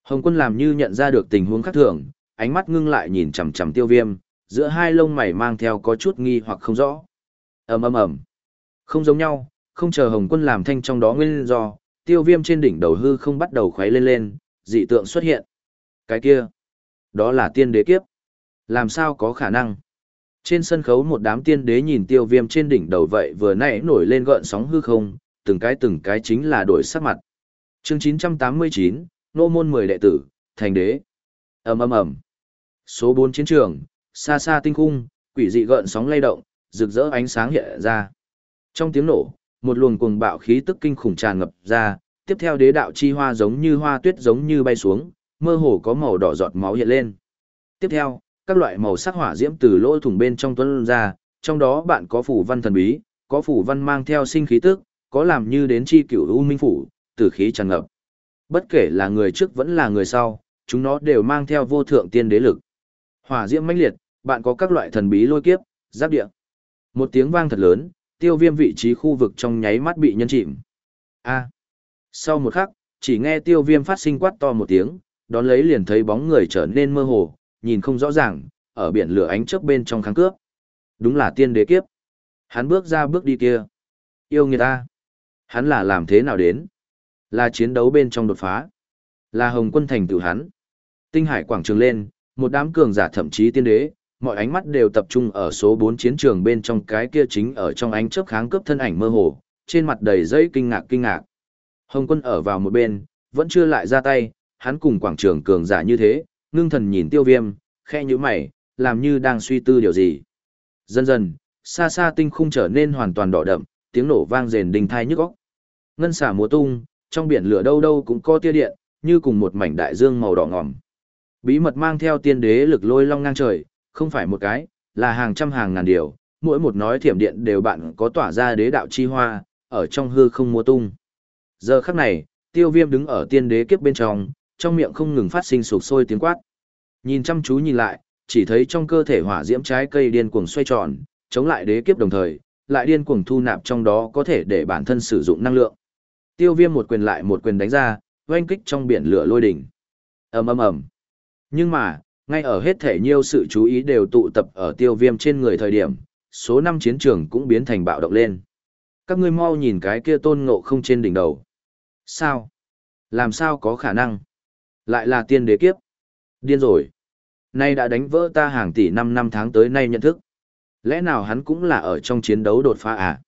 Speaker 1: Hồng quân làm như nhận ra được tình huống khác thường, ánh mắt ngưng lại nhìn chằm chằm tiêu viêm, giữa hai lông mày mang theo có chút nghi hoặc không rõ. ầm ầm ầm, Không giống nhau, không chờ Hồng quân làm thanh trong đó nguyên do, tiêu viêm trên đỉnh đầu hư không bắt đầu khuấy lên lên, dị tượng xuất hiện. Cái kia, đó là tiên đế kiếp. Làm sao có khả năng? Trên sân khấu một đám tiên đế nhìn tiêu viêm trên đỉnh đầu vậy vừa nãy nổi lên gợn sóng hư không, từng cái từng cái chính là đổi sắc mặt. chương 989, nô môn 10 đệ tử, thành đế. ầm ầm ầm Số 4 chiến trường, xa xa tinh khung, quỷ dị gợn sóng lay động, rực rỡ ánh sáng hiện ra. Trong tiếng nổ, một luồng cuồng bạo khí tức kinh khủng tràn ngập ra, tiếp theo đế đạo chi hoa giống như hoa tuyết giống như bay xuống, mơ hồ có màu đỏ giọt máu hiện lên. Tiếp theo, các loại màu sắc hỏa diễm từ lỗ thủng bên trong tuôn ra, trong đó bạn có phủ văn thần bí, có phủ văn mang theo sinh khí tức, có làm như đến chi cửu u minh phủ, tử khí tràn ngập. Bất kể là người trước vẫn là người sau, chúng nó đều mang theo vô thượng tiên đế lực. Hỏa diễm mãnh liệt, bạn có các loại thần bí lôi kiếp, giáp địa. Một tiếng vang thật lớn, tiêu viêm vị trí khu vực trong nháy mắt bị nhân chìm. A. Sau một khắc, chỉ nghe tiêu viêm phát sinh quát to một tiếng, đón lấy liền thấy bóng người trở nên mơ hồ, nhìn không rõ ràng, ở biển lửa ánh chớp bên trong kháng cướp. Đúng là tiên đế kiếp. Hắn bước ra bước đi kia. Yêu người ta. Hắn là làm thế nào đến? Là chiến đấu bên trong đột phá. Là hồng quân thành tự hắn. Tinh hải quảng trường lên, một đám cường giả thậm chí tiên đế, mọi ánh mắt đều tập trung ở số 4 chiến trường bên trong cái kia chính ở trong ánh chớp kháng cướp thân ảnh mơ hồ, trên mặt đầy dây kinh ngạc kinh ngạc. Hồng quân ở vào một bên, vẫn chưa lại ra tay, hắn cùng quảng trường cường giả như thế, ngưng thần nhìn tiêu viêm, khe như mày, làm như đang suy tư điều gì. Dần dần, xa xa tinh khung trở nên hoàn toàn đỏ đậm, tiếng nổ vang rền đình thai nhức óc. Ngân xả múa tung, trong biển lửa đâu đâu cũng có tia điện, như cùng một mảnh đại dương màu đỏ ngòm. Bí mật mang theo tiên đế lực lôi long ngang trời, không phải một cái, là hàng trăm hàng ngàn điều, mỗi một nói thiểm điện đều bạn có tỏa ra đế đạo chi hoa, ở trong hư không múa tung. Giờ khắc này, tiêu viêm đứng ở tiên đế kiếp bên trong, trong miệng không ngừng phát sinh sụp sôi tiếng quát. Nhìn chăm chú nhìn lại, chỉ thấy trong cơ thể hỏa diễm trái cây điên cuồng xoay tròn, chống lại đế kiếp đồng thời, lại điên cuồng thu nạp trong đó có thể để bản thân sử dụng năng lượng. Tiêu Viêm một quyền lại một quyền đánh ra, oanh kích trong biển lửa lôi đỉnh. Ầm ầm ầm. Nhưng mà, ngay ở hết thể nhiều sự chú ý đều tụ tập ở Tiêu Viêm trên người thời điểm, số năm chiến trường cũng biến thành bạo động lên. Các ngươi mau nhìn cái kia tôn ngộ không trên đỉnh đầu. Sao? Làm sao có khả năng? Lại là tiên đế kiếp. Điên rồi. Nay đã đánh vỡ ta hàng tỷ năm năm tháng tới nay nhận thức. Lẽ nào hắn cũng là ở trong chiến đấu đột phá à?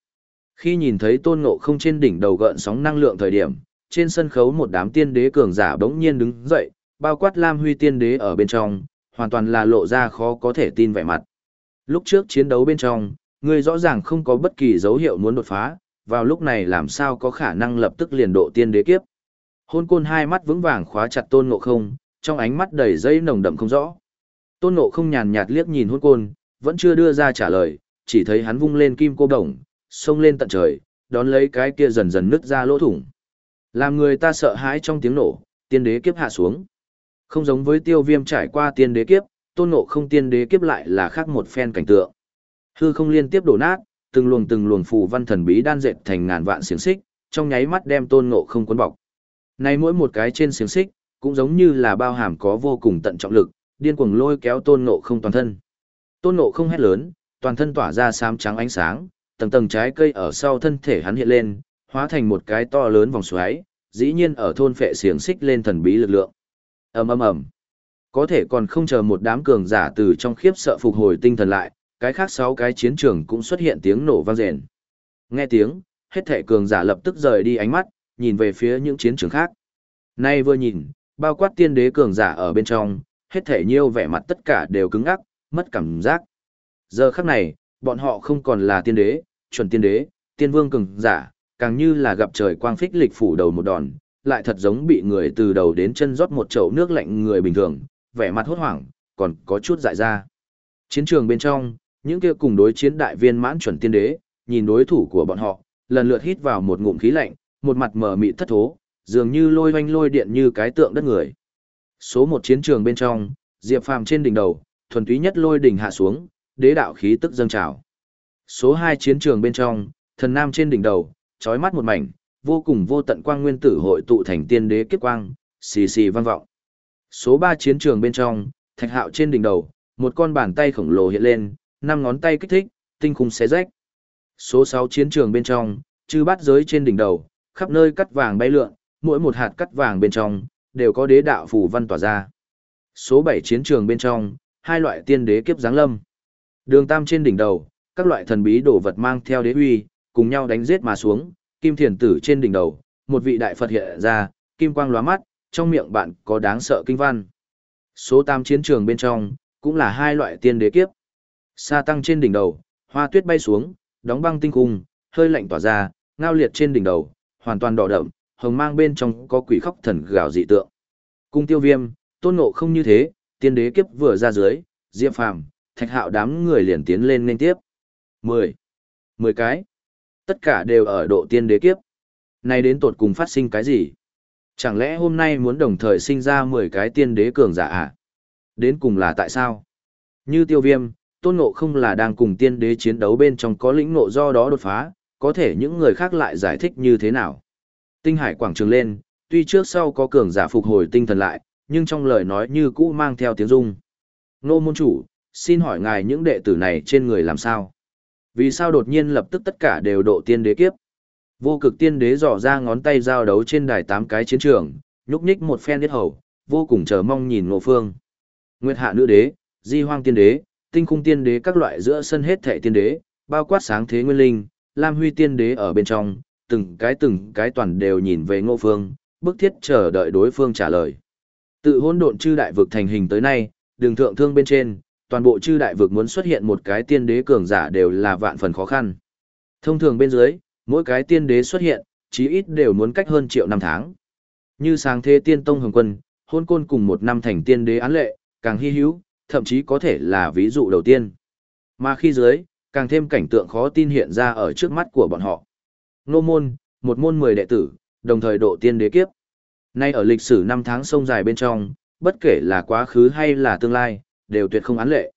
Speaker 1: Khi nhìn thấy tôn ngộ không trên đỉnh đầu gợn sóng năng lượng thời điểm, trên sân khấu một đám tiên đế cường giả bỗng nhiên đứng dậy, bao quát Lam Huy tiên đế ở bên trong, hoàn toàn là lộ ra khó có thể tin vẻ mặt. Lúc trước chiến đấu bên trong, người rõ ràng không có bất kỳ dấu hiệu muốn đột phá, vào lúc này làm sao có khả năng lập tức liền độ tiên đế kiếp. Hôn côn hai mắt vững vàng khóa chặt tôn ngộ không, trong ánh mắt đầy dây nồng đậm không rõ. Tôn ngộ không nhàn nhạt liếc nhìn hôn côn, vẫn chưa đưa ra trả lời, chỉ thấy hắn vung lên kim cô đồng, xông lên tận trời, đón lấy cái kia dần dần nứt ra lỗ thủng. Làm người ta sợ hãi trong tiếng nổ, tiên đế kiếp hạ xuống. Không giống với tiêu viêm trải qua tiên đế kiếp, tôn ngộ không tiên đế kiếp lại là khác một phen cảnh tượng. Hư không liên tiếp đổ nát, từng luồng từng luồng phù văn thần bí đan dệt thành ngàn vạn xiềng xích, trong nháy mắt đem tôn ngộ không cuốn bọc nay mỗi một cái trên xiềng xích, cũng giống như là bao hàm có vô cùng tận trọng lực, điên cuồng lôi kéo tôn ngộ không toàn thân. Tôn ngộ không hét lớn, toàn thân tỏa ra xám trắng ánh sáng, tầng tầng trái cây ở sau thân thể hắn hiện lên, hóa thành một cái to lớn vòng xoáy, dĩ nhiên ở thôn phệ xiềng xích lên thần bí lực lượng. ầm ầm ầm, có thể còn không chờ một đám cường giả từ trong khiếp sợ phục hồi tinh thần lại, cái khác sáu cái chiến trường cũng xuất hiện tiếng nổ vang rền. Nghe tiếng, hết thể cường giả lập tức rời đi ánh mắt, nhìn về phía những chiến trường khác. Nay vừa nhìn, bao quát tiên đế cường giả ở bên trong, hết thể nhiêu vẻ mặt tất cả đều cứng ắc, mất cảm giác. Giờ khắc này, bọn họ không còn là tiên đế, chuẩn tiên đế, tiên vương cường giả, càng như là gặp trời quang phích lịch phủ đầu một đòn, lại thật giống bị người từ đầu đến chân rót một chậu nước lạnh người bình thường, vẻ mặt hốt hoảng, còn có chút dại ra. Chiến trường bên trong, những kia cùng đối chiến đại viên mãn chuẩn tiên đế, nhìn đối thủ của bọn họ, lần lượt hít vào một ngụm khí lạnh, một mặt mở mị thất thố, dường như lôi hoanh lôi điện như cái tượng đất người. Số một chiến trường bên trong, Diệp Phàm trên đỉnh đầu, thuần túy nhất lôi đỉnh hạ xuống, đế đạo khí tức dâng trào. Số hai chiến trường bên trong, thần nam trên đỉnh đầu, chói mắt một mảnh, vô cùng vô tận quang nguyên tử hội tụ thành tiên đế kiếp quang, xì xì vang vọng. Số ba chiến trường bên trong, thạch hạo trên đỉnh đầu, một con bàn tay khổng lồ hiện lên, năm ngón tay kích thích, tinh khung xé rách. Số 6 chiến trường bên trong, chư bát giới trên đỉnh đầu, khắp nơi cắt vàng bay lượn, mỗi một hạt cắt vàng bên trong, đều có đế đạo phù văn tỏa ra. Số 7 chiến trường bên trong, hai loại tiên đế kiếp giáng lâm. Đường tam trên đỉnh đầu, các loại thần bí đồ vật mang theo đế uy, cùng nhau đánh giết mà xuống, kim thiền tử trên đỉnh đầu, một vị đại Phật hiện ra, kim quang lóa mắt, trong miệng bạn có đáng sợ kinh văn. Số 8 chiến trường bên trong, cũng là hai loại tiên đế kiếp. Sa tăng trên đỉnh đầu, hoa tuyết bay xuống, đóng băng tinh cung, hơi lạnh tỏa ra, ngao liệt trên đỉnh đầu, hoàn toàn đỏ đậm, hồng mang bên trong có quỷ khóc thần gào dị tượng. Cung tiêu viêm, tôn ngộ không như thế, tiên đế kiếp vừa ra dưới, diệp phàm, thạch hạo đám người liền tiến lên nên tiếp. Mười, mười cái. Tất cả đều ở độ tiên đế kiếp. nay đến tột cùng phát sinh cái gì? Chẳng lẽ hôm nay muốn đồng thời sinh ra mười cái tiên đế cường giả à? Đến cùng là tại sao? Như tiêu viêm, tôn ngộ không là đang cùng tiên đế chiến đấu bên trong có lĩnh ngộ do đó đột phá, có thể những người khác lại giải thích như thế nào. Tinh hải quảng trường lên, tuy trước sau có cường giả phục hồi tinh thần lại, nhưng trong lời nói như cũ mang theo tiếng rung. Nô môn chủ, xin hỏi ngài những đệ tử này trên người làm sao? Vì sao đột nhiên lập tức tất cả đều độ tiên đế kiếp? Vô cực tiên đế dò ra ngón tay giao đấu trên đài tám cái chiến trường, nhúc nhích một phen đết hầu, vô cùng chờ mong nhìn ngộ phương. Nguyệt hạ nữ đế, di hoang tiên đế, tinh khung tiên đế các loại giữa sân hết thệ tiên đế, bao quát sáng thế nguyên linh, Lam Huy tiên đế ở bên trong, từng cái từng cái toàn đều nhìn về ngô phương, bức thiết chờ đợi đối phương trả lời. Tự hỗn độn chư đại vực thành hình tới nay, đường thượng thương bên trên, toàn bộ chư đại vực muốn xuất hiện một cái tiên đế cường giả đều là vạn phần khó khăn. Thông thường bên dưới, mỗi cái tiên đế xuất hiện, chí ít đều muốn cách hơn triệu năm tháng. Như sáng thế tiên tông hồng quân, hôn côn cùng một năm thành tiên đế án lệ, càng hy hữu, thậm chí có thể là ví dụ đầu tiên. Mà khi dưới, càng thêm cảnh tượng khó tin hiện ra ở trước mắt của bọn họ. Nô môn, một môn mười đệ tử, đồng thời độ tiên đế kiếp. Nay ở lịch sử năm tháng sông dài bên trong, bất kể là quá khứ hay là tương lai, đều tuyệt không án lệ.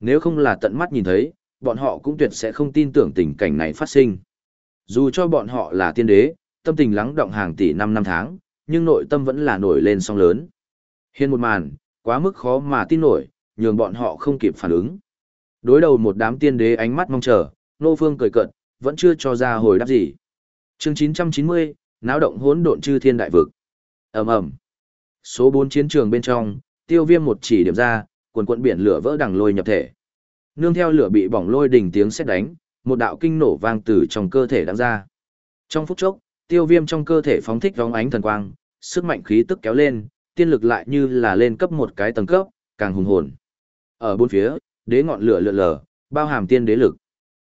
Speaker 1: Nếu không là tận mắt nhìn thấy, bọn họ cũng tuyệt sẽ không tin tưởng tình cảnh này phát sinh. Dù cho bọn họ là tiên đế, tâm tình lắng động hàng tỷ năm năm tháng, nhưng nội tâm vẫn là nổi lên song lớn. Hiên một màn, quá mức khó mà tin nổi, nhường bọn họ không kịp phản ứng. Đối đầu một đám tiên đế ánh mắt mong chờ, Nô Phương cười cận, vẫn chưa cho ra hồi đáp gì. Chương 990, náo động hỗn độn chư thiên đại vực. Ầm ầm. Số 4 chiến trường bên trong, Tiêu Viêm một chỉ điểm ra, quần quận biển lửa vỡ đằng lôi nhập thể. Nương theo lửa bị bỏng lôi đỉnh tiếng sét đánh, một đạo kinh nổ vang từ trong cơ thể đang ra. Trong phút chốc, Tiêu Viêm trong cơ thể phóng thích vóng ánh thần quang, sức mạnh khí tức kéo lên, tiên lực lại như là lên cấp một cái tầng cấp, càng hùng hồn. Ở bốn phía, đế ngọn lửa lượn lờ, bao hàm tiên đế lực.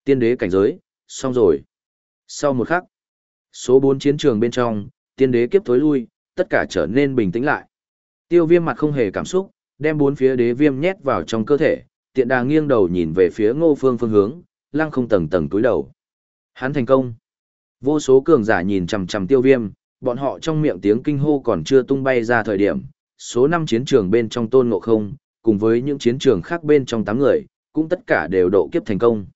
Speaker 1: Tiên đế cảnh giới, xong rồi. Sau một khắc, số 4 chiến trường bên trong, tiên đế kiếp thối lui, tất cả trở nên bình tĩnh lại. Tiêu viêm mặt không hề cảm xúc, đem bốn phía đế viêm nhét vào trong cơ thể, tiện đà nghiêng đầu nhìn về phía ngô phương phương hướng, lăng không tầng tầng túi đầu. Hắn thành công. Vô số cường giả nhìn chằm chằm tiêu viêm, bọn họ trong miệng tiếng kinh hô còn chưa tung bay ra thời điểm, số 5 chiến trường bên trong tôn ngộ không, cùng với những chiến trường khác bên trong tám người, cũng tất cả đều độ kiếp thành công.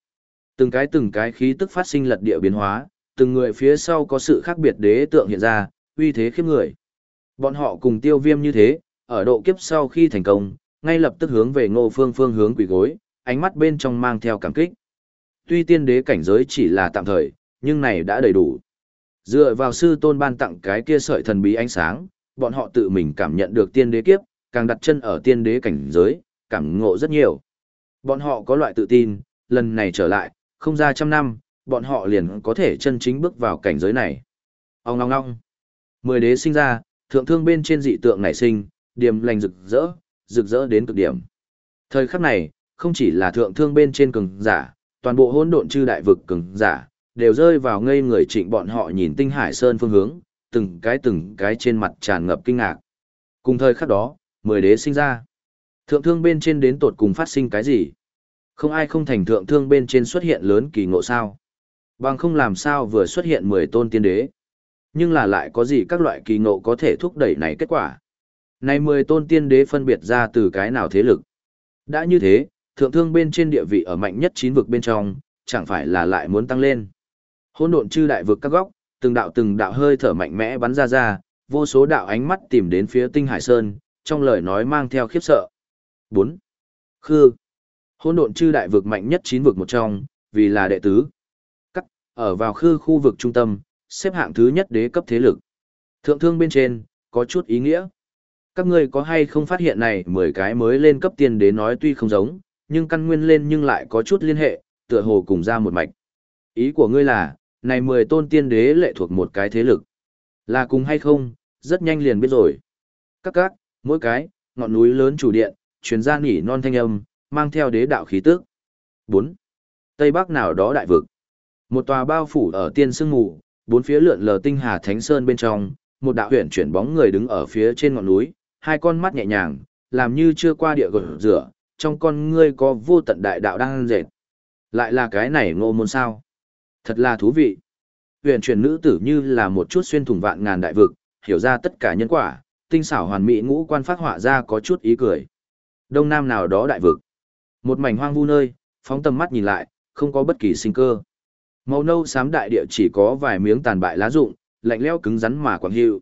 Speaker 1: Từng cái từng cái khí tức phát sinh lật địa biến hóa, từng người phía sau có sự khác biệt đế tượng hiện ra, uy thế khiếp người. Bọn họ cùng tiêu viêm như thế, ở độ kiếp sau khi thành công, ngay lập tức hướng về ngô phương phương hướng quỷ gối, ánh mắt bên trong mang theo cảm kích. Tuy tiên đế cảnh giới chỉ là tạm thời, nhưng này đã đầy đủ. Dựa vào sư tôn ban tặng cái kia sợi thần bí ánh sáng, bọn họ tự mình cảm nhận được tiên đế kiếp, càng đặt chân ở tiên đế cảnh giới, cảm ngộ rất nhiều. Bọn họ có loại tự tin, lần này trở lại, không ra trăm năm, bọn họ liền có thể chân chính bước vào cảnh giới này. Ông ngong ngong. Mười đế sinh ra, thượng thương bên trên dị tượng nảy sinh, điểm lành rực rỡ, rực rỡ đến cực điểm. Thời khắc này, không chỉ là thượng thương bên trên cường giả, toàn bộ hỗn độn chư đại vực cường giả, đều rơi vào ngây người trịnh bọn họ nhìn tinh hải sơn phương hướng, từng cái từng cái trên mặt tràn ngập kinh ngạc. Cùng thời khắc đó, mười đế sinh ra. Thượng thương bên trên đến tột cùng phát sinh cái gì? Không ai không thành thượng thương bên trên xuất hiện lớn kỳ ngộ sao. Bằng không làm sao vừa xuất hiện mười tôn tiên đế. Nhưng là lại có gì các loại kỳ ngộ có thể thúc đẩy này kết quả. Này mười tôn tiên đế phân biệt ra từ cái nào thế lực. Đã như thế, thượng thương bên trên địa vị ở mạnh nhất chín vực bên trong, chẳng phải là lại muốn tăng lên. Hỗn độn chư đại vực các góc, từng đạo từng đạo hơi thở mạnh mẽ bắn ra ra, vô số đạo ánh mắt tìm đến phía Tinh Hải Sơn, trong lời nói mang theo khiếp sợ. 4. Khư. Hỗn độn chư đại vực mạnh nhất chín vực một trong, vì là đệ tứ. Cắt, ở vào khư khu vực trung tâm, xếp hạng thứ nhất đế cấp thế lực. Thượng thương bên trên, có chút ý nghĩa. Các ngươi có hay không phát hiện này 10 cái mới lên cấp tiên đế nói tuy không giống, nhưng căn nguyên lên nhưng lại có chút liên hệ, tựa hồ cùng ra một mạch. Ý của ngươi là, này 10 tôn tiên đế lệ thuộc một cái thế lực. Là cùng hay không, rất nhanh liền biết rồi. Các các, mỗi cái, ngọn núi lớn chủ điện, chuyến ra nỉ non thanh âm, mang theo đế đạo khí tức. 4. Tây Bắc nào đó đại vực. Một tòa bao phủ ở tiên sương mù, bốn phía lượn lờ tinh hà thánh sơn bên trong, một đạo huyền chuyển bóng người đứng ở phía trên ngọn núi, hai con mắt nhẹ nhàng, làm như chưa qua địa gột rửa, trong con ngươi có vô tận đại đạo đang dệt. Lại là cái này ngô môn sao. Thật là thú vị. Huyền chuyển nữ tử như là một chút xuyên thủng vạn ngàn đại vực, hiểu ra tất cả nhân quả, tinh xảo hoàn mỹ ngũ quan phát họa ra có chút ý cười. Đông nam nào đó đại vực. Một mảnh hoang vu nơi, phóng tầm mắt nhìn lại, không có bất kỳ sinh cơ. Màu nâu xám đại địa chỉ có vài miếng tàn bại lá rụng, lạnh lẽo cứng rắn mà quảng hiệu.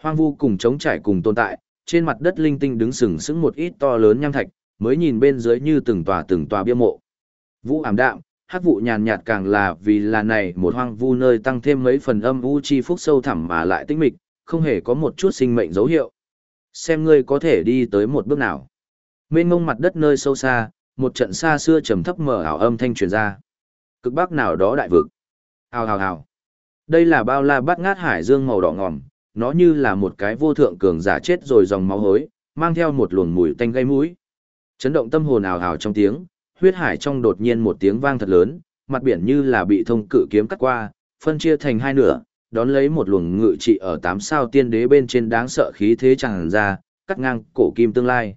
Speaker 1: Hoang vu cùng chống trải cùng tồn tại, trên mặt đất linh tinh đứng sừng sững một ít to lớn nham thạch, mới nhìn bên dưới như từng tòa từng tòa bia mộ. Vũ ảm đạm, hắc vụ nhàn nhạt càng là vì là này một hoang vu nơi tăng thêm mấy phần âm u chi phúc sâu thẳm mà lại tĩnh mịch, không hề có một chút sinh mệnh dấu hiệu. Xem ngươi có thể đi tới một bước nào. Mênh mông mặt đất nơi sâu xa, một trận xa xưa trầm thấp mở ảo âm thanh truyền ra. Cực bắc nào đó đại vực. Hào hào hào. Đây là bao la bát ngát hải dương màu đỏ ngòm, nó như là một cái vô thượng cường giả chết rồi dòng máu hối, mang theo một luồng mùi tanh gây mũi. Chấn động tâm hồn ào ào trong tiếng, huyết hải trong đột nhiên một tiếng vang thật lớn, mặt biển như là bị thông cự kiếm cắt qua, phân chia thành hai nửa, đón lấy một luồng ngự trị ở tám sao tiên đế bên trên đáng sợ khí thế tràn ra, cắt ngang cổ kim tương lai.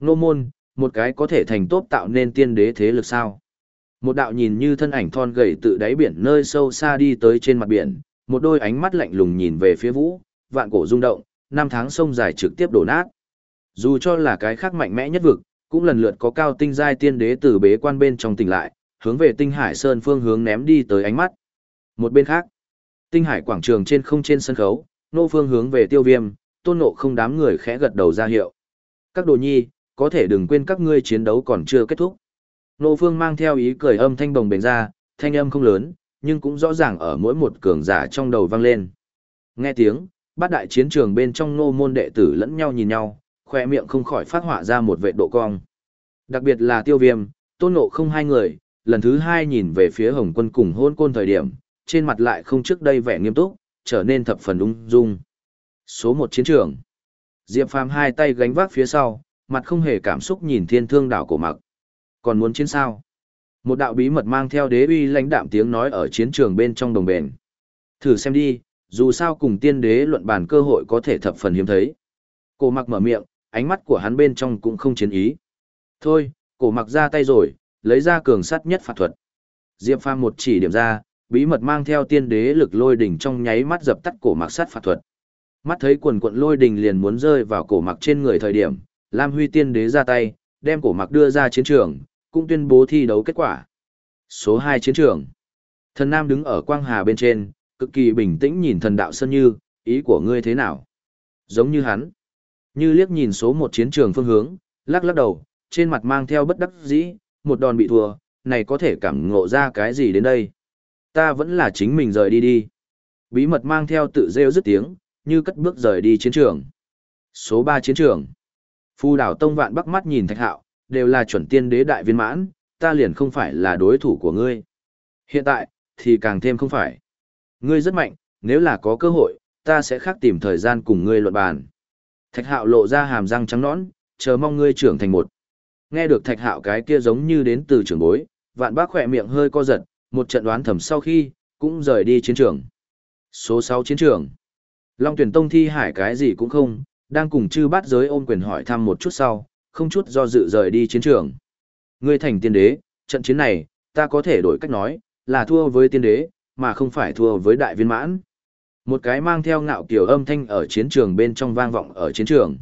Speaker 1: Nô môn, một cái có thể thành tốt tạo nên tiên đế thế lực sao. Một đạo nhìn như thân ảnh thon gầy tự đáy biển nơi sâu xa đi tới trên mặt biển, một đôi ánh mắt lạnh lùng nhìn về phía vũ, vạn cổ rung động, năm tháng sông dài trực tiếp đổ nát. Dù cho là cái khác mạnh mẽ nhất vực, cũng lần lượt có cao tinh giai tiên đế từ bế quan bên trong tỉnh lại, hướng về tinh hải sơn phương hướng ném đi tới ánh mắt. Một bên khác, tinh hải quảng trường trên không trên sân khấu, nô phương hướng về tiêu viêm, tôn nộ không đám người khẽ gật đầu ra hiệu. Các đồ nhi, có thể đừng quên các ngươi chiến đấu còn chưa kết thúc. Nô phương mang theo ý cười âm thanh đồng bền ra, thanh âm không lớn, nhưng cũng rõ ràng ở mỗi một cường giả trong đầu vang lên. Nghe tiếng, bát đại chiến trường bên trong nô môn đệ tử lẫn nhau nhìn nhau, khoe miệng không khỏi phát họa ra một vệ độ cong. Đặc biệt là tiêu viêm, tôn nộ không hai người, lần thứ hai nhìn về phía hồng quân cùng hôn côn thời điểm, trên mặt lại không trước đây vẻ nghiêm túc, trở nên thập phần ung dung. Số một chiến trường. Diệp Phàm hai tay gánh vác phía sau, mặt không hề cảm xúc nhìn thiên thương đảo cổ mặc. Còn muốn chiến sao? Một đạo bí mật mang theo đế uy lãnh đạm tiếng nói ở chiến trường bên trong đồng bền. Thử xem đi, dù sao cùng tiên đế luận bàn cơ hội có thể thập phần hiếm thấy. Cổ mặc mở miệng, ánh mắt của hắn bên trong cũng không chiến ý. Thôi, cổ mặc ra tay rồi, lấy ra cường sắt nhất phạt thuật. Diệp Phàm một chỉ điểm ra, bí mật mang theo tiên đế lực lôi đỉnh trong nháy mắt dập tắt cổ mặc sát phạt thuật. Mắt thấy quần quận lôi đỉnh liền muốn rơi vào cổ mặc trên người thời điểm, Lam Huy tiên đế ra tay, đem cổ mặc đưa ra chiến trường, cũng tuyên bố thi đấu kết quả. Số 2 chiến trường. Thần Nam đứng ở quang hà bên trên, cực kỳ bình tĩnh nhìn thần đạo Sơn Như, ý của ngươi thế nào? Giống như hắn. Như liếc nhìn số 1 chiến trường phương hướng, lắc lắc đầu, trên mặt mang theo bất đắc dĩ, một đòn bị thua, này có thể cảm ngộ ra cái gì đến đây? Ta vẫn là chính mình rời đi đi. Bí mật mang theo tự rêu dứt tiếng, như cất bước rời đi chiến trường. Số 3 chiến trường. Phu đảo Tông Vạn Bắc mắt nhìn Thạch Hạo, đều là chuẩn tiên đế đại viên mãn, ta liền không phải là đối thủ của ngươi. Hiện tại, thì càng thêm không phải. Ngươi rất mạnh, nếu là có cơ hội, ta sẽ khác tìm thời gian cùng ngươi luận bàn. Thạch Hạo lộ ra hàm răng trắng nõn, chờ mong ngươi trưởng thành một. Nghe được Thạch Hạo cái kia giống như đến từ trưởng bối, Vạn Bác khỏe miệng hơi co giật, một trận đoán thầm sau khi, cũng rời đi chiến trường. Số 6 chiến trường. Long tuyển tông thi hải cái gì cũng không, đang cùng chư bát giới ôm quyền hỏi thăm một chút sau, không chút do dự rời đi chiến trường. Ngươi thành tiên đế, trận chiến này, ta có thể đổi cách nói, là thua với tiên đế, mà không phải thua với đại viên mãn. Một cái mang theo ngạo kiểu âm thanh ở chiến trường bên trong vang vọng ở chiến trường.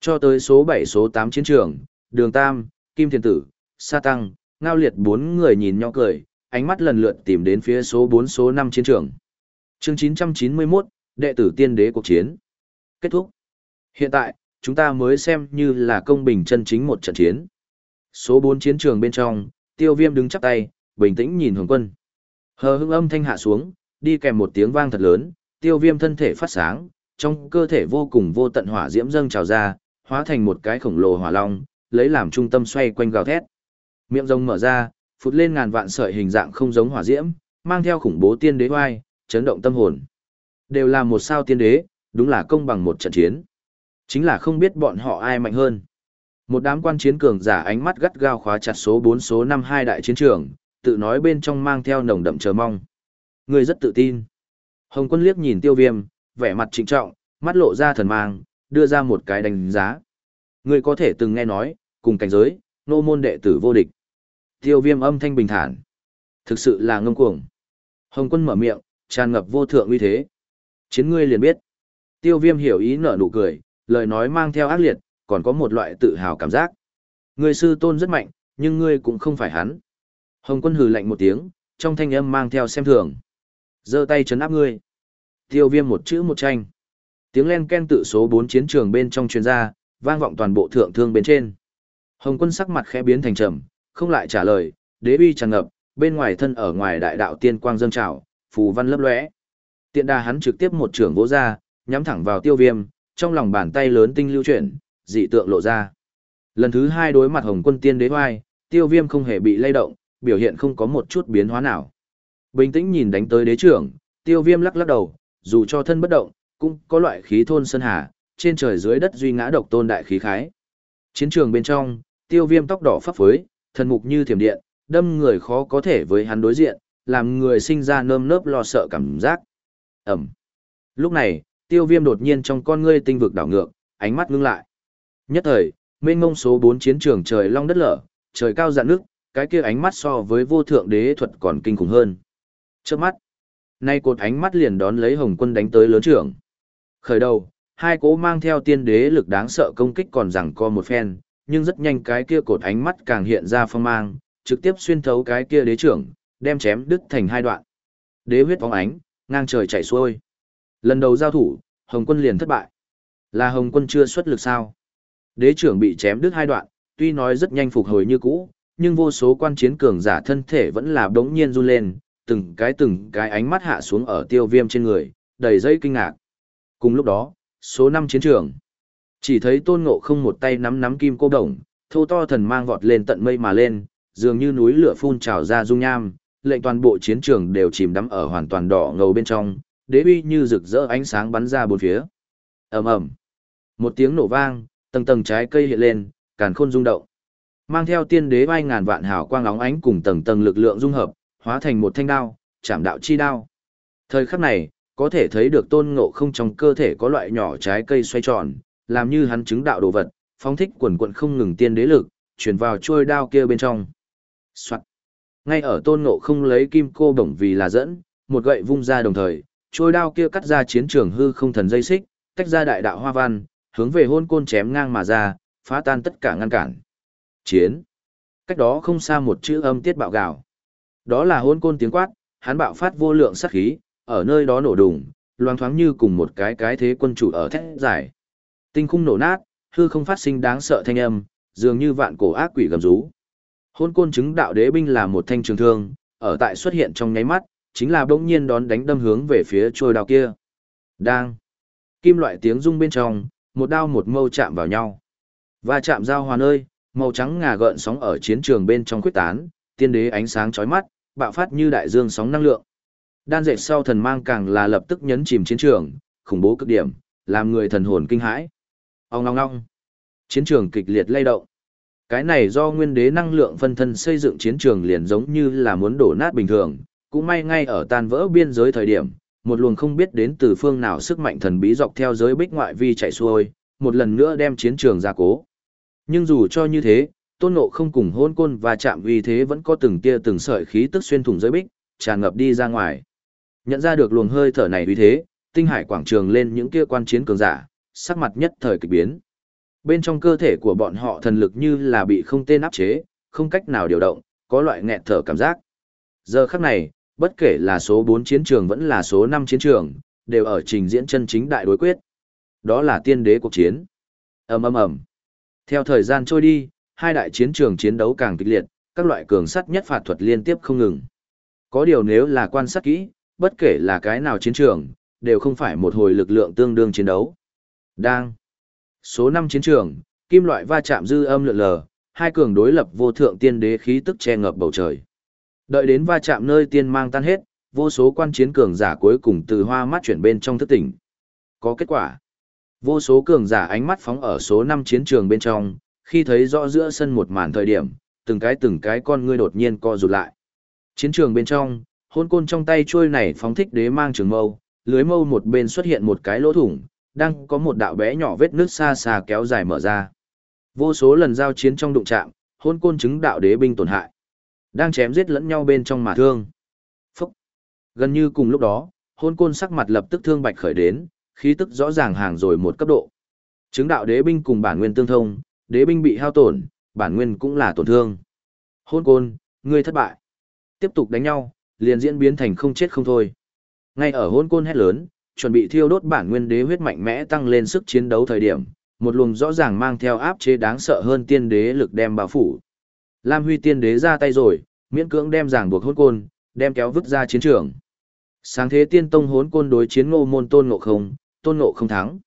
Speaker 1: Cho tới số 7 số 8 chiến trường, Đường Tam, Kim Thiền Tử, Sa Tăng, Ngao Liệt bốn người nhìn nhau cười, ánh mắt lần lượt tìm đến phía số 4 số 5 chiến trường. Chương 991, đệ tử tiên đế cuộc chiến. Kết thúc. Hiện tại, chúng ta mới xem như là công bình chân chính một trận chiến. Số 4 chiến trường bên trong, tiêu viêm đứng chắp tay, bình tĩnh nhìn hồng quân. Hờ hững âm thanh hạ xuống, đi kèm một tiếng vang thật lớn, tiêu viêm thân thể phát sáng, trong cơ thể vô cùng vô tận hỏa diễm dâng trào ra, hóa thành một cái khổng lồ hỏa long, lấy làm trung tâm xoay quanh gào thét. Miệng rồng mở ra, phụt lên ngàn vạn sợi hình dạng không giống hỏa diễm, mang theo khủng bố tiên đế oai, chấn động tâm hồn. Đều là một sao tiên đế, đúng là công bằng một trận chiến. Chính là không biết bọn họ ai mạnh hơn. Một đám quan chiến cường giả ánh mắt gắt gao khóa chặt số 4 số 5 hai đại chiến trường, tự nói bên trong mang theo nồng đậm chờ mong. Người rất tự tin. Hồng quân liếc nhìn tiêu viêm, vẻ mặt trịnh trọng, mắt lộ ra thần mang, đưa ra một cái đánh giá. Người có thể từng nghe nói, cùng cảnh giới, nô môn đệ tử vô địch. Tiêu viêm âm thanh bình thản. Thực sự là ngông cuồng. Hồng quân mở miệng, tràn ngập vô thượng uy thế. Chiến ngươi liền biết. Tiêu viêm hiểu ý nở nụ cười, lời nói mang theo ác liệt, còn có một loại tự hào cảm giác. Ngươi sư tôn rất mạnh, nhưng ngươi cũng không phải hắn. Hồng quân hừ lạnh một tiếng, trong thanh âm mang theo xem thường. giơ tay chấn áp ngươi. Tiêu viêm một chữ một tranh. Tiếng len ken tự số 4 chiến trường bên trong chuyên gia, vang vọng toàn bộ thượng thương bên trên. Hồng quân sắc mặt khẽ biến thành trầm, không lại trả lời, đế uy tràn ngập, bên ngoài thân ở ngoài đại đạo tiên quang dâng trào, phù văn lấp lóe. Tiện đà hắn trực tiếp một trường vỗ ra, nhắm thẳng vào tiêu viêm, trong lòng bàn tay lớn tinh lưu chuyển, dị tượng lộ ra. Lần thứ hai đối mặt hồng quân tiên đế hoai, tiêu viêm không hề bị lay động, biểu hiện không có một chút biến hóa nào. Bình tĩnh nhìn đánh tới đế trưởng, tiêu viêm lắc lắc đầu, dù cho thân bất động, cũng có loại khí thôn sơn hà, trên trời dưới đất duy ngã độc tôn đại khí khái. Chiến trường bên trong, tiêu viêm tóc đỏ phấp phới, thần mục như thiểm điện, đâm người khó có thể với hắn đối diện, làm người sinh ra nơm nớp lo sợ cảm giác. Ẩm. Lúc này, tiêu viêm đột nhiên trong con ngươi tinh vực đảo ngược, ánh mắt ngưng lại. Nhất thời, mênh ngông số 4 chiến trường trời long đất lở, trời cao dạn nước, cái kia ánh mắt so với vô thượng đế thuật còn kinh khủng hơn. Trước mắt, nay cột ánh mắt liền đón lấy hồng quân đánh tới lớn trưởng. Khởi đầu, hai cố mang theo tiên đế lực đáng sợ công kích còn rằng co một phen, nhưng rất nhanh cái kia cột ánh mắt càng hiện ra phong mang, trực tiếp xuyên thấu cái kia đế trưởng, đem chém đứt thành hai đoạn. Đế huyết phóng ánh, ngang trời chảy xuôi. Lần đầu giao thủ, Hồng Quân liền thất bại. Là Hồng Quân chưa xuất lực sao? Đế trưởng bị chém đứt hai đoạn, tuy nói rất nhanh phục hồi như cũ, nhưng vô số quan chiến cường giả thân thể vẫn là đống nhiên run lên, từng cái từng cái ánh mắt hạ xuống ở tiêu viêm trên người, đầy dây kinh ngạc. Cùng lúc đó, số 5 chiến trường. Chỉ thấy tôn ngộ không một tay nắm nắm kim cô đồng, thô to thần mang vọt lên tận mây mà lên, dường như núi lửa phun trào ra dung nham, lệnh toàn bộ chiến trường đều chìm đắm ở hoàn toàn đỏ ngầu bên trong, đế uy như rực rỡ ánh sáng bắn ra bốn phía. ầm ầm, một tiếng nổ vang, tầng tầng trái cây hiện lên, càn khôn rung động, mang theo tiên đế vai ngàn vạn hào quang óng ánh cùng tầng tầng lực lượng dung hợp, hóa thành một thanh đao, chạm đạo chi đao. Thời khắc này, có thể thấy được tôn ngộ không trong cơ thể có loại nhỏ trái cây xoay tròn, làm như hắn chứng đạo đồ vật, phóng thích quần quận không ngừng tiên đế lực, chuyển vào trôi đao kia bên trong. Soạn. Ngay ở tôn ngộ không lấy kim cô bổng vì là dẫn, một gậy vung ra đồng thời, trôi đao kia cắt ra chiến trường hư không thần dây xích, tách ra đại đạo hoa văn, hướng về hôn côn chém ngang mà ra, phá tan tất cả ngăn cản. Chiến. Cách đó không xa một chữ âm tiết bạo gạo. Đó là hôn côn tiếng quát, hắn bạo phát vô lượng sát khí, ở nơi đó nổ đùng, loang thoáng như cùng một cái cái thế quân chủ ở thét giải. Tinh khung nổ nát, hư không phát sinh đáng sợ thanh âm, dường như vạn cổ ác quỷ gầm rú. Hôn côn chứng đạo đế binh là một thanh trường thương, ở tại xuất hiện trong nháy mắt, chính là bỗng nhiên đón đánh đâm hướng về phía trôi đao kia. Đang. Kim loại tiếng rung bên trong, một đao một mâu chạm vào nhau. Và chạm giao hòa nơi, màu trắng ngà gợn sóng ở chiến trường bên trong quyết tán, tiên đế ánh sáng chói mắt, bạo phát như đại dương sóng năng lượng. Đan dệt sau thần mang càng là lập tức nhấn chìm chiến trường, khủng bố cực điểm, làm người thần hồn kinh hãi. Ông ngong ngong. Chiến trường kịch liệt lay động. Cái này do nguyên đế năng lượng phân thân xây dựng chiến trường liền giống như là muốn đổ nát bình thường, cũng may ngay ở tan vỡ biên giới thời điểm, một luồng không biết đến từ phương nào sức mạnh thần bí dọc theo giới bích ngoại vi chạy xuôi, một lần nữa đem chiến trường ra cố. Nhưng dù cho như thế, tôn nộ không cùng hôn côn và chạm vì thế vẫn có từng tia từng sợi khí tức xuyên thủng giới bích, tràn ngập đi ra ngoài. Nhận ra được luồng hơi thở này vì thế, tinh hải quảng trường lên những kia quan chiến cường giả, sắc mặt nhất thời kịch biến. Bên trong cơ thể của bọn họ thần lực như là bị không tên áp chế, không cách nào điều động, có loại nghẹt thở cảm giác. Giờ khắc này, bất kể là số 4 chiến trường vẫn là số 5 chiến trường, đều ở trình diễn chân chính đại đối quyết. Đó là tiên đế cuộc chiến. ầm ầm ầm. Theo thời gian trôi đi, hai đại chiến trường chiến đấu càng kịch liệt, các loại cường sắt nhất phạt thuật liên tiếp không ngừng. Có điều nếu là quan sát kỹ, bất kể là cái nào chiến trường, đều không phải một hồi lực lượng tương đương chiến đấu. Đang. Số 5 chiến trường, kim loại va chạm dư âm lượn lờ, hai cường đối lập vô thượng tiên đế khí tức che ngập bầu trời. Đợi đến va chạm nơi tiên mang tan hết, vô số quan chiến cường giả cuối cùng từ hoa mắt chuyển bên trong thức tỉnh. Có kết quả. Vô số cường giả ánh mắt phóng ở số 5 chiến trường bên trong, khi thấy rõ giữa sân một màn thời điểm, từng cái từng cái con ngươi đột nhiên co rụt lại. Chiến trường bên trong, hôn côn trong tay chuôi này phóng thích đế mang trường mâu, lưới mâu một bên xuất hiện một cái lỗ thủng, đang có một đạo bé nhỏ vết nước xa xa kéo dài mở ra. Vô số lần giao chiến trong đụng chạm, hôn côn chứng đạo đế binh tổn hại. Đang chém giết lẫn nhau bên trong mà thương. Phúc! Gần như cùng lúc đó, hôn côn sắc mặt lập tức thương bạch khởi đến, khí tức rõ ràng hàng rồi một cấp độ. Chứng đạo đế binh cùng bản nguyên tương thông, đế binh bị hao tổn, bản nguyên cũng là tổn thương. Hôn côn, ngươi thất bại. Tiếp tục đánh nhau, liền diễn biến thành không chết không thôi. Ngay ở hôn côn hét lớn, chuẩn bị thiêu đốt bản nguyên đế huyết mạnh mẽ tăng lên sức chiến đấu thời điểm, một luồng rõ ràng mang theo áp chế đáng sợ hơn tiên đế lực đem bao phủ. Lam Huy tiên đế ra tay rồi, miễn cưỡng đem giảng buộc hôn côn, đem kéo vứt ra chiến trường. Sáng thế tiên tông hốn côn đối chiến ngô môn tôn ngộ không, tôn ngộ không thắng.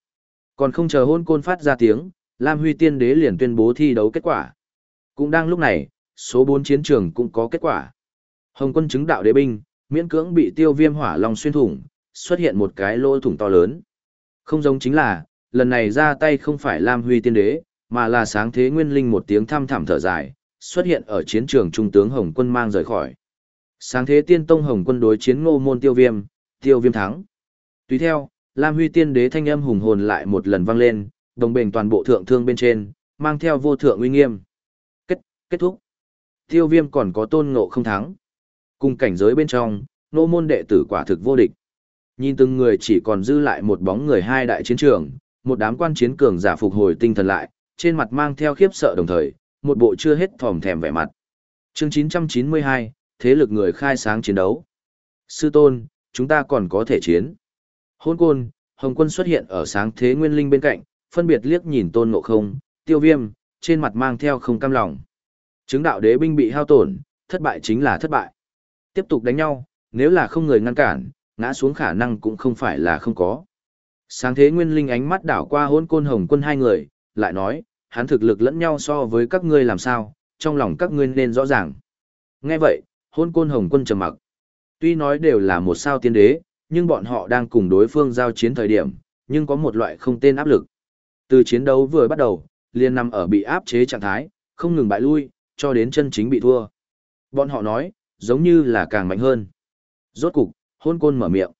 Speaker 1: Còn không chờ hôn côn phát ra tiếng, Lam Huy tiên đế liền tuyên bố thi đấu kết quả. Cũng đang lúc này, số 4 chiến trường cũng có kết quả. Hồng quân chứng đạo đế binh, miễn cưỡng bị tiêu viêm hỏa long xuyên thủng, xuất hiện một cái lỗ thủng to lớn. Không giống chính là, lần này ra tay không phải Lam Huy tiên đế, mà là sáng thế nguyên linh một tiếng thăm thẳm thở dài, xuất hiện ở chiến trường trung tướng Hồng quân mang rời khỏi. Sáng thế tiên tông Hồng quân đối chiến ngô môn tiêu viêm, tiêu viêm thắng. Tùy theo, Lam Huy tiên đế thanh âm hùng hồn lại một lần vang lên, đồng bền toàn bộ thượng thương bên trên, mang theo vô thượng uy nghiêm. Kết, kết thúc. Tiêu viêm còn có tôn ngộ không thắng. Cùng cảnh giới bên trong, nô môn đệ tử quả thực vô địch. Nhìn từng người chỉ còn dư lại một bóng người hai đại chiến trường, một đám quan chiến cường giả phục hồi tinh thần lại, trên mặt mang theo khiếp sợ đồng thời, một bộ chưa hết thòm thèm vẻ mặt. Chương 992, thế lực người khai sáng chiến đấu. Sư tôn, chúng ta còn có thể chiến. Hôn côn, Hồng quân xuất hiện ở sáng thế nguyên linh bên cạnh, phân biệt liếc nhìn tôn ngộ không, tiêu viêm, trên mặt mang theo không cam lòng. Chứng đạo đế binh bị hao tổn, thất bại chính là thất bại. Tiếp tục đánh nhau, nếu là không người ngăn cản, ngã xuống khả năng cũng không phải là không có. Sáng thế nguyên linh ánh mắt đảo qua hôn côn hồng quân hai người, lại nói, hắn thực lực lẫn nhau so với các ngươi làm sao, trong lòng các ngươi nên rõ ràng. Nghe vậy, hôn côn hồng quân trầm mặc. Tuy nói đều là một sao tiên đế, nhưng bọn họ đang cùng đối phương giao chiến thời điểm, nhưng có một loại không tên áp lực. Từ chiến đấu vừa bắt đầu, liền nằm ở bị áp chế trạng thái, không ngừng bại lui, cho đến chân chính bị thua. Bọn họ nói, giống như là càng mạnh hơn. Rốt cục, hôn côn mở miệng.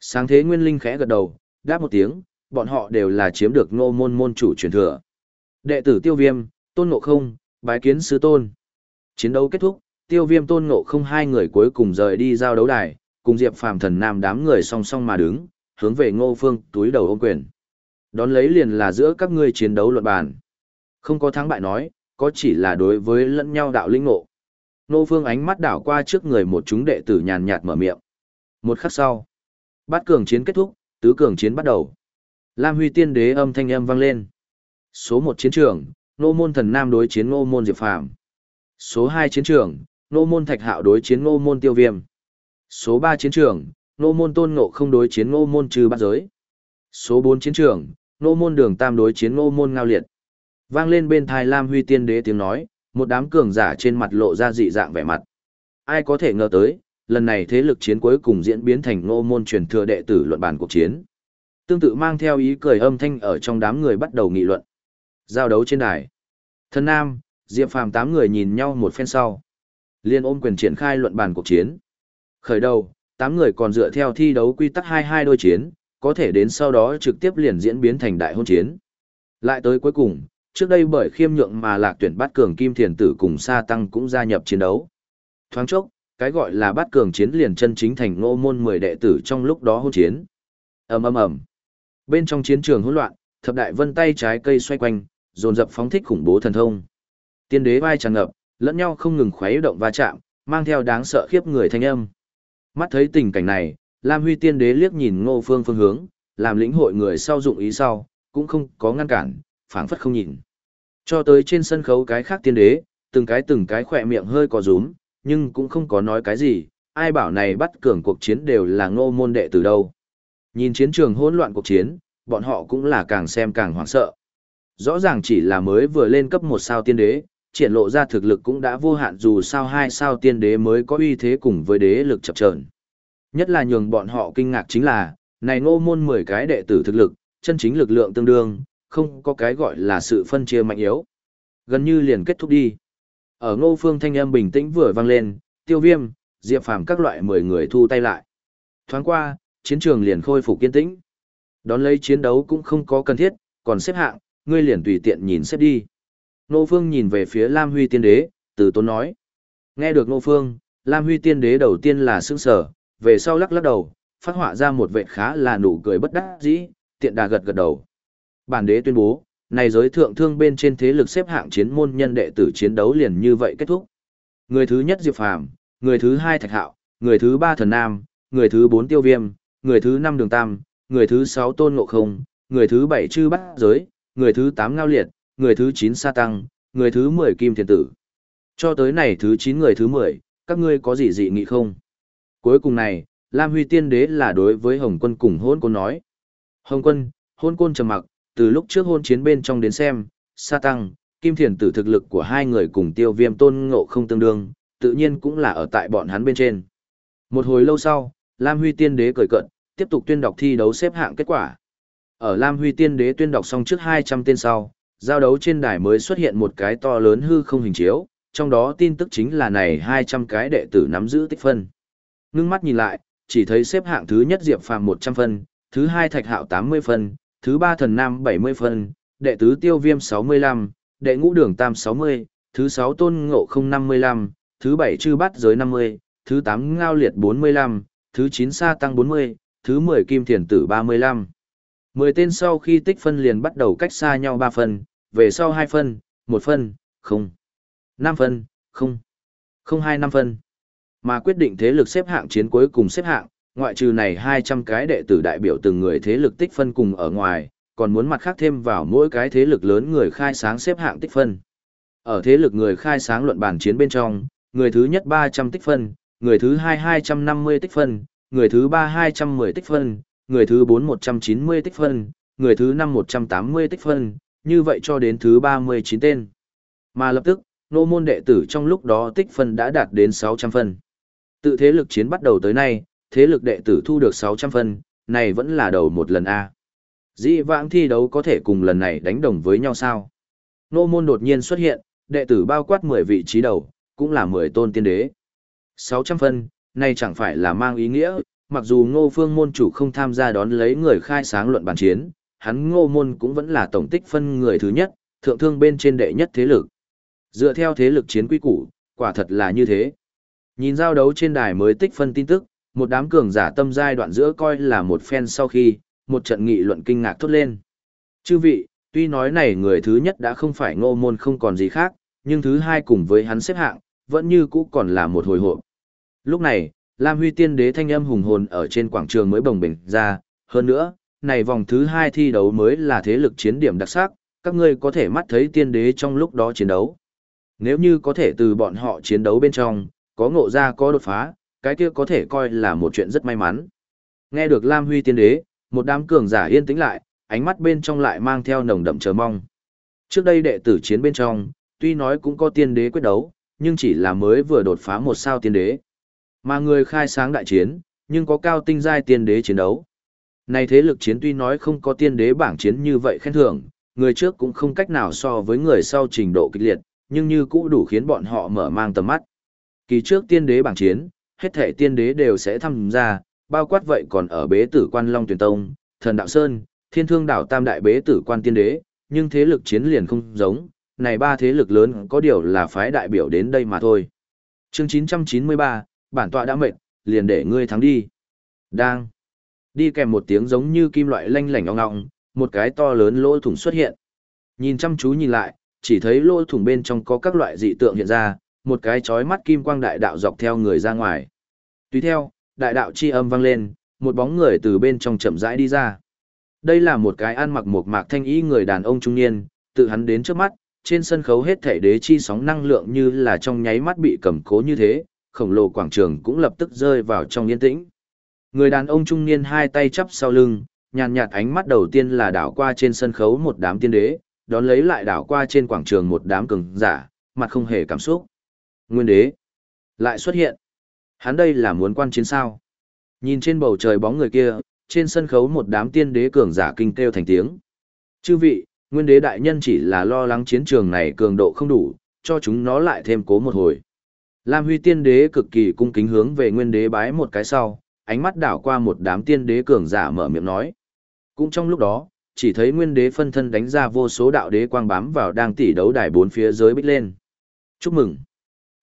Speaker 1: Sáng thế nguyên linh khẽ gật đầu, đáp một tiếng, bọn họ đều là chiếm được ngô môn môn chủ truyền thừa. Đệ tử tiêu viêm, tôn ngộ không, bái kiến sư tôn. Chiến đấu kết thúc, tiêu viêm tôn ngộ không hai người cuối cùng rời đi giao đấu đài, cùng diệp phàm thần nam đám người song song mà đứng, hướng về ngô phương túi đầu ôm quyền. Đón lấy liền là giữa các ngươi chiến đấu luận bàn. Không có thắng bại nói, có chỉ là đối với lẫn nhau đạo linh ngộ. Ngô phương ánh mắt đảo qua trước người một chúng đệ tử nhàn nhạt mở miệng. Một khắc sau, bát cường chiến kết thúc, tứ cường chiến bắt đầu. Lam Huy Tiên Đế âm thanh âm vang lên. Số một chiến trường, Nô Môn Thần Nam đối chiến Nô Môn Diệp Phàm. Số hai chiến trường, Nô Môn Thạch Hạo đối chiến Nô Môn Tiêu Viêm. Số ba chiến trường, Nô Môn Tôn Ngộ không đối chiến Nô Môn Trừ Bát Giới. Số bốn chiến trường, Nô Môn Đường Tam đối chiến Nô Môn Ngao Liệt. Vang lên bên thai Lam Huy Tiên Đế tiếng nói, một đám cường giả trên mặt lộ ra dị dạng vẻ mặt. Ai có thể ngờ tới, lần này thế lực chiến cuối cùng diễn biến thành Nô Môn truyền thừa đệ tử luận bàn cuộc chiến tương tự mang theo ý cười âm thanh ở trong đám người bắt đầu nghị luận. Giao đấu trên đài. Thân Nam, Diệp Phàm tám người nhìn nhau một phen sau. Liên ôm quyền triển khai luận bàn cuộc chiến. Khởi đầu, tám người còn dựa theo thi đấu quy tắc hai hai đôi chiến, có thể đến sau đó trực tiếp liền diễn biến thành đại hôn chiến. Lại tới cuối cùng, trước đây bởi khiêm nhượng mà lạc tuyển bắt cường kim thiền tử cùng sa tăng cũng gia nhập chiến đấu. Thoáng chốc, cái gọi là bắt cường chiến liền chân chính thành ngô môn 10 đệ tử trong lúc đó hôn chiến. ầm ầm ầm Bên trong chiến trường hỗn loạn, thập đại vân tay trái cây xoay quanh, dồn dập phóng thích khủng bố thần thông. Tiên đế vai tràn ngập, lẫn nhau không ngừng khuấy động va chạm, mang theo đáng sợ khiếp người thanh âm. Mắt thấy tình cảnh này, Lam Huy tiên đế liếc nhìn Ngô Phương phương hướng, làm lĩnh hội người sau dụng ý sau, cũng không có ngăn cản, phảng phất không nhìn. Cho tới trên sân khấu cái khác tiên đế, từng cái từng cái khỏe miệng hơi có rúm, nhưng cũng không có nói cái gì, ai bảo này bắt cường cuộc chiến đều là ngô môn đệ từ đâu. Nhìn chiến trường hỗn loạn cuộc chiến, bọn họ cũng là càng xem càng hoảng sợ. Rõ ràng chỉ là mới vừa lên cấp một sao tiên đế, triển lộ ra thực lực cũng đã vô hạn dù sao hai sao tiên đế mới có uy thế cùng với đế lực chập chờn. Nhất là nhường bọn họ kinh ngạc chính là, này ngô môn 10 cái đệ tử thực lực, chân chính lực lượng tương đương, không có cái gọi là sự phân chia mạnh yếu. Gần như liền kết thúc đi. Ở ngô phương thanh âm bình tĩnh vừa vang lên, tiêu viêm, diệp phàm các loại 10 người thu tay lại. Thoáng qua, chiến trường liền khôi phục kiên tĩnh. Đón lấy chiến đấu cũng không có cần thiết, còn xếp hạng, ngươi liền tùy tiện nhìn xếp đi. Ngô Phương nhìn về phía Lam Huy Tiên Đế, từ tốn nói. Nghe được Ngô Phương, Lam Huy Tiên Đế đầu tiên là sững sở, về sau lắc lắc đầu, phát họa ra một vệ khá là nụ cười bất đắc dĩ, tiện đà gật gật đầu. Bản đế tuyên bố, này giới thượng thương bên trên thế lực xếp hạng chiến môn nhân đệ tử chiến đấu liền như vậy kết thúc. Người thứ nhất Diệp Phàm, người thứ hai Thạch Hạo, người thứ ba Thần Nam, người thứ bốn Tiêu Viêm, người thứ năm đường tam, người thứ sáu tôn ngộ không, người thứ bảy chư bát giới, người thứ tám ngao liệt, người thứ chín sa tăng, người thứ mười kim thiền tử. Cho tới này thứ chín người thứ mười, các ngươi có gì dị nghị không? Cuối cùng này, Lam Huy Tiên Đế là đối với Hồng Quân cùng hôn côn nói. Hồng Quân, hôn côn trầm mặc, từ lúc trước hôn chiến bên trong đến xem, sa tăng, kim thiền tử thực lực của hai người cùng tiêu viêm tôn ngộ không tương đương, tự nhiên cũng là ở tại bọn hắn bên trên. Một hồi lâu sau, Lam Huy Tiên Đế cười cận, tiếp tục tuyên đọc thi đấu xếp hạng kết quả. Ở Lam Huy Tiên Đế tuyên đọc xong trước 200 tên sau, giao đấu trên đài mới xuất hiện một cái to lớn hư không hình chiếu, trong đó tin tức chính là này 200 cái đệ tử nắm giữ tích phân. Ngưng mắt nhìn lại, chỉ thấy xếp hạng thứ nhất Diệp Phàm 100 phân, thứ hai Thạch Hạo 80 phân, thứ ba Thần Nam 70 phân, đệ tứ Tiêu Viêm 65, đệ ngũ Đường Tam 60, thứ sáu Tôn Ngộ không 55, thứ bảy Chư Bát Giới 50, thứ tám Ngao Liệt 45, thứ chín Sa Tăng 40, thứ 10 Kim Thiền Tử 35. 10 tên sau khi tích phân liền bắt đầu cách xa nhau 3 phân, về sau 2 phân, 1 phân, không. 5 phân, không. Không 2 5 phân. Mà quyết định thế lực xếp hạng chiến cuối cùng xếp hạng, ngoại trừ này 200 cái đệ tử đại biểu từng người thế lực tích phân cùng ở ngoài, còn muốn mặt khác thêm vào mỗi cái thế lực lớn người khai sáng xếp hạng tích phân. Ở thế lực người khai sáng luận bàn chiến bên trong, người thứ nhất 300 tích phân, người thứ hai 250 tích phân, người thứ ba 210 tích phân, người thứ 4 190 tích phân, người thứ 5 180 tích phân, như vậy cho đến thứ 39 tên. Mà lập tức, nô môn đệ tử trong lúc đó tích phân đã đạt đến 600 phân. Tự thế lực chiến bắt đầu tới nay, thế lực đệ tử thu được 600 phân, này vẫn là đầu một lần A. Dĩ vãng thi đấu có thể cùng lần này đánh đồng với nhau sao? Nô môn đột nhiên xuất hiện, đệ tử bao quát 10 vị trí đầu, cũng là 10 tôn tiên đế. 600 phân, này chẳng phải là mang ý nghĩa, mặc dù ngô phương môn chủ không tham gia đón lấy người khai sáng luận bàn chiến, hắn ngô môn cũng vẫn là tổng tích phân người thứ nhất, thượng thương bên trên đệ nhất thế lực. Dựa theo thế lực chiến quy củ, quả thật là như thế. Nhìn giao đấu trên đài mới tích phân tin tức, một đám cường giả tâm giai đoạn giữa coi là một phen sau khi, một trận nghị luận kinh ngạc thốt lên. Chư vị, tuy nói này người thứ nhất đã không phải ngô môn không còn gì khác, nhưng thứ hai cùng với hắn xếp hạng, vẫn như cũ còn là một hồi hộp. Lúc này, Lam Huy Tiên Đế thanh âm hùng hồn ở trên quảng trường mới bồng bềnh ra, hơn nữa, này vòng thứ hai thi đấu mới là thế lực chiến điểm đặc sắc, các ngươi có thể mắt thấy tiên đế trong lúc đó chiến đấu. Nếu như có thể từ bọn họ chiến đấu bên trong, có ngộ ra có đột phá, cái kia có thể coi là một chuyện rất may mắn. Nghe được Lam Huy tiên đế, một đám cường giả yên tĩnh lại, ánh mắt bên trong lại mang theo nồng đậm chờ mong. Trước đây đệ tử chiến bên trong, tuy nói cũng có tiên đế quyết đấu, nhưng chỉ là mới vừa đột phá một sao tiên đế. Mà người khai sáng đại chiến, nhưng có cao tinh giai tiên đế chiến đấu. Này thế lực chiến tuy nói không có tiên đế bảng chiến như vậy khen thưởng, người trước cũng không cách nào so với người sau trình độ kịch liệt, nhưng như cũ đủ khiến bọn họ mở mang tầm mắt. Kỳ trước tiên đế bảng chiến, hết thể tiên đế đều sẽ tham gia, bao quát vậy còn ở bế tử quan Long Tuyền Tông, Thần Đạo Sơn, Thiên Thương Đảo Tam Đại bế tử quan tiên đế, nhưng thế lực chiến liền không giống, này ba thế lực lớn có điều là phái đại biểu đến đây mà thôi. Chương 993, bản tọa đã mệt, liền để ngươi thắng đi. Đang. Đi kèm một tiếng giống như kim loại lanh lảnh ong ong, một cái to lớn lỗ thủng xuất hiện. Nhìn chăm chú nhìn lại, chỉ thấy lỗ thủng bên trong có các loại dị tượng hiện ra, một cái chói mắt kim quang đại đạo dọc theo người ra ngoài. Tùy theo, đại đạo chi âm vang lên, một bóng người từ bên trong chậm rãi đi ra. Đây là một cái ăn mặc một mạc thanh ý người đàn ông trung niên, tự hắn đến trước mắt, trên sân khấu hết thể đế chi sóng năng lượng như là trong nháy mắt bị cầm cố như thế, khổng lồ quảng trường cũng lập tức rơi vào trong yên tĩnh. Người đàn ông trung niên hai tay chắp sau lưng, nhàn nhạt ánh mắt đầu tiên là đảo qua trên sân khấu một đám tiên đế, đón lấy lại đảo qua trên quảng trường một đám cường giả, mặt không hề cảm xúc. Nguyên đế lại xuất hiện. Hắn đây là muốn quan chiến sao? Nhìn trên bầu trời bóng người kia, trên sân khấu một đám tiên đế cường giả kinh kêu thành tiếng. Chư vị, nguyên đế đại nhân chỉ là lo lắng chiến trường này cường độ không đủ, cho chúng nó lại thêm cố một hồi. Lam Huy tiên đế cực kỳ cung kính hướng về nguyên đế bái một cái sau, ánh mắt đảo qua một đám tiên đế cường giả mở miệng nói. Cũng trong lúc đó, chỉ thấy nguyên đế phân thân đánh ra vô số đạo đế quang bám vào đang tỉ đấu đài bốn phía giới bích lên. Chúc mừng!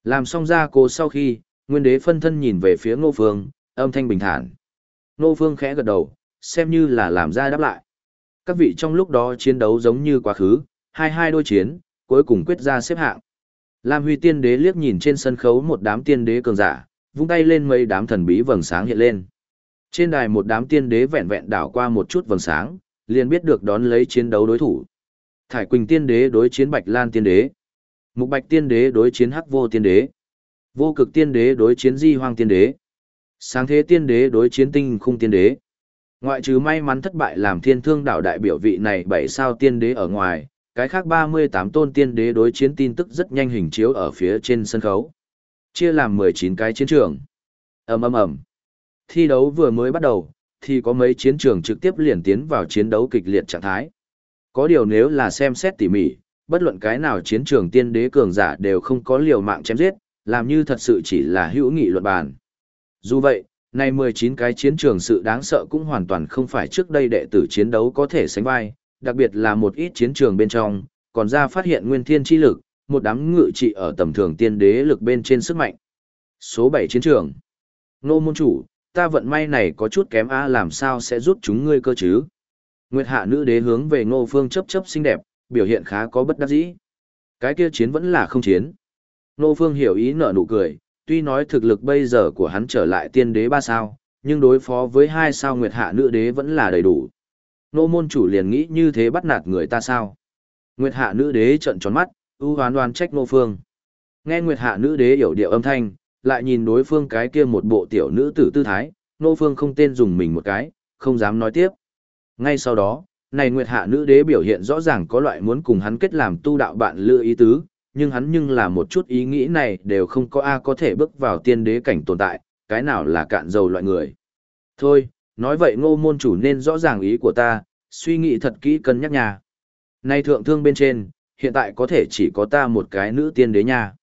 Speaker 1: Làm xong ra cố sau khi, nguyên đế phân thân nhìn về phía ngô phương, âm thanh bình thản. Ngô phương khẽ gật đầu, xem như là làm ra đáp lại. Các vị trong lúc đó chiến đấu giống như quá khứ, hai hai đôi chiến, cuối cùng quyết ra xếp hạng. Lam Huy tiên đế liếc nhìn trên sân khấu một đám tiên đế cường giả, vung tay lên mấy đám thần bí vầng sáng hiện lên. Trên đài một đám tiên đế vẹn vẹn đảo qua một chút vầng sáng, liền biết được đón lấy chiến đấu đối thủ. Thải Quỳnh tiên đế đối chiến Bạch Lan tiên đế. Mục Bạch tiên đế đối chiến Hắc Vô tiên đế. Vô Cực tiên đế đối chiến Di Hoang tiên đế. Sáng Thế tiên đế đối chiến Tinh Khung tiên đế. Ngoại trừ may mắn thất bại làm Thiên Thương Đạo đại biểu vị này bảy sao tiên đế ở ngoài, cái khác 38 tôn tiên đế đối chiến tin tức rất nhanh hình chiếu ở phía trên sân khấu. Chia làm 19 cái chiến trường. ầm ầm ầm. Thi đấu vừa mới bắt đầu, thì có mấy chiến trường trực tiếp liền tiến vào chiến đấu kịch liệt trạng thái. Có điều nếu là xem xét tỉ mỉ, bất luận cái nào chiến trường tiên đế cường giả đều không có liều mạng chém giết, làm như thật sự chỉ là hữu nghị luận bàn. Dù vậy, nay 19 cái chiến trường sự đáng sợ cũng hoàn toàn không phải trước đây đệ tử chiến đấu có thể sánh vai, đặc biệt là một ít chiến trường bên trong, còn ra phát hiện nguyên thiên chi lực, một đám ngự trị ở tầm thường tiên đế lực bên trên sức mạnh. Số 7 chiến trường. Nô môn chủ, ta vận may này có chút kém a làm sao sẽ giúp chúng ngươi cơ chứ? Nguyệt hạ nữ đế hướng về ngô phương chấp chấp xinh đẹp, biểu hiện khá có bất đắc dĩ. Cái kia chiến vẫn là không chiến. Nô phương hiểu ý nở nụ cười, tuy nói thực lực bây giờ của hắn trở lại tiên đế ba sao, nhưng đối phó với hai sao Nguyệt hạ nữ đế vẫn là đầy đủ. Nô môn chủ liền nghĩ như thế bắt nạt người ta sao? Nguyệt hạ nữ đế trợn tròn mắt, ưu hoán đoan trách Nô Phương. Nghe Nguyệt hạ nữ đế hiểu điệu âm thanh, lại nhìn đối phương cái kia một bộ tiểu nữ tử tư thái, Nô Phương không tên dùng mình một cái, không dám nói tiếp. Ngay sau đó, này Nguyệt hạ nữ đế biểu hiện rõ ràng có loại muốn cùng hắn kết làm tu đạo bạn lựa ý tứ, nhưng hắn nhưng là một chút ý nghĩ này đều không có A có thể bước vào tiên đế cảnh tồn tại, cái nào là cạn dầu loại người. Thôi, nói vậy ngô môn chủ nên rõ ràng ý của ta, suy nghĩ thật kỹ cân nhắc nhà. nay thượng thương bên trên, hiện tại có thể chỉ có ta một cái nữ tiên đế nha.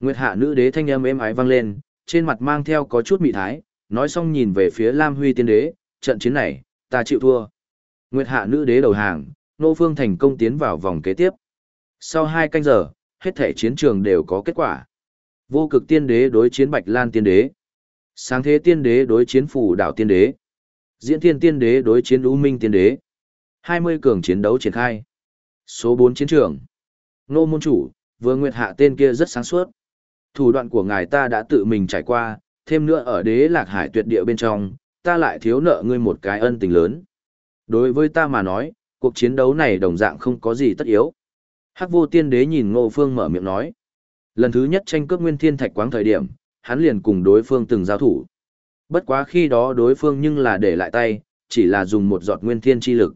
Speaker 1: Nguyệt hạ nữ đế thanh âm êm ái vang lên, trên mặt mang theo có chút mị thái, nói xong nhìn về phía Lam Huy tiên đế, trận chiến này, ta chịu thua. Nguyệt hạ nữ đế đầu hàng, nô phương thành công tiến vào vòng kế tiếp. Sau hai canh giờ, hết thể chiến trường đều có kết quả. Vô cực tiên đế đối chiến Bạch Lan tiên đế. Sáng thế tiên đế đối chiến phủ đảo tiên đế. Diễn thiên tiên đế đối chiến U Minh tiên đế. 20 cường chiến đấu triển khai. Số 4 chiến trường. Nô môn chủ, vừa nguyệt hạ tên kia rất sáng suốt. Thủ đoạn của ngài ta đã tự mình trải qua, thêm nữa ở đế lạc hải tuyệt địa bên trong, ta lại thiếu nợ ngươi một cái ân tình lớn. Đối với ta mà nói, cuộc chiến đấu này đồng dạng không có gì tất yếu. Hắc vô tiên đế nhìn ngô phương mở miệng nói. Lần thứ nhất tranh cướp nguyên thiên thạch quáng thời điểm, hắn liền cùng đối phương từng giao thủ. Bất quá khi đó đối phương nhưng là để lại tay, chỉ là dùng một giọt nguyên thiên chi lực.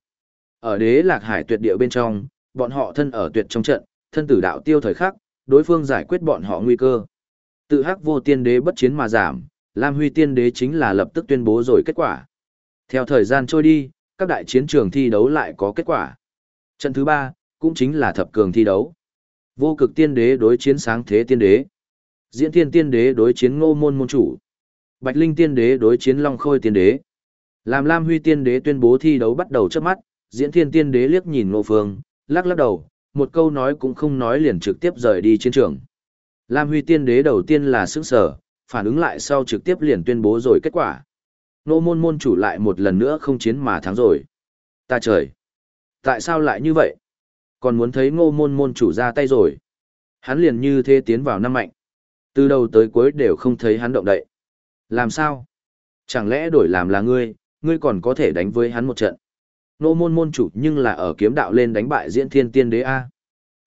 Speaker 1: Ở đế lạc hải tuyệt địa bên trong, bọn họ thân ở tuyệt trong trận, thân tử đạo tiêu thời khắc, đối phương giải quyết bọn họ nguy cơ. Tự hắc vô tiên đế bất chiến mà giảm, Lam Huy tiên đế chính là lập tức tuyên bố rồi kết quả. Theo thời gian trôi đi, các đại chiến trường thi đấu lại có kết quả. Trận thứ ba cũng chính là thập cường thi đấu. Vô cực tiên đế đối chiến sáng thế tiên đế. Diễn thiên tiên đế đối chiến ngô môn môn chủ. Bạch Linh tiên đế đối chiến Long Khôi tiên đế. Làm Lam Huy tiên đế tuyên bố thi đấu bắt đầu trước mắt, diễn thiên tiên đế liếc nhìn ngô phương, lắc lắc đầu, một câu nói cũng không nói liền trực tiếp rời đi chiến trường. Lam Huy tiên đế đầu tiên là sức sở, phản ứng lại sau trực tiếp liền tuyên bố rồi kết quả. Nô môn môn chủ lại một lần nữa không chiến mà thắng rồi. Ta trời! Tại sao lại như vậy? Còn muốn thấy ngô môn môn chủ ra tay rồi. Hắn liền như thế tiến vào năm mạnh. Từ đầu tới cuối đều không thấy hắn động đậy. Làm sao? Chẳng lẽ đổi làm là ngươi, ngươi còn có thể đánh với hắn một trận. Nô môn môn chủ nhưng là ở kiếm đạo lên đánh bại diễn thiên tiên đế A.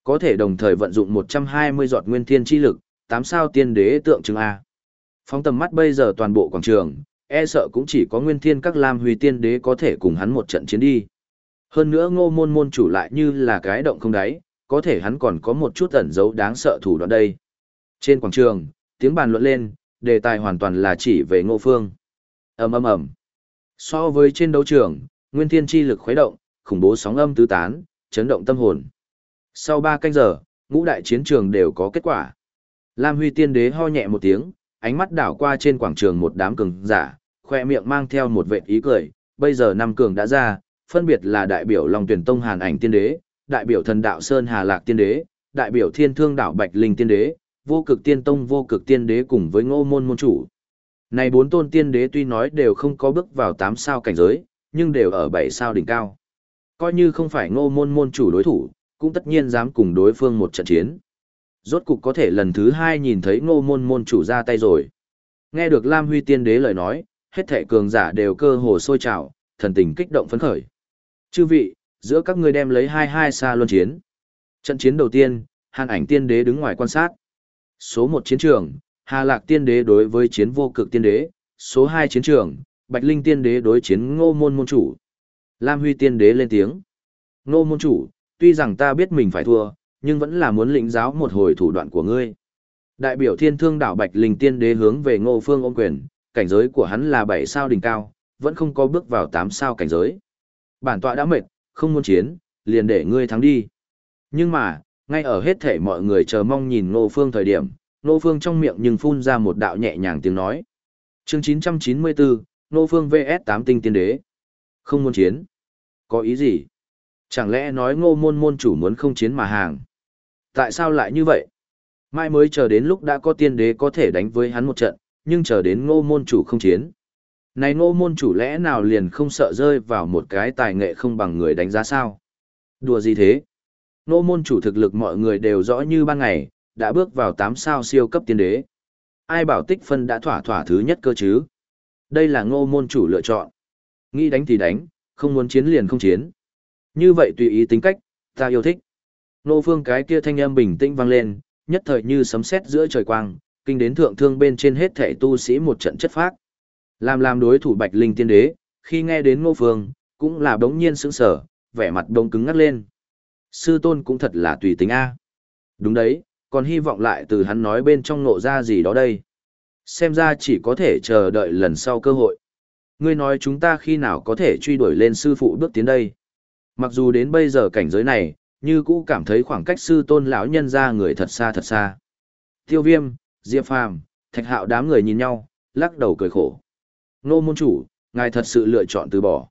Speaker 1: Có thể đồng thời vận dụng 120 giọt nguyên thiên chi lực, 8 sao tiên đế tượng trưng A. Phóng tầm mắt bây giờ toàn bộ quảng trường, e sợ cũng chỉ có nguyên thiên các lam huy tiên đế có thể cùng hắn một trận chiến đi. Hơn nữa ngô môn môn chủ lại như là cái động không đáy, có thể hắn còn có một chút ẩn dấu đáng sợ thủ đoạn đây. Trên quảng trường, tiếng bàn luận lên, đề tài hoàn toàn là chỉ về ngô phương. ầm ầm ầm So với trên đấu trường, nguyên thiên chi lực khuấy động, khủng bố sóng âm tứ tán, chấn động tâm hồn. Sau 3 canh giờ, ngũ đại chiến trường đều có kết quả. Lam Huy tiên đế ho nhẹ một tiếng, ánh mắt đảo qua trên quảng trường một đám cường giả, khoe miệng mang theo một vệt ý cười, bây giờ năm cường đã ra, phân biệt là đại biểu Long Tuyển Tông Hàn Ảnh Tiên Đế, đại biểu Thần Đạo Sơn Hà Lạc Tiên Đế, đại biểu Thiên Thương Đạo Bạch Linh Tiên Đế, Vô Cực Tiên Tông Vô Cực Tiên Đế cùng với Ngô Môn môn chủ. Này bốn tôn tiên đế tuy nói đều không có bước vào 8 sao cảnh giới, nhưng đều ở 7 sao đỉnh cao. Coi như không phải Ngô Môn môn chủ đối thủ, cũng tất nhiên dám cùng đối phương một trận chiến. Rốt cục có thể lần thứ hai nhìn thấy Ngô Môn môn chủ ra tay rồi. Nghe được Lam Huy tiên đế lời nói, hết thảy cường giả đều cơ hồ sôi trào, thần tình kích động phấn khởi. Chư vị, giữa các ngươi đem lấy hai hai xa luân chiến. Trận chiến đầu tiên, Hàn Ảnh Tiên Đế đứng ngoài quan sát. Số một chiến trường, Hà Lạc Tiên Đế đối với chiến vô cực Tiên Đế. Số hai chiến trường, Bạch Linh Tiên Đế đối chiến Ngô Môn Môn Chủ. Lam Huy Tiên Đế lên tiếng. Ngô Môn Chủ, tuy rằng ta biết mình phải thua, nhưng vẫn là muốn lĩnh giáo một hồi thủ đoạn của ngươi. Đại biểu Thiên Thương đảo Bạch Linh Tiên Đế hướng về Ngô Phương ôm quyền, cảnh giới của hắn là bảy sao đỉnh cao, vẫn không có bước vào tám sao cảnh giới. Bản tọa đã mệt, không muốn chiến, liền để ngươi thắng đi. Nhưng mà, ngay ở hết thể mọi người chờ mong nhìn Ngô Phương thời điểm, Ngô Phương trong miệng nhưng phun ra một đạo nhẹ nhàng tiếng nói. Chương 994, Ngô Phương VS 8 tinh tiên đế. Không muốn chiến. Có ý gì? Chẳng lẽ nói ngô môn môn chủ muốn không chiến mà hàng? Tại sao lại như vậy? Mai mới chờ đến lúc đã có tiên đế có thể đánh với hắn một trận, nhưng chờ đến ngô môn chủ không chiến. Này ngô môn chủ lẽ nào liền không sợ rơi vào một cái tài nghệ không bằng người đánh giá sao? Đùa gì thế? Ngô môn chủ thực lực mọi người đều rõ như ban ngày, đã bước vào 8 sao siêu cấp tiên đế. Ai bảo tích phân đã thỏa thỏa thứ nhất cơ chứ? Đây là ngô môn chủ lựa chọn. Nghĩ đánh thì đánh, không muốn chiến liền không chiến. Như vậy tùy ý tính cách, ta yêu thích. Nô phương cái kia thanh âm bình tĩnh vang lên, nhất thời như sấm sét giữa trời quang, kinh đến thượng thương bên trên hết thể tu sĩ một trận chất phác. Làm làm đối thủ bạch linh tiên đế, khi nghe đến ngô phương, cũng là đống nhiên sững sở, vẻ mặt đông cứng ngắt lên. Sư tôn cũng thật là tùy tính A. Đúng đấy, còn hy vọng lại từ hắn nói bên trong nộ ra gì đó đây. Xem ra chỉ có thể chờ đợi lần sau cơ hội. Ngươi nói chúng ta khi nào có thể truy đuổi lên sư phụ bước tiến đây. Mặc dù đến bây giờ cảnh giới này, như cũ cảm thấy khoảng cách sư tôn lão nhân ra người thật xa thật xa. Tiêu viêm, Diệp Phàm, Thạch Hạo đám người nhìn nhau, lắc đầu cười khổ. Nô môn chủ, ngài thật sự lựa chọn từ bỏ.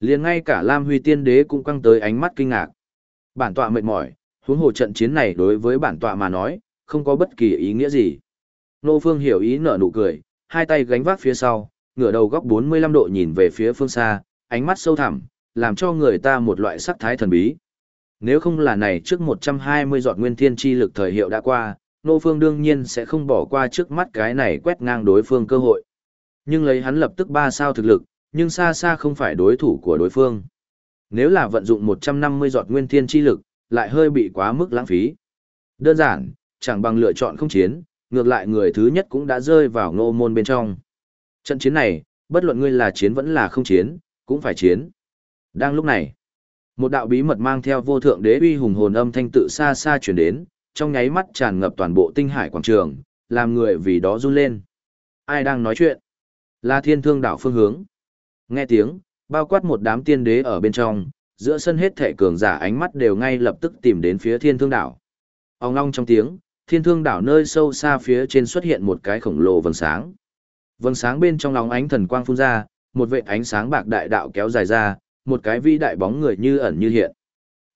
Speaker 1: liền ngay cả Lam Huy Tiên Đế cũng quăng tới ánh mắt kinh ngạc. Bản tọa mệt mỏi, huống hồ trận chiến này đối với bản tọa mà nói, không có bất kỳ ý nghĩa gì. Nô Phương hiểu ý nở nụ cười, hai tay gánh vác phía sau, ngửa đầu góc 45 độ nhìn về phía phương xa, ánh mắt sâu thẳm, làm cho người ta một loại sắc thái thần bí. Nếu không là này trước 120 giọt nguyên thiên chi lực thời hiệu đã qua, Nô Phương đương nhiên sẽ không bỏ qua trước mắt cái này quét ngang đối phương cơ hội. Nhưng lấy hắn lập tức ba sao thực lực, nhưng xa xa không phải đối thủ của đối phương. Nếu là vận dụng 150 giọt nguyên thiên chi lực, lại hơi bị quá mức lãng phí. Đơn giản, chẳng bằng lựa chọn không chiến, ngược lại người thứ nhất cũng đã rơi vào ngô môn bên trong. Trận chiến này, bất luận ngươi là chiến vẫn là không chiến, cũng phải chiến. Đang lúc này, một đạo bí mật mang theo vô thượng đế uy hùng hồn âm thanh tự xa xa chuyển đến, trong nháy mắt tràn ngập toàn bộ tinh hải quảng trường, làm người vì đó run lên. Ai đang nói chuyện? Là thiên thương đảo phương hướng. Nghe tiếng, bao quát một đám tiên đế ở bên trong, giữa sân hết thể cường giả ánh mắt đều ngay lập tức tìm đến phía thiên thương đảo. Ông long trong tiếng, thiên thương đảo nơi sâu xa phía trên xuất hiện một cái khổng lồ vầng sáng. Vầng sáng bên trong lòng ánh thần quang phun ra, một vệ ánh sáng bạc đại đạo kéo dài ra, một cái vi đại bóng người như ẩn như hiện.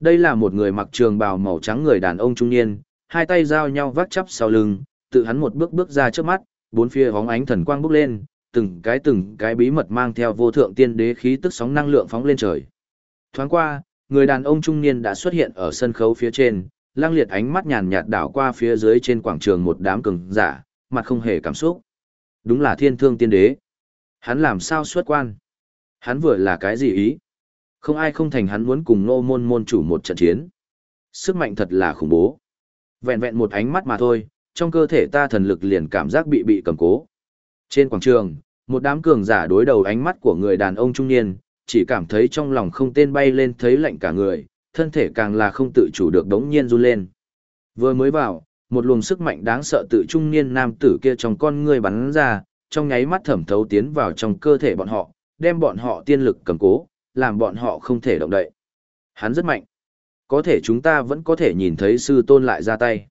Speaker 1: Đây là một người mặc trường bào màu trắng người đàn ông trung niên, hai tay giao nhau vác chắp sau lưng, tự hắn một bước bước ra trước mắt, bốn phía hóng ánh thần quang bốc lên, từng cái từng cái bí mật mang theo vô thượng tiên đế khí tức sóng năng lượng phóng lên trời. Thoáng qua, người đàn ông trung niên đã xuất hiện ở sân khấu phía trên, lang liệt ánh mắt nhàn nhạt đảo qua phía dưới trên quảng trường một đám cường giả, mặt không hề cảm xúc. Đúng là thiên thương tiên đế. Hắn làm sao xuất quan? Hắn vừa là cái gì ý? Không ai không thành hắn muốn cùng nô môn môn chủ một trận chiến. Sức mạnh thật là khủng bố. Vẹn vẹn một ánh mắt mà thôi, trong cơ thể ta thần lực liền cảm giác bị bị cầm cố. Trên quảng trường, một đám cường giả đối đầu ánh mắt của người đàn ông trung niên, chỉ cảm thấy trong lòng không tên bay lên thấy lạnh cả người, thân thể càng là không tự chủ được đống nhiên run lên. Vừa mới vào, một luồng sức mạnh đáng sợ tự trung niên nam tử kia trong con người bắn ra, trong nháy mắt thẩm thấu tiến vào trong cơ thể bọn họ, đem bọn họ tiên lực cầm cố, làm bọn họ không thể động đậy. Hắn rất mạnh. Có thể chúng ta vẫn có thể nhìn thấy sư tôn lại ra tay.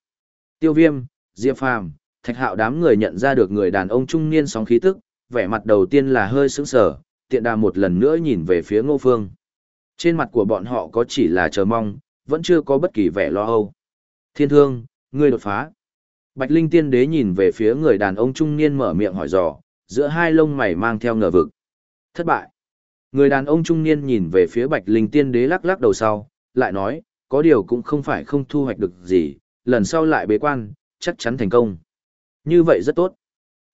Speaker 1: Tiêu viêm, Diệp Phàm, Thạch Hạo đám người nhận ra được người đàn ông trung niên sóng khí tức, vẻ mặt đầu tiên là hơi sững sờ, tiện đà một lần nữa nhìn về phía Ngô Phương. Trên mặt của bọn họ có chỉ là chờ mong, vẫn chưa có bất kỳ vẻ lo âu. Thiên thương, ngươi đột phá. Bạch Linh tiên đế nhìn về phía người đàn ông trung niên mở miệng hỏi dò, giữa hai lông mày mang theo ngờ vực. Thất bại. Người đàn ông trung niên nhìn về phía Bạch Linh tiên đế lắc lắc đầu sau, lại nói, có điều cũng không phải không thu hoạch được gì, lần sau lại bế quan, chắc chắn thành công. Như vậy rất tốt.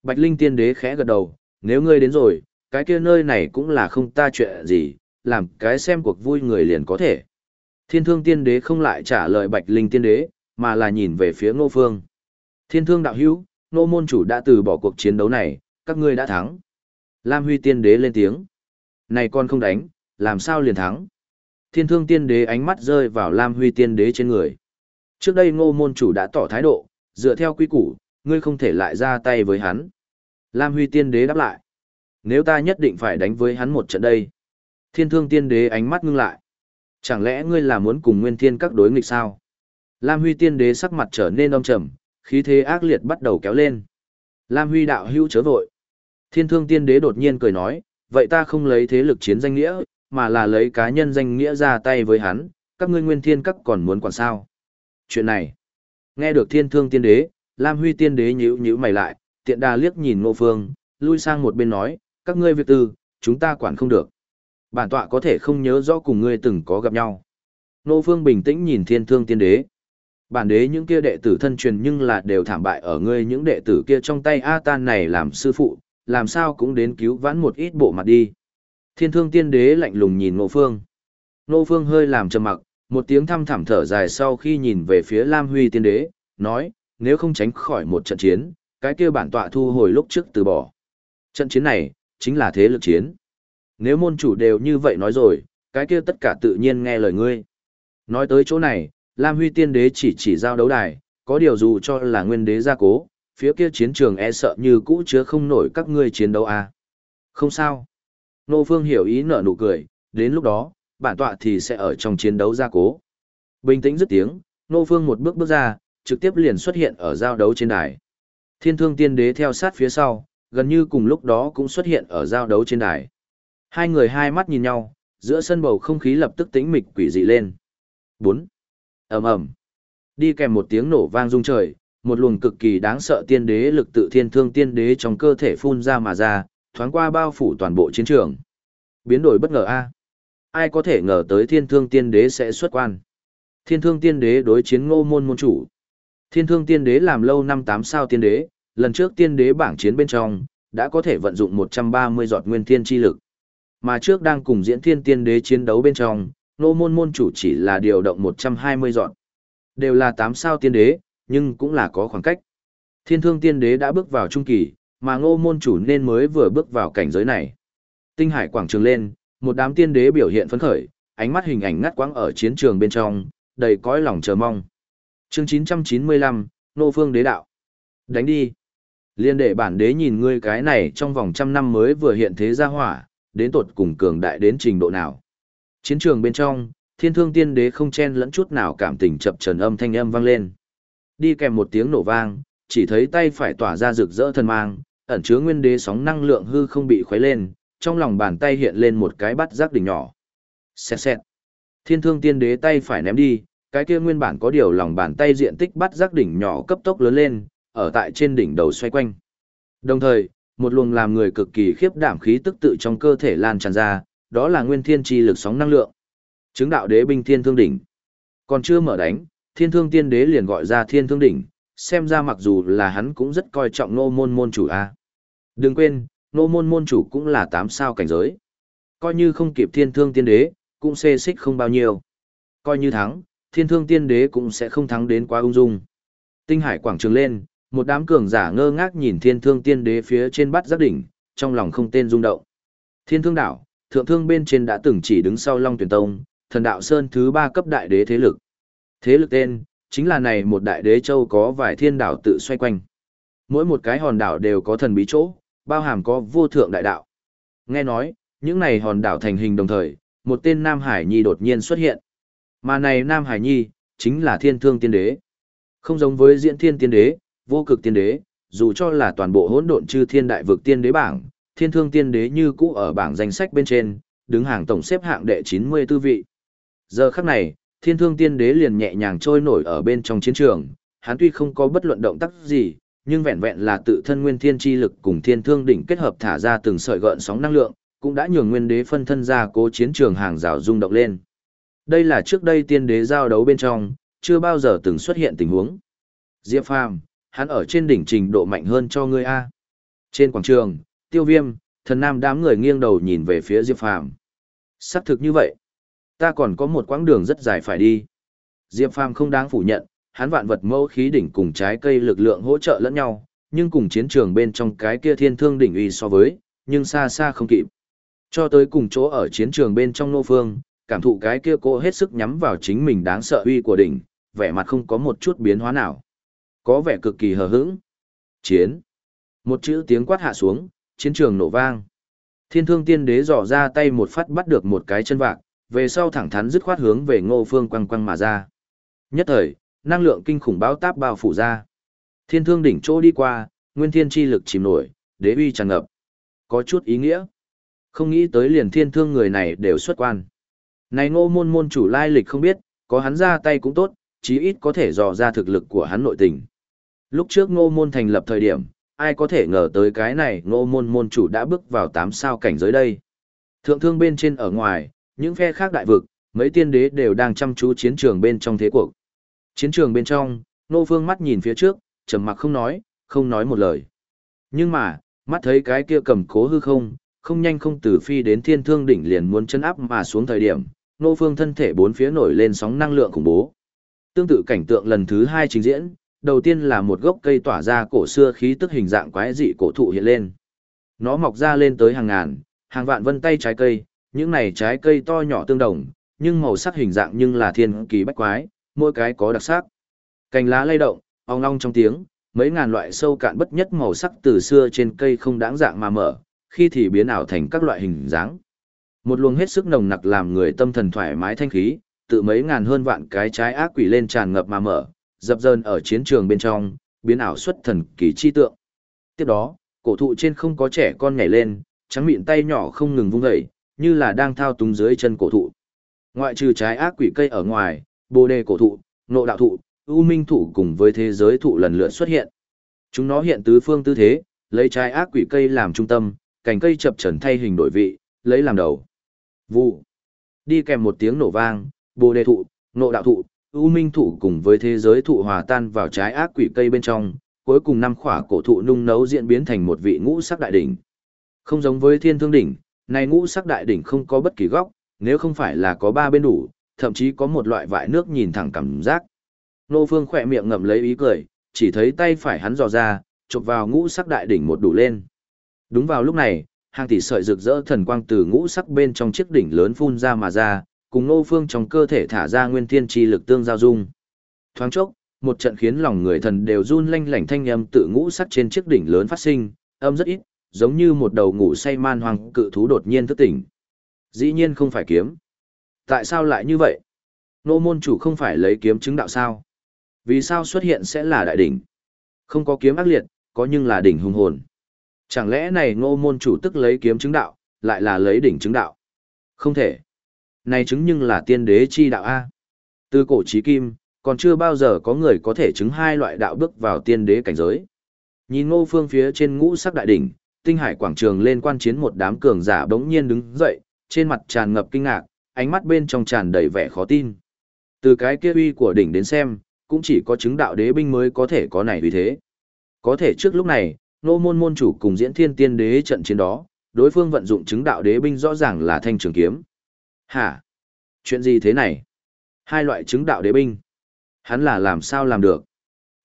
Speaker 1: Bạch Linh tiên đế khẽ gật đầu, nếu ngươi đến rồi, cái kia nơi này cũng là không ta chuyện gì, làm cái xem cuộc vui người liền có thể. Thiên thương tiên đế không lại trả lời Bạch Linh tiên đế, mà là nhìn về phía ngô phương. Thiên thương đạo hữu, nô môn chủ đã từ bỏ cuộc chiến đấu này, các ngươi đã thắng. Lam Huy tiên đế lên tiếng. Này con không đánh, làm sao liền thắng? Thiên thương tiên đế ánh mắt rơi vào Lam Huy tiên đế trên người. Trước đây ngô môn chủ đã tỏ thái độ, dựa theo quy củ, ngươi không thể lại ra tay với hắn. Lam Huy tiên đế đáp lại. Nếu ta nhất định phải đánh với hắn một trận đây. Thiên thương tiên đế ánh mắt ngưng lại. Chẳng lẽ ngươi là muốn cùng nguyên thiên các đối nghịch sao? Lam Huy tiên đế sắc mặt trở nên âm trầm, khí thế ác liệt bắt đầu kéo lên. Lam Huy đạo hữu chớ vội. Thiên thương tiên đế đột nhiên cười nói, vậy ta không lấy thế lực chiến danh nghĩa, mà là lấy cá nhân danh nghĩa ra tay với hắn, các ngươi nguyên thiên các còn muốn quản sao. Chuyện này, nghe được thiên thương tiên đế, Lam Huy tiên đế nhíu nhíu mày lại, tiện đà liếc nhìn ngô phương, lui sang một bên nói, các ngươi việc tư, chúng ta quản không được. Bản tọa có thể không nhớ rõ cùng ngươi từng có gặp nhau. Ngô phương bình tĩnh nhìn thiên thương tiên đế. Bản đế những kia đệ tử thân truyền nhưng là đều thảm bại ở ngươi những đệ tử kia trong tay A Tan này làm sư phụ, làm sao cũng đến cứu vãn một ít bộ mặt đi. Thiên thương tiên đế lạnh lùng nhìn Ngô Phương. Ngô Phương hơi làm trầm mặc, một tiếng thăm thẳm thở dài sau khi nhìn về phía Lam Huy tiên đế, nói, nếu không tránh khỏi một trận chiến, cái kia bản tọa thu hồi lúc trước từ bỏ. Trận chiến này, chính là thế lực chiến. Nếu môn chủ đều như vậy nói rồi, cái kia tất cả tự nhiên nghe lời ngươi. Nói tới chỗ này, Lam Huy tiên đế chỉ chỉ giao đấu đài, có điều dù cho là nguyên đế gia cố, phía kia chiến trường e sợ như cũ chứa không nổi các ngươi chiến đấu à. Không sao. Nô Phương hiểu ý nở nụ cười, đến lúc đó, bản tọa thì sẽ ở trong chiến đấu gia cố. Bình tĩnh dứt tiếng, Nô Phương một bước bước ra, trực tiếp liền xuất hiện ở giao đấu trên đài. Thiên thương tiên đế theo sát phía sau, gần như cùng lúc đó cũng xuất hiện ở giao đấu trên đài. Hai người hai mắt nhìn nhau, giữa sân bầu không khí lập tức tĩnh mịch quỷ dị lên. 4. ầm ầm Đi kèm một tiếng nổ vang rung trời, một luồng cực kỳ đáng sợ tiên đế lực tự thiên thương tiên đế trong cơ thể phun ra mà ra, thoáng qua bao phủ toàn bộ chiến trường. Biến đổi bất ngờ a. Ai có thể ngờ tới thiên thương tiên đế sẽ xuất quan. Thiên thương tiên đế đối chiến ngô môn môn chủ. Thiên thương tiên đế làm lâu năm tám sao tiên đế, lần trước tiên đế bảng chiến bên trong, đã có thể vận dụng 130 giọt nguyên thiên chi lực. Mà trước đang cùng diễn thiên tiên đế chiến đấu bên trong, ngô môn môn chủ chỉ là điều động 120 giọt. Đều là tám sao tiên đế, nhưng cũng là có khoảng cách. Thiên thương tiên đế đã bước vào trung kỳ, mà ngô môn chủ nên mới vừa bước vào cảnh giới này. Tinh hải quảng trường lên, một đám tiên đế biểu hiện phấn khởi, ánh mắt hình ảnh ngắt quãng ở chiến trường bên trong, đầy cõi lòng chờ mong. Chương 995, Nô Phương Đế Đạo. Đánh đi. Liên đệ bản đế nhìn ngươi cái này trong vòng trăm năm mới vừa hiện thế ra hỏa, đến tột cùng cường đại đến trình độ nào. Chiến trường bên trong, thiên thương tiên đế không chen lẫn chút nào cảm tình chập trần âm thanh âm vang lên. Đi kèm một tiếng nổ vang, chỉ thấy tay phải tỏa ra rực rỡ thần mang, ẩn chứa nguyên đế sóng năng lượng hư không bị khuấy lên, trong lòng bàn tay hiện lên một cái bắt giác đỉnh nhỏ. Xẹt xẹt. Thiên thương tiên đế tay phải ném đi, cái kia nguyên bản có điều lòng bàn tay diện tích bắt giác đỉnh nhỏ cấp tốc lớn lên, ở tại trên đỉnh đầu xoay quanh. Đồng thời, một luồng làm người cực kỳ khiếp đảm khí tức tự trong cơ thể lan tràn ra, đó là nguyên thiên chi lực sóng năng lượng. Chứng đạo đế binh thiên thương đỉnh. Còn chưa mở đánh, thiên thương tiên đế liền gọi ra thiên thương đỉnh, xem ra mặc dù là hắn cũng rất coi trọng nô môn môn chủ a. Đừng quên, nô môn môn chủ cũng là tám sao cảnh giới. Coi như không kịp thiên thương tiên đế, cũng xê xích không bao nhiêu. Coi như thắng, thiên thương tiên đế cũng sẽ không thắng đến quá ung dung. Tinh hải quảng trường lên, một đám cường giả ngơ ngác nhìn thiên thương tiên đế phía trên bát giác đỉnh, trong lòng không tên rung động. Thiên thương đảo, thượng thương bên trên đã từng chỉ đứng sau Long Tuyển Tông, thần đạo sơn thứ ba cấp đại đế thế lực. Thế lực tên, chính là này một đại đế châu có vài thiên đảo tự xoay quanh. Mỗi một cái hòn đảo đều có thần bí chỗ, bao hàm có vô thượng đại đạo. Nghe nói, những này hòn đảo thành hình đồng thời, một tên Nam Hải Nhi đột nhiên xuất hiện. Mà này Nam Hải Nhi, chính là thiên thương tiên đế. Không giống với diễn thiên tiên đế, vô cực tiên đế, dù cho là toàn bộ hỗn độn chư thiên đại vực tiên đế bảng, thiên thương tiên đế như cũ ở bảng danh sách bên trên, đứng hàng tổng xếp hạng đệ 94 vị. Giờ khắc này, thiên thương tiên đế liền nhẹ nhàng trôi nổi ở bên trong chiến trường, hắn tuy không có bất luận động tác gì, nhưng vẹn vẹn là tự thân nguyên thiên chi lực cùng thiên thương đỉnh kết hợp thả ra từng sợi gợn sóng năng lượng, cũng đã nhường nguyên đế phân thân ra cố chiến trường hàng rào rung động lên. Đây là trước đây tiên đế giao đấu bên trong, chưa bao giờ từng xuất hiện tình huống. Diệp Phàm, hắn ở trên đỉnh trình độ mạnh hơn cho ngươi a. Trên quảng trường, Tiêu Viêm, thần nam đám người nghiêng đầu nhìn về phía Diệp Phàm. Xác thực như vậy. Ta còn có một quãng đường rất dài phải đi. Diệp Phàm không đáng phủ nhận, hắn vạn vật mẫu khí đỉnh cùng trái cây lực lượng hỗ trợ lẫn nhau, nhưng cùng chiến trường bên trong cái kia thiên thương đỉnh uy so với, nhưng xa xa không kịp. Cho tới cùng chỗ ở chiến trường bên trong nô phương, cảm thụ cái kia cô hết sức nhắm vào chính mình đáng sợ uy của đỉnh, vẻ mặt không có một chút biến hóa nào. Có vẻ cực kỳ hờ hững. Chiến. Một chữ tiếng quát hạ xuống, chiến trường nổ vang. Thiên thương tiên đế dò ra tay một phát bắt được một cái chân vạc, về sau thẳng thắn dứt khoát hướng về ngô phương quăng quăng mà ra. Nhất thời, năng lượng kinh khủng báo táp bao phủ ra. Thiên thương đỉnh chỗ đi qua, nguyên thiên chi lực chìm nổi, đế uy tràn ngập. Có chút ý nghĩa. Không nghĩ tới liền thiên thương người này đều xuất quan. Này ngô môn môn chủ lai lịch không biết, có hắn ra tay cũng tốt, chí ít có thể dò ra thực lực của hắn nội tình. Lúc trước ngô môn thành lập thời điểm, ai có thể ngờ tới cái này ngô môn môn chủ đã bước vào 8 sao cảnh giới đây. Thượng thương bên trên ở ngoài, những phe khác đại vực, mấy tiên đế đều đang chăm chú chiến trường bên trong thế cuộc. Chiến trường bên trong, Nô Phương mắt nhìn phía trước, trầm mặc không nói, không nói một lời. Nhưng mà, mắt thấy cái kia cầm cố hư không, không nhanh không từ phi đến thiên thương đỉnh liền muốn chân áp mà xuống thời điểm, Nô Phương thân thể bốn phía nổi lên sóng năng lượng khủng bố. Tương tự cảnh tượng lần thứ hai trình diễn, đầu tiên là một gốc cây tỏa ra cổ xưa khí tức hình dạng quái dị cổ thụ hiện lên. Nó mọc ra lên tới hàng ngàn, hàng vạn vân tay trái cây, những này trái cây to nhỏ tương đồng, nhưng màu sắc hình dạng nhưng là thiên kỳ bách quái, mỗi cái có đặc sắc. Cành lá lay động, ong long trong tiếng, mấy ngàn loại sâu cạn bất nhất màu sắc từ xưa trên cây không đáng dạng mà mở, khi thì biến ảo thành các loại hình dáng. Một luồng hết sức nồng nặc làm người tâm thần thoải mái thanh khí, tự mấy ngàn hơn vạn cái trái ác quỷ lên tràn ngập mà mở, dập dờn ở chiến trường bên trong, biến ảo xuất thần kỳ chi tượng. Tiếp đó, cổ thụ trên không có trẻ con nhảy lên, trắng miệng tay nhỏ không ngừng vung dậy, như là đang thao túng dưới chân cổ thụ. Ngoại trừ trái ác quỷ cây ở ngoài, bồ đề cổ thụ, nộ đạo thụ, ưu minh thụ cùng với thế giới thụ lần lượt xuất hiện. Chúng nó hiện tứ phương tư thế, lấy trái ác quỷ cây làm trung tâm, cành cây chập trần thay hình đổi vị, lấy làm đầu. Vụ. Đi kèm một tiếng nổ vang, bồ đề thụ, nộ đạo thụ, ưu minh thụ cùng với thế giới thụ hòa tan vào trái ác quỷ cây bên trong, cuối cùng năm khỏa cổ thụ nung nấu diễn biến thành một vị ngũ sắc đại đỉnh. Không giống với thiên thương đỉnh, này ngũ sắc đại đỉnh không có bất kỳ góc, nếu không phải là có ba bên đủ, thậm chí có một loại vại nước nhìn thẳng cảm giác. Nô Phương khỏe miệng ngậm lấy ý cười, chỉ thấy tay phải hắn dò ra, chụp vào ngũ sắc đại đỉnh một đủ lên. Đúng vào lúc này, hàng tỷ sợi rực rỡ thần quang từ ngũ sắc bên trong chiếc đỉnh lớn phun ra mà ra, cùng Nô Phương trong cơ thể thả ra nguyên thiên chi lực tương giao dung. Thoáng chốc, một trận khiến lòng người thần đều run lanh lảnh thanh âm tự ngũ sắc trên chiếc đỉnh lớn phát sinh, âm rất ít, giống như một đầu ngủ say man hoang cự thú đột nhiên thức tỉnh. Dĩ nhiên không phải kiếm. Tại sao lại như vậy? Nô môn chủ không phải lấy kiếm chứng đạo sao? Vì sao xuất hiện sẽ là đại đỉnh? Không có kiếm ác liệt, có nhưng là đỉnh hung hồn. Chẳng lẽ này ngô môn chủ tức lấy kiếm chứng đạo, lại là lấy đỉnh chứng đạo? Không thể. Này chứng nhưng là tiên đế chi đạo A. Từ cổ chí kim, còn chưa bao giờ có người có thể chứng hai loại đạo bước vào tiên đế cảnh giới. Nhìn ngô phương phía trên ngũ sắc đại đỉnh, tinh hải quảng trường lên quan chiến một đám cường giả bỗng nhiên đứng dậy, trên mặt tràn ngập kinh ngạc, ánh mắt bên trong tràn đầy vẻ khó tin. Từ cái kia uy của đỉnh đến xem, cũng chỉ có chứng đạo đế binh mới có thể có này uy thế. Có thể trước lúc này, nô môn môn chủ cùng diễn thiên tiên đế trận chiến đó, đối phương vận dụng chứng đạo đế binh rõ ràng là thanh trường kiếm. Hả? Chuyện gì thế này? Hai loại chứng đạo đế binh. Hắn là làm sao làm được?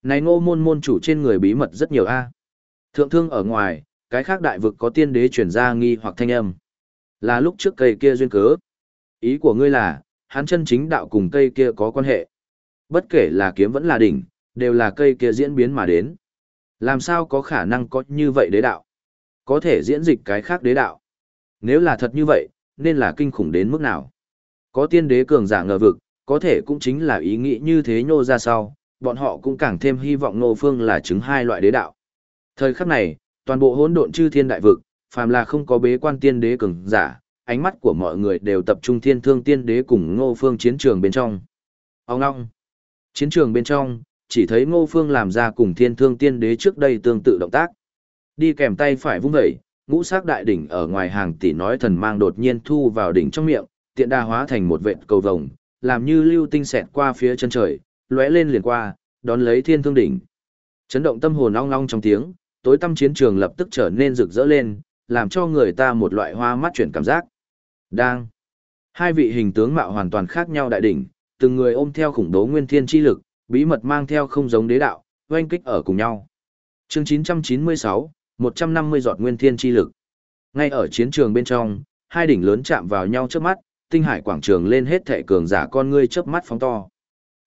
Speaker 1: Này Ngô môn môn chủ trên người bí mật rất nhiều a. Thượng thương ở ngoài, cái khác đại vực có tiên đế chuyển ra nghi hoặc thanh âm. Là lúc trước cây kia duyên cớ. Ý của ngươi là, hắn chân chính đạo cùng cây kia có quan hệ. Bất kể là kiếm vẫn là đỉnh, đều là cây kia diễn biến mà đến. Làm sao có khả năng có như vậy đế đạo? Có thể diễn dịch cái khác đế đạo. Nếu là thật như vậy, nên là kinh khủng đến mức nào? Có tiên đế cường giả ngờ vực, có thể cũng chính là ý nghĩ như thế nhô ra sau, bọn họ cũng càng thêm hy vọng nô phương là chứng hai loại đế đạo. Thời khắc này, toàn bộ hỗn độn chư thiên đại vực, phàm là không có bế quan tiên đế cường giả, ánh mắt của mọi người đều tập trung thiên thương tiên đế cùng ngô phương chiến trường bên trong. Ông ngong. Chiến trường bên trong, chỉ thấy ngô phương làm ra cùng thiên thương tiên đế trước đây tương tự động tác. Đi kèm tay phải vung vẩy, ngũ sắc đại đỉnh ở ngoài hàng tỷ nói thần mang đột nhiên thu vào đỉnh trong miệng, tiện đa hóa thành một vệt cầu vồng, làm như lưu tinh xẹt qua phía chân trời, lóe lên liền qua, đón lấy thiên thương đỉnh. Chấn động tâm hồn ong ong trong tiếng, tối tâm chiến trường lập tức trở nên rực rỡ lên, làm cho người ta một loại hoa mắt chuyển cảm giác. Đang. Hai vị hình tướng mạo hoàn toàn khác nhau đại đỉnh, từng người ôm theo khủng bố nguyên thiên chi lực, bí mật mang theo không giống đế đạo, oanh kích ở cùng nhau. Chương 996, 150 giọt nguyên thiên chi lực. Ngay ở chiến trường bên trong, hai đỉnh lớn chạm vào nhau trước mắt, tinh hải quảng trường lên hết thệ cường giả con ngươi chớp mắt phóng to.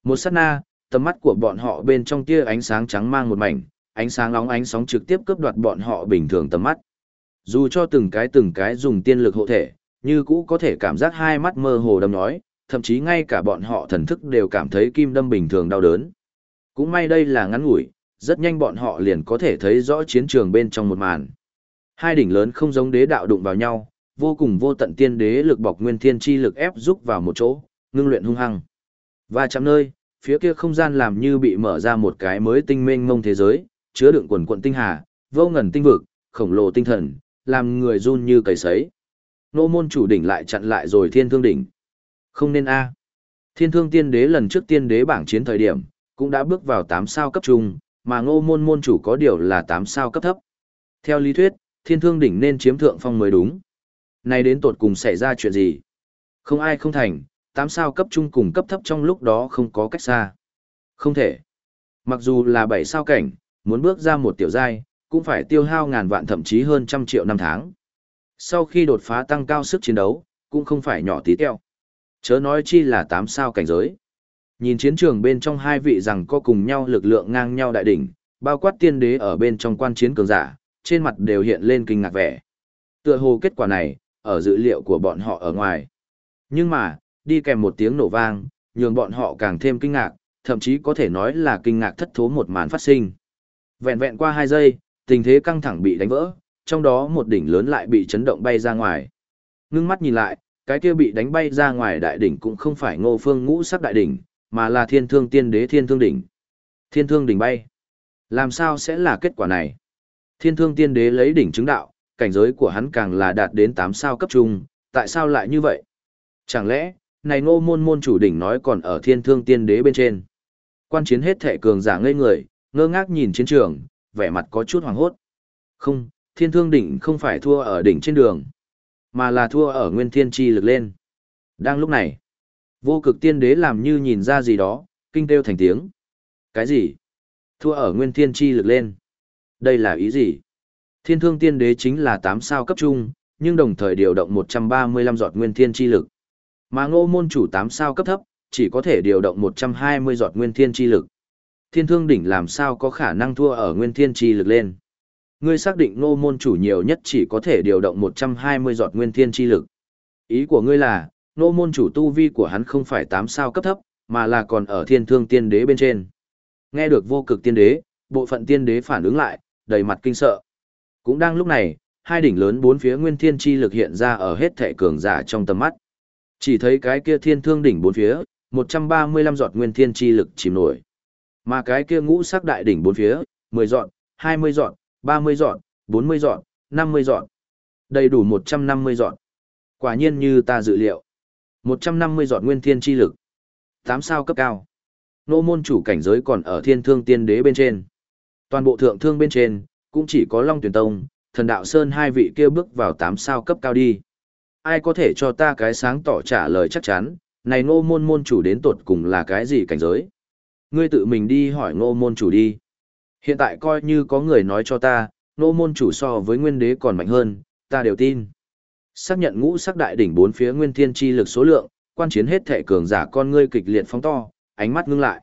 Speaker 1: Một sát na, tầm mắt của bọn họ bên trong tia ánh sáng trắng mang một mảnh, ánh sáng nóng ánh sóng trực tiếp cướp đoạt bọn họ bình thường tầm mắt. Dù cho từng cái từng cái dùng tiên lực hộ thể, như cũ có thể cảm giác hai mắt mơ hồ đâm nhói, thậm chí ngay cả bọn họ thần thức đều cảm thấy kim đâm bình thường đau đớn. Cũng may đây là ngắn ngủi, rất nhanh bọn họ liền có thể thấy rõ chiến trường bên trong một màn. Hai đỉnh lớn không giống đế đạo đụng vào nhau, vô cùng vô tận tiên đế lực bọc nguyên thiên chi lực ép rúc vào một chỗ, ngưng luyện hung hăng. Và chạm nơi, phía kia không gian làm như bị mở ra một cái mới tinh mênh mông thế giới, chứa đựng quần quận tinh hà, vô ngần tinh vực, khổng lồ tinh thần, làm người run như cầy sấy. Nô môn chủ đỉnh lại chặn lại rồi thiên thương đỉnh. Không nên a. Thiên thương tiên đế lần trước tiên đế bảng chiến thời điểm, cũng đã bước vào 8 sao cấp trung, mà ngô môn môn chủ có điều là 8 sao cấp thấp. Theo lý thuyết, thiên thương đỉnh nên chiếm thượng phong mới đúng. Này đến tột cùng xảy ra chuyện gì? Không ai không thành, 8 sao cấp trung cùng cấp thấp trong lúc đó không có cách xa. Không thể. Mặc dù là 7 sao cảnh, muốn bước ra một tiểu giai, cũng phải tiêu hao ngàn vạn thậm chí hơn trăm triệu năm tháng. Sau khi đột phá tăng cao sức chiến đấu, cũng không phải nhỏ tí teo. Chớ nói chi là 8 sao cảnh giới. Nhìn chiến trường bên trong hai vị rằng có cùng nhau lực lượng ngang nhau đại đỉnh, bao quát tiên đế ở bên trong quan chiến cường giả, trên mặt đều hiện lên kinh ngạc vẻ. Tựa hồ kết quả này, ở dữ liệu của bọn họ ở ngoài. Nhưng mà, đi kèm một tiếng nổ vang, nhường bọn họ càng thêm kinh ngạc, thậm chí có thể nói là kinh ngạc thất thố một màn phát sinh. Vẹn vẹn qua hai giây, tình thế căng thẳng bị đánh vỡ, trong đó một đỉnh lớn lại bị chấn động bay ra ngoài. Ngưng mắt nhìn lại, cái kia bị đánh bay ra ngoài đại đỉnh cũng không phải ngô phương ngũ sắc đại đỉnh, mà là thiên thương tiên đế thiên thương đỉnh. Thiên thương đỉnh bay. Làm sao sẽ là kết quả này? Thiên thương tiên đế lấy đỉnh chứng đạo, cảnh giới của hắn càng là đạt đến 8 sao cấp trung, tại sao lại như vậy? Chẳng lẽ, này ngô môn môn chủ đỉnh nói còn ở thiên thương tiên đế bên trên. Quan chiến hết thể cường giả ngây người, ngơ ngác nhìn chiến trường, vẻ mặt có chút hoàng hốt. Không, thiên thương đỉnh không phải thua ở đỉnh trên đường, mà là thua ở nguyên thiên chi lực lên. Đang lúc này, vô cực tiên đế làm như nhìn ra gì đó, kinh kêu thành tiếng. Cái gì? Thua ở nguyên thiên chi lực lên. Đây là ý gì? Thiên thương tiên đế chính là 8 sao cấp trung, nhưng đồng thời điều động 135 giọt nguyên thiên chi lực. Mà ngô môn chủ 8 sao cấp thấp, chỉ có thể điều động 120 giọt nguyên thiên chi lực. Thiên thương đỉnh làm sao có khả năng thua ở nguyên thiên chi lực lên. Ngươi xác định ngô môn chủ nhiều nhất chỉ có thể điều động 120 giọt nguyên thiên chi lực. Ý của ngươi là, ngô môn chủ tu vi của hắn không phải 8 sao cấp thấp, mà là còn ở thiên thương tiên đế bên trên. Nghe được vô cực tiên đế, bộ phận tiên đế phản ứng lại, đầy mặt kinh sợ. Cũng đang lúc này, hai đỉnh lớn bốn phía nguyên thiên chi lực hiện ra ở hết thể cường giả trong tầm mắt. Chỉ thấy cái kia thiên thương đỉnh bốn phía, 135 giọt nguyên thiên chi lực chìm nổi. Mà cái kia ngũ sắc đại đỉnh bốn phía, 10 dọn, 20 dọn, 30 dọn, 40 dọn, 50 dọn. Đầy đủ 150 dọn. Quả nhiên như ta dự liệu. 150 dọn nguyên thiên chi lực. 8 sao cấp cao. Nô môn chủ cảnh giới còn ở thiên thương tiên đế bên trên. Toàn bộ thượng thương bên trên, cũng chỉ có Long Tuyển Tông, thần đạo Sơn hai vị kia bước vào 8 sao cấp cao đi. Ai có thể cho ta cái sáng tỏ trả lời chắc chắn, này nô môn môn chủ đến tuột cùng là cái gì cảnh giới? Ngươi tự mình đi hỏi ngô môn chủ đi. Hiện tại coi như có người nói cho ta, ngô môn chủ so với nguyên đế còn mạnh hơn, ta đều tin. Xác nhận ngũ sắc đại đỉnh bốn phía nguyên thiên chi lực số lượng, quan chiến hết thể cường giả con ngươi kịch liệt phóng to, ánh mắt ngưng lại.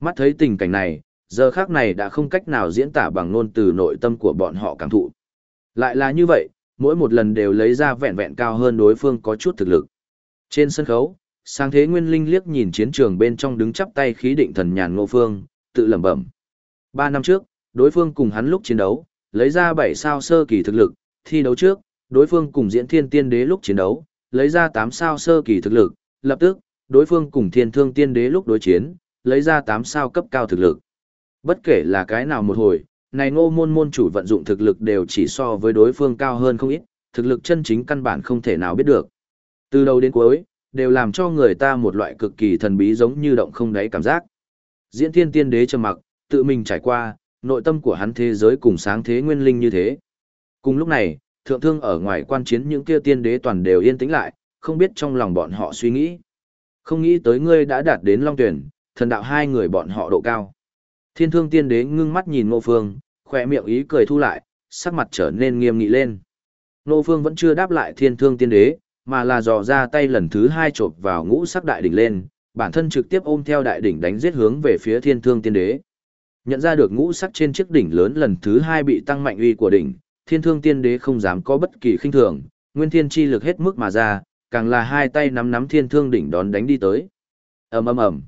Speaker 1: Mắt thấy tình cảnh này, giờ khác này đã không cách nào diễn tả bằng ngôn từ nội tâm của bọn họ cảm thụ. Lại là như vậy, mỗi một lần đều lấy ra vẹn vẹn cao hơn đối phương có chút thực lực. Trên sân khấu, sang thế nguyên linh liếc nhìn chiến trường bên trong đứng chắp tay khí định thần nhàn ngô phương, tự lẩm bẩm. Ba năm trước, đối phương cùng hắn lúc chiến đấu, lấy ra bảy sao sơ kỳ thực lực, thi đấu trước, đối phương cùng diễn thiên tiên đế lúc chiến đấu, lấy ra tám sao sơ kỳ thực lực, lập tức, đối phương cùng thiên thương tiên đế lúc đối chiến, lấy ra tám sao cấp cao thực lực. Bất kể là cái nào một hồi, này ngô môn môn chủ vận dụng thực lực đều chỉ so với đối phương cao hơn không ít, thực lực chân chính căn bản không thể nào biết được. Từ đầu đến cuối, đều làm cho người ta một loại cực kỳ thần bí giống như động không đáy cảm giác. Diễn thiên tiên đế trầm mặc, tự mình trải qua, nội tâm của hắn thế giới cùng sáng thế nguyên linh như thế. Cùng lúc này, thượng thương ở ngoài quan chiến những kia tiên đế toàn đều yên tĩnh lại, không biết trong lòng bọn họ suy nghĩ. Không nghĩ tới ngươi đã đạt đến long tuyển, thần đạo hai người bọn họ độ cao. Thiên thương tiên đế ngưng mắt nhìn Ngô Phương, khỏe miệng ý cười thu lại, sắc mặt trở nên nghiêm nghị lên. Ngô Phương vẫn chưa đáp lại thiên thương tiên đế, mà là dò ra tay lần thứ hai chộp vào ngũ sắc đại đỉnh lên, bản thân trực tiếp ôm theo đại đỉnh đánh giết hướng về phía thiên thương tiên đế. Nhận ra được ngũ sắc trên chiếc đỉnh lớn lần thứ hai bị tăng mạnh uy của đỉnh, thiên thương tiên đế không dám có bất kỳ khinh thường, nguyên thiên chi lực hết mức mà ra, càng là hai tay nắm nắm thiên thương đỉnh đón đánh đi tới. ầm ầm ầm.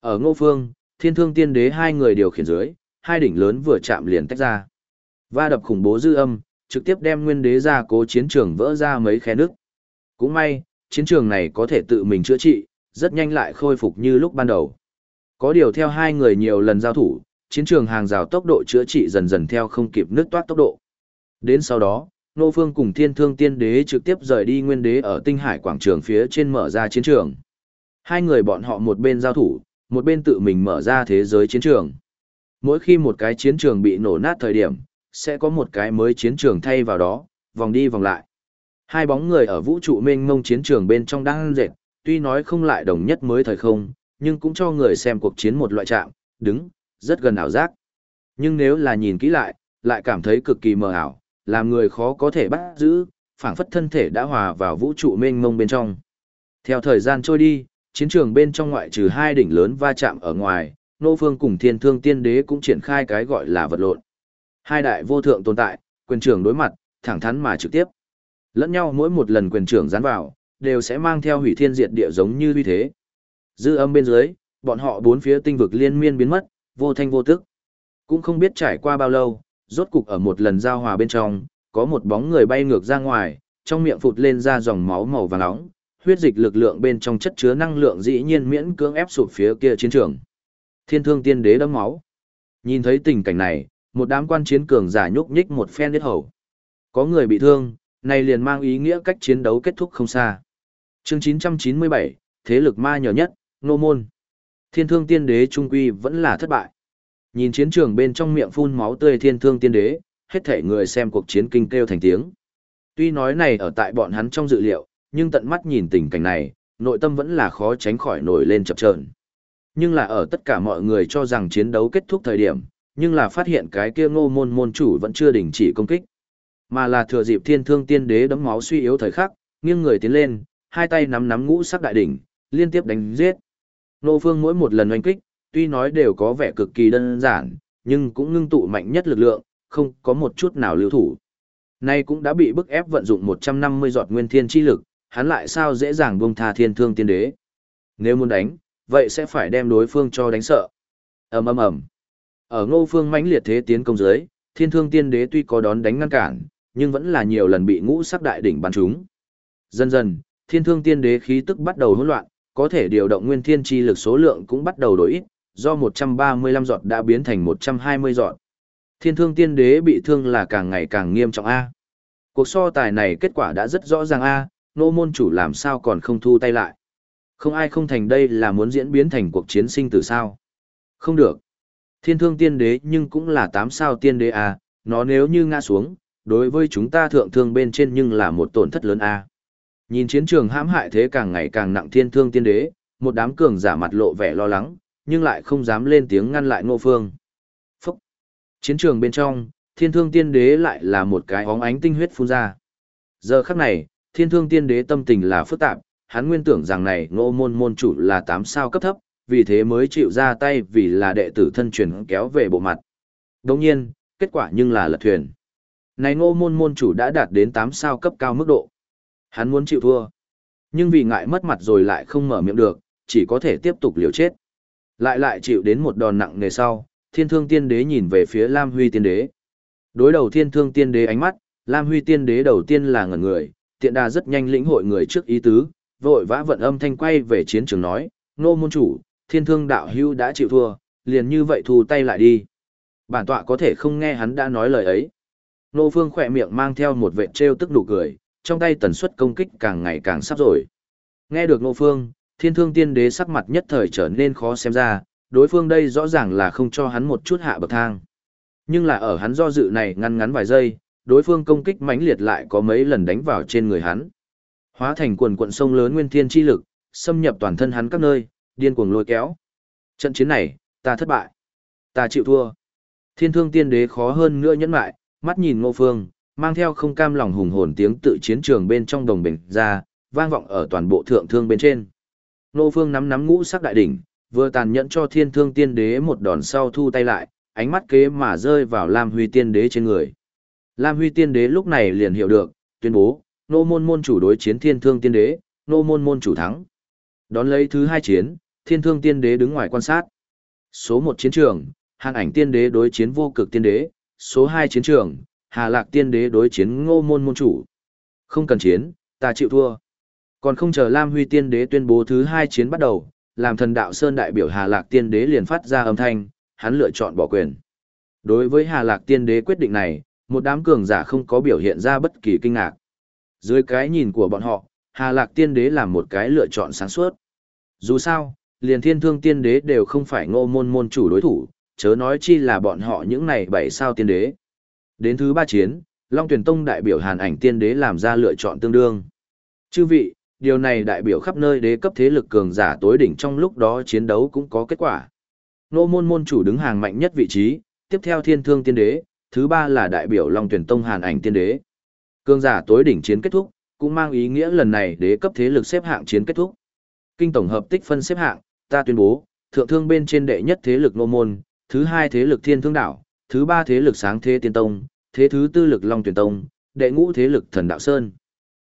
Speaker 1: Ở ngô phương, thiên thương tiên đế hai người điều khiển dưới, hai đỉnh lớn vừa chạm liền tách ra. Va đập khủng bố dư âm, trực tiếp đem nguyên đế ra cố chiến trường vỡ ra mấy khe nước. Cũng may, chiến trường này có thể tự mình chữa trị, rất nhanh lại khôi phục như lúc ban đầu. Có điều theo hai người nhiều lần giao thủ, chiến trường hàng rào tốc độ chữa trị dần dần theo không kịp nước toát tốc độ. Đến sau đó, Nô Phương cùng Thiên Thương Tiên Đế trực tiếp rời đi Nguyên Đế ở Tinh Hải quảng trường phía trên mở ra chiến trường. Hai người bọn họ một bên giao thủ, một bên tự mình mở ra thế giới chiến trường. Mỗi khi một cái chiến trường bị nổ nát thời điểm, sẽ có một cái mới chiến trường thay vào đó, vòng đi vòng lại. Hai bóng người ở vũ trụ mênh mông chiến trường bên trong đang dệt, tuy nói không lại đồng nhất mới thời không, nhưng cũng cho người xem cuộc chiến một loại trạng, đứng, rất gần ảo giác. Nhưng nếu là nhìn kỹ lại, lại cảm thấy cực kỳ mờ ảo, làm người khó có thể bắt giữ, phảng phất thân thể đã hòa vào vũ trụ mênh mông bên trong. Theo thời gian trôi đi, chiến trường bên trong ngoại trừ hai đỉnh lớn va chạm ở ngoài, Nô Phương cùng Thiên Thương Tiên Đế cũng triển khai cái gọi là vật lộn. Hai đại vô thượng tồn tại, quyền trưởng đối mặt, thẳng thắn mà trực tiếp. Lẫn nhau mỗi một lần quyền trưởng dán vào, đều sẽ mang theo hủy thiên diệt địa giống như uy thế. Dư âm bên dưới, bọn họ bốn phía tinh vực liên miên biến mất, vô thanh vô tức. Cũng không biết trải qua bao lâu, rốt cục ở một lần giao hòa bên trong, có một bóng người bay ngược ra ngoài, trong miệng phụt lên ra dòng máu màu vàng nóng, huyết dịch lực lượng bên trong chất chứa năng lượng dĩ nhiên miễn cưỡng ép sụp phía kia chiến trường. Thiên thương tiên đế đấm máu. Nhìn thấy tình cảnh này, một đám quan chiến cường giả nhúc nhích một phen điết hầu. Có người bị thương, này liền mang ý nghĩa cách chiến đấu kết thúc không xa. Chương 997, thế lực ma nhỏ nhất, nô môn. Thiên thương tiên đế trung quy vẫn là thất bại. Nhìn chiến trường bên trong miệng phun máu tươi thiên thương tiên đế, hết thể người xem cuộc chiến kinh kêu thành tiếng. Tuy nói này ở tại bọn hắn trong dự liệu, nhưng tận mắt nhìn tình cảnh này, nội tâm vẫn là khó tránh khỏi nổi lên chập chờn. Nhưng là ở tất cả mọi người cho rằng chiến đấu kết thúc thời điểm, nhưng là phát hiện cái kia ngô môn môn chủ vẫn chưa đình chỉ công kích. Mà là thừa dịp thiên thương tiên đế đấm máu suy yếu thời khắc, nghiêng người tiến lên, hai tay nắm nắm ngũ sắc đại đỉnh, liên tiếp đánh giết. Nô phương mỗi một lần oanh kích, tuy nói đều có vẻ cực kỳ đơn giản, nhưng cũng ngưng tụ mạnh nhất lực lượng, không có một chút nào lưu thủ. Nay cũng đã bị bức ép vận dụng 150 giọt nguyên thiên chi lực, hắn lại sao dễ dàng buông tha thiên thương tiên đế. Nếu muốn đánh, vậy sẽ phải đem đối phương cho đánh sợ. ầm ầm ầm. Ở ngô phương mãnh liệt thế tiến công dưới, thiên thương tiên đế tuy có đón đánh ngăn cản, nhưng vẫn là nhiều lần bị ngũ sắc đại đỉnh bắn trúng. Dần dần, thiên thương tiên đế khí tức bắt đầu hỗn loạn, có thể điều động nguyên thiên chi lực số lượng cũng bắt đầu đổi ít, do 135 giọt đã biến thành 120 giọt. Thiên thương tiên đế bị thương là càng ngày càng nghiêm trọng A. Cuộc so tài này kết quả đã rất rõ ràng A, nô môn chủ làm sao còn không thu tay lại. Không ai không thành đây là muốn diễn biến thành cuộc chiến sinh tử sao. Không được. Thiên thương tiên đế nhưng cũng là tám sao tiên đế A, nó nếu như ngã xuống, đối với chúng ta thượng thương bên trên nhưng là một tổn thất lớn A. Nhìn chiến trường hãm hại thế càng ngày càng nặng thiên thương tiên đế, một đám cường giả mặt lộ vẻ lo lắng, nhưng lại không dám lên tiếng ngăn lại ngô phương. Phúc! Chiến trường bên trong, thiên thương tiên đế lại là một cái óng ánh tinh huyết phun ra. Giờ khắc này, thiên thương tiên đế tâm tình là phức tạp, hắn nguyên tưởng rằng này ngô môn môn chủ là tám sao cấp thấp, vì thế mới chịu ra tay vì là đệ tử thân truyền kéo về bộ mặt. Đồng nhiên, kết quả nhưng là lật thuyền. Này ngô môn môn chủ đã đạt đến 8 sao cấp cao mức độ. Hắn muốn chịu thua. Nhưng vì ngại mất mặt rồi lại không mở miệng được, chỉ có thể tiếp tục liều chết. Lại lại chịu đến một đòn nặng nề sau, thiên thương tiên đế nhìn về phía Lam Huy tiên đế. Đối đầu thiên thương tiên đế ánh mắt, Lam Huy tiên đế đầu tiên là ngẩn người, tiện đà rất nhanh lĩnh hội người trước ý tứ, vội vã vận âm thanh quay về chiến trường nói, nô môn chủ, thiên thương đạo hưu đã chịu thua, liền như vậy thu tay lại đi. Bản tọa có thể không nghe hắn đã nói lời ấy. Nô phương khỏe miệng mang theo một vệ trêu tức nụ cười, trong tay tần suất công kích càng ngày càng sắp rồi. Nghe được nô phương, thiên thương tiên đế sắc mặt nhất thời trở nên khó xem ra, đối phương đây rõ ràng là không cho hắn một chút hạ bậc thang. Nhưng là ở hắn do dự này ngăn ngắn vài giây, đối phương công kích mãnh liệt lại có mấy lần đánh vào trên người hắn. Hóa thành quần quận sông lớn nguyên thiên chi lực, xâm nhập toàn thân hắn các nơi, điên cuồng lôi kéo. Trận chiến này, ta thất bại. Ta chịu thua. Thiên thương tiên đế khó hơn nữa nhẫn lại, mắt nhìn ngô phương, mang theo không cam lòng hùng hồn tiếng tự chiến trường bên trong đồng bình ra, vang vọng ở toàn bộ thượng thương bên trên. Ngô phương nắm nắm ngũ sắc đại đỉnh, vừa tàn nhẫn cho thiên thương tiên đế một đòn sau thu tay lại, ánh mắt kế mà rơi vào Lam Huy tiên đế trên người. Lam Huy tiên đế lúc này liền hiểu được, tuyên bố, nô môn môn chủ đối chiến thiên thương tiên đế, nô môn môn chủ thắng. Đón lấy thứ hai chiến, thiên thương tiên đế đứng ngoài quan sát. Số một chiến trường, hàng ảnh tiên đế đối chiến vô cực tiên đế, số hai chiến trường, hà lạc tiên đế đối chiến ngô môn môn chủ. Không cần chiến, ta chịu thua. Còn không chờ Lam Huy tiên đế tuyên bố thứ hai chiến bắt đầu, làm thần đạo sơn đại biểu hà lạc tiên đế liền phát ra âm thanh, hắn lựa chọn bỏ quyền. Đối với hà lạc tiên đế quyết định này, một đám cường giả không có biểu hiện ra bất kỳ kinh ngạc. Dưới cái nhìn của bọn họ, hà lạc tiên đế làm một cái lựa chọn sáng suốt. Dù sao, liền thiên thương tiên đế đều không phải ngô môn môn chủ đối thủ, chớ nói chi là bọn họ những này bảy sao tiên đế. Đến thứ ba chiến, Long Tuyển Tông đại biểu hàn ảnh tiên đế làm ra lựa chọn tương đương. Chư vị, điều này đại biểu khắp nơi đế cấp thế lực cường giả tối đỉnh trong lúc đó chiến đấu cũng có kết quả. nô môn môn chủ đứng hàng mạnh nhất vị trí, tiếp theo thiên thương tiên đế, thứ ba là đại biểu Long Tuyển Tông hàn ảnh tiên đế. Cường giả tối đỉnh chiến kết thúc, cũng mang ý nghĩa lần này đế cấp thế lực xếp hạng chiến kết thúc. Kinh tổng hợp tích phân xếp hạng, ta tuyên bố, thượng thương bên trên đệ nhất thế lực nô môn, thứ hai thế lực thiên thương đảo, thứ ba thế lực sáng thế tiên tông, thế thứ tư lực long tuyển tông, đệ ngũ thế lực thần đạo sơn.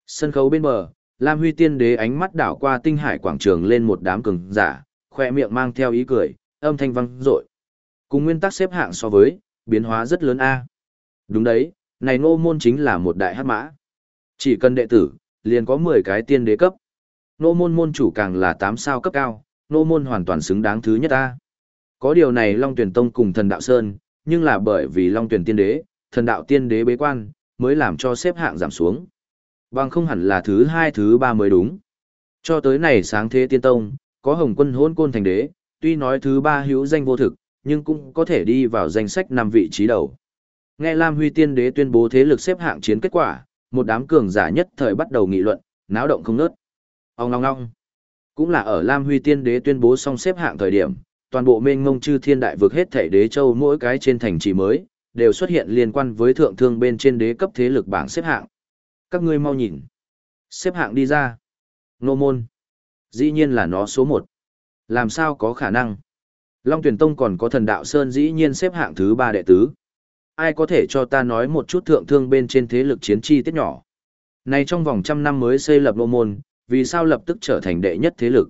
Speaker 1: Sân khấu bên bờ, Lam Huy tiên đế ánh mắt đảo qua tinh hải quảng trường lên một đám cường giả, khoe miệng mang theo ý cười, âm thanh vang dội. Cùng nguyên tắc xếp hạng so với, biến hóa rất lớn a. Đúng đấy, này nô môn chính là một đại hát mã. Chỉ cần đệ tử, liền có 10 cái tiên đế cấp. Nô môn môn chủ càng là 8 sao cấp cao, nô môn hoàn toàn xứng đáng thứ nhất ta. Có điều này Long Tuyển Tông cùng thần đạo Sơn, nhưng là bởi vì Long Tuyển tiên đế, thần đạo tiên đế bế quan, mới làm cho xếp hạng giảm xuống. Bằng không hẳn là thứ hai thứ ba mới đúng. Cho tới này sáng thế tiên tông, có hồng quân hôn côn thành đế, tuy nói thứ ba hữu danh vô thực, nhưng cũng có thể đi vào danh sách năm vị trí đầu. Nghe Lam Huy tiên đế tuyên bố thế lực xếp hạng chiến kết quả, một đám cường giả nhất thời bắt đầu nghị luận, náo động không ngớt. Ông long long Cũng là ở Lam Huy Tiên Đế tuyên bố xong xếp hạng thời điểm, toàn bộ mênh Ngông chư thiên đại vực hết thảy đế châu mỗi cái trên thành trì mới, đều xuất hiện liên quan với thượng thương bên trên đế cấp thế lực bảng xếp hạng. Các ngươi mau nhìn. Xếp hạng đi ra. Nô môn. Dĩ nhiên là nó số 1. Làm sao có khả năng? Long tuyển tông còn có thần đạo Sơn dĩ nhiên xếp hạng thứ 3 đệ tứ. Ai có thể cho ta nói một chút thượng thương bên trên thế lực chiến chi tiết nhỏ? Này trong vòng trăm năm mới xây lập nô môn, vì sao lập tức trở thành đệ nhất thế lực.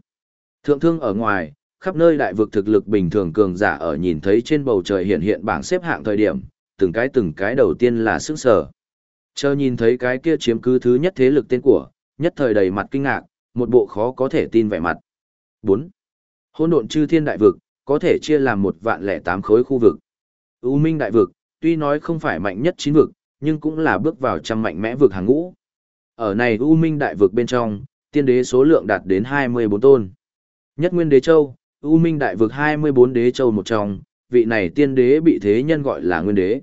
Speaker 1: Thượng thương ở ngoài, khắp nơi đại vực thực lực bình thường cường giả ở nhìn thấy trên bầu trời hiện hiện bảng xếp hạng thời điểm, từng cái từng cái đầu tiên là sức sở. Chờ nhìn thấy cái kia chiếm cứ thứ nhất thế lực tên của, nhất thời đầy mặt kinh ngạc, một bộ khó có thể tin vẻ mặt. 4. Hôn độn chư thiên đại vực, có thể chia làm một vạn lẻ tám khối khu vực. U Minh đại vực, tuy nói không phải mạnh nhất chín vực, nhưng cũng là bước vào trăm mạnh mẽ vực hàng ngũ. Ở này U Minh đại vực bên trong, tiên đế số lượng đạt đến 24 tôn. Nhất nguyên đế châu, U Minh đại vực 24 đế châu một trong, vị này tiên đế bị thế nhân gọi là nguyên đế.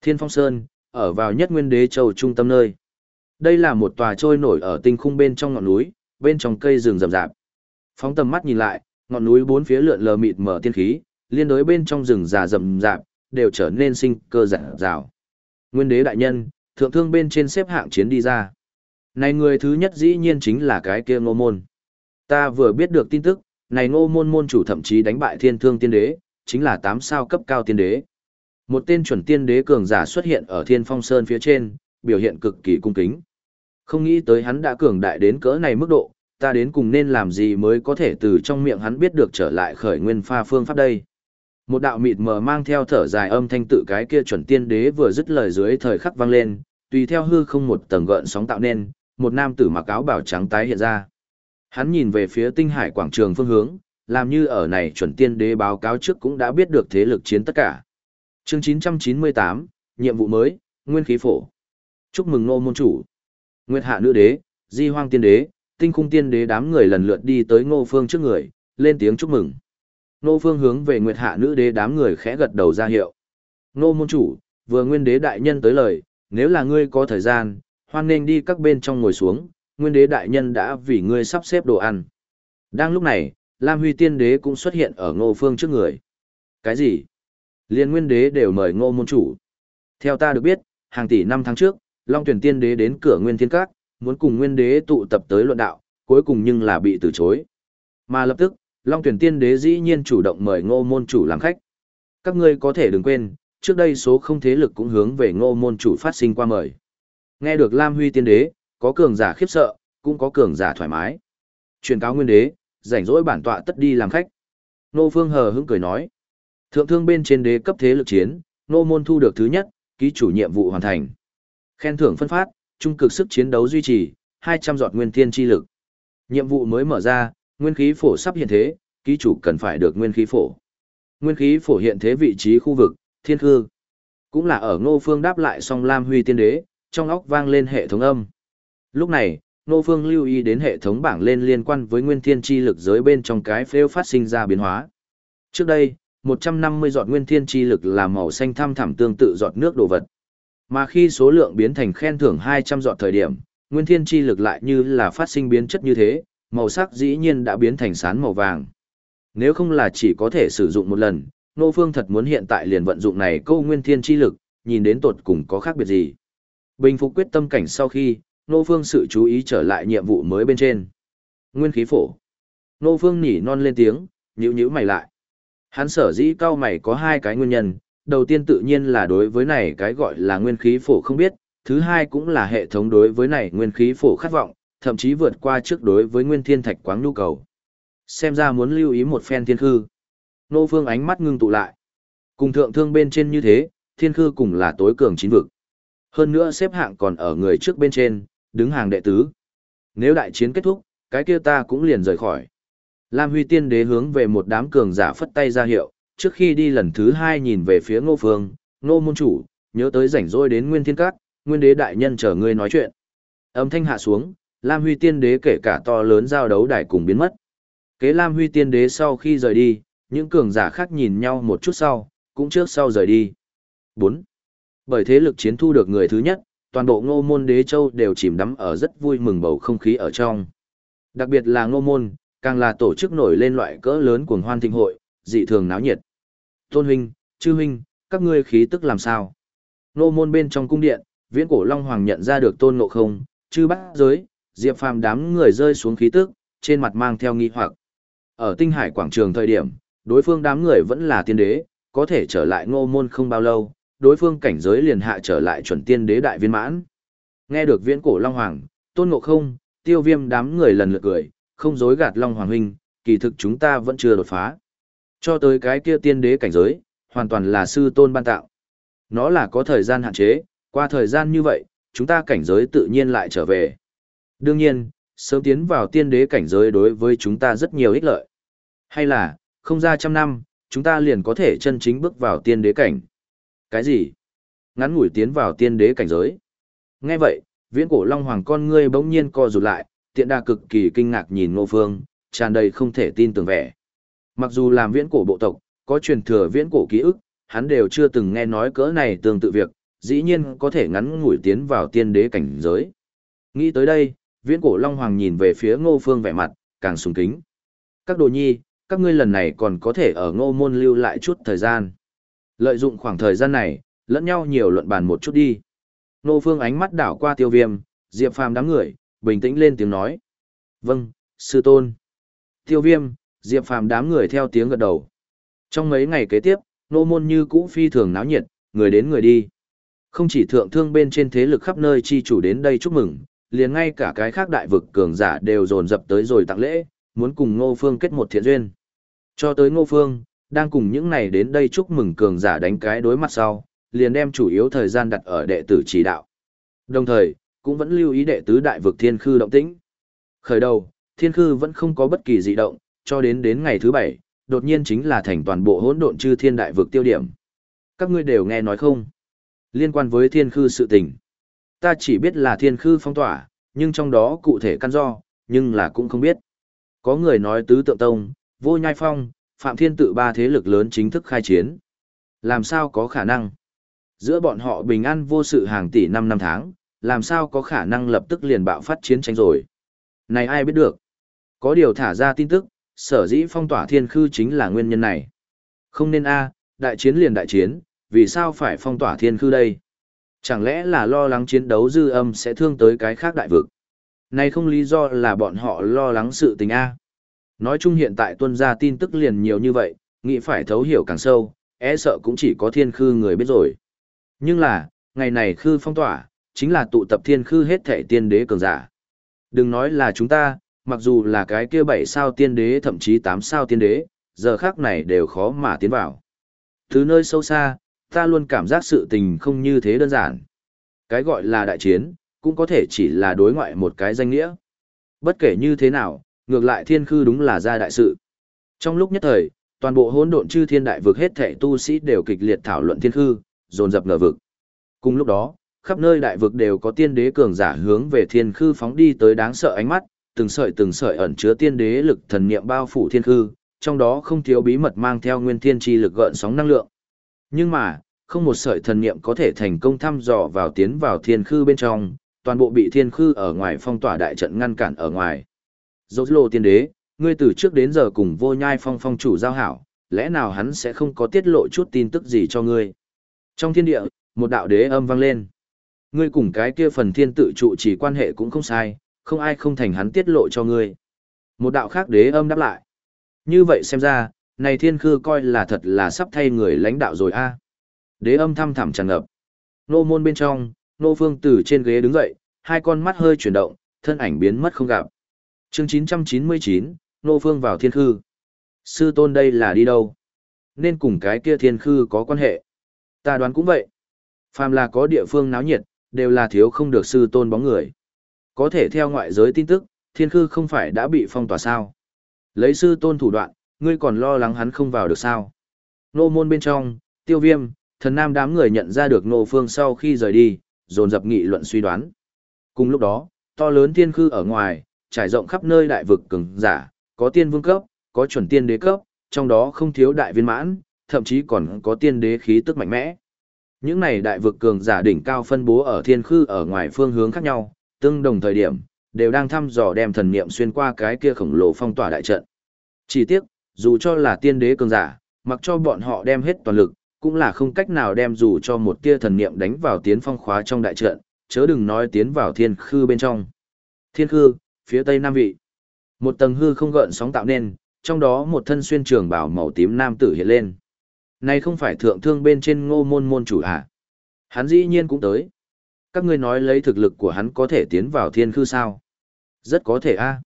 Speaker 1: Thiên Phong Sơn, ở vào nhất nguyên đế châu trung tâm nơi. Đây là một tòa trôi nổi ở tinh khung bên trong ngọn núi, bên trong cây rừng rậm rạp. Phóng tầm mắt nhìn lại, ngọn núi bốn phía lượn lờ mịt mở tiên khí, liên đối bên trong rừng già rậm rạp, đều trở nên sinh cơ rạng rào. Nguyên đế đại nhân, thượng thương bên trên xếp hạng chiến đi ra. Này người thứ nhất dĩ nhiên chính là cái kia ngô môn. Ta vừa biết được tin tức, này ngô môn môn chủ thậm chí đánh bại thiên thương tiên đế, chính là Tám sao cấp cao tiên đế. Một tên chuẩn tiên đế cường giả xuất hiện ở thiên phong sơn phía trên, biểu hiện cực kỳ cung kính. Không nghĩ tới hắn đã cường đại đến cỡ này mức độ, ta đến cùng nên làm gì mới có thể từ trong miệng hắn biết được trở lại khởi nguyên pha phương pháp đây. Một đạo mịt mờ mang theo thở dài âm thanh tự cái kia chuẩn tiên đế vừa dứt lời dưới thời khắc vang lên, tùy theo hư không một tầng gợn sóng tạo nên, một nam tử mặc áo bảo trắng tái hiện ra. Hắn nhìn về phía tinh hải quảng trường phương hướng, làm như ở này chuẩn tiên đế báo cáo trước cũng đã biết được thế lực chiến tất cả. Chương 998, nhiệm vụ mới, nguyên khí phổ. Chúc mừng nô môn chủ. Nguyệt hạ nữ đế, di hoang tiên đế, tinh khung tiên đế đám người lần lượt đi tới ngô phương trước người, lên tiếng chúc mừng. nô phương hướng về Nguyệt hạ nữ đế đám người khẽ gật đầu ra hiệu. nô môn chủ, vừa nguyên đế đại nhân tới lời, nếu là ngươi có thời gian, hoan nên đi các bên trong ngồi xuống, nguyên đế đại nhân đã vì ngươi sắp xếp đồ ăn. Đang lúc này, Lam Huy tiên đế cũng xuất hiện ở ngô phương trước người. Cái gì? Liên nguyên đế đều mời ngô môn chủ. Theo ta được biết, hàng tỷ năm tháng trước, Long tuyển tiên đế đến cửa nguyên thiên các, muốn cùng nguyên đế tụ tập tới luận đạo, cuối cùng nhưng là bị từ chối. Mà lập tức, Long tuyển tiên đế dĩ nhiên chủ động mời ngô môn chủ làm khách. Các ngươi có thể đừng quên, trước đây số không thế lực cũng hướng về ngô môn chủ phát sinh qua mời. Nghe được Lam Huy tiên đế, có cường giả khiếp sợ, cũng có cường giả thoải mái. Truyền cáo nguyên đế, rảnh rỗi bản tọa tất đi làm khách. Nô Phương hờ hững cười nói. Thượng thương bên trên đế cấp thế lực chiến, nô môn thu được thứ nhất, ký chủ nhiệm vụ hoàn thành. Khen thưởng phân phát, trung cực sức chiến đấu duy trì, 200 giọt nguyên thiên chi lực. Nhiệm vụ mới mở ra, nguyên khí phổ sắp hiện thế, ký chủ cần phải được nguyên khí phổ. Nguyên khí phổ hiện thế vị trí khu vực, thiên khư. Cũng là ở ngô phương đáp lại song Lam Huy tiên đế, trong óc vang lên hệ thống âm. Lúc này, nô Phương lưu ý đến hệ thống bảng lên liên quan với nguyên thiên chi lực giới bên trong cái phêu phát sinh ra biến hóa. Trước đây, 150 giọt nguyên thiên chi lực là màu xanh thăm thẳm tương tự giọt nước đồ vật. Mà khi số lượng biến thành khen thưởng 200 giọt thời điểm, nguyên thiên chi lực lại như là phát sinh biến chất như thế, màu sắc dĩ nhiên đã biến thành sán màu vàng. Nếu không là chỉ có thể sử dụng một lần, Nô Phương thật muốn hiện tại liền vận dụng này câu nguyên thiên chi lực, nhìn đến tột cùng có khác biệt gì. Bình phục quyết tâm cảnh sau khi, Nô Phương sự chú ý trở lại nhiệm vụ mới bên trên. Nguyên khí phổ. Nô Phương nhỉ non lên tiếng, nhíu nhíu mày lại. Hắn sở dĩ cao mày có hai cái nguyên nhân, đầu tiên tự nhiên là đối với này cái gọi là nguyên khí phổ không biết, thứ hai cũng là hệ thống đối với này nguyên khí phổ khát vọng, thậm chí vượt qua trước đối với nguyên thiên thạch quáng nhu cầu. Xem ra muốn lưu ý một phen thiên khư. Nô Phương ánh mắt ngưng tụ lại. Cùng thượng thương bên trên như thế, thiên khư cùng là tối cường chín vực. Hơn nữa xếp hạng còn ở người trước bên trên, đứng hàng đệ tứ. Nếu đại chiến kết thúc, cái kia ta cũng liền rời khỏi. Lam Huy Tiên Đế hướng về một đám cường giả phất tay ra hiệu, trước khi đi lần thứ hai nhìn về phía Ngô Phương, Ngô Môn Chủ, nhớ tới rảnh rỗi đến Nguyên Thiên Các, Nguyên Đế Đại Nhân chờ ngươi nói chuyện. Âm thanh hạ xuống, Lam Huy Tiên Đế kể cả to lớn giao đấu đài cùng biến mất. Kế Lam Huy Tiên Đế sau khi rời đi, những cường giả khác nhìn nhau một chút sau, cũng trước sau rời đi. 4. Bởi thế lực chiến thu được người thứ nhất, toàn bộ ngô môn đế châu đều chìm đắm ở rất vui mừng bầu không khí ở trong. Đặc biệt là ngô môn, càng là tổ chức nổi lên loại cỡ lớn cuồng hoan thịnh hội, dị thường náo nhiệt. Tôn huynh, chư huynh, các ngươi khí tức làm sao? Ngô môn bên trong cung điện, viễn cổ long hoàng nhận ra được tôn ngộ không, chư bát giới, diệp phàm đám người rơi xuống khí tức, trên mặt mang theo nghi hoặc. Ở tinh hải quảng trường thời điểm, đối phương đám người vẫn là tiên đế, có thể trở lại ngô môn không bao lâu, đối phương cảnh giới liền hạ trở lại chuẩn tiên đế đại viên mãn. Nghe được viễn cổ Long Hoàng, tôn ngộ không, tiêu viêm đám người lần lượt cười, không dối gạt Long Hoàng huynh, kỳ thực chúng ta vẫn chưa đột phá. Cho tới cái kia tiên đế cảnh giới, hoàn toàn là sư tôn ban tạo. Nó là có thời gian hạn chế, qua thời gian như vậy, chúng ta cảnh giới tự nhiên lại trở về. Đương nhiên, sớm tiến vào tiên đế cảnh giới đối với chúng ta rất nhiều ích lợi. Hay là, không ra trăm năm, chúng ta liền có thể chân chính bước vào tiên đế cảnh. Cái gì? Ngắn ngủi tiến vào tiên đế cảnh giới. Nghe vậy, viễn cổ long hoàng con ngươi bỗng nhiên co rụt lại, tiện đa cực kỳ kinh ngạc nhìn ngô phương, tràn đầy không thể tin tưởng vẻ. Mặc dù làm viễn cổ bộ tộc, có truyền thừa viễn cổ ký ức, hắn đều chưa từng nghe nói cỡ này tương tự việc, dĩ nhiên có thể ngắn ngủi tiến vào tiên đế cảnh giới. Nghĩ tới đây, viễn cổ long hoàng nhìn về phía ngô phương vẻ mặt, càng sùng kính. Các đồ nhi, các ngươi lần này còn có thể ở ngô môn lưu lại chút thời gian. Lợi dụng khoảng thời gian này, lẫn nhau nhiều luận bàn một chút đi. Nô Phương ánh mắt đảo qua tiêu viêm, Diệp Phàm đám người, bình tĩnh lên tiếng nói. Vâng, sư tôn. Tiêu viêm, Diệp Phàm đám người theo tiếng gật đầu. Trong mấy ngày kế tiếp, nô môn như cũ phi thường náo nhiệt, người đến người đi. Không chỉ thượng thương bên trên thế lực khắp nơi chi chủ đến đây chúc mừng, liền ngay cả cái khác đại vực cường giả đều dồn dập tới rồi tặng lễ, muốn cùng Ngô Phương kết một thiện duyên. Cho tới Ngô Phương, đang cùng những này đến đây chúc mừng cường giả đánh cái đối mặt sau, liền đem chủ yếu thời gian đặt ở đệ tử chỉ đạo. Đồng thời, cũng vẫn lưu ý đệ tứ đại vực thiên khư động tĩnh. Khởi đầu, thiên khư vẫn không có bất kỳ dị động, cho đến đến ngày thứ bảy, đột nhiên chính là thành toàn bộ hỗn độn chư thiên đại vực tiêu điểm. Các ngươi đều nghe nói không? Liên quan với thiên khư sự tình. Ta chỉ biết là thiên khư phong tỏa, nhưng trong đó cụ thể căn do, nhưng là cũng không biết. Có người nói tứ tượng tông, vô nhai phong, Phạm Thiên tự ba thế lực lớn chính thức khai chiến. Làm sao có khả năng? Giữa bọn họ bình an vô sự hàng tỷ năm năm tháng, làm sao có khả năng lập tức liền bạo phát chiến tranh rồi? Này ai biết được? Có điều thả ra tin tức, sở dĩ phong tỏa thiên khư chính là nguyên nhân này. Không nên a, đại chiến liền đại chiến, vì sao phải phong tỏa thiên khư đây? Chẳng lẽ là lo lắng chiến đấu dư âm sẽ thương tới cái khác đại vực? Này không lý do là bọn họ lo lắng sự tình a. Nói chung hiện tại tuân ra tin tức liền nhiều như vậy, nghĩ phải thấu hiểu càng sâu, e sợ cũng chỉ có thiên khư người biết rồi. Nhưng là, ngày này khư phong tỏa, chính là tụ tập thiên khư hết thể tiên đế cường giả. Đừng nói là chúng ta, mặc dù là cái kia bảy sao tiên đế thậm chí tám sao tiên đế, giờ khác này đều khó mà tiến vào. Từ nơi sâu xa, ta luôn cảm giác sự tình không như thế đơn giản. Cái gọi là đại chiến, cũng có thể chỉ là đối ngoại một cái danh nghĩa. Bất kể như thế nào, ngược lại thiên khư đúng là ra đại sự. Trong lúc nhất thời, toàn bộ hỗn độn chư thiên đại vực hết thảy tu sĩ đều kịch liệt thảo luận thiên khư, dồn dập ngờ vực. Cùng lúc đó, khắp nơi đại vực đều có tiên đế cường giả hướng về thiên khư phóng đi tới đáng sợ ánh mắt, từng sợi từng sợi ẩn chứa tiên đế lực thần niệm bao phủ thiên khư, trong đó không thiếu bí mật mang theo nguyên thiên chi lực gợn sóng năng lượng. Nhưng mà, không một sợi thần niệm có thể thành công thăm dò vào tiến vào thiên khư bên trong, toàn bộ bị thiên khư ở ngoài phong tỏa đại trận ngăn cản ở ngoài. Dẫu lô tiên đế, ngươi từ trước đến giờ cùng vô nhai phong phong chủ giao hảo, lẽ nào hắn sẽ không có tiết lộ chút tin tức gì cho ngươi? Trong thiên địa, một đạo đế âm vang lên. Ngươi cùng cái kia phần thiên tự trụ chỉ quan hệ cũng không sai, không ai không thành hắn tiết lộ cho ngươi. Một đạo khác đế âm đáp lại. Như vậy xem ra, này thiên khư coi là thật là sắp thay người lãnh đạo rồi a. Đế âm thăm thẳm tràn ngập. Nô môn bên trong, nô phương từ trên ghế đứng dậy, hai con mắt hơi chuyển động, thân ảnh biến mất không gặp. Chương 999, nô phương vào thiên khư. Sư tôn đây là đi đâu? Nên cùng cái kia thiên khư có quan hệ. Ta đoán cũng vậy. Phàm là có địa phương náo nhiệt, đều là thiếu không được sư tôn bóng người. Có thể theo ngoại giới tin tức, thiên khư không phải đã bị phong tỏa sao. Lấy sư tôn thủ đoạn, ngươi còn lo lắng hắn không vào được sao. Nô môn bên trong, tiêu viêm, thần nam đám người nhận ra được nô phương sau khi rời đi, dồn dập nghị luận suy đoán. Cùng lúc đó, to lớn thiên khư ở ngoài, trải rộng khắp nơi đại vực cường giả, có tiên vương cấp, có chuẩn tiên đế cấp, trong đó không thiếu đại viên mãn, thậm chí còn có tiên đế khí tức mạnh mẽ. Những này đại vực cường giả đỉnh cao phân bố ở thiên khư ở ngoài phương hướng khác nhau, tương đồng thời điểm, đều đang thăm dò đem thần niệm xuyên qua cái kia khổng lồ phong tỏa đại trận. Chỉ tiếc, dù cho là tiên đế cường giả, mặc cho bọn họ đem hết toàn lực, cũng là không cách nào đem dù cho một tia thần niệm đánh vào tiến phong khóa trong đại trận, chớ đừng nói tiến vào thiên khư bên trong. Thiên khư, phía tây nam vị. Một tầng hư không gợn sóng tạo nên, trong đó một thân xuyên trường bảo màu tím nam tử hiện lên. Này không phải thượng thương bên trên ngô môn môn chủ à? Hắn dĩ nhiên cũng tới. Các ngươi nói lấy thực lực của hắn có thể tiến vào thiên khư sao? Rất có thể a.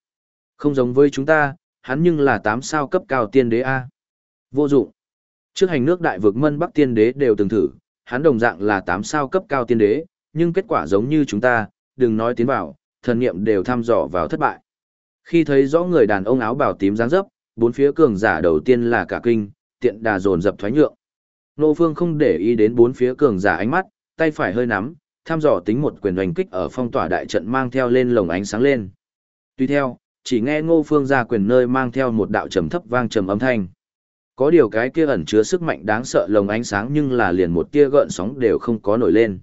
Speaker 1: Không giống với chúng ta, hắn nhưng là tám sao cấp cao tiên đế a. Vô dụng. Trước hành nước đại vực mân bắc tiên đế đều từng thử, hắn đồng dạng là tám sao cấp cao tiên đế, nhưng kết quả giống như chúng ta, đừng nói tiến vào, thần nghiệm đều thăm dò vào thất bại. Khi thấy rõ người đàn ông áo bào tím dáng dấp, bốn phía cường giả đầu tiên là cả kinh, tiện đà dồn dập thoái nhượng. Nô Phương không để ý đến bốn phía cường giả ánh mắt, tay phải hơi nắm, thăm dò tính một quyền hoành kích ở phong tỏa đại trận mang theo lên lồng ánh sáng lên. Tuy theo, chỉ nghe Ngô Phương ra quyền nơi mang theo một đạo trầm thấp vang trầm âm thanh. Có điều cái kia ẩn chứa sức mạnh đáng sợ lồng ánh sáng nhưng là liền một tia gợn sóng đều không có nổi lên.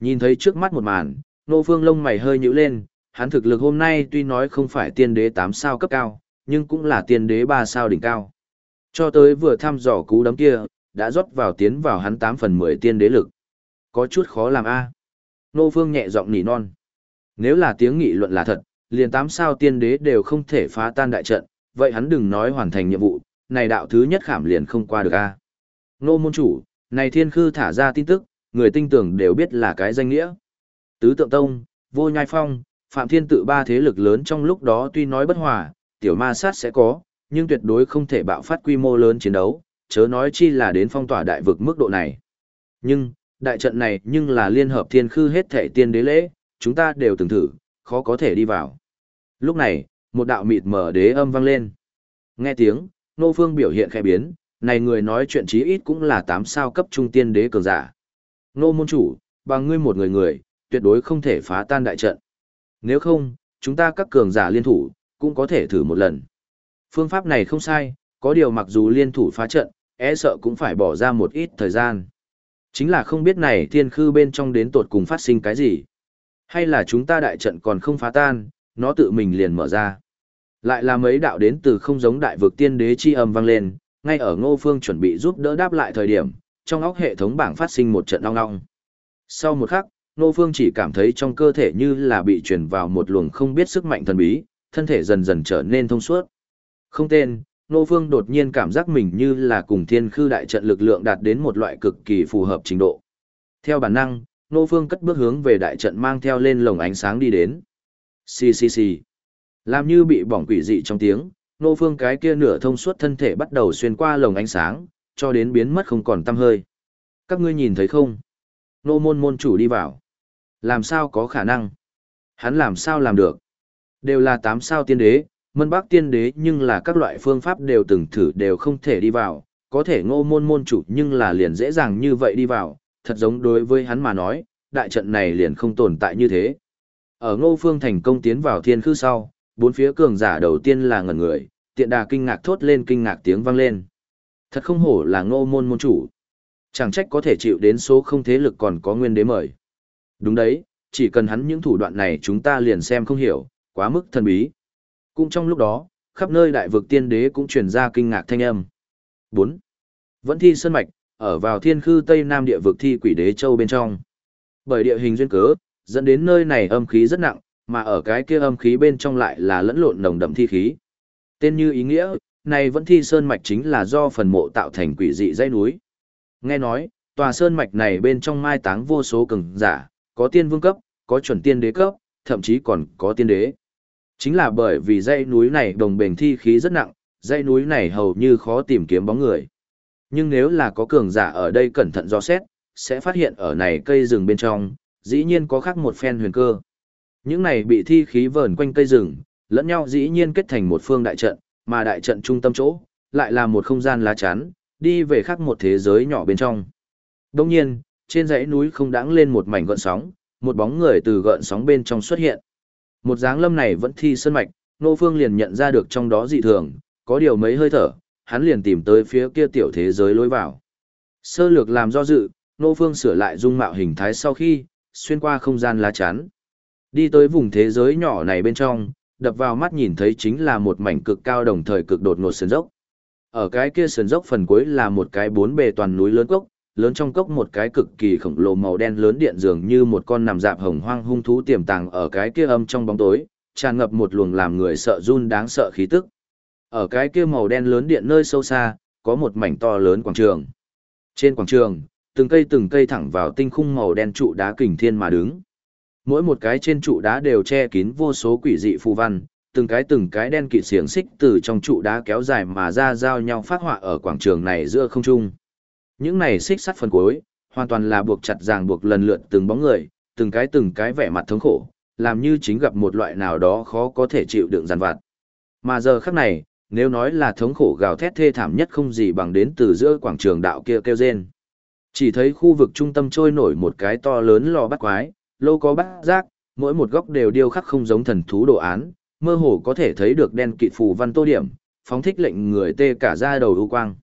Speaker 1: Nhìn thấy trước mắt một màn, Ngô Phương lông mày hơi nhíu lên, hắn thực lực hôm nay tuy nói không phải tiên đế 8 sao cấp cao, nhưng cũng là tiên đế 3 sao đỉnh cao. Cho tới vừa thăm dò cú đấm kia, đã rót vào tiến vào hắn 8 phần 10 tiên đế lực. Có chút khó làm a. Nô Phương nhẹ giọng nỉ non. Nếu là tiếng nghị luận là thật, liền 8 sao tiên đế đều không thể phá tan đại trận, vậy hắn đừng nói hoàn thành nhiệm vụ, này đạo thứ nhất khảm liền không qua được a. Nô môn chủ, này thiên khư thả ra tin tức, người tinh tưởng đều biết là cái danh nghĩa. Tứ tượng tông, vô nhai phong, phạm thiên tự ba thế lực lớn trong lúc đó tuy nói bất hòa, tiểu ma sát sẽ có, nhưng tuyệt đối không thể bạo phát quy mô lớn chiến đấu, chớ nói chi là đến phong tỏa đại vực mức độ này. Nhưng, đại trận này nhưng là liên hợp thiên khư hết thể tiên đế lễ, chúng ta đều từng thử, khó có thể đi vào. Lúc này, một đạo mịt mở đế âm vang lên. Nghe tiếng, nô phương biểu hiện khẽ biến, này người nói chuyện chí ít cũng là tám sao cấp trung tiên đế cường giả. Nô môn chủ, bằng ngươi một người người, tuyệt đối không thể phá tan đại trận. Nếu không, chúng ta các cường giả liên thủ, cũng có thể thử một lần. Phương pháp này không sai, có điều mặc dù liên thủ phá trận, e sợ cũng phải bỏ ra một ít thời gian. Chính là không biết này thiên khư bên trong đến tột cùng phát sinh cái gì. Hay là chúng ta đại trận còn không phá tan, nó tự mình liền mở ra. Lại là mấy đạo đến từ không giống đại vực tiên đế chi âm vang lên, ngay ở ngô phương chuẩn bị giúp đỡ đáp lại thời điểm, trong óc hệ thống bảng phát sinh một trận ong ong. Sau một khắc, Nô phương chỉ cảm thấy trong cơ thể như là bị truyền vào một luồng không biết sức mạnh thần bí, thân thể dần dần trở nên thông suốt. Không tên, Nô Phương đột nhiên cảm giác mình như là cùng thiên khư đại trận lực lượng đạt đến một loại cực kỳ phù hợp trình độ. Theo bản năng, Nô Phương cất bước hướng về đại trận mang theo lên lồng ánh sáng đi đến. Xì xì xì. Làm như bị bỏng quỷ dị trong tiếng, Nô Phương cái kia nửa thông suốt thân thể bắt đầu xuyên qua lồng ánh sáng, cho đến biến mất không còn tăm hơi. Các ngươi nhìn thấy không? Nô môn môn chủ đi vào. Làm sao có khả năng? Hắn làm sao làm được? Đều là tám sao tiên đế, mân bác tiên đế nhưng là các loại phương pháp đều từng thử đều không thể đi vào, có thể ngô môn môn chủ nhưng là liền dễ dàng như vậy đi vào, thật giống đối với hắn mà nói, đại trận này liền không tồn tại như thế. Ở ngô phương thành công tiến vào thiên khư sau, bốn phía cường giả đầu tiên là ngẩn người, tiện đà kinh ngạc thốt lên kinh ngạc tiếng vang lên. Thật không hổ là ngô môn môn chủ. Chẳng trách có thể chịu đến số không thế lực còn có nguyên đế mời. Đúng đấy, chỉ cần hắn những thủ đoạn này chúng ta liền xem không hiểu, quá mức thần bí. Cũng trong lúc đó, khắp nơi đại vực tiên đế cũng truyền ra kinh ngạc thanh âm. 4. Vẫn thi sơn mạch, ở vào thiên khư tây nam địa vực thi quỷ đế châu bên trong. Bởi địa hình duyên cớ, dẫn đến nơi này âm khí rất nặng, mà ở cái kia âm khí bên trong lại là lẫn lộn nồng đậm thi khí. Tên như ý nghĩa, này vẫn thi sơn mạch chính là do phần mộ tạo thành quỷ dị dãy núi. Nghe nói, tòa sơn mạch này bên trong mai táng vô số cường giả, có tiên vương cấp, có chuẩn tiên đế cấp, thậm chí còn có tiên đế. Chính là bởi vì dãy núi này đồng bền thi khí rất nặng, dãy núi này hầu như khó tìm kiếm bóng người. Nhưng nếu là có cường giả ở đây cẩn thận do xét, sẽ phát hiện ở này cây rừng bên trong, dĩ nhiên có khác một phen huyền cơ. Những này bị thi khí vờn quanh cây rừng, lẫn nhau dĩ nhiên kết thành một phương đại trận, mà đại trận trung tâm chỗ, lại là một không gian lá chắn, đi về khác một thế giới nhỏ bên trong. Đồng nhiên, trên dãy núi không đãng lên một mảnh gợn sóng, một bóng người từ gợn sóng bên trong xuất hiện. Một dáng lâm này vẫn thi sơn mạch, Nô Phương liền nhận ra được trong đó dị thường, có điều mấy hơi thở, hắn liền tìm tới phía kia tiểu thế giới lối vào. Sơ lược làm do dự, Nô Phương sửa lại dung mạo hình thái sau khi, xuyên qua không gian lá chắn. Đi tới vùng thế giới nhỏ này bên trong, đập vào mắt nhìn thấy chính là một mảnh cực cao đồng thời cực đột ngột sườn dốc. Ở cái kia sườn dốc phần cuối là một cái bốn bề toàn núi lớn cốc, lớn trong cốc một cái cực kỳ khổng lồ màu đen lớn điện dường như một con nằm dạp hồng hoang hung thú tiềm tàng ở cái kia âm trong bóng tối, tràn ngập một luồng làm người sợ run đáng sợ khí tức. Ở cái kia màu đen lớn điện nơi sâu xa, có một mảnh to lớn quảng trường. Trên quảng trường, từng cây từng cây thẳng vào tinh khung màu đen trụ đá kình thiên mà đứng. Mỗi một cái trên trụ đá đều che kín vô số quỷ dị phù văn, từng cái từng cái đen kịt xiềng xích từ trong trụ đá kéo dài mà ra giao nhau phát họa ở quảng trường này giữa không trung. Những này xích sắt phần cuối, hoàn toàn là buộc chặt ràng buộc lần lượt từng bóng người, từng cái từng cái vẻ mặt thống khổ, làm như chính gặp một loại nào đó khó có thể chịu đựng giàn vặt. Mà giờ khắc này, nếu nói là thống khổ gào thét thê thảm nhất không gì bằng đến từ giữa quảng trường đạo kia kêu rên. Chỉ thấy khu vực trung tâm trôi nổi một cái to lớn lò bắt quái, lâu có bát giác, mỗi một góc đều điêu khắc không giống thần thú đồ án, mơ hồ có thể thấy được đen kịt phù văn tô điểm, phóng thích lệnh người tê cả da đầu ưu quang.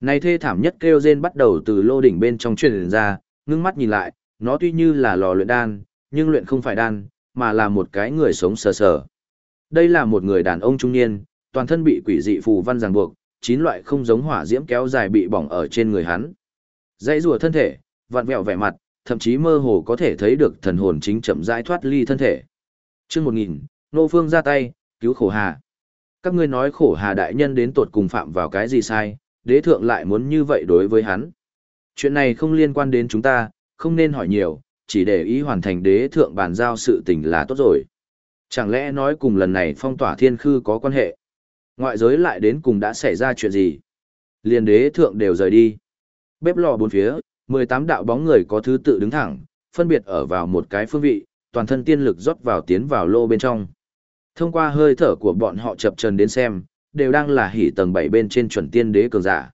Speaker 1: Này thê thảm nhất kêu rên bắt đầu từ lô đỉnh bên trong truyền ra, ngưng mắt nhìn lại, nó tuy như là lò luyện đan, nhưng luyện không phải đan, mà là một cái người sống sờ sờ. Đây là một người đàn ông trung niên, toàn thân bị quỷ dị phù văn ràng buộc, chín loại không giống hỏa diễm kéo dài bị bỏng ở trên người hắn. Dãy rùa thân thể, vặn vẹo vẻ mặt, thậm chí mơ hồ có thể thấy được thần hồn chính chậm rãi thoát ly thân thể. Chương 1000, Nô Phương ra tay, cứu khổ hà. Các ngươi nói khổ hà đại nhân đến tột cùng phạm vào cái gì sai, đế thượng lại muốn như vậy đối với hắn. Chuyện này không liên quan đến chúng ta, không nên hỏi nhiều, chỉ để ý hoàn thành đế thượng bàn giao sự tình là tốt rồi. Chẳng lẽ nói cùng lần này phong tỏa thiên khư có quan hệ? Ngoại giới lại đến cùng đã xảy ra chuyện gì? Liên đế thượng đều rời đi. Bếp lò bốn phía, 18 đạo bóng người có thứ tự đứng thẳng, phân biệt ở vào một cái phương vị, toàn thân tiên lực rót vào tiến vào lô bên trong. Thông qua hơi thở của bọn họ chập trần đến xem, đều đang là hỉ tầng 7 bên trên chuẩn tiên đế cường giả.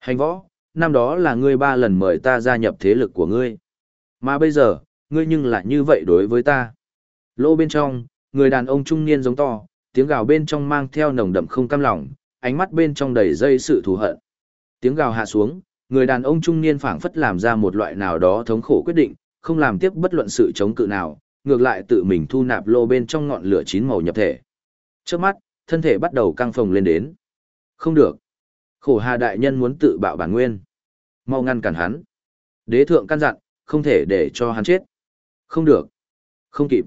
Speaker 1: Hành võ, năm đó là ngươi ba lần mời ta gia nhập thế lực của ngươi. Mà bây giờ, ngươi nhưng lại như vậy đối với ta. Lô bên trong, người đàn ông trung niên giống to, tiếng gào bên trong mang theo nồng đậm không cam lòng, ánh mắt bên trong đầy dây sự thù hận. Tiếng gào hạ xuống, người đàn ông trung niên phảng phất làm ra một loại nào đó thống khổ quyết định, không làm tiếp bất luận sự chống cự nào, ngược lại tự mình thu nạp lô bên trong ngọn lửa chín màu nhập thể. Trước mắt, thân thể bắt đầu căng phồng lên đến. Không được. Khổ hà đại nhân muốn tự bạo bản nguyên. Mau ngăn cản hắn. Đế thượng căn dặn, không thể để cho hắn chết. Không được. Không kịp.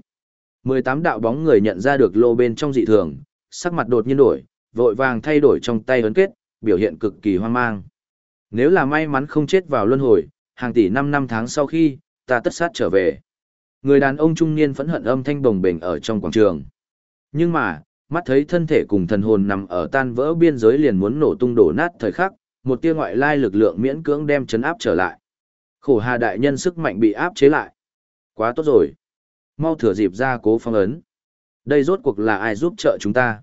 Speaker 1: 18 đạo bóng người nhận ra được lô bên trong dị thường, sắc mặt đột nhiên đổi, vội vàng thay đổi trong tay ấn kết, biểu hiện cực kỳ hoang mang. Nếu là may mắn không chết vào luân hồi, hàng tỷ năm năm tháng sau khi, ta tất sát trở về. Người đàn ông trung niên phẫn hận âm thanh bồng bềnh ở trong quảng trường. Nhưng mà, mắt thấy thân thể cùng thần hồn nằm ở tan vỡ biên giới liền muốn nổ tung đổ nát thời khắc, một tia ngoại lai lực lượng miễn cưỡng đem chấn áp trở lại. Khổ hà đại nhân sức mạnh bị áp chế lại. Quá tốt rồi. Mau thừa dịp ra cố phong ấn. Đây rốt cuộc là ai giúp trợ chúng ta?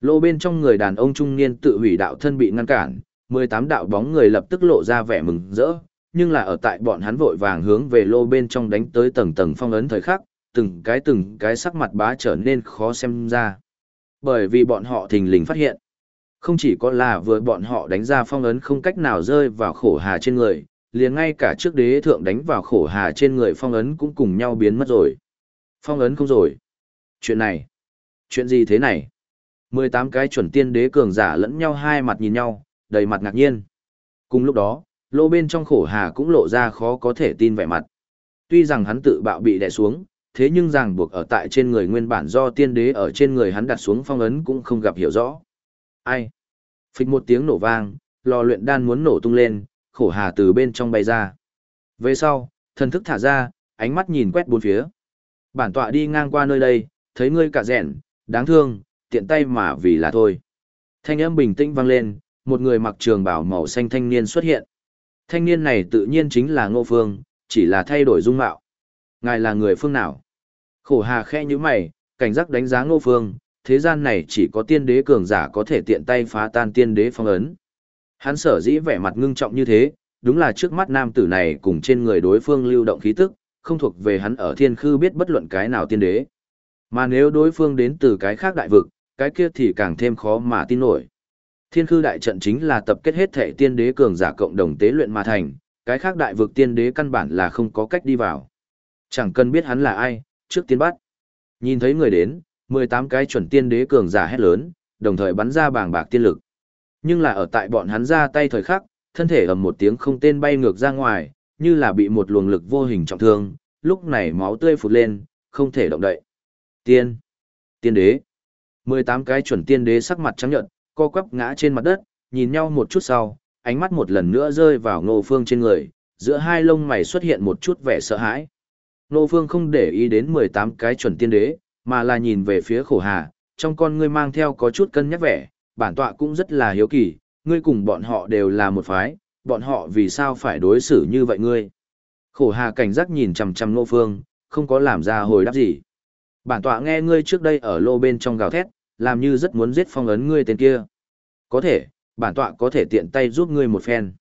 Speaker 1: Lô bên trong người đàn ông trung niên tự hủy đạo thân bị ngăn cản, 18 đạo bóng người lập tức lộ ra vẻ mừng rỡ, nhưng là ở tại bọn hắn vội vàng hướng về lô bên trong đánh tới tầng tầng phong ấn thời khắc, từng cái từng cái sắc mặt bá trở nên khó xem ra. Bởi vì bọn họ thình lình phát hiện, không chỉ có là vừa bọn họ đánh ra phong ấn không cách nào rơi vào khổ hà trên người, liền ngay cả trước đế thượng đánh vào khổ hà trên người phong ấn cũng cùng nhau biến mất rồi. Phong ấn không rồi. Chuyện này. Chuyện gì thế này? 18 cái chuẩn tiên đế cường giả lẫn nhau hai mặt nhìn nhau, đầy mặt ngạc nhiên. Cùng lúc đó, lô bên trong khổ hà cũng lộ ra khó có thể tin vẻ mặt. Tuy rằng hắn tự bạo bị đè xuống, thế nhưng ràng buộc ở tại trên người nguyên bản do tiên đế ở trên người hắn đặt xuống phong ấn cũng không gặp hiểu rõ. Ai? phịch một tiếng nổ vang, lò luyện đan muốn nổ tung lên, khổ hà từ bên trong bay ra. Về sau, thần thức thả ra, ánh mắt nhìn quét bốn phía. Bản tọa đi ngang qua nơi đây, thấy ngươi cả rẻn, đáng thương, tiện tay mà vì là thôi. Thanh âm bình tĩnh vang lên, một người mặc trường bào màu xanh thanh niên xuất hiện. Thanh niên này tự nhiên chính là Ngô Phương, chỉ là thay đổi dung mạo. Ngài là người phương nào? Khổ hà khẽ như mày, cảnh giác đánh giá Ngô Phương, thế gian này chỉ có tiên đế cường giả có thể tiện tay phá tan tiên đế phong ấn. Hắn sở dĩ vẻ mặt ngưng trọng như thế, đúng là trước mắt nam tử này cùng trên người đối phương lưu động khí tức, không thuộc về hắn ở thiên khư biết bất luận cái nào tiên đế. Mà nếu đối phương đến từ cái khác đại vực, cái kia thì càng thêm khó mà tin nổi. Thiên khư đại trận chính là tập kết hết thể tiên đế cường giả cộng đồng tế luyện mà thành, cái khác đại vực tiên đế căn bản là không có cách đi vào. Chẳng cần biết hắn là ai, trước tiên bắt. Nhìn thấy người đến, 18 cái chuẩn tiên đế cường giả hét lớn, đồng thời bắn ra bàng bạc tiên lực. Nhưng là ở tại bọn hắn ra tay thời khắc, thân thể ầm một tiếng không tên bay ngược ra ngoài, như là bị một luồng lực vô hình trọng thương, lúc này máu tươi phụt lên, không thể động đậy. Tiên, tiên đế. 18 cái chuẩn tiên đế sắc mặt trắng nhợt, co quắp ngã trên mặt đất, nhìn nhau một chút sau, ánh mắt một lần nữa rơi vào Ngô Phương trên người, giữa hai lông mày xuất hiện một chút vẻ sợ hãi. Nô Phương không để ý đến 18 cái chuẩn tiên đế, mà là nhìn về phía khổ hà, trong con ngươi mang theo có chút cân nhắc vẻ, bản tọa cũng rất là hiếu kỳ, ngươi cùng bọn họ đều là một phái, bọn họ vì sao phải đối xử như vậy ngươi. Khổ hà cảnh giác nhìn chằm chằm Nô Phương, không có làm ra hồi đáp gì. Bản tọa nghe ngươi trước đây ở lô bên trong gào thét, làm như rất muốn giết phong ấn ngươi tên kia. Có thể, bản tọa có thể tiện tay giúp ngươi một phen.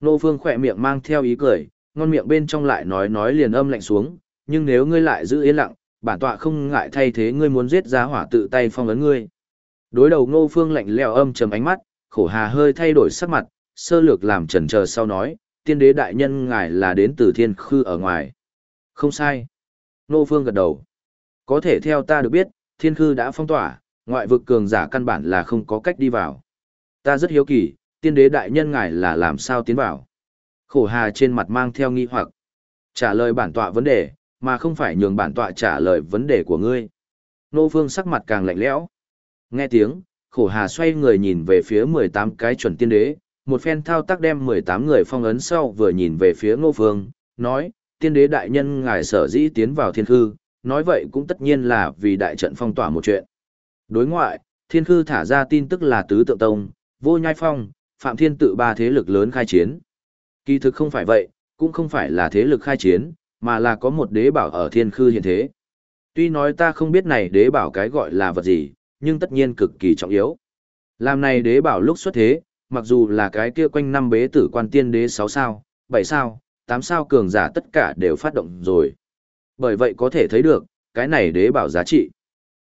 Speaker 1: Nô Phương khỏe miệng mang theo ý cười, ngon miệng bên trong lại nói nói liền âm lạnh xuống, nhưng nếu ngươi lại giữ yên lặng, bản tọa không ngại thay thế ngươi muốn giết giá hỏa tự tay phong ấn ngươi. Đối đầu Ngô Phương lạnh lẽo âm trầm ánh mắt, khổ hà hơi thay đổi sắc mặt, sơ lược làm chần chờ sau nói, tiên đế đại nhân ngài là đến từ thiên khư ở ngoài. Không sai. Ngô Phương gật đầu. Có thể theo ta được biết, thiên khư đã phong tỏa, ngoại vực cường giả căn bản là không có cách đi vào. Ta rất hiếu kỳ, tiên đế đại nhân ngài là làm sao tiến vào. Khổ hà trên mặt mang theo nghi hoặc. Trả lời bản tọa vấn đề, mà không phải nhường bản tọa trả lời vấn đề của ngươi. Nô phương sắc mặt càng lạnh lẽo. Nghe tiếng, khổ hà xoay người nhìn về phía 18 cái chuẩn tiên đế, một phen thao tác đem 18 người phong ấn sau vừa nhìn về phía ngô phương, nói, tiên đế đại nhân ngài sở dĩ tiến vào thiên khư, nói vậy cũng tất nhiên là vì đại trận phong tỏa một chuyện. Đối ngoại, thiên khư thả ra tin tức là tứ tượng tông, vô nhai phong, phạm thiên tự ba thế lực lớn khai chiến. Kỳ thực không phải vậy, cũng không phải là thế lực khai chiến, mà là có một đế bảo ở thiên khư hiện thế. Tuy nói ta không biết này đế bảo cái gọi là vật gì, nhưng tất nhiên cực kỳ trọng yếu. Làm này đế bảo lúc xuất thế, mặc dù là cái kia quanh năm bế tử quan tiên đế 6 sao, 7 sao, 8 sao cường giả tất cả đều phát động rồi. Bởi vậy có thể thấy được, cái này đế bảo giá trị.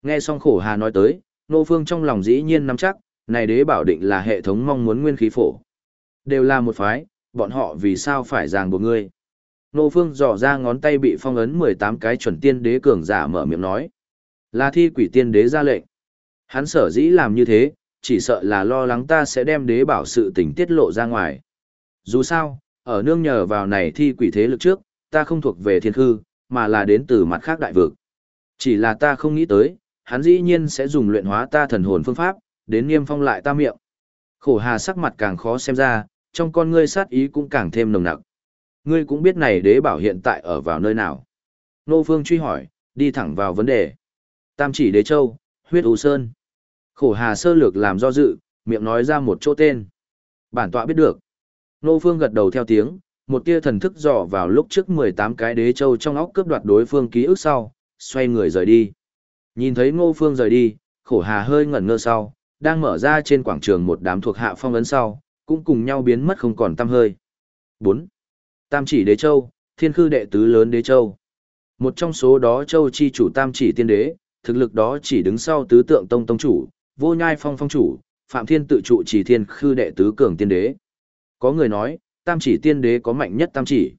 Speaker 1: Nghe xong khổ hà nói tới, nô phương trong lòng dĩ nhiên nắm chắc, này đế bảo định là hệ thống mong muốn nguyên khí phổ. Đều là một phái, bọn họ vì sao phải ràng buộc ngươi. Nô phương dò ra ngón tay bị phong ấn 18 cái chuẩn tiên đế cường giả mở miệng nói. Là thi quỷ tiên đế ra lệnh. Hắn sở dĩ làm như thế, chỉ sợ là lo lắng ta sẽ đem đế bảo sự tình tiết lộ ra ngoài. Dù sao, ở nương nhờ vào này thi quỷ thế lực trước, ta không thuộc về thiên hư mà là đến từ mặt khác đại vực. Chỉ là ta không nghĩ tới, hắn dĩ nhiên sẽ dùng luyện hóa ta thần hồn phương pháp, đến niêm phong lại ta miệng. Khổ hà sắc mặt càng khó xem ra, trong con ngươi sát ý cũng càng thêm nồng nặc. Ngươi cũng biết này đế bảo hiện tại ở vào nơi nào. Nô Phương truy hỏi, đi thẳng vào vấn đề. Tam chỉ đế châu, huyết u sơn. Khổ hà sơ lược làm do dự, miệng nói ra một chỗ tên. Bản tọa biết được. Nô Phương gật đầu theo tiếng, một tia thần thức dò vào lúc trước 18 cái đế châu trong óc cướp đoạt đối phương ký ức sau, xoay người rời đi. Nhìn thấy Ngô Phương rời đi, khổ hà hơi ngẩn ngơ sau, đang mở ra trên quảng trường một đám thuộc hạ phong ấn sau, cũng cùng nhau biến mất không còn tăm hơi. 4. Tam chỉ đế châu, thiên khư đệ tứ lớn đế châu. Một trong số đó châu chi chủ tam chỉ tiên đế, thực lực đó chỉ đứng sau tứ tượng tông tông chủ, vô nhai phong phong chủ, phạm thiên tự trụ chỉ thiên khư đệ tứ cường tiên đế. Có người nói, tam chỉ tiên đế có mạnh nhất tam chỉ.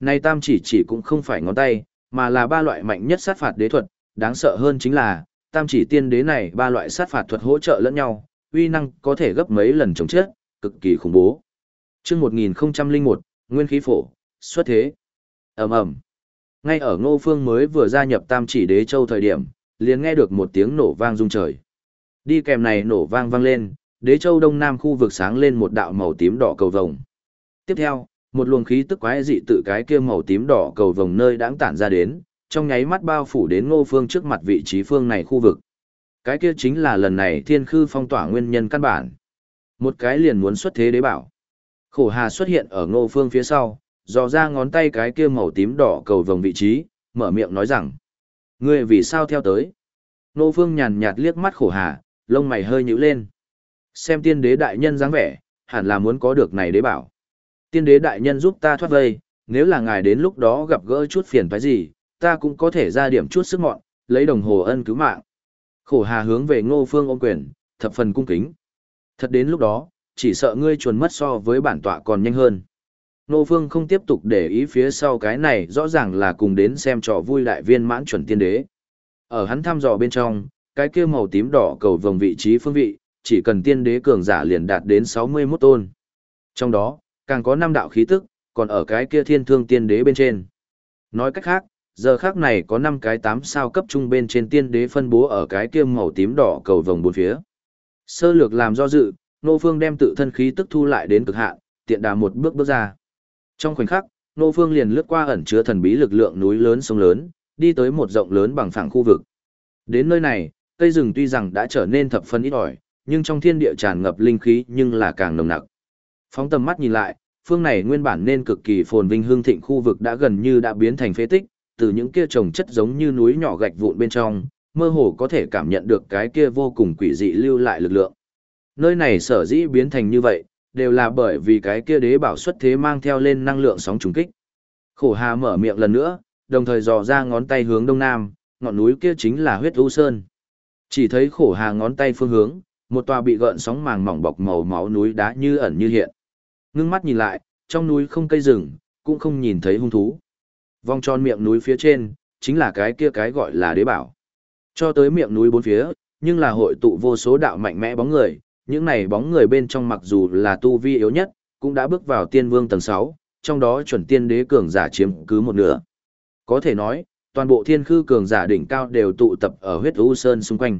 Speaker 1: Nay tam chỉ chỉ cũng không phải ngón tay, mà là ba loại mạnh nhất sát phạt đế thuật, đáng sợ hơn chính là, tam chỉ tiên đế này ba loại sát phạt thuật hỗ trợ lẫn nhau, uy năng có thể gấp mấy lần chống chết, cực kỳ khủng bố. Trước 1001, Nguyên khí phổ, xuất thế. ầm ầm Ngay ở ngô phương mới vừa gia nhập tam chỉ đế châu thời điểm, liền nghe được một tiếng nổ vang rung trời. Đi kèm này nổ vang vang lên, đế châu đông nam khu vực sáng lên một đạo màu tím đỏ cầu vồng. Tiếp theo, một luồng khí tức quái dị tự cái kia màu tím đỏ cầu vồng nơi đãng tản ra đến, trong nháy mắt bao phủ đến ngô phương trước mặt vị trí phương này khu vực. Cái kia chính là lần này thiên khư phong tỏa nguyên nhân căn bản. Một cái liền muốn xuất thế đế bảo. Khổ hà xuất hiện ở ngô phương phía sau, dò ra ngón tay cái kia màu tím đỏ cầu vồng vị trí, mở miệng nói rằng. Ngươi vì sao theo tới? Ngô phương nhàn nhạt liếc mắt khổ hà, lông mày hơi nhíu lên. Xem tiên đế đại nhân dáng vẻ, hẳn là muốn có được này đế bảo. Tiên đế đại nhân giúp ta thoát vây, nếu là ngài đến lúc đó gặp gỡ chút phiền phải gì, ta cũng có thể ra điểm chút sức mọn, lấy đồng hồ ân cứu mạng. Khổ hà hướng về ngô phương ôm quyền, thập phần cung kính. Thật đến lúc đó, chỉ sợ ngươi chuồn mất so với bản tọa còn nhanh hơn. nô phương không tiếp tục để ý phía sau cái này rõ ràng là cùng đến xem trò vui đại viên mãn chuẩn tiên đế. Ở hắn thăm dò bên trong, cái kia màu tím đỏ cầu vòng vị trí phương vị, chỉ cần tiên đế cường giả liền đạt đến 61 tôn. Trong đó, càng có năm đạo khí tức, còn ở cái kia thiên thương tiên đế bên trên. Nói cách khác, giờ khác này có 5 cái 8 sao cấp trung bên trên tiên đế phân bố ở cái kia màu tím đỏ cầu vòng bốn phía. Sơ lược làm do dự, Nô Phương đem tự thân khí tức thu lại đến cực hạn, tiện đà một bước bước ra. Trong khoảnh khắc, Nô Phương liền lướt qua ẩn chứa thần bí lực lượng núi lớn sông lớn, đi tới một rộng lớn bằng phẳng khu vực. Đến nơi này, cây rừng tuy rằng đã trở nên thập phân ít ỏi, nhưng trong thiên địa tràn ngập linh khí nhưng là càng nồng nặc. Phóng tầm mắt nhìn lại, phương này nguyên bản nên cực kỳ phồn vinh hương thịnh khu vực đã gần như đã biến thành phế tích, từ những kia trồng chất giống như núi nhỏ gạch vụn bên trong, mơ hồ có thể cảm nhận được cái kia vô cùng quỷ dị lưu lại lực lượng. Nơi này sở dĩ biến thành như vậy, đều là bởi vì cái kia đế bảo xuất thế mang theo lên năng lượng sóng trùng kích. Khổ Hà mở miệng lần nữa, đồng thời dò ra ngón tay hướng đông nam, ngọn núi kia chính là huyết u sơn. Chỉ thấy khổ Hà ngón tay phương hướng, một tòa bị gợn sóng màng mỏng bọc màu máu núi đá như ẩn như hiện. Ngưng mắt nhìn lại, trong núi không cây rừng, cũng không nhìn thấy hung thú. Vòng tròn miệng núi phía trên, chính là cái kia cái gọi là đế bảo. Cho tới miệng núi bốn phía, nhưng là hội tụ vô số đạo mạnh mẽ bóng người, những này bóng người bên trong mặc dù là tu vi yếu nhất, cũng đã bước vào tiên vương tầng 6, trong đó chuẩn tiên đế cường giả chiếm cứ một nửa. Có thể nói, toàn bộ thiên khư cường giả đỉnh cao đều tụ tập ở huyết u sơn xung quanh.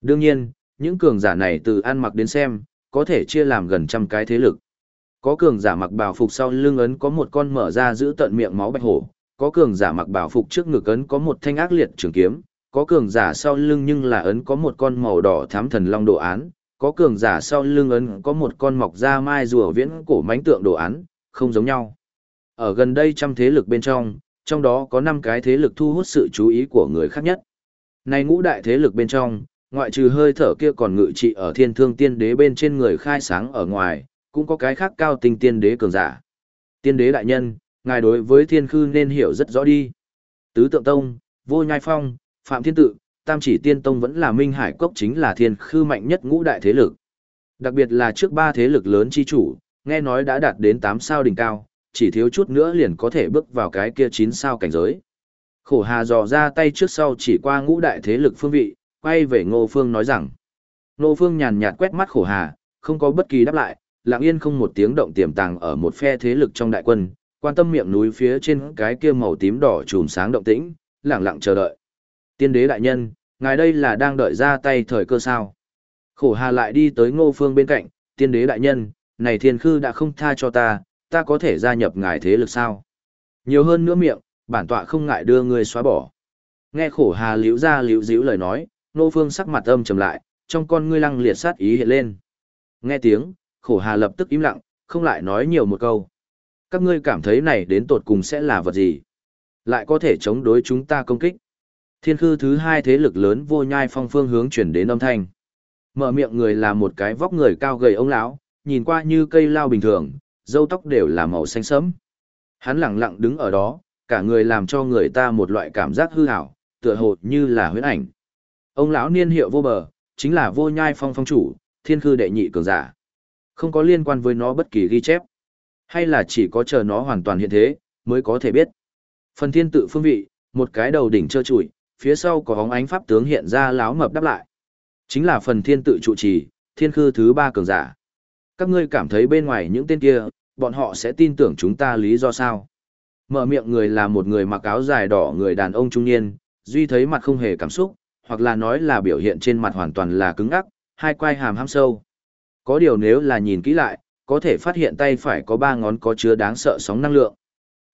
Speaker 1: Đương nhiên, những cường giả này từ ăn mặc đến xem, có thể chia làm gần trăm cái thế lực. Có cường giả mặc bào phục sau lưng ấn có một con mở ra giữ tận miệng máu bạch hổ, có cường giả mặc bảo phục trước ngực ấn có một thanh ác liệt trường kiếm, có cường giả sau lưng nhưng là ấn có một con màu đỏ thám thần long đồ án, có cường giả sau lưng ấn có một con mọc da mai rùa viễn cổ mánh tượng đồ án, không giống nhau. Ở gần đây trăm thế lực bên trong, trong đó có 5 cái thế lực thu hút sự chú ý của người khác nhất. Này ngũ đại thế lực bên trong, ngoại trừ hơi thở kia còn ngự trị ở thiên thương tiên đế bên trên người khai sáng ở ngoài, cũng có cái khác cao tinh tiên đế cường giả. Tiên đế đại nhân, ngài đối với thiên khư nên hiểu rất rõ đi. Tứ tượng tông, vô nhai phong, phạm thiên tự, tam chỉ tiên tông vẫn là minh hải cốc chính là thiên khư mạnh nhất ngũ đại thế lực. Đặc biệt là trước ba thế lực lớn chi chủ, nghe nói đã đạt đến 8 sao đỉnh cao, chỉ thiếu chút nữa liền có thể bước vào cái kia 9 sao cảnh giới. Khổ hà dò ra tay trước sau chỉ qua ngũ đại thế lực phương vị, quay về ngô phương nói rằng. Ngô phương nhàn nhạt quét mắt khổ hà, không có bất kỳ đáp lại, lặng yên không một tiếng động tiềm tàng ở một phe thế lực trong đại quân, quan tâm miệng núi phía trên cái kia màu tím đỏ chùm sáng động tĩnh, lặng lặng chờ đợi. Tiên đế đại nhân, ngài đây là đang đợi ra tay thời cơ sao? Khổ hà lại đi tới ngô phương bên cạnh, tiên đế đại nhân, này thiên khư đã không tha cho ta, ta có thể gia nhập ngài thế lực sao? Nhiều hơn nữa miệng, bản tọa không ngại đưa người xóa bỏ. Nghe khổ hà liễu ra liễu díu lời nói, ngô phương sắc mặt âm trầm lại, trong con ngươi lăng liệt sát ý hiện lên. Nghe tiếng, khổ hà lập tức im lặng, không lại nói nhiều một câu. Các ngươi cảm thấy này đến tột cùng sẽ là vật gì? Lại có thể chống đối chúng ta công kích. Thiên khư thứ hai thế lực lớn vô nhai phong phương hướng chuyển đến âm thanh. Mở miệng người là một cái vóc người cao gầy ông lão, nhìn qua như cây lao bình thường, râu tóc đều là màu xanh sẫm. Hắn lặng lặng đứng ở đó, cả người làm cho người ta một loại cảm giác hư ảo, tựa hồ như là huyễn ảnh. Ông lão niên hiệu vô bờ, chính là vô nhai phong phong chủ, thiên khư đệ nhị cường giả. Không có liên quan với nó bất kỳ ghi chép. Hay là chỉ có chờ nó hoàn toàn hiện thế, mới có thể biết. Phần thiên tự phương vị, một cái đầu đỉnh trơ trụi, phía sau có hóng ánh pháp tướng hiện ra láo mập đáp lại. Chính là phần thiên tự trụ trì, thiên khư thứ ba cường giả. Các ngươi cảm thấy bên ngoài những tên kia, bọn họ sẽ tin tưởng chúng ta lý do sao? Mở miệng người là một người mặc áo dài đỏ người đàn ông trung niên, duy thấy mặt không hề cảm xúc, hoặc là nói là biểu hiện trên mặt hoàn toàn là cứng ngắc, hai quai hàm ham sâu. Có điều nếu là nhìn kỹ lại, có thể phát hiện tay phải có ba ngón có chứa đáng sợ sóng năng lượng.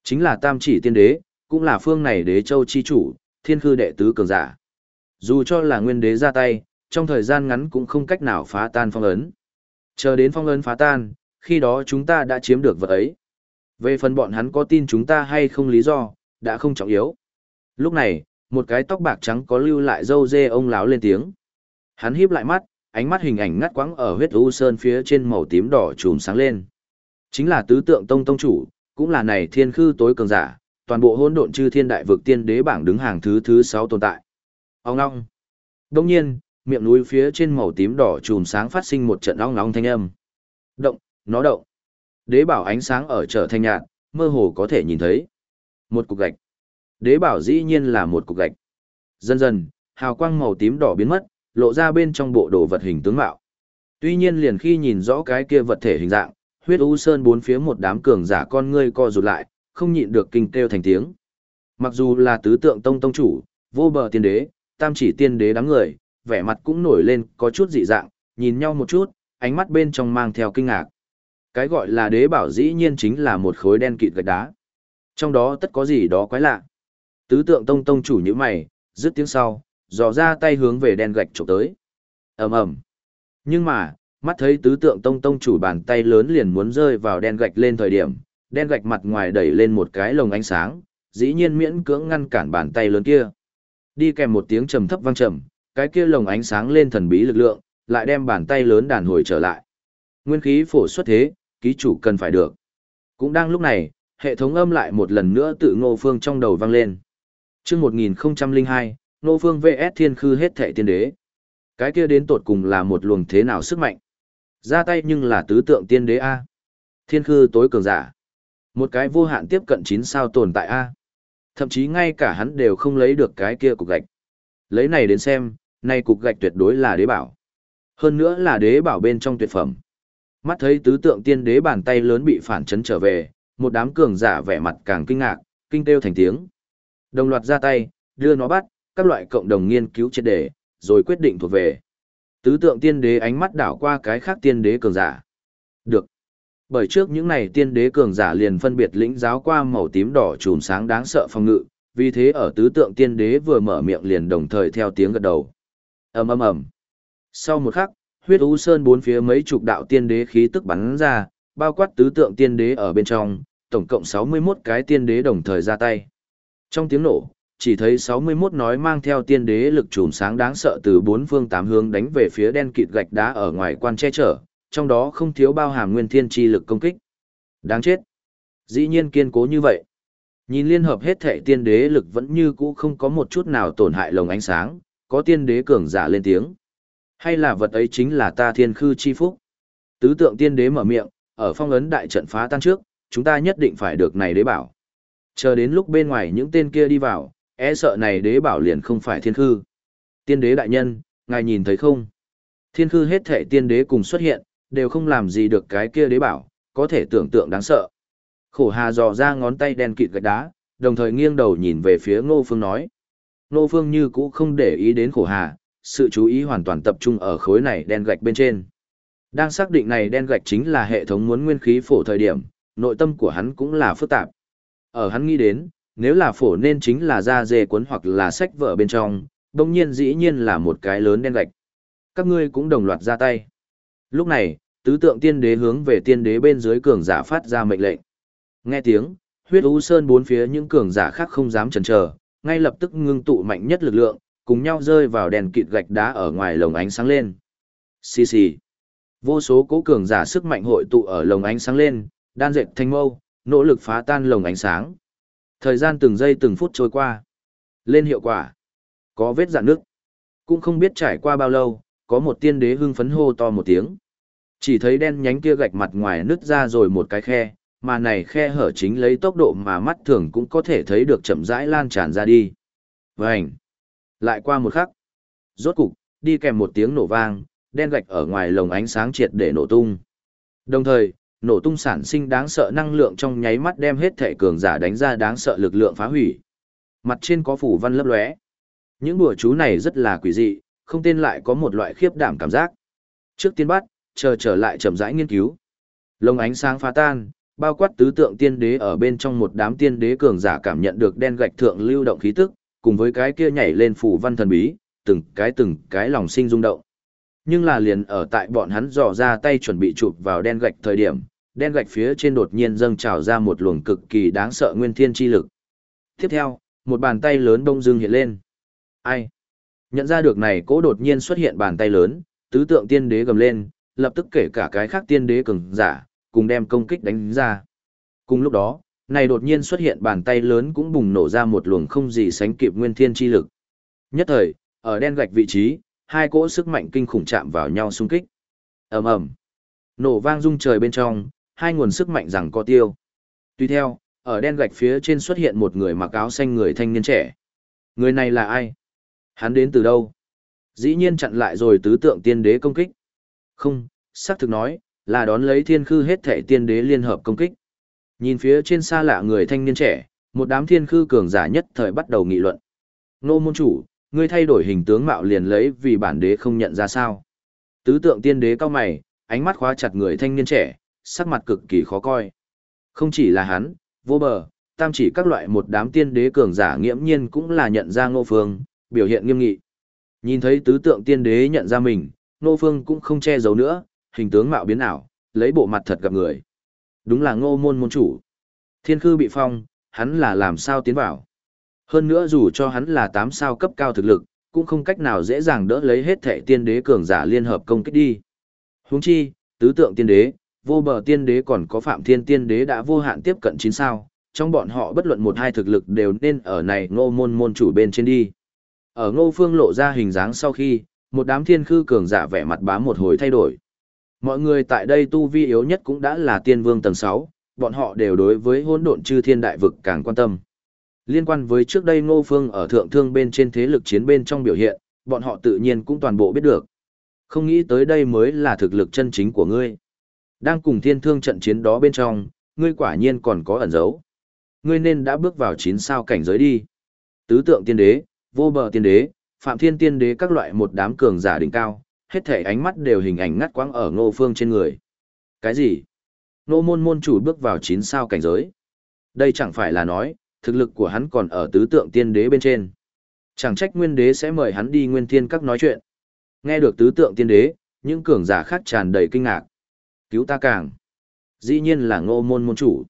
Speaker 1: Chính là tam chỉ tiên đế, cũng là phương này đế châu chi chủ, thiên khư đệ tứ cường giả. Dù cho là nguyên đế ra tay, trong thời gian ngắn cũng không cách nào phá tan phong ấn. Chờ đến phong ấn phá tan, khi đó chúng ta đã chiếm được vật ấy. Về phần bọn hắn có tin chúng ta hay không lý do, đã không trọng yếu. Lúc này, một cái tóc bạc trắng có lưu lại dâu dê ông láo lên tiếng. Hắn híp lại mắt, ánh mắt hình ảnh ngắt quãng ở huyết u sơn phía trên màu tím đỏ trùm sáng lên. Chính là tứ tượng tông tông chủ, cũng là này thiên khư tối cường giả, toàn bộ hỗn độn chư thiên đại vực tiên đế bảng đứng hàng thứ thứ 6 tồn tại. Ông ngong. Đông nhiên, miệng núi phía trên màu tím đỏ chùm sáng phát sinh một trận ong nóng thanh âm. Động, nó động. Đế bảo ánh sáng ở trở thành nhạt, mơ hồ có thể nhìn thấy. Một cục gạch. Đế bảo dĩ nhiên là một cục gạch. Dần dần, hào quang màu tím đỏ biến mất, lộ ra bên trong bộ đồ vật hình tướng mạo. Tuy nhiên liền khi nhìn rõ cái kia vật thể hình dạng, huyết u sơn bốn phía một đám cường giả con ngươi co rụt lại, không nhịn được kinh kêu thành tiếng. Mặc dù là tứ tượng tông tông chủ, vô bờ tiên đế, tam chỉ tiên đế đám người, vẻ mặt cũng nổi lên có chút dị dạng, nhìn nhau một chút, ánh mắt bên trong mang theo kinh ngạc. Cái gọi là đế bảo dĩ nhiên chính là một khối đen kịt gạch đá. Trong đó tất có gì đó quái lạ. Tứ tượng tông tông chủ như mày, dứt tiếng sau, dò ra tay hướng về đen gạch chụp tới. ầm ầm. Nhưng mà, mắt thấy tứ tượng tông tông chủ bàn tay lớn liền muốn rơi vào đen gạch lên thời điểm, đen gạch mặt ngoài đẩy lên một cái lồng ánh sáng, dĩ nhiên miễn cưỡng ngăn cản bàn tay lớn kia. Đi kèm một tiếng trầm thấp vang trầm, cái kia lồng ánh sáng lên thần bí lực lượng, lại đem bàn tay lớn đàn hồi trở lại. Nguyên khí phổ xuất thế, ký chủ cần phải được. Cũng đang lúc này, hệ thống âm lại một lần nữa tự ngô phương trong đầu vang lên. Trước 1002, ngô phương VS thiên khư hết thệ tiên đế. Cái kia đến tột cùng là một luồng thế nào sức mạnh. Ra tay nhưng là tứ tượng tiên đế A. Thiên khư tối cường giả. Một cái vô hạn tiếp cận 9 sao tồn tại A. Thậm chí ngay cả hắn đều không lấy được cái kia cục gạch. Lấy này đến xem, nay cục gạch tuyệt đối là đế bảo. Hơn nữa là đế bảo bên trong tuyệt phẩm. Mắt thấy tứ tượng tiên đế bàn tay lớn bị phản chấn trở về, một đám cường giả vẻ mặt càng kinh ngạc, kinh kêu thành tiếng. Đồng loạt ra tay, đưa nó bắt, các loại cộng đồng nghiên cứu triệt đề, rồi quyết định thuộc về. Tứ tượng tiên đế ánh mắt đảo qua cái khác tiên đế cường giả. Được. Bởi trước những này tiên đế cường giả liền phân biệt lĩnh giáo qua màu tím đỏ trùm sáng đáng sợ phong ngự, vì thế ở tứ tượng tiên đế vừa mở miệng liền đồng thời theo tiếng gật đầu. ầm ầm ầm. Sau một khắc, huyết u sơn bốn phía mấy chục đạo tiên đế khí tức bắn ra, bao quát tứ tượng tiên đế ở bên trong, tổng cộng 61 cái tiên đế đồng thời ra tay. Trong tiếng nổ, chỉ thấy 61 nói mang theo tiên đế lực trùm sáng đáng sợ từ bốn phương tám hướng đánh về phía đen kịt gạch đá ở ngoài quan che chở, trong đó không thiếu bao hàm nguyên thiên chi lực công kích. Đáng chết. Dĩ nhiên kiên cố như vậy. Nhìn liên hợp hết thể tiên đế lực vẫn như cũ không có một chút nào tổn hại lồng ánh sáng, có tiên đế cường giả lên tiếng. Hay là vật ấy chính là ta thiên khư chi phúc? Tứ tượng tiên đế mở miệng, ở phong ấn đại trận phá tan trước, chúng ta nhất định phải được này đế bảo. Chờ đến lúc bên ngoài những tên kia đi vào, e sợ này đế bảo liền không phải thiên khư. Tiên đế đại nhân, ngài nhìn thấy không? Thiên khư hết thể tiên đế cùng xuất hiện, đều không làm gì được cái kia đế bảo, có thể tưởng tượng đáng sợ. Khổ hà dò ra ngón tay đen kịt gạch đá, đồng thời nghiêng đầu nhìn về phía ngô phương nói. Ngô phương như cũ không để ý đến khổ hà, sự chú ý hoàn toàn tập trung ở khối này đen gạch bên trên. Đang xác định này đen gạch chính là hệ thống muốn nguyên khí phổ thời điểm, nội tâm của hắn cũng là phức tạp. Ở hắn nghĩ đến, nếu là phổ nên chính là da dê cuốn hoặc là sách vở bên trong, đồng nhiên dĩ nhiên là một cái lớn đen gạch. Các ngươi cũng đồng loạt ra tay. Lúc này, tứ tượng tiên đế hướng về tiên đế bên dưới cường giả phát ra mệnh lệnh. Nghe tiếng, huyết u sơn bốn phía những cường giả khác không dám chần chờ, ngay lập tức ngưng tụ mạnh nhất lực lượng, cùng nhau rơi vào đèn kịt gạch đá ở ngoài lồng ánh sáng lên. Xì xì. Vô số cố cường giả sức mạnh hội tụ ở lồng ánh sáng lên, đan dệt thanh mâu, nỗ lực phá tan lồng ánh sáng. Thời gian từng giây từng phút trôi qua. Lên hiệu quả. Có vết dạn nước. Cũng không biết trải qua bao lâu, có một tiên đế hưng phấn hô to một tiếng. Chỉ thấy đen nhánh kia gạch mặt ngoài nứt ra rồi một cái khe, mà này khe hở chính lấy tốc độ mà mắt thường cũng có thể thấy được chậm rãi lan tràn ra đi. Vành! Lại qua một khắc. Rốt cục, đi kèm một tiếng nổ vang, đen gạch ở ngoài lồng ánh sáng triệt để nổ tung. Đồng thời, nổ tung sản sinh đáng sợ năng lượng trong nháy mắt đem hết thể cường giả đánh ra đáng sợ lực lượng phá hủy. Mặt trên có phủ văn lấp lóe. Những bùa chú này rất là quỷ dị, không tên lại có một loại khiếp đảm cảm giác. Trước tiên bắt, chờ trở lại chậm rãi nghiên cứu. Lồng ánh sáng phá tan, bao quát tứ tượng tiên đế ở bên trong một đám tiên đế cường giả cảm nhận được đen gạch thượng lưu động khí tức, cùng với cái kia nhảy lên phủ văn thần bí, từng cái từng cái lòng sinh rung động. Nhưng là liền ở tại bọn hắn dò ra tay chuẩn bị chụp vào đen gạch thời điểm, đen gạch phía trên đột nhiên dâng trào ra một luồng cực kỳ đáng sợ nguyên thiên chi lực. Tiếp theo, một bàn tay lớn đông dưng hiện lên. Ai? Nhận ra được này cố đột nhiên xuất hiện bàn tay lớn, tứ tượng tiên đế gầm lên, lập tức kể cả cái khác tiên đế cường giả, cùng đem công kích đánh ra. Cùng lúc đó, này đột nhiên xuất hiện bàn tay lớn cũng bùng nổ ra một luồng không gì sánh kịp nguyên thiên chi lực. Nhất thời, ở đen gạch vị trí, hai cỗ sức mạnh kinh khủng chạm vào nhau xung kích. ầm ầm, nổ vang rung trời bên trong, hai nguồn sức mạnh rằng co tiêu. Tuy theo, ở đen gạch phía trên xuất hiện một người mặc áo xanh người thanh niên trẻ. Người này là ai? Hắn đến từ đâu? Dĩ nhiên chặn lại rồi tứ tượng tiên đế công kích. Không, xác thực nói, là đón lấy thiên khư hết thể tiên đế liên hợp công kích. Nhìn phía trên xa lạ người thanh niên trẻ, một đám thiên khư cường giả nhất thời bắt đầu nghị luận. Nô môn chủ, ngươi thay đổi hình tướng mạo liền lấy vì bản đế không nhận ra sao. Tứ tượng tiên đế cao mày, ánh mắt khóa chặt người thanh niên trẻ, sắc mặt cực kỳ khó coi. Không chỉ là hắn, vô bờ, tam chỉ các loại một đám tiên đế cường giả nghiễm nhiên cũng là nhận ra ngô phương, biểu hiện nghiêm nghị. Nhìn thấy tứ tượng tiên đế nhận ra mình, ngô phương cũng không che giấu nữa, hình tướng mạo biến ảo, lấy bộ mặt thật gặp người. Đúng là ngô môn môn chủ. Thiên khư bị phong, hắn là làm sao tiến vào. Hơn nữa dù cho hắn là 8 sao cấp cao thực lực, cũng không cách nào dễ dàng đỡ lấy hết thể tiên đế cường giả liên hợp công kích đi. Huống chi, tứ tượng tiên đế, vô bờ tiên đế còn có phạm thiên tiên đế đã vô hạn tiếp cận 9 sao, trong bọn họ bất luận một hai thực lực đều nên ở này ngô môn môn chủ bên trên đi. Ở ngô phương lộ ra hình dáng sau khi, một đám thiên khư cường giả vẻ mặt bám một hồi thay đổi. Mọi người tại đây tu vi yếu nhất cũng đã là tiên vương tầng 6, bọn họ đều đối với hỗn độn chư thiên đại vực càng quan tâm. Liên quan với trước đây Ngô Phương ở thượng thương bên trên thế lực chiến bên trong biểu hiện, bọn họ tự nhiên cũng toàn bộ biết được. Không nghĩ tới đây mới là thực lực chân chính của ngươi. Đang cùng thiên thương trận chiến đó bên trong, ngươi quả nhiên còn có ẩn dấu. Ngươi nên đã bước vào chín sao cảnh giới đi. Tứ tượng tiên đế, vô bờ tiên đế, phạm thiên tiên đế các loại một đám cường giả đỉnh cao, hết thể ánh mắt đều hình ảnh ngắt quãng ở ngô phương trên người. Cái gì? Ngô môn môn chủ bước vào chín sao cảnh giới. Đây chẳng phải là nói, thực lực của hắn còn ở tứ tượng tiên đế bên trên. Chẳng trách nguyên đế sẽ mời hắn đi nguyên thiên các nói chuyện. Nghe được tứ tượng tiên đế, những cường giả khác tràn đầy kinh ngạc. Cứu ta càng. Dĩ nhiên là ngô môn môn chủ.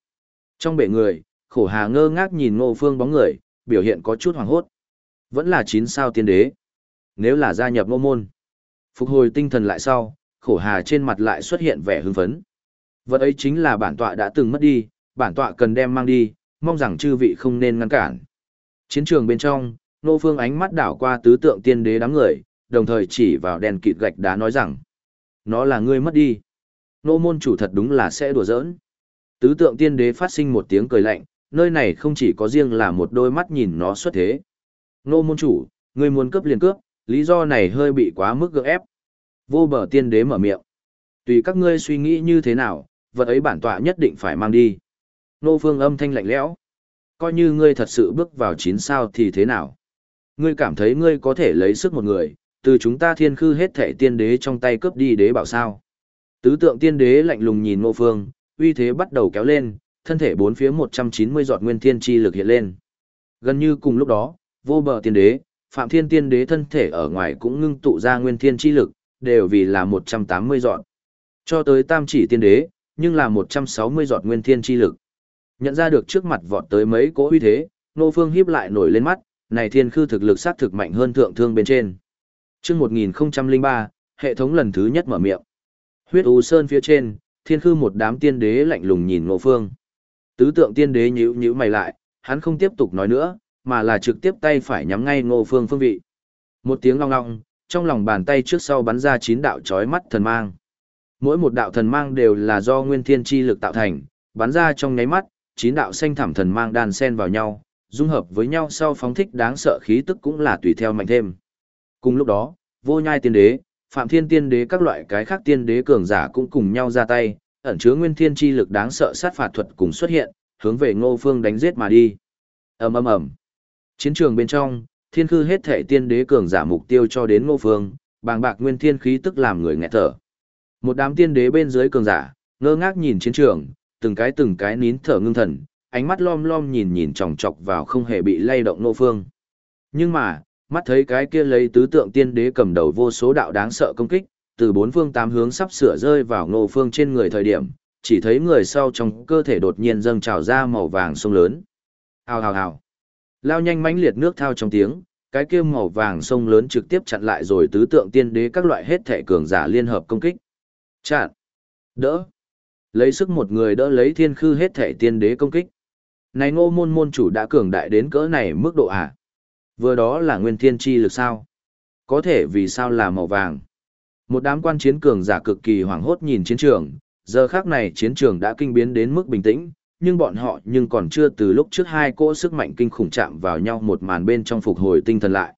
Speaker 1: Trong bể người, khổ hà ngơ ngác nhìn ngô phương bóng người, biểu hiện có chút hoàng hốt. Vẫn là chín sao tiên đế. Nếu là gia nhập ngô môn. Phục hồi tinh thần lại sau, khổ hà trên mặt lại xuất hiện vẻ hưng phấn. Vật ấy chính là bản tọa đã từng mất đi, bản tọa cần đem mang đi, mong rằng chư vị không nên ngăn cản. Chiến trường bên trong, Nô Phương ánh mắt đảo qua tứ tượng tiên đế đám người, đồng thời chỉ vào đèn kịt gạch đá nói rằng, nó là ngươi mất đi. Nô môn chủ thật đúng là sẽ đùa giỡn. Tứ tượng tiên đế phát sinh một tiếng cười lạnh, nơi này không chỉ có riêng là một đôi mắt nhìn nó xuất thế. Nô môn chủ, ngươi muốn cướp liền cướp, lý do này hơi bị quá mức gượng ép. Vô bờ tiên đế mở miệng. Tùy các ngươi suy nghĩ như thế nào, vật ấy bản tọa nhất định phải mang đi. Nô Phương âm thanh lạnh lẽo. Coi như ngươi thật sự bước vào chín sao thì thế nào? Ngươi cảm thấy ngươi có thể lấy sức một người, từ chúng ta thiên khư hết thể tiên đế trong tay cướp đi đế bảo sao. Tứ tượng tiên đế lạnh lùng nhìn nô phương, uy thế bắt đầu kéo lên, thân thể bốn phía 190 giọt nguyên thiên chi lực hiện lên. Gần như cùng lúc đó, vô bờ tiên đế, phạm thiên tiên đế thân thể ở ngoài cũng ngưng tụ ra nguyên thiên chi lực, đều vì là 180 dọn. Cho tới tam chỉ tiên đế, nhưng là 160 dọn nguyên thiên chi lực. Nhận ra được trước mặt vọt tới mấy cỗ uy thế, nô phương híp lại nổi lên mắt, này thiên khư thực lực sát thực mạnh hơn thượng thương bên trên. Trước 1003, hệ thống lần thứ nhất mở miệng. Huyết U Sơn phía trên, thiên khư một đám tiên đế lạnh lùng nhìn Ngộ Phương. Tứ tượng tiên đế nhíu nhíu mày lại, hắn không tiếp tục nói nữa, mà là trực tiếp tay phải nhắm ngay Ngô Phương phương vị. Một tiếng long long, trong lòng bàn tay trước sau bắn ra chín đạo chói mắt thần mang. Mỗi một đạo thần mang đều là do nguyên thiên chi lực tạo thành, bắn ra trong nháy mắt, chín đạo xanh thảm thần mang đan xen vào nhau, dung hợp với nhau sau phóng thích đáng sợ khí tức cũng là tùy theo mạnh thêm. Cùng lúc đó, vô nhai tiên đế, phạm thiên tiên đế các loại cái khác tiên đế cường giả cũng cùng nhau ra tay, ẩn chứa nguyên thiên chi lực đáng sợ sát phạt thuật cùng xuất hiện, hướng về ngô phương đánh giết mà đi. ầm ầm ầm Chiến trường bên trong, thiên khư hết thể tiên đế cường giả mục tiêu cho đến ngô phương, bàng bạc nguyên thiên khí tức làm người nghẹt thở. Một đám tiên đế bên dưới cường giả, ngơ ngác nhìn chiến trường, từng cái từng cái nín thở ngưng thần, ánh mắt lom lom nhìn nhìn chòng chọc vào không hề bị lay động ngô phương. Nhưng mà, mắt thấy cái kia lấy tứ tượng tiên đế cầm đầu vô số đạo đáng sợ công kích, từ bốn phương tám hướng sắp sửa rơi vào ngô phương trên người thời điểm, chỉ thấy người sau trong cơ thể đột nhiên dâng trào ra màu vàng sông lớn. Hào hào hào. Lao nhanh mãnh liệt nước thao trong tiếng, cái kia màu vàng sông lớn trực tiếp chặn lại rồi tứ tượng tiên đế các loại hết thể cường giả liên hợp công kích. Chặn. Đỡ. Lấy sức một người đỡ lấy thiên khư hết thể tiên đế công kích. Này ngô môn môn chủ đã cường đại đến cỡ này mức độ à? Vừa đó là nguyên thiên chi lực sao? Có thể vì sao là màu vàng? Một đám quan chiến cường giả cực kỳ hoảng hốt nhìn chiến trường, giờ khác này chiến trường đã kinh biến đến mức bình tĩnh, nhưng bọn họ nhưng còn chưa từ lúc trước hai cỗ sức mạnh kinh khủng chạm vào nhau một màn bên trong phục hồi tinh thần lại.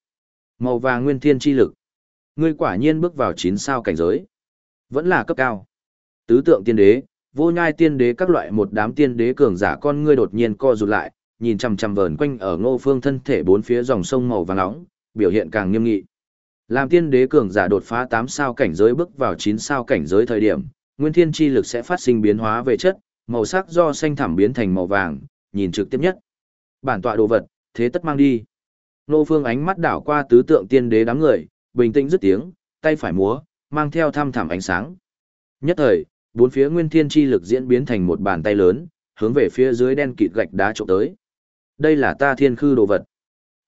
Speaker 1: Màu vàng nguyên thiên chi lực. Ngươi quả nhiên bước vào chín sao cảnh giới. Vẫn là cấp cao. Tứ tượng tiên đế, vô nhai tiên đế các loại một đám tiên đế cường giả con ngươi đột nhiên co rụt lại, nhìn chằm chằm vờn quanh ở ngô phương thân thể bốn phía dòng sông màu vàng nóng, biểu hiện càng nghiêm nghị. Làm tiên đế cường giả đột phá 8 sao cảnh giới bước vào 9 sao cảnh giới thời điểm, nguyên thiên chi lực sẽ phát sinh biến hóa về chất, màu sắc do xanh thẳm biến thành màu vàng, nhìn trực tiếp nhất. Bản tọa đồ vật, thế tất mang đi. Nô phương ánh mắt đảo qua tứ tượng tiên đế đám người, bình tĩnh dứt tiếng, tay phải múa, mang theo thăm thẳm ánh sáng. Nhất thời, bốn phía nguyên thiên chi lực diễn biến thành một bàn tay lớn, hướng về phía dưới đen kịt gạch đá trộm tới. Đây là ta thiên khư đồ vật.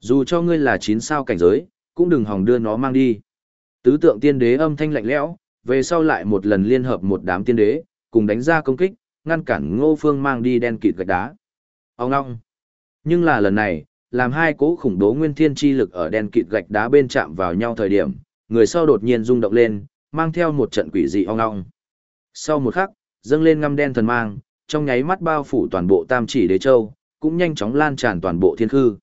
Speaker 1: Dù cho ngươi là chín sao cảnh giới, cũng đừng hòng đưa nó mang đi. Tứ tượng tiên đế âm thanh lạnh lẽo, về sau lại một lần liên hợp một đám tiên đế, cùng đánh ra công kích, ngăn cản ngô phương mang đi đen kịt gạch đá. Ông ngong. Nhưng là lần này, làm hai cỗ khủng bố nguyên thiên chi lực ở đen kịt gạch đá bên chạm vào nhau thời điểm, người sau đột nhiên rung động lên, mang theo một trận quỷ dị ong ngong. Sau một khắc, dâng lên ngăm đen thần mang, trong nháy mắt bao phủ toàn bộ tam chỉ đế châu, cũng nhanh chóng lan tràn toàn bộ thiên khư.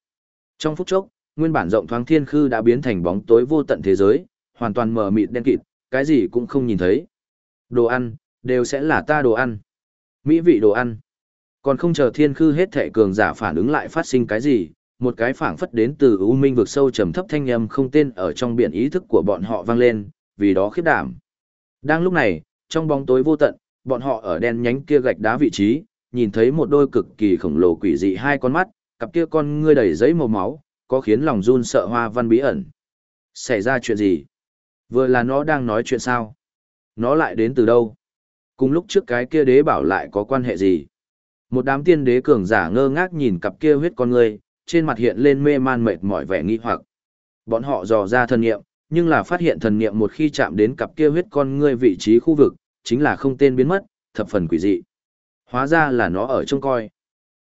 Speaker 1: Trong phút chốc, nguyên bản rộng thoáng thiên khư đã biến thành bóng tối vô tận thế giới, hoàn toàn mờ mịt đen kịt, cái gì cũng không nhìn thấy. Đồ ăn, đều sẽ là ta đồ ăn. Mỹ vị đồ ăn. Còn không chờ thiên khư hết thể cường giả phản ứng lại phát sinh cái gì, một cái phảng phất đến từ U Minh vực sâu trầm thấp thanh âm không tên ở trong biển ý thức của bọn họ vang lên, vì đó khiếp đảm. Đang lúc này, trong bóng tối vô tận, bọn họ ở đen nhánh kia gạch đá vị trí, nhìn thấy một đôi cực kỳ khổng lồ quỷ dị hai con mắt, cặp kia con ngươi đầy giấy màu máu, có khiến lòng run sợ hoa văn bí ẩn. Xảy ra chuyện gì? Vừa là nó đang nói chuyện sao? Nó lại đến từ đâu? Cùng lúc trước cái kia đế bảo lại có quan hệ gì? Một đám tiên đế cường giả ngơ ngác nhìn cặp kia huyết con ngươi, trên mặt hiện lên mê man mệt mỏi vẻ nghi hoặc. Bọn họ dò ra thần niệm, nhưng là phát hiện thần niệm một khi chạm đến cặp kia huyết con ngươi vị trí khu vực, chính là không tên biến mất, thập phần quỷ dị. Hóa ra là nó ở trông coi.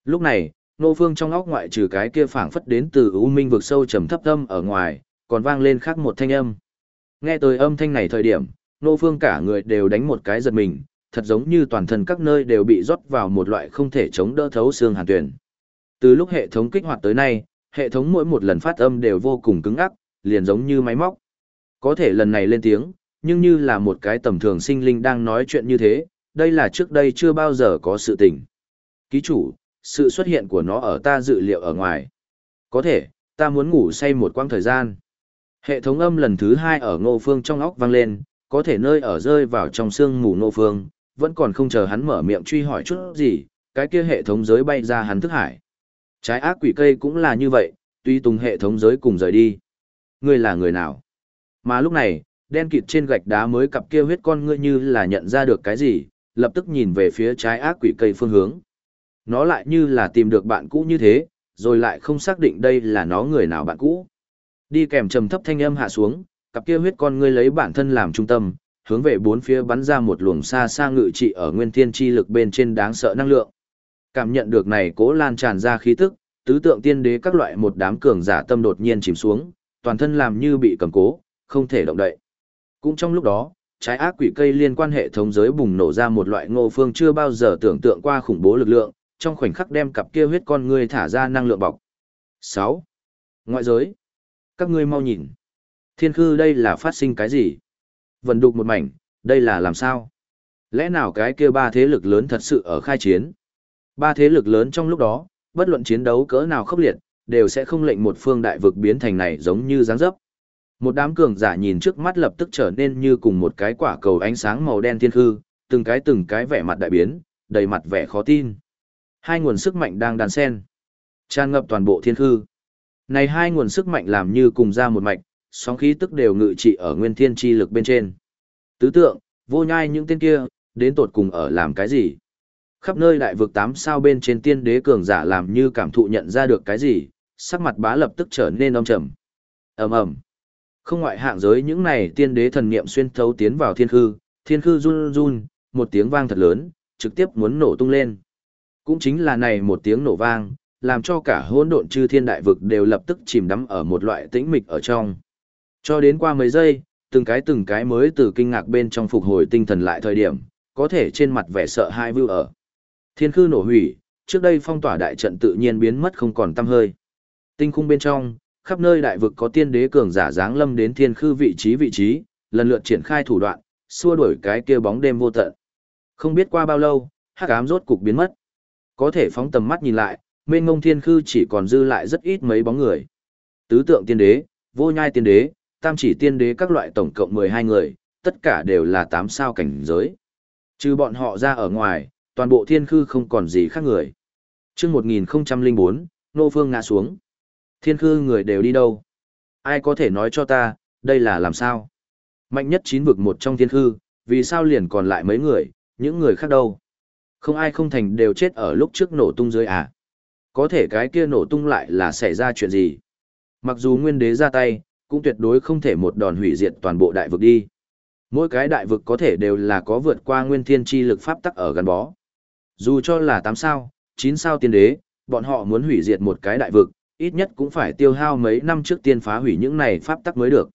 Speaker 1: Lúc này, nô phương trong óc ngoại trừ cái kia phảng phất đến từ u minh vực sâu trầm thấp âm ở ngoài, còn vang lên khác một thanh âm. Nghe tới âm thanh này thời điểm, nô phương cả người đều đánh một cái giật mình, thật giống như toàn thân các nơi đều bị rót vào một loại không thể chống đỡ thấu xương hàn tuyển. Từ lúc hệ thống kích hoạt tới nay, hệ thống mỗi một lần phát âm đều vô cùng cứng ắc, liền giống như máy móc. Có thể lần này lên tiếng, nhưng như là một cái tầm thường sinh linh đang nói chuyện như thế, đây là trước đây chưa bao giờ có sự tình. Ký chủ, sự xuất hiện của nó ở ta dự liệu ở ngoài. Có thể, ta muốn ngủ say một quãng thời gian. Hệ thống âm lần thứ hai ở ngô phương trong óc vang lên, có thể nơi ở rơi vào trong xương mù ngô phương, vẫn còn không chờ hắn mở miệng truy hỏi chút gì, cái kia hệ thống giới bay ra hắn thức hải. Trái ác quỷ cây cũng là như vậy, tuy tùng hệ thống giới cùng rời đi. Ngươi là người nào? Mà lúc này, đen kịt trên gạch đá mới cặp kia huyết con ngươi như là nhận ra được cái gì, lập tức nhìn về phía trái ác quỷ cây phương hướng. Nó lại như là tìm được bạn cũ như thế, rồi lại không xác định đây là nó người nào bạn cũ. Đi kèm trầm thấp thanh âm hạ xuống, cặp kia huyết con ngươi lấy bản thân làm trung tâm, hướng về bốn phía bắn ra một luồng xa xa ngự trị ở nguyên thiên chi lực bên trên đáng sợ năng lượng. Cảm nhận được này cố lan tràn ra khí tức, tứ tượng tiên đế các loại một đám cường giả tâm đột nhiên chìm xuống, toàn thân làm như bị cầm cố, không thể động đậy. Cũng trong lúc đó, trái ác quỷ cây liên quan hệ thống giới bùng nổ ra một loại ngô phương chưa bao giờ tưởng tượng qua khủng bố lực lượng, trong khoảnh khắc đem cặp kia huyết con ngươi thả ra năng lượng bọc. 6. Ngoại giới. Các ngươi mau nhìn. Thiên khư đây là phát sinh cái gì? Vần đục một mảnh, đây là làm sao? Lẽ nào cái kia ba thế lực lớn thật sự ở khai chiến? Ba thế lực lớn trong lúc đó, bất luận chiến đấu cỡ nào khốc liệt, đều sẽ không lệnh một phương đại vực biến thành này giống như dáng dấp. Một đám cường giả nhìn trước mắt lập tức trở nên như cùng một cái quả cầu ánh sáng màu đen thiên hư từng cái từng cái vẻ mặt đại biến, đầy mặt vẻ khó tin. Hai nguồn sức mạnh đang đàn sen, tràn ngập toàn bộ thiên hư Này hai nguồn sức mạnh làm như cùng ra một mạch, sóng khí tức đều ngự trị ở nguyên thiên chi lực bên trên. Tứ tượng, vô nhai những tên kia, đến tột cùng ở làm cái gì? Khắp nơi đại vực tám sao bên trên tiên đế cường giả làm như cảm thụ nhận ra được cái gì, sắc mặt bá lập tức trở nên âm trầm. ầm ầm Không ngoại hạng giới những này tiên đế thần niệm xuyên thấu tiến vào thiên khư, thiên khư run run, một tiếng vang thật lớn, trực tiếp muốn nổ tung lên. Cũng chính là này một tiếng nổ vang, làm cho cả hỗn độn chư thiên đại vực đều lập tức chìm đắm ở một loại tĩnh mịch ở trong. Cho đến qua mấy giây, từng cái từng cái mới từ kinh ngạc bên trong phục hồi tinh thần lại thời điểm, có thể trên mặt vẻ sợ hai vưu ở. Thiên khư nổ hủy, trước đây phong tỏa đại trận tự nhiên biến mất không còn tăm hơi. Tinh khung bên trong, khắp nơi đại vực có tiên đế cường giả dáng lâm đến thiên khư vị trí vị trí, lần lượt triển khai thủ đoạn, xua đuổi cái kia bóng đêm vô tận. Không biết qua bao lâu, hắc ám rốt cục biến mất. Có thể phóng tầm mắt nhìn lại, mênh ngông thiên khư chỉ còn dư lại rất ít mấy bóng người. Tứ tượng tiên đế, vô nhai tiên đế, tam chỉ tiên đế các loại tổng cộng 12 người, tất cả đều là 8 sao cảnh giới. Trừ bọn họ ra ở ngoài, toàn bộ thiên khư không còn gì khác người. Trước 1004, Nô Phương ngã xuống. Thiên khư người đều đi đâu? Ai có thể nói cho ta, đây là làm sao? Mạnh nhất chín vực một trong thiên khư, vì sao liền còn lại mấy người, những người khác đâu? Không ai không thành đều chết ở lúc trước nổ tung dưới à? Có thể cái kia nổ tung lại là xảy ra chuyện gì? Mặc dù nguyên đế ra tay, cũng tuyệt đối không thể một đòn hủy diệt toàn bộ đại vực đi. Mỗi cái đại vực có thể đều là có vượt qua nguyên thiên chi lực pháp tắc ở gắn bó. Dù cho là 8 sao, 9 sao tiên đế, bọn họ muốn hủy diệt một cái đại vực, ít nhất cũng phải tiêu hao mấy năm trước tiên phá hủy những này pháp tắc mới được.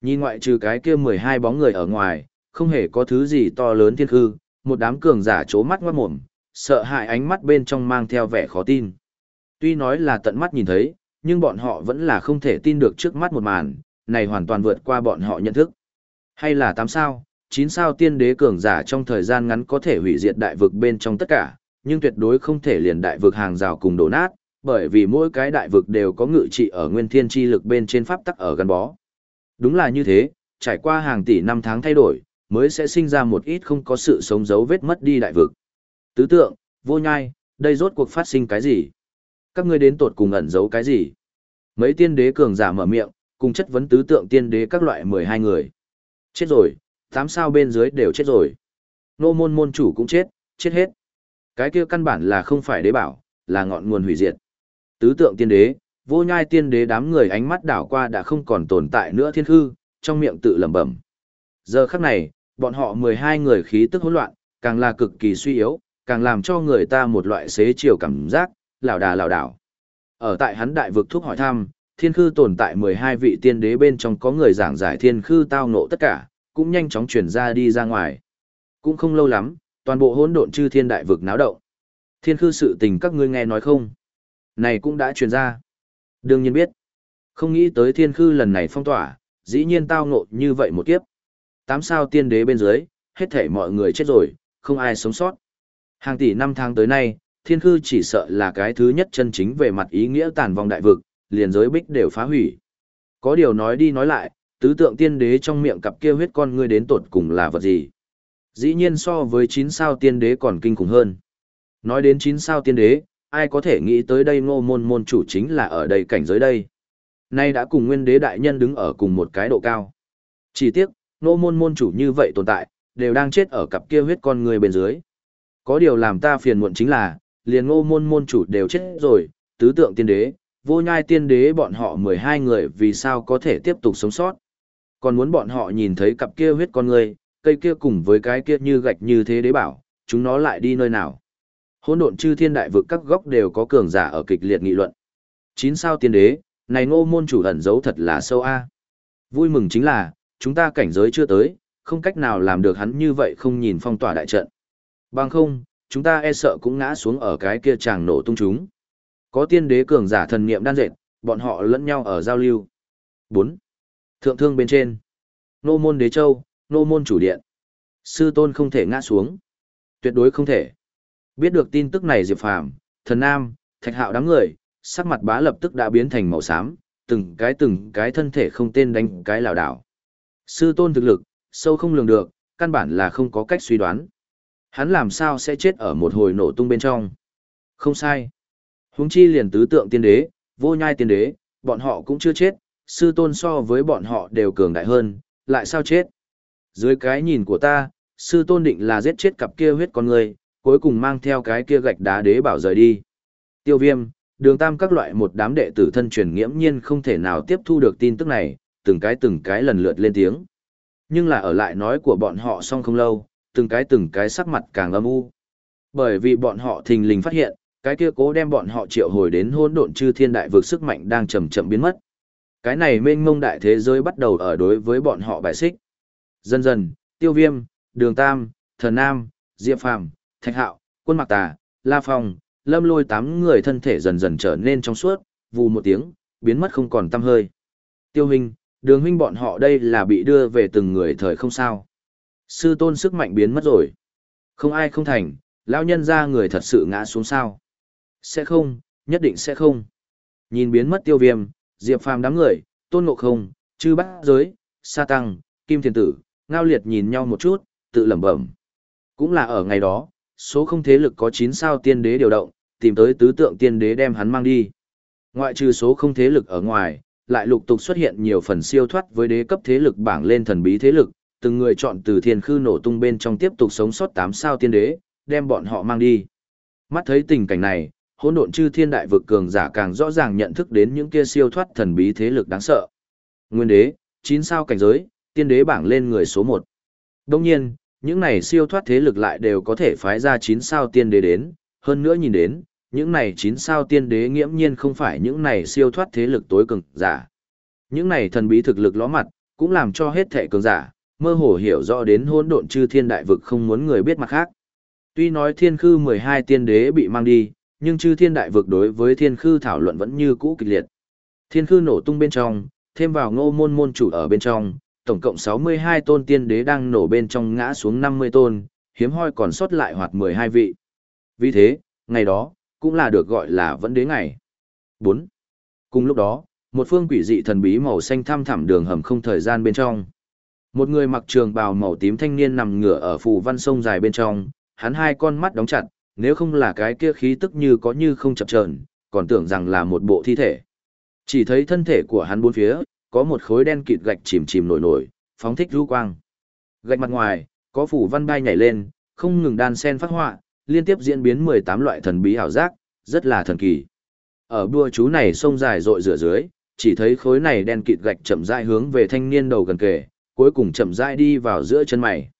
Speaker 1: Nhìn ngoại trừ cái kia 12 bóng người ở ngoài, không hề có thứ gì to lớn thiên hư, một đám cường giả chố mắt ngoát mồm, sợ hãi ánh mắt bên trong mang theo vẻ khó tin. Tuy nói là tận mắt nhìn thấy, nhưng bọn họ vẫn là không thể tin được trước mắt một màn, này hoàn toàn vượt qua bọn họ nhận thức. Hay là 8 sao, 9 sao tiên đế cường giả trong thời gian ngắn có thể hủy diệt đại vực bên trong tất cả, nhưng tuyệt đối không thể liền đại vực hàng rào cùng đổ nát, bởi vì mỗi cái đại vực đều có ngự trị ở nguyên thiên chi lực bên trên pháp tắc ở gắn bó. Đúng là như thế, trải qua hàng tỷ năm tháng thay đổi, mới sẽ sinh ra một ít không có sự sống dấu vết mất đi đại vực. Tứ tượng, vô nhai, đây rốt cuộc phát sinh cái gì? Các ngươi đến tột cùng ẩn giấu cái gì? Mấy tiên đế cường giả mở miệng, cùng chất vấn tứ tượng tiên đế các loại 12 người. Chết rồi, tám sao bên dưới đều chết rồi. Nô môn môn chủ cũng chết, chết hết. Cái kia căn bản là không phải đế bảo, là ngọn nguồn hủy diệt. Tứ tượng tiên đế, vô nhai tiên đế đám người ánh mắt đảo qua đã không còn tồn tại nữa thiên hư, trong miệng tự lẩm bẩm. Giờ khắc này, bọn họ 12 người khí tức hỗn loạn, càng là cực kỳ suy yếu, càng làm cho người ta một loại xế chiều cảm giác, lảo đà lảo đảo. Ở tại hắn đại vực thuốc hỏi thăm, thiên khư tồn tại 12 vị tiên đế bên trong có người giảng giải thiên khư tao ngộ tất cả, cũng nhanh chóng chuyển ra đi ra ngoài. Cũng không lâu lắm, toàn bộ hỗn độn chư thiên đại vực náo động. Thiên khư sự tình các ngươi nghe nói không? Này cũng đã truyền ra. Đương nhiên biết. Không nghĩ tới thiên khư lần này phong tỏa, dĩ nhiên tao ngộ như vậy một kiếp. Tám sao tiên đế bên dưới, hết thảy mọi người chết rồi, không ai sống sót. Hàng tỷ năm tháng tới nay, thiên khư chỉ sợ là cái thứ nhất chân chính về mặt ý nghĩa tàn vong đại vực, liền giới bích đều phá hủy. Có điều nói đi nói lại, tứ tượng tiên đế trong miệng cặp kia huyết con ngươi đến tột cùng là vật gì? Dĩ nhiên so với chín sao tiên đế còn kinh khủng hơn. Nói đến chín sao tiên đế, ai có thể nghĩ tới đây ngô môn môn chủ chính là ở đây cảnh giới đây. Nay đã cùng nguyên đế đại nhân đứng ở cùng một cái độ cao. Chỉ tiếc, ngô môn môn chủ như vậy tồn tại, đều đang chết ở cặp kia huyết con người bên dưới. Có điều làm ta phiền muộn chính là, liền ngô môn môn chủ đều chết rồi, tứ tượng tiên đế, vô nhai tiên đế bọn họ 12 người vì sao có thể tiếp tục sống sót. Còn muốn bọn họ nhìn thấy cặp kia huyết con người, cây kia cùng với cái kia như gạch như thế đế bảo, chúng nó lại đi nơi nào. Hỗn độn chư thiên đại vực các góc đều có cường giả ở kịch liệt nghị luận. Chín sao tiên đế, này ngô môn chủ ẩn giấu thật là sâu a. Vui mừng chính là, chúng ta cảnh giới chưa tới, không cách nào làm được hắn như vậy không nhìn phong tỏa đại trận. Bằng không, chúng ta e sợ cũng ngã xuống ở cái kia chàng nổ tung chúng. Có tiên đế cường giả thần niệm đan dệt, bọn họ lẫn nhau ở giao lưu. 4. Thượng thương bên trên. Nô môn đế châu, nô môn chủ điện. Sư tôn không thể ngã xuống. Tuyệt đối không thể. Biết được tin tức này Diệp Phàm, Thần Nam, Thạch Hạo đám người, sắc mặt bá lập tức đã biến thành màu xám, từng cái từng cái thân thể không tên đánh cái lảo đảo. Sư tôn thực lực, sâu không lường được, căn bản là không có cách suy đoán. Hắn làm sao sẽ chết ở một hồi nổ tung bên trong? Không sai. Huống chi liền tứ tượng tiên đế, vô nhai tiên đế, bọn họ cũng chưa chết, sư tôn so với bọn họ đều cường đại hơn, lại sao chết? Dưới cái nhìn của ta, sư tôn định là giết chết cặp kia huyết con người, cuối cùng mang theo cái kia gạch đá đế bảo rời đi. Tiêu viêm, đường tam các loại một đám đệ tử thân truyền nghiễm nhiên không thể nào tiếp thu được tin tức này, từng cái từng cái lần lượt lên tiếng. Nhưng là ở lại nói của bọn họ xong không lâu, từng cái từng cái sắc mặt càng âm u. Bởi vì bọn họ thình lình phát hiện, cái kia cố đem bọn họ triệu hồi đến hỗn độn chư thiên đại vực sức mạnh đang chậm chậm biến mất. Cái này mênh mông đại thế giới bắt đầu ở đối với bọn họ bài xích. Dần dần, tiêu viêm, đường tam, thần nam, diệp phàm, thạch hạo, quân Mạc tà, la phong, lâm lôi tám người thân thể dần dần trở nên trong suốt, vù một tiếng, biến mất không còn tăm hơi. Tiêu hình, đường huynh bọn họ đây là bị đưa về từng người thời không sao. Sư tôn sức mạnh biến mất rồi. Không ai không thành, lão nhân ra người thật sự ngã xuống sao. Sẽ không, nhất định sẽ không. Nhìn biến mất tiêu viêm, diệp phàm đám người, tôn ngộ không, chư bát giới, sa tăng, kim thiền tử, ngao liệt nhìn nhau một chút, tự lẩm bẩm. Cũng là ở ngày đó, số không thế lực có 9 sao tiên đế điều động, tìm tới tứ tượng tiên đế đem hắn mang đi. Ngoại trừ số không thế lực ở ngoài, lại lục tục xuất hiện nhiều phần siêu thoát với đế cấp thế lực bảng lên thần bí thế lực, từng người chọn từ thiên khư nổ tung bên trong tiếp tục sống sót tám sao tiên đế, đem bọn họ mang đi. Mắt thấy tình cảnh này, hỗn độn chư thiên đại vực cường giả càng rõ ràng nhận thức đến những kia siêu thoát thần bí thế lực đáng sợ. Nguyên đế, 9 sao cảnh giới, tiên đế bảng lên người số 1. Đồng nhiên, những này siêu thoát thế lực lại đều có thể phái ra 9 sao tiên đế đến, hơn nữa nhìn đến, những này 9 sao tiên đế nghiễm nhiên không phải những này siêu thoát thế lực tối cường giả. Những này thần bí thực lực ló mặt, cũng làm cho hết thể cường giả, mơ hồ hiểu rõ đến hỗn độn chư thiên đại vực không muốn người biết mặt khác. Tuy nói thiên khư 12 tiên đế bị mang đi, nhưng chư thiên đại vực đối với thiên khư thảo luận vẫn như cũ kịch liệt. Thiên khư nổ tung bên trong, thêm vào ngô môn môn chủ ở bên trong, tổng cộng 62 tôn tiên đế đang nổ bên trong ngã xuống 50 tôn, hiếm hoi còn sót lại hoạt 12 vị. Vì thế, ngày đó, cũng là được gọi là vẫn đế ngày. 4. Cùng lúc đó, một phương quỷ dị thần bí màu xanh thăm thẳm đường hầm không thời gian bên trong. Một người mặc trường bào màu tím thanh niên nằm ngửa ở phù văn sông dài bên trong, hắn hai con mắt đóng chặt, nếu không là cái kia khí tức như có như không chập chờn, còn tưởng rằng là một bộ thi thể. Chỉ thấy thân thể của hắn bốn phía, có một khối đen kịt gạch chìm chìm nổi nổi, phóng thích lưu quang. Gạch mặt ngoài, có phủ văn bay nhảy lên, không ngừng đan sen phát họa, liên tiếp diễn biến 18 loại thần bí ảo giác, rất là thần kỳ. Ở bua chú này sông dài rội rửa dưới, chỉ thấy khối này đen kịt gạch chậm rãi hướng về thanh niên đầu gần kề, cuối cùng chậm rãi đi vào giữa chân mày.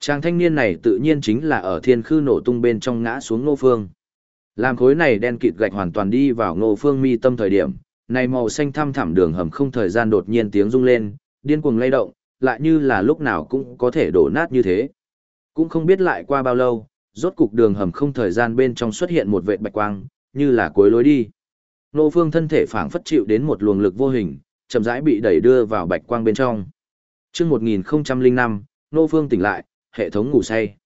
Speaker 1: Chàng thanh niên này tự nhiên chính là ở thiên khư nổ tung bên trong ngã xuống ngô phương. Làm khối này đen kịt gạch hoàn toàn đi vào ngô phương mi tâm thời điểm, này màu xanh thăm thẳm đường hầm không thời gian đột nhiên tiếng rung lên, điên cuồng lay động, lại như là lúc nào cũng có thể đổ nát như thế. Cũng không biết lại qua bao lâu, rốt cục đường hầm không thời gian bên trong xuất hiện một vệt bạch quang, như là cuối lối đi. Ngô Phương thân thể phảng phất chịu đến một luồng lực vô hình, chậm rãi bị đẩy đưa vào bạch quang bên trong. Trước 1005, Nô Phương tỉnh lại, hệ thống ngủ say.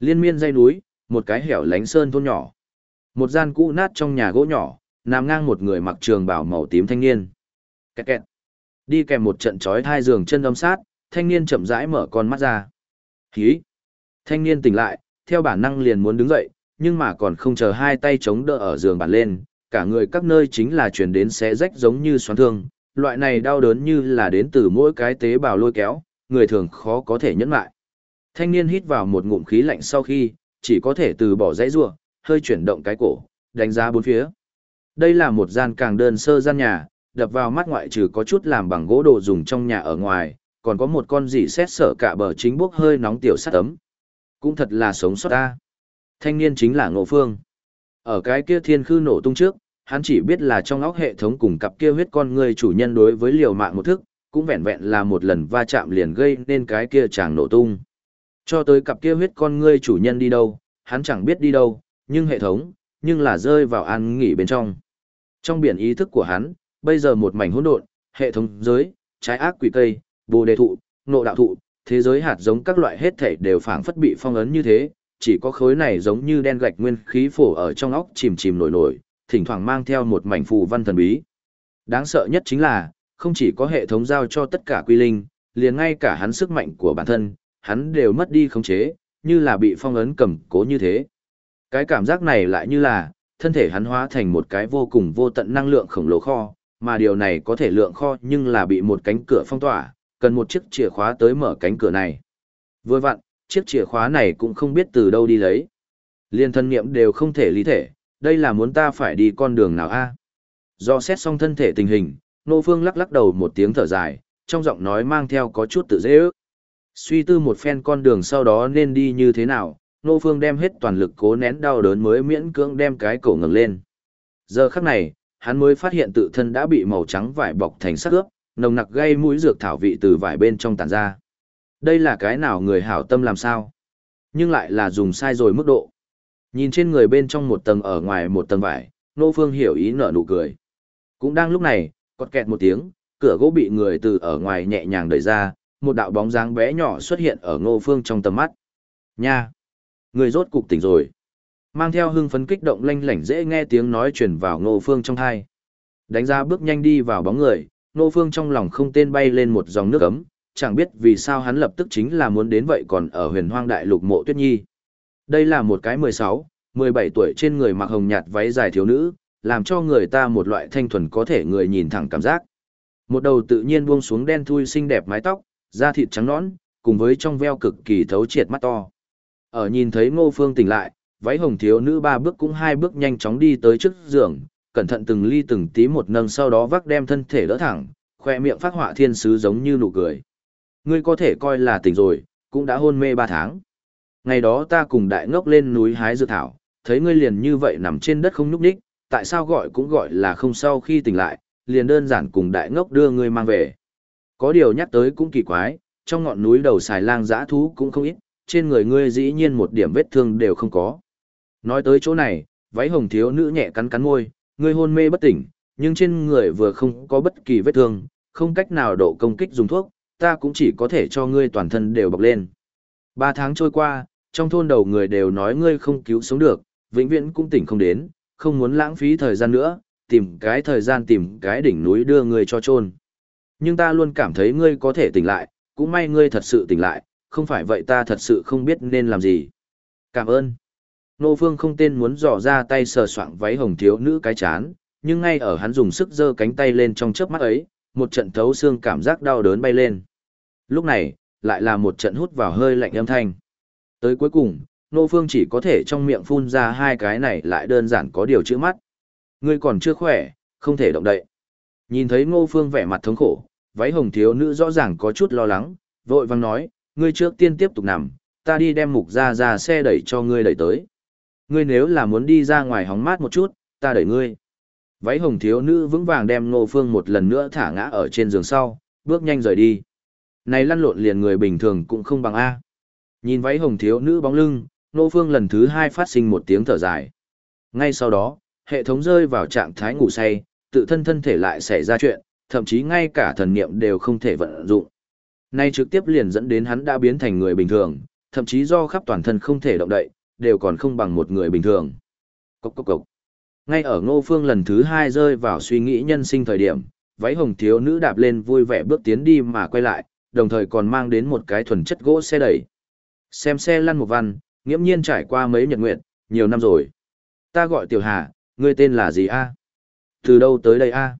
Speaker 1: Liên miên dây núi, một cái hẻo lánh sơn thôn nhỏ. Một gian cũ nát trong nhà gỗ nhỏ, nằm ngang một người mặc trường bào màu tím thanh niên. Kẹt kẹt. Đi kèm một trận chói thai giường chân âm sát, thanh niên chậm rãi mở con mắt ra. Hí! Thanh niên tỉnh lại, theo bản năng liền muốn đứng dậy, nhưng mà còn không chờ hai tay chống đỡ ở giường bàn lên, cả người các nơi chính là chuyển đến xé rách giống như xoắn thương, loại này đau đớn như là đến từ mỗi cái tế bào lôi kéo, người thường khó có thể nhẫn lại. Thanh niên hít vào một ngụm khí lạnh sau khi, chỉ có thể từ bỏ dãy rua, hơi chuyển động cái cổ, đánh giá bốn phía. Đây là một gian càng đơn sơ gian nhà, đập vào mắt ngoại trừ có chút làm bằng gỗ đồ dùng trong nhà ở ngoài, còn có một con dỉ xét sở cả bờ chính bốc hơi nóng tiểu sắt ấm. Cũng thật là sống sót ta. Thanh niên chính là Ngộ Phương. Ở cái kia thiên khư nổ tung trước, hắn chỉ biết là trong óc hệ thống cùng cặp kia huyết con người chủ nhân đối với liều mạng một thức, cũng vẹn vẹn là một lần va chạm liền gây nên cái kia chàng nổ tung. Cho tới cặp kia huyết con ngươi chủ nhân đi đâu, hắn chẳng biết đi đâu, nhưng hệ thống, nhưng là rơi vào an nghỉ bên trong. Trong biển ý thức của hắn, bây giờ một mảnh hỗn độn, hệ thống giới, trái ác quỷ cây, bồ đề thụ, nộ đạo thụ, thế giới hạt giống các loại hết thể đều phảng phất bị phong ấn như thế, chỉ có khối này giống như đen gạch nguyên khí phổ ở trong óc chìm chìm nổi nổi, thỉnh thoảng mang theo một mảnh phù văn thần bí. Đáng sợ nhất chính là, không chỉ có hệ thống giao cho tất cả quy linh, liền ngay cả hắn sức mạnh của bản thân, hắn đều mất đi khống chế, như là bị phong ấn cầm cố như thế. Cái cảm giác này lại như là, thân thể hắn hóa thành một cái vô cùng vô tận năng lượng khổng lồ kho, mà điều này có thể lượng kho nhưng là bị một cánh cửa phong tỏa, cần một chiếc chìa khóa tới mở cánh cửa này. Vừa vặn, chiếc chìa khóa này cũng không biết từ đâu đi lấy. Liên thân niệm đều không thể lý thể, đây là muốn ta phải đi con đường nào a? Do xét xong thân thể tình hình, Nô Phương lắc lắc đầu một tiếng thở dài, trong giọng nói mang theo có chút tự dễ ước. Suy tư một phen con đường sau đó nên đi như thế nào, Nô Phương đem hết toàn lực cố nén đau đớn mới miễn cưỡng đem cái cổ ngẩng lên. Giờ khắc này, hắn mới phát hiện tự thân đã bị màu trắng vải bọc thành sắc ướp, nồng nặc gây mũi dược thảo vị từ vải bên trong tản ra. Đây là cái nào người hảo tâm làm sao? Nhưng lại là dùng sai rồi mức độ. Nhìn trên người bên trong một tầng ở ngoài một tầng vải, Nô Phương hiểu ý nở nụ cười. Cũng đang lúc này, cọt kẹt một tiếng, cửa gỗ bị người từ ở ngoài nhẹ nhàng đẩy ra, một đạo bóng dáng bé nhỏ xuất hiện ở Ngô Phương trong tầm mắt. Nha! Người rốt cục tỉnh rồi. Mang theo hưng phấn kích động lanh lảnh dễ nghe tiếng nói truyền vào Ngô Phương trong thai. Đánh ra bước nhanh đi vào bóng người, Ngô Phương trong lòng không tên bay lên một dòng nước ấm, chẳng biết vì sao hắn lập tức chính là muốn đến vậy còn ở huyền hoang đại lục mộ tuyết nhi. Đây là một cái 16, 17 tuổi trên người mặc hồng nhạt váy dài thiếu nữ, làm cho người ta một loại thanh thuần có thể người nhìn thẳng cảm giác. Một đầu tự nhiên buông xuống đen thui xinh đẹp mái tóc, da thịt trắng nõn, cùng với trong veo cực kỳ thấu triệt mắt to. Ở nhìn thấy Ngô Phương tỉnh lại, váy hồng thiếu nữ ba bước cũng hai bước nhanh chóng đi tới trước giường, cẩn thận từng ly từng tí một nâng sau đó vác đem thân thể đỡ thẳng, khoe miệng phát họa thiên sứ giống như nụ cười. Ngươi có thể coi là tỉnh rồi, cũng đã hôn mê ba tháng. Ngày đó ta cùng đại ngốc lên núi hái dược thảo, thấy ngươi liền như vậy nằm trên đất không nhúc nhích, tại sao gọi cũng gọi là không sau khi tỉnh lại, liền đơn giản cùng đại ngốc đưa ngươi mang về. Có điều nhắc tới cũng kỳ quái, trong ngọn núi đầu xài lang dã thú cũng không ít, trên người ngươi dĩ nhiên một điểm vết thương đều không có. Nói tới chỗ này, váy hồng thiếu nữ nhẹ cắn cắn môi, ngươi hôn mê bất tỉnh, nhưng trên người vừa không có bất kỳ vết thương, không cách nào độ công kích dùng thuốc, ta cũng chỉ có thể cho ngươi toàn thân đều bọc lên. Ba tháng trôi qua, trong thôn đầu người đều nói ngươi không cứu sống được, vĩnh viễn cũng tỉnh không đến, không muốn lãng phí thời gian nữa, tìm cái thời gian tìm cái đỉnh núi đưa ngươi cho chôn. Nhưng ta luôn cảm thấy ngươi có thể tỉnh lại, cũng may ngươi thật sự tỉnh lại, không phải vậy ta thật sự không biết nên làm gì. Cảm ơn. Nô Phương không tên muốn dò ra tay sờ soạng váy hồng thiếu nữ cái chán, nhưng ngay ở hắn dùng sức giơ cánh tay lên trong chớp mắt ấy, một trận thấu xương cảm giác đau đớn bay lên. Lúc này, lại là một trận hút vào hơi lạnh âm thanh. Tới cuối cùng, Nô Phương chỉ có thể trong miệng phun ra hai cái này lại đơn giản có điều chữ mắt. Ngươi còn chưa khỏe, không thể động đậy. Nhìn thấy Ngô Phương vẻ mặt thống khổ, váy hồng thiếu nữ rõ ràng có chút lo lắng, vội vang nói, ngươi trước tiên tiếp tục nằm, ta đi đem mục ra ra xe đẩy cho ngươi đẩy tới. Ngươi nếu là muốn đi ra ngoài hóng mát một chút, ta đẩy ngươi. Váy hồng thiếu nữ vững vàng đem Ngô Phương một lần nữa thả ngã ở trên giường sau, bước nhanh rời đi. Này lăn lộn liền người bình thường cũng không bằng A. Nhìn váy hồng thiếu nữ bóng lưng, Ngô Phương lần thứ hai phát sinh một tiếng thở dài. Ngay sau đó, hệ thống rơi vào trạng thái ngủ say, tự thân thân thể lại xảy ra chuyện, thậm chí ngay cả thần niệm đều không thể vận dụng. Nay trực tiếp liền dẫn đến hắn đã biến thành người bình thường, thậm chí do khắp toàn thân không thể động đậy, đều còn không bằng một người bình thường. Cốc cốc cốc. Ngay ở Ngô Phương lần thứ hai rơi vào suy nghĩ nhân sinh thời điểm, váy hồng thiếu nữ đạp lên vui vẻ bước tiến đi mà quay lại, đồng thời còn mang đến một cái thuần chất gỗ xe đẩy. Xem xe lăn một văn, nghiễm nhiên trải qua mấy nhật nguyện, nhiều năm rồi. Ta gọi Tiểu Hà, ngươi tên là gì a? Từ đâu tới đây a?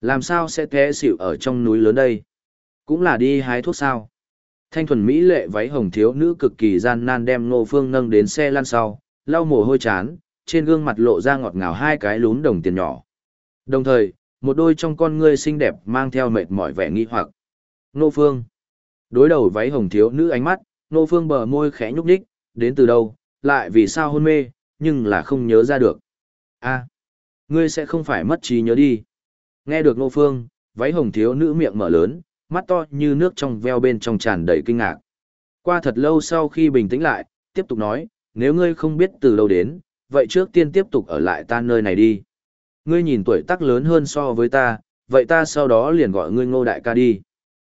Speaker 1: Làm sao sẽ té xỉu ở trong núi lớn đây? Cũng là đi hái thuốc sao? Thanh thuần mỹ lệ váy hồng thiếu nữ cực kỳ gian nan đem Ngô Phương nâng đến xe lăn sau, lau mồ hôi chán, trên gương mặt lộ ra ngọt ngào hai cái lún đồng tiền nhỏ. Đồng thời, một đôi trong con ngươi xinh đẹp mang theo mệt mỏi vẻ nghi hoặc. Ngô Phương. Đối đầu váy hồng thiếu nữ ánh mắt, Nô Phương bờ môi khẽ nhúc nhích, đến từ đâu, lại vì sao hôn mê, nhưng là không nhớ ra được. a ngươi sẽ không phải mất trí nhớ đi. Nghe được Nô Phương, váy hồng thiếu nữ miệng mở lớn, mắt to như nước trong veo bên trong tràn đầy kinh ngạc. Qua thật lâu sau khi bình tĩnh lại, tiếp tục nói, nếu ngươi không biết từ đâu đến, vậy trước tiên tiếp tục ở lại ta nơi này đi. Ngươi nhìn tuổi tác lớn hơn so với ta, vậy ta sau đó liền gọi ngươi ngô đại ca đi.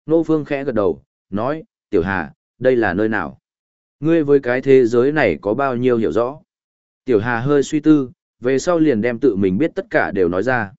Speaker 1: Nô Phương khẽ gật đầu, nói, tiểu hà, đây là nơi nào? Ngươi với cái thế giới này có bao nhiêu hiểu rõ? Tiểu hà hơi suy tư, về sau liền đem tự mình biết tất cả đều nói ra.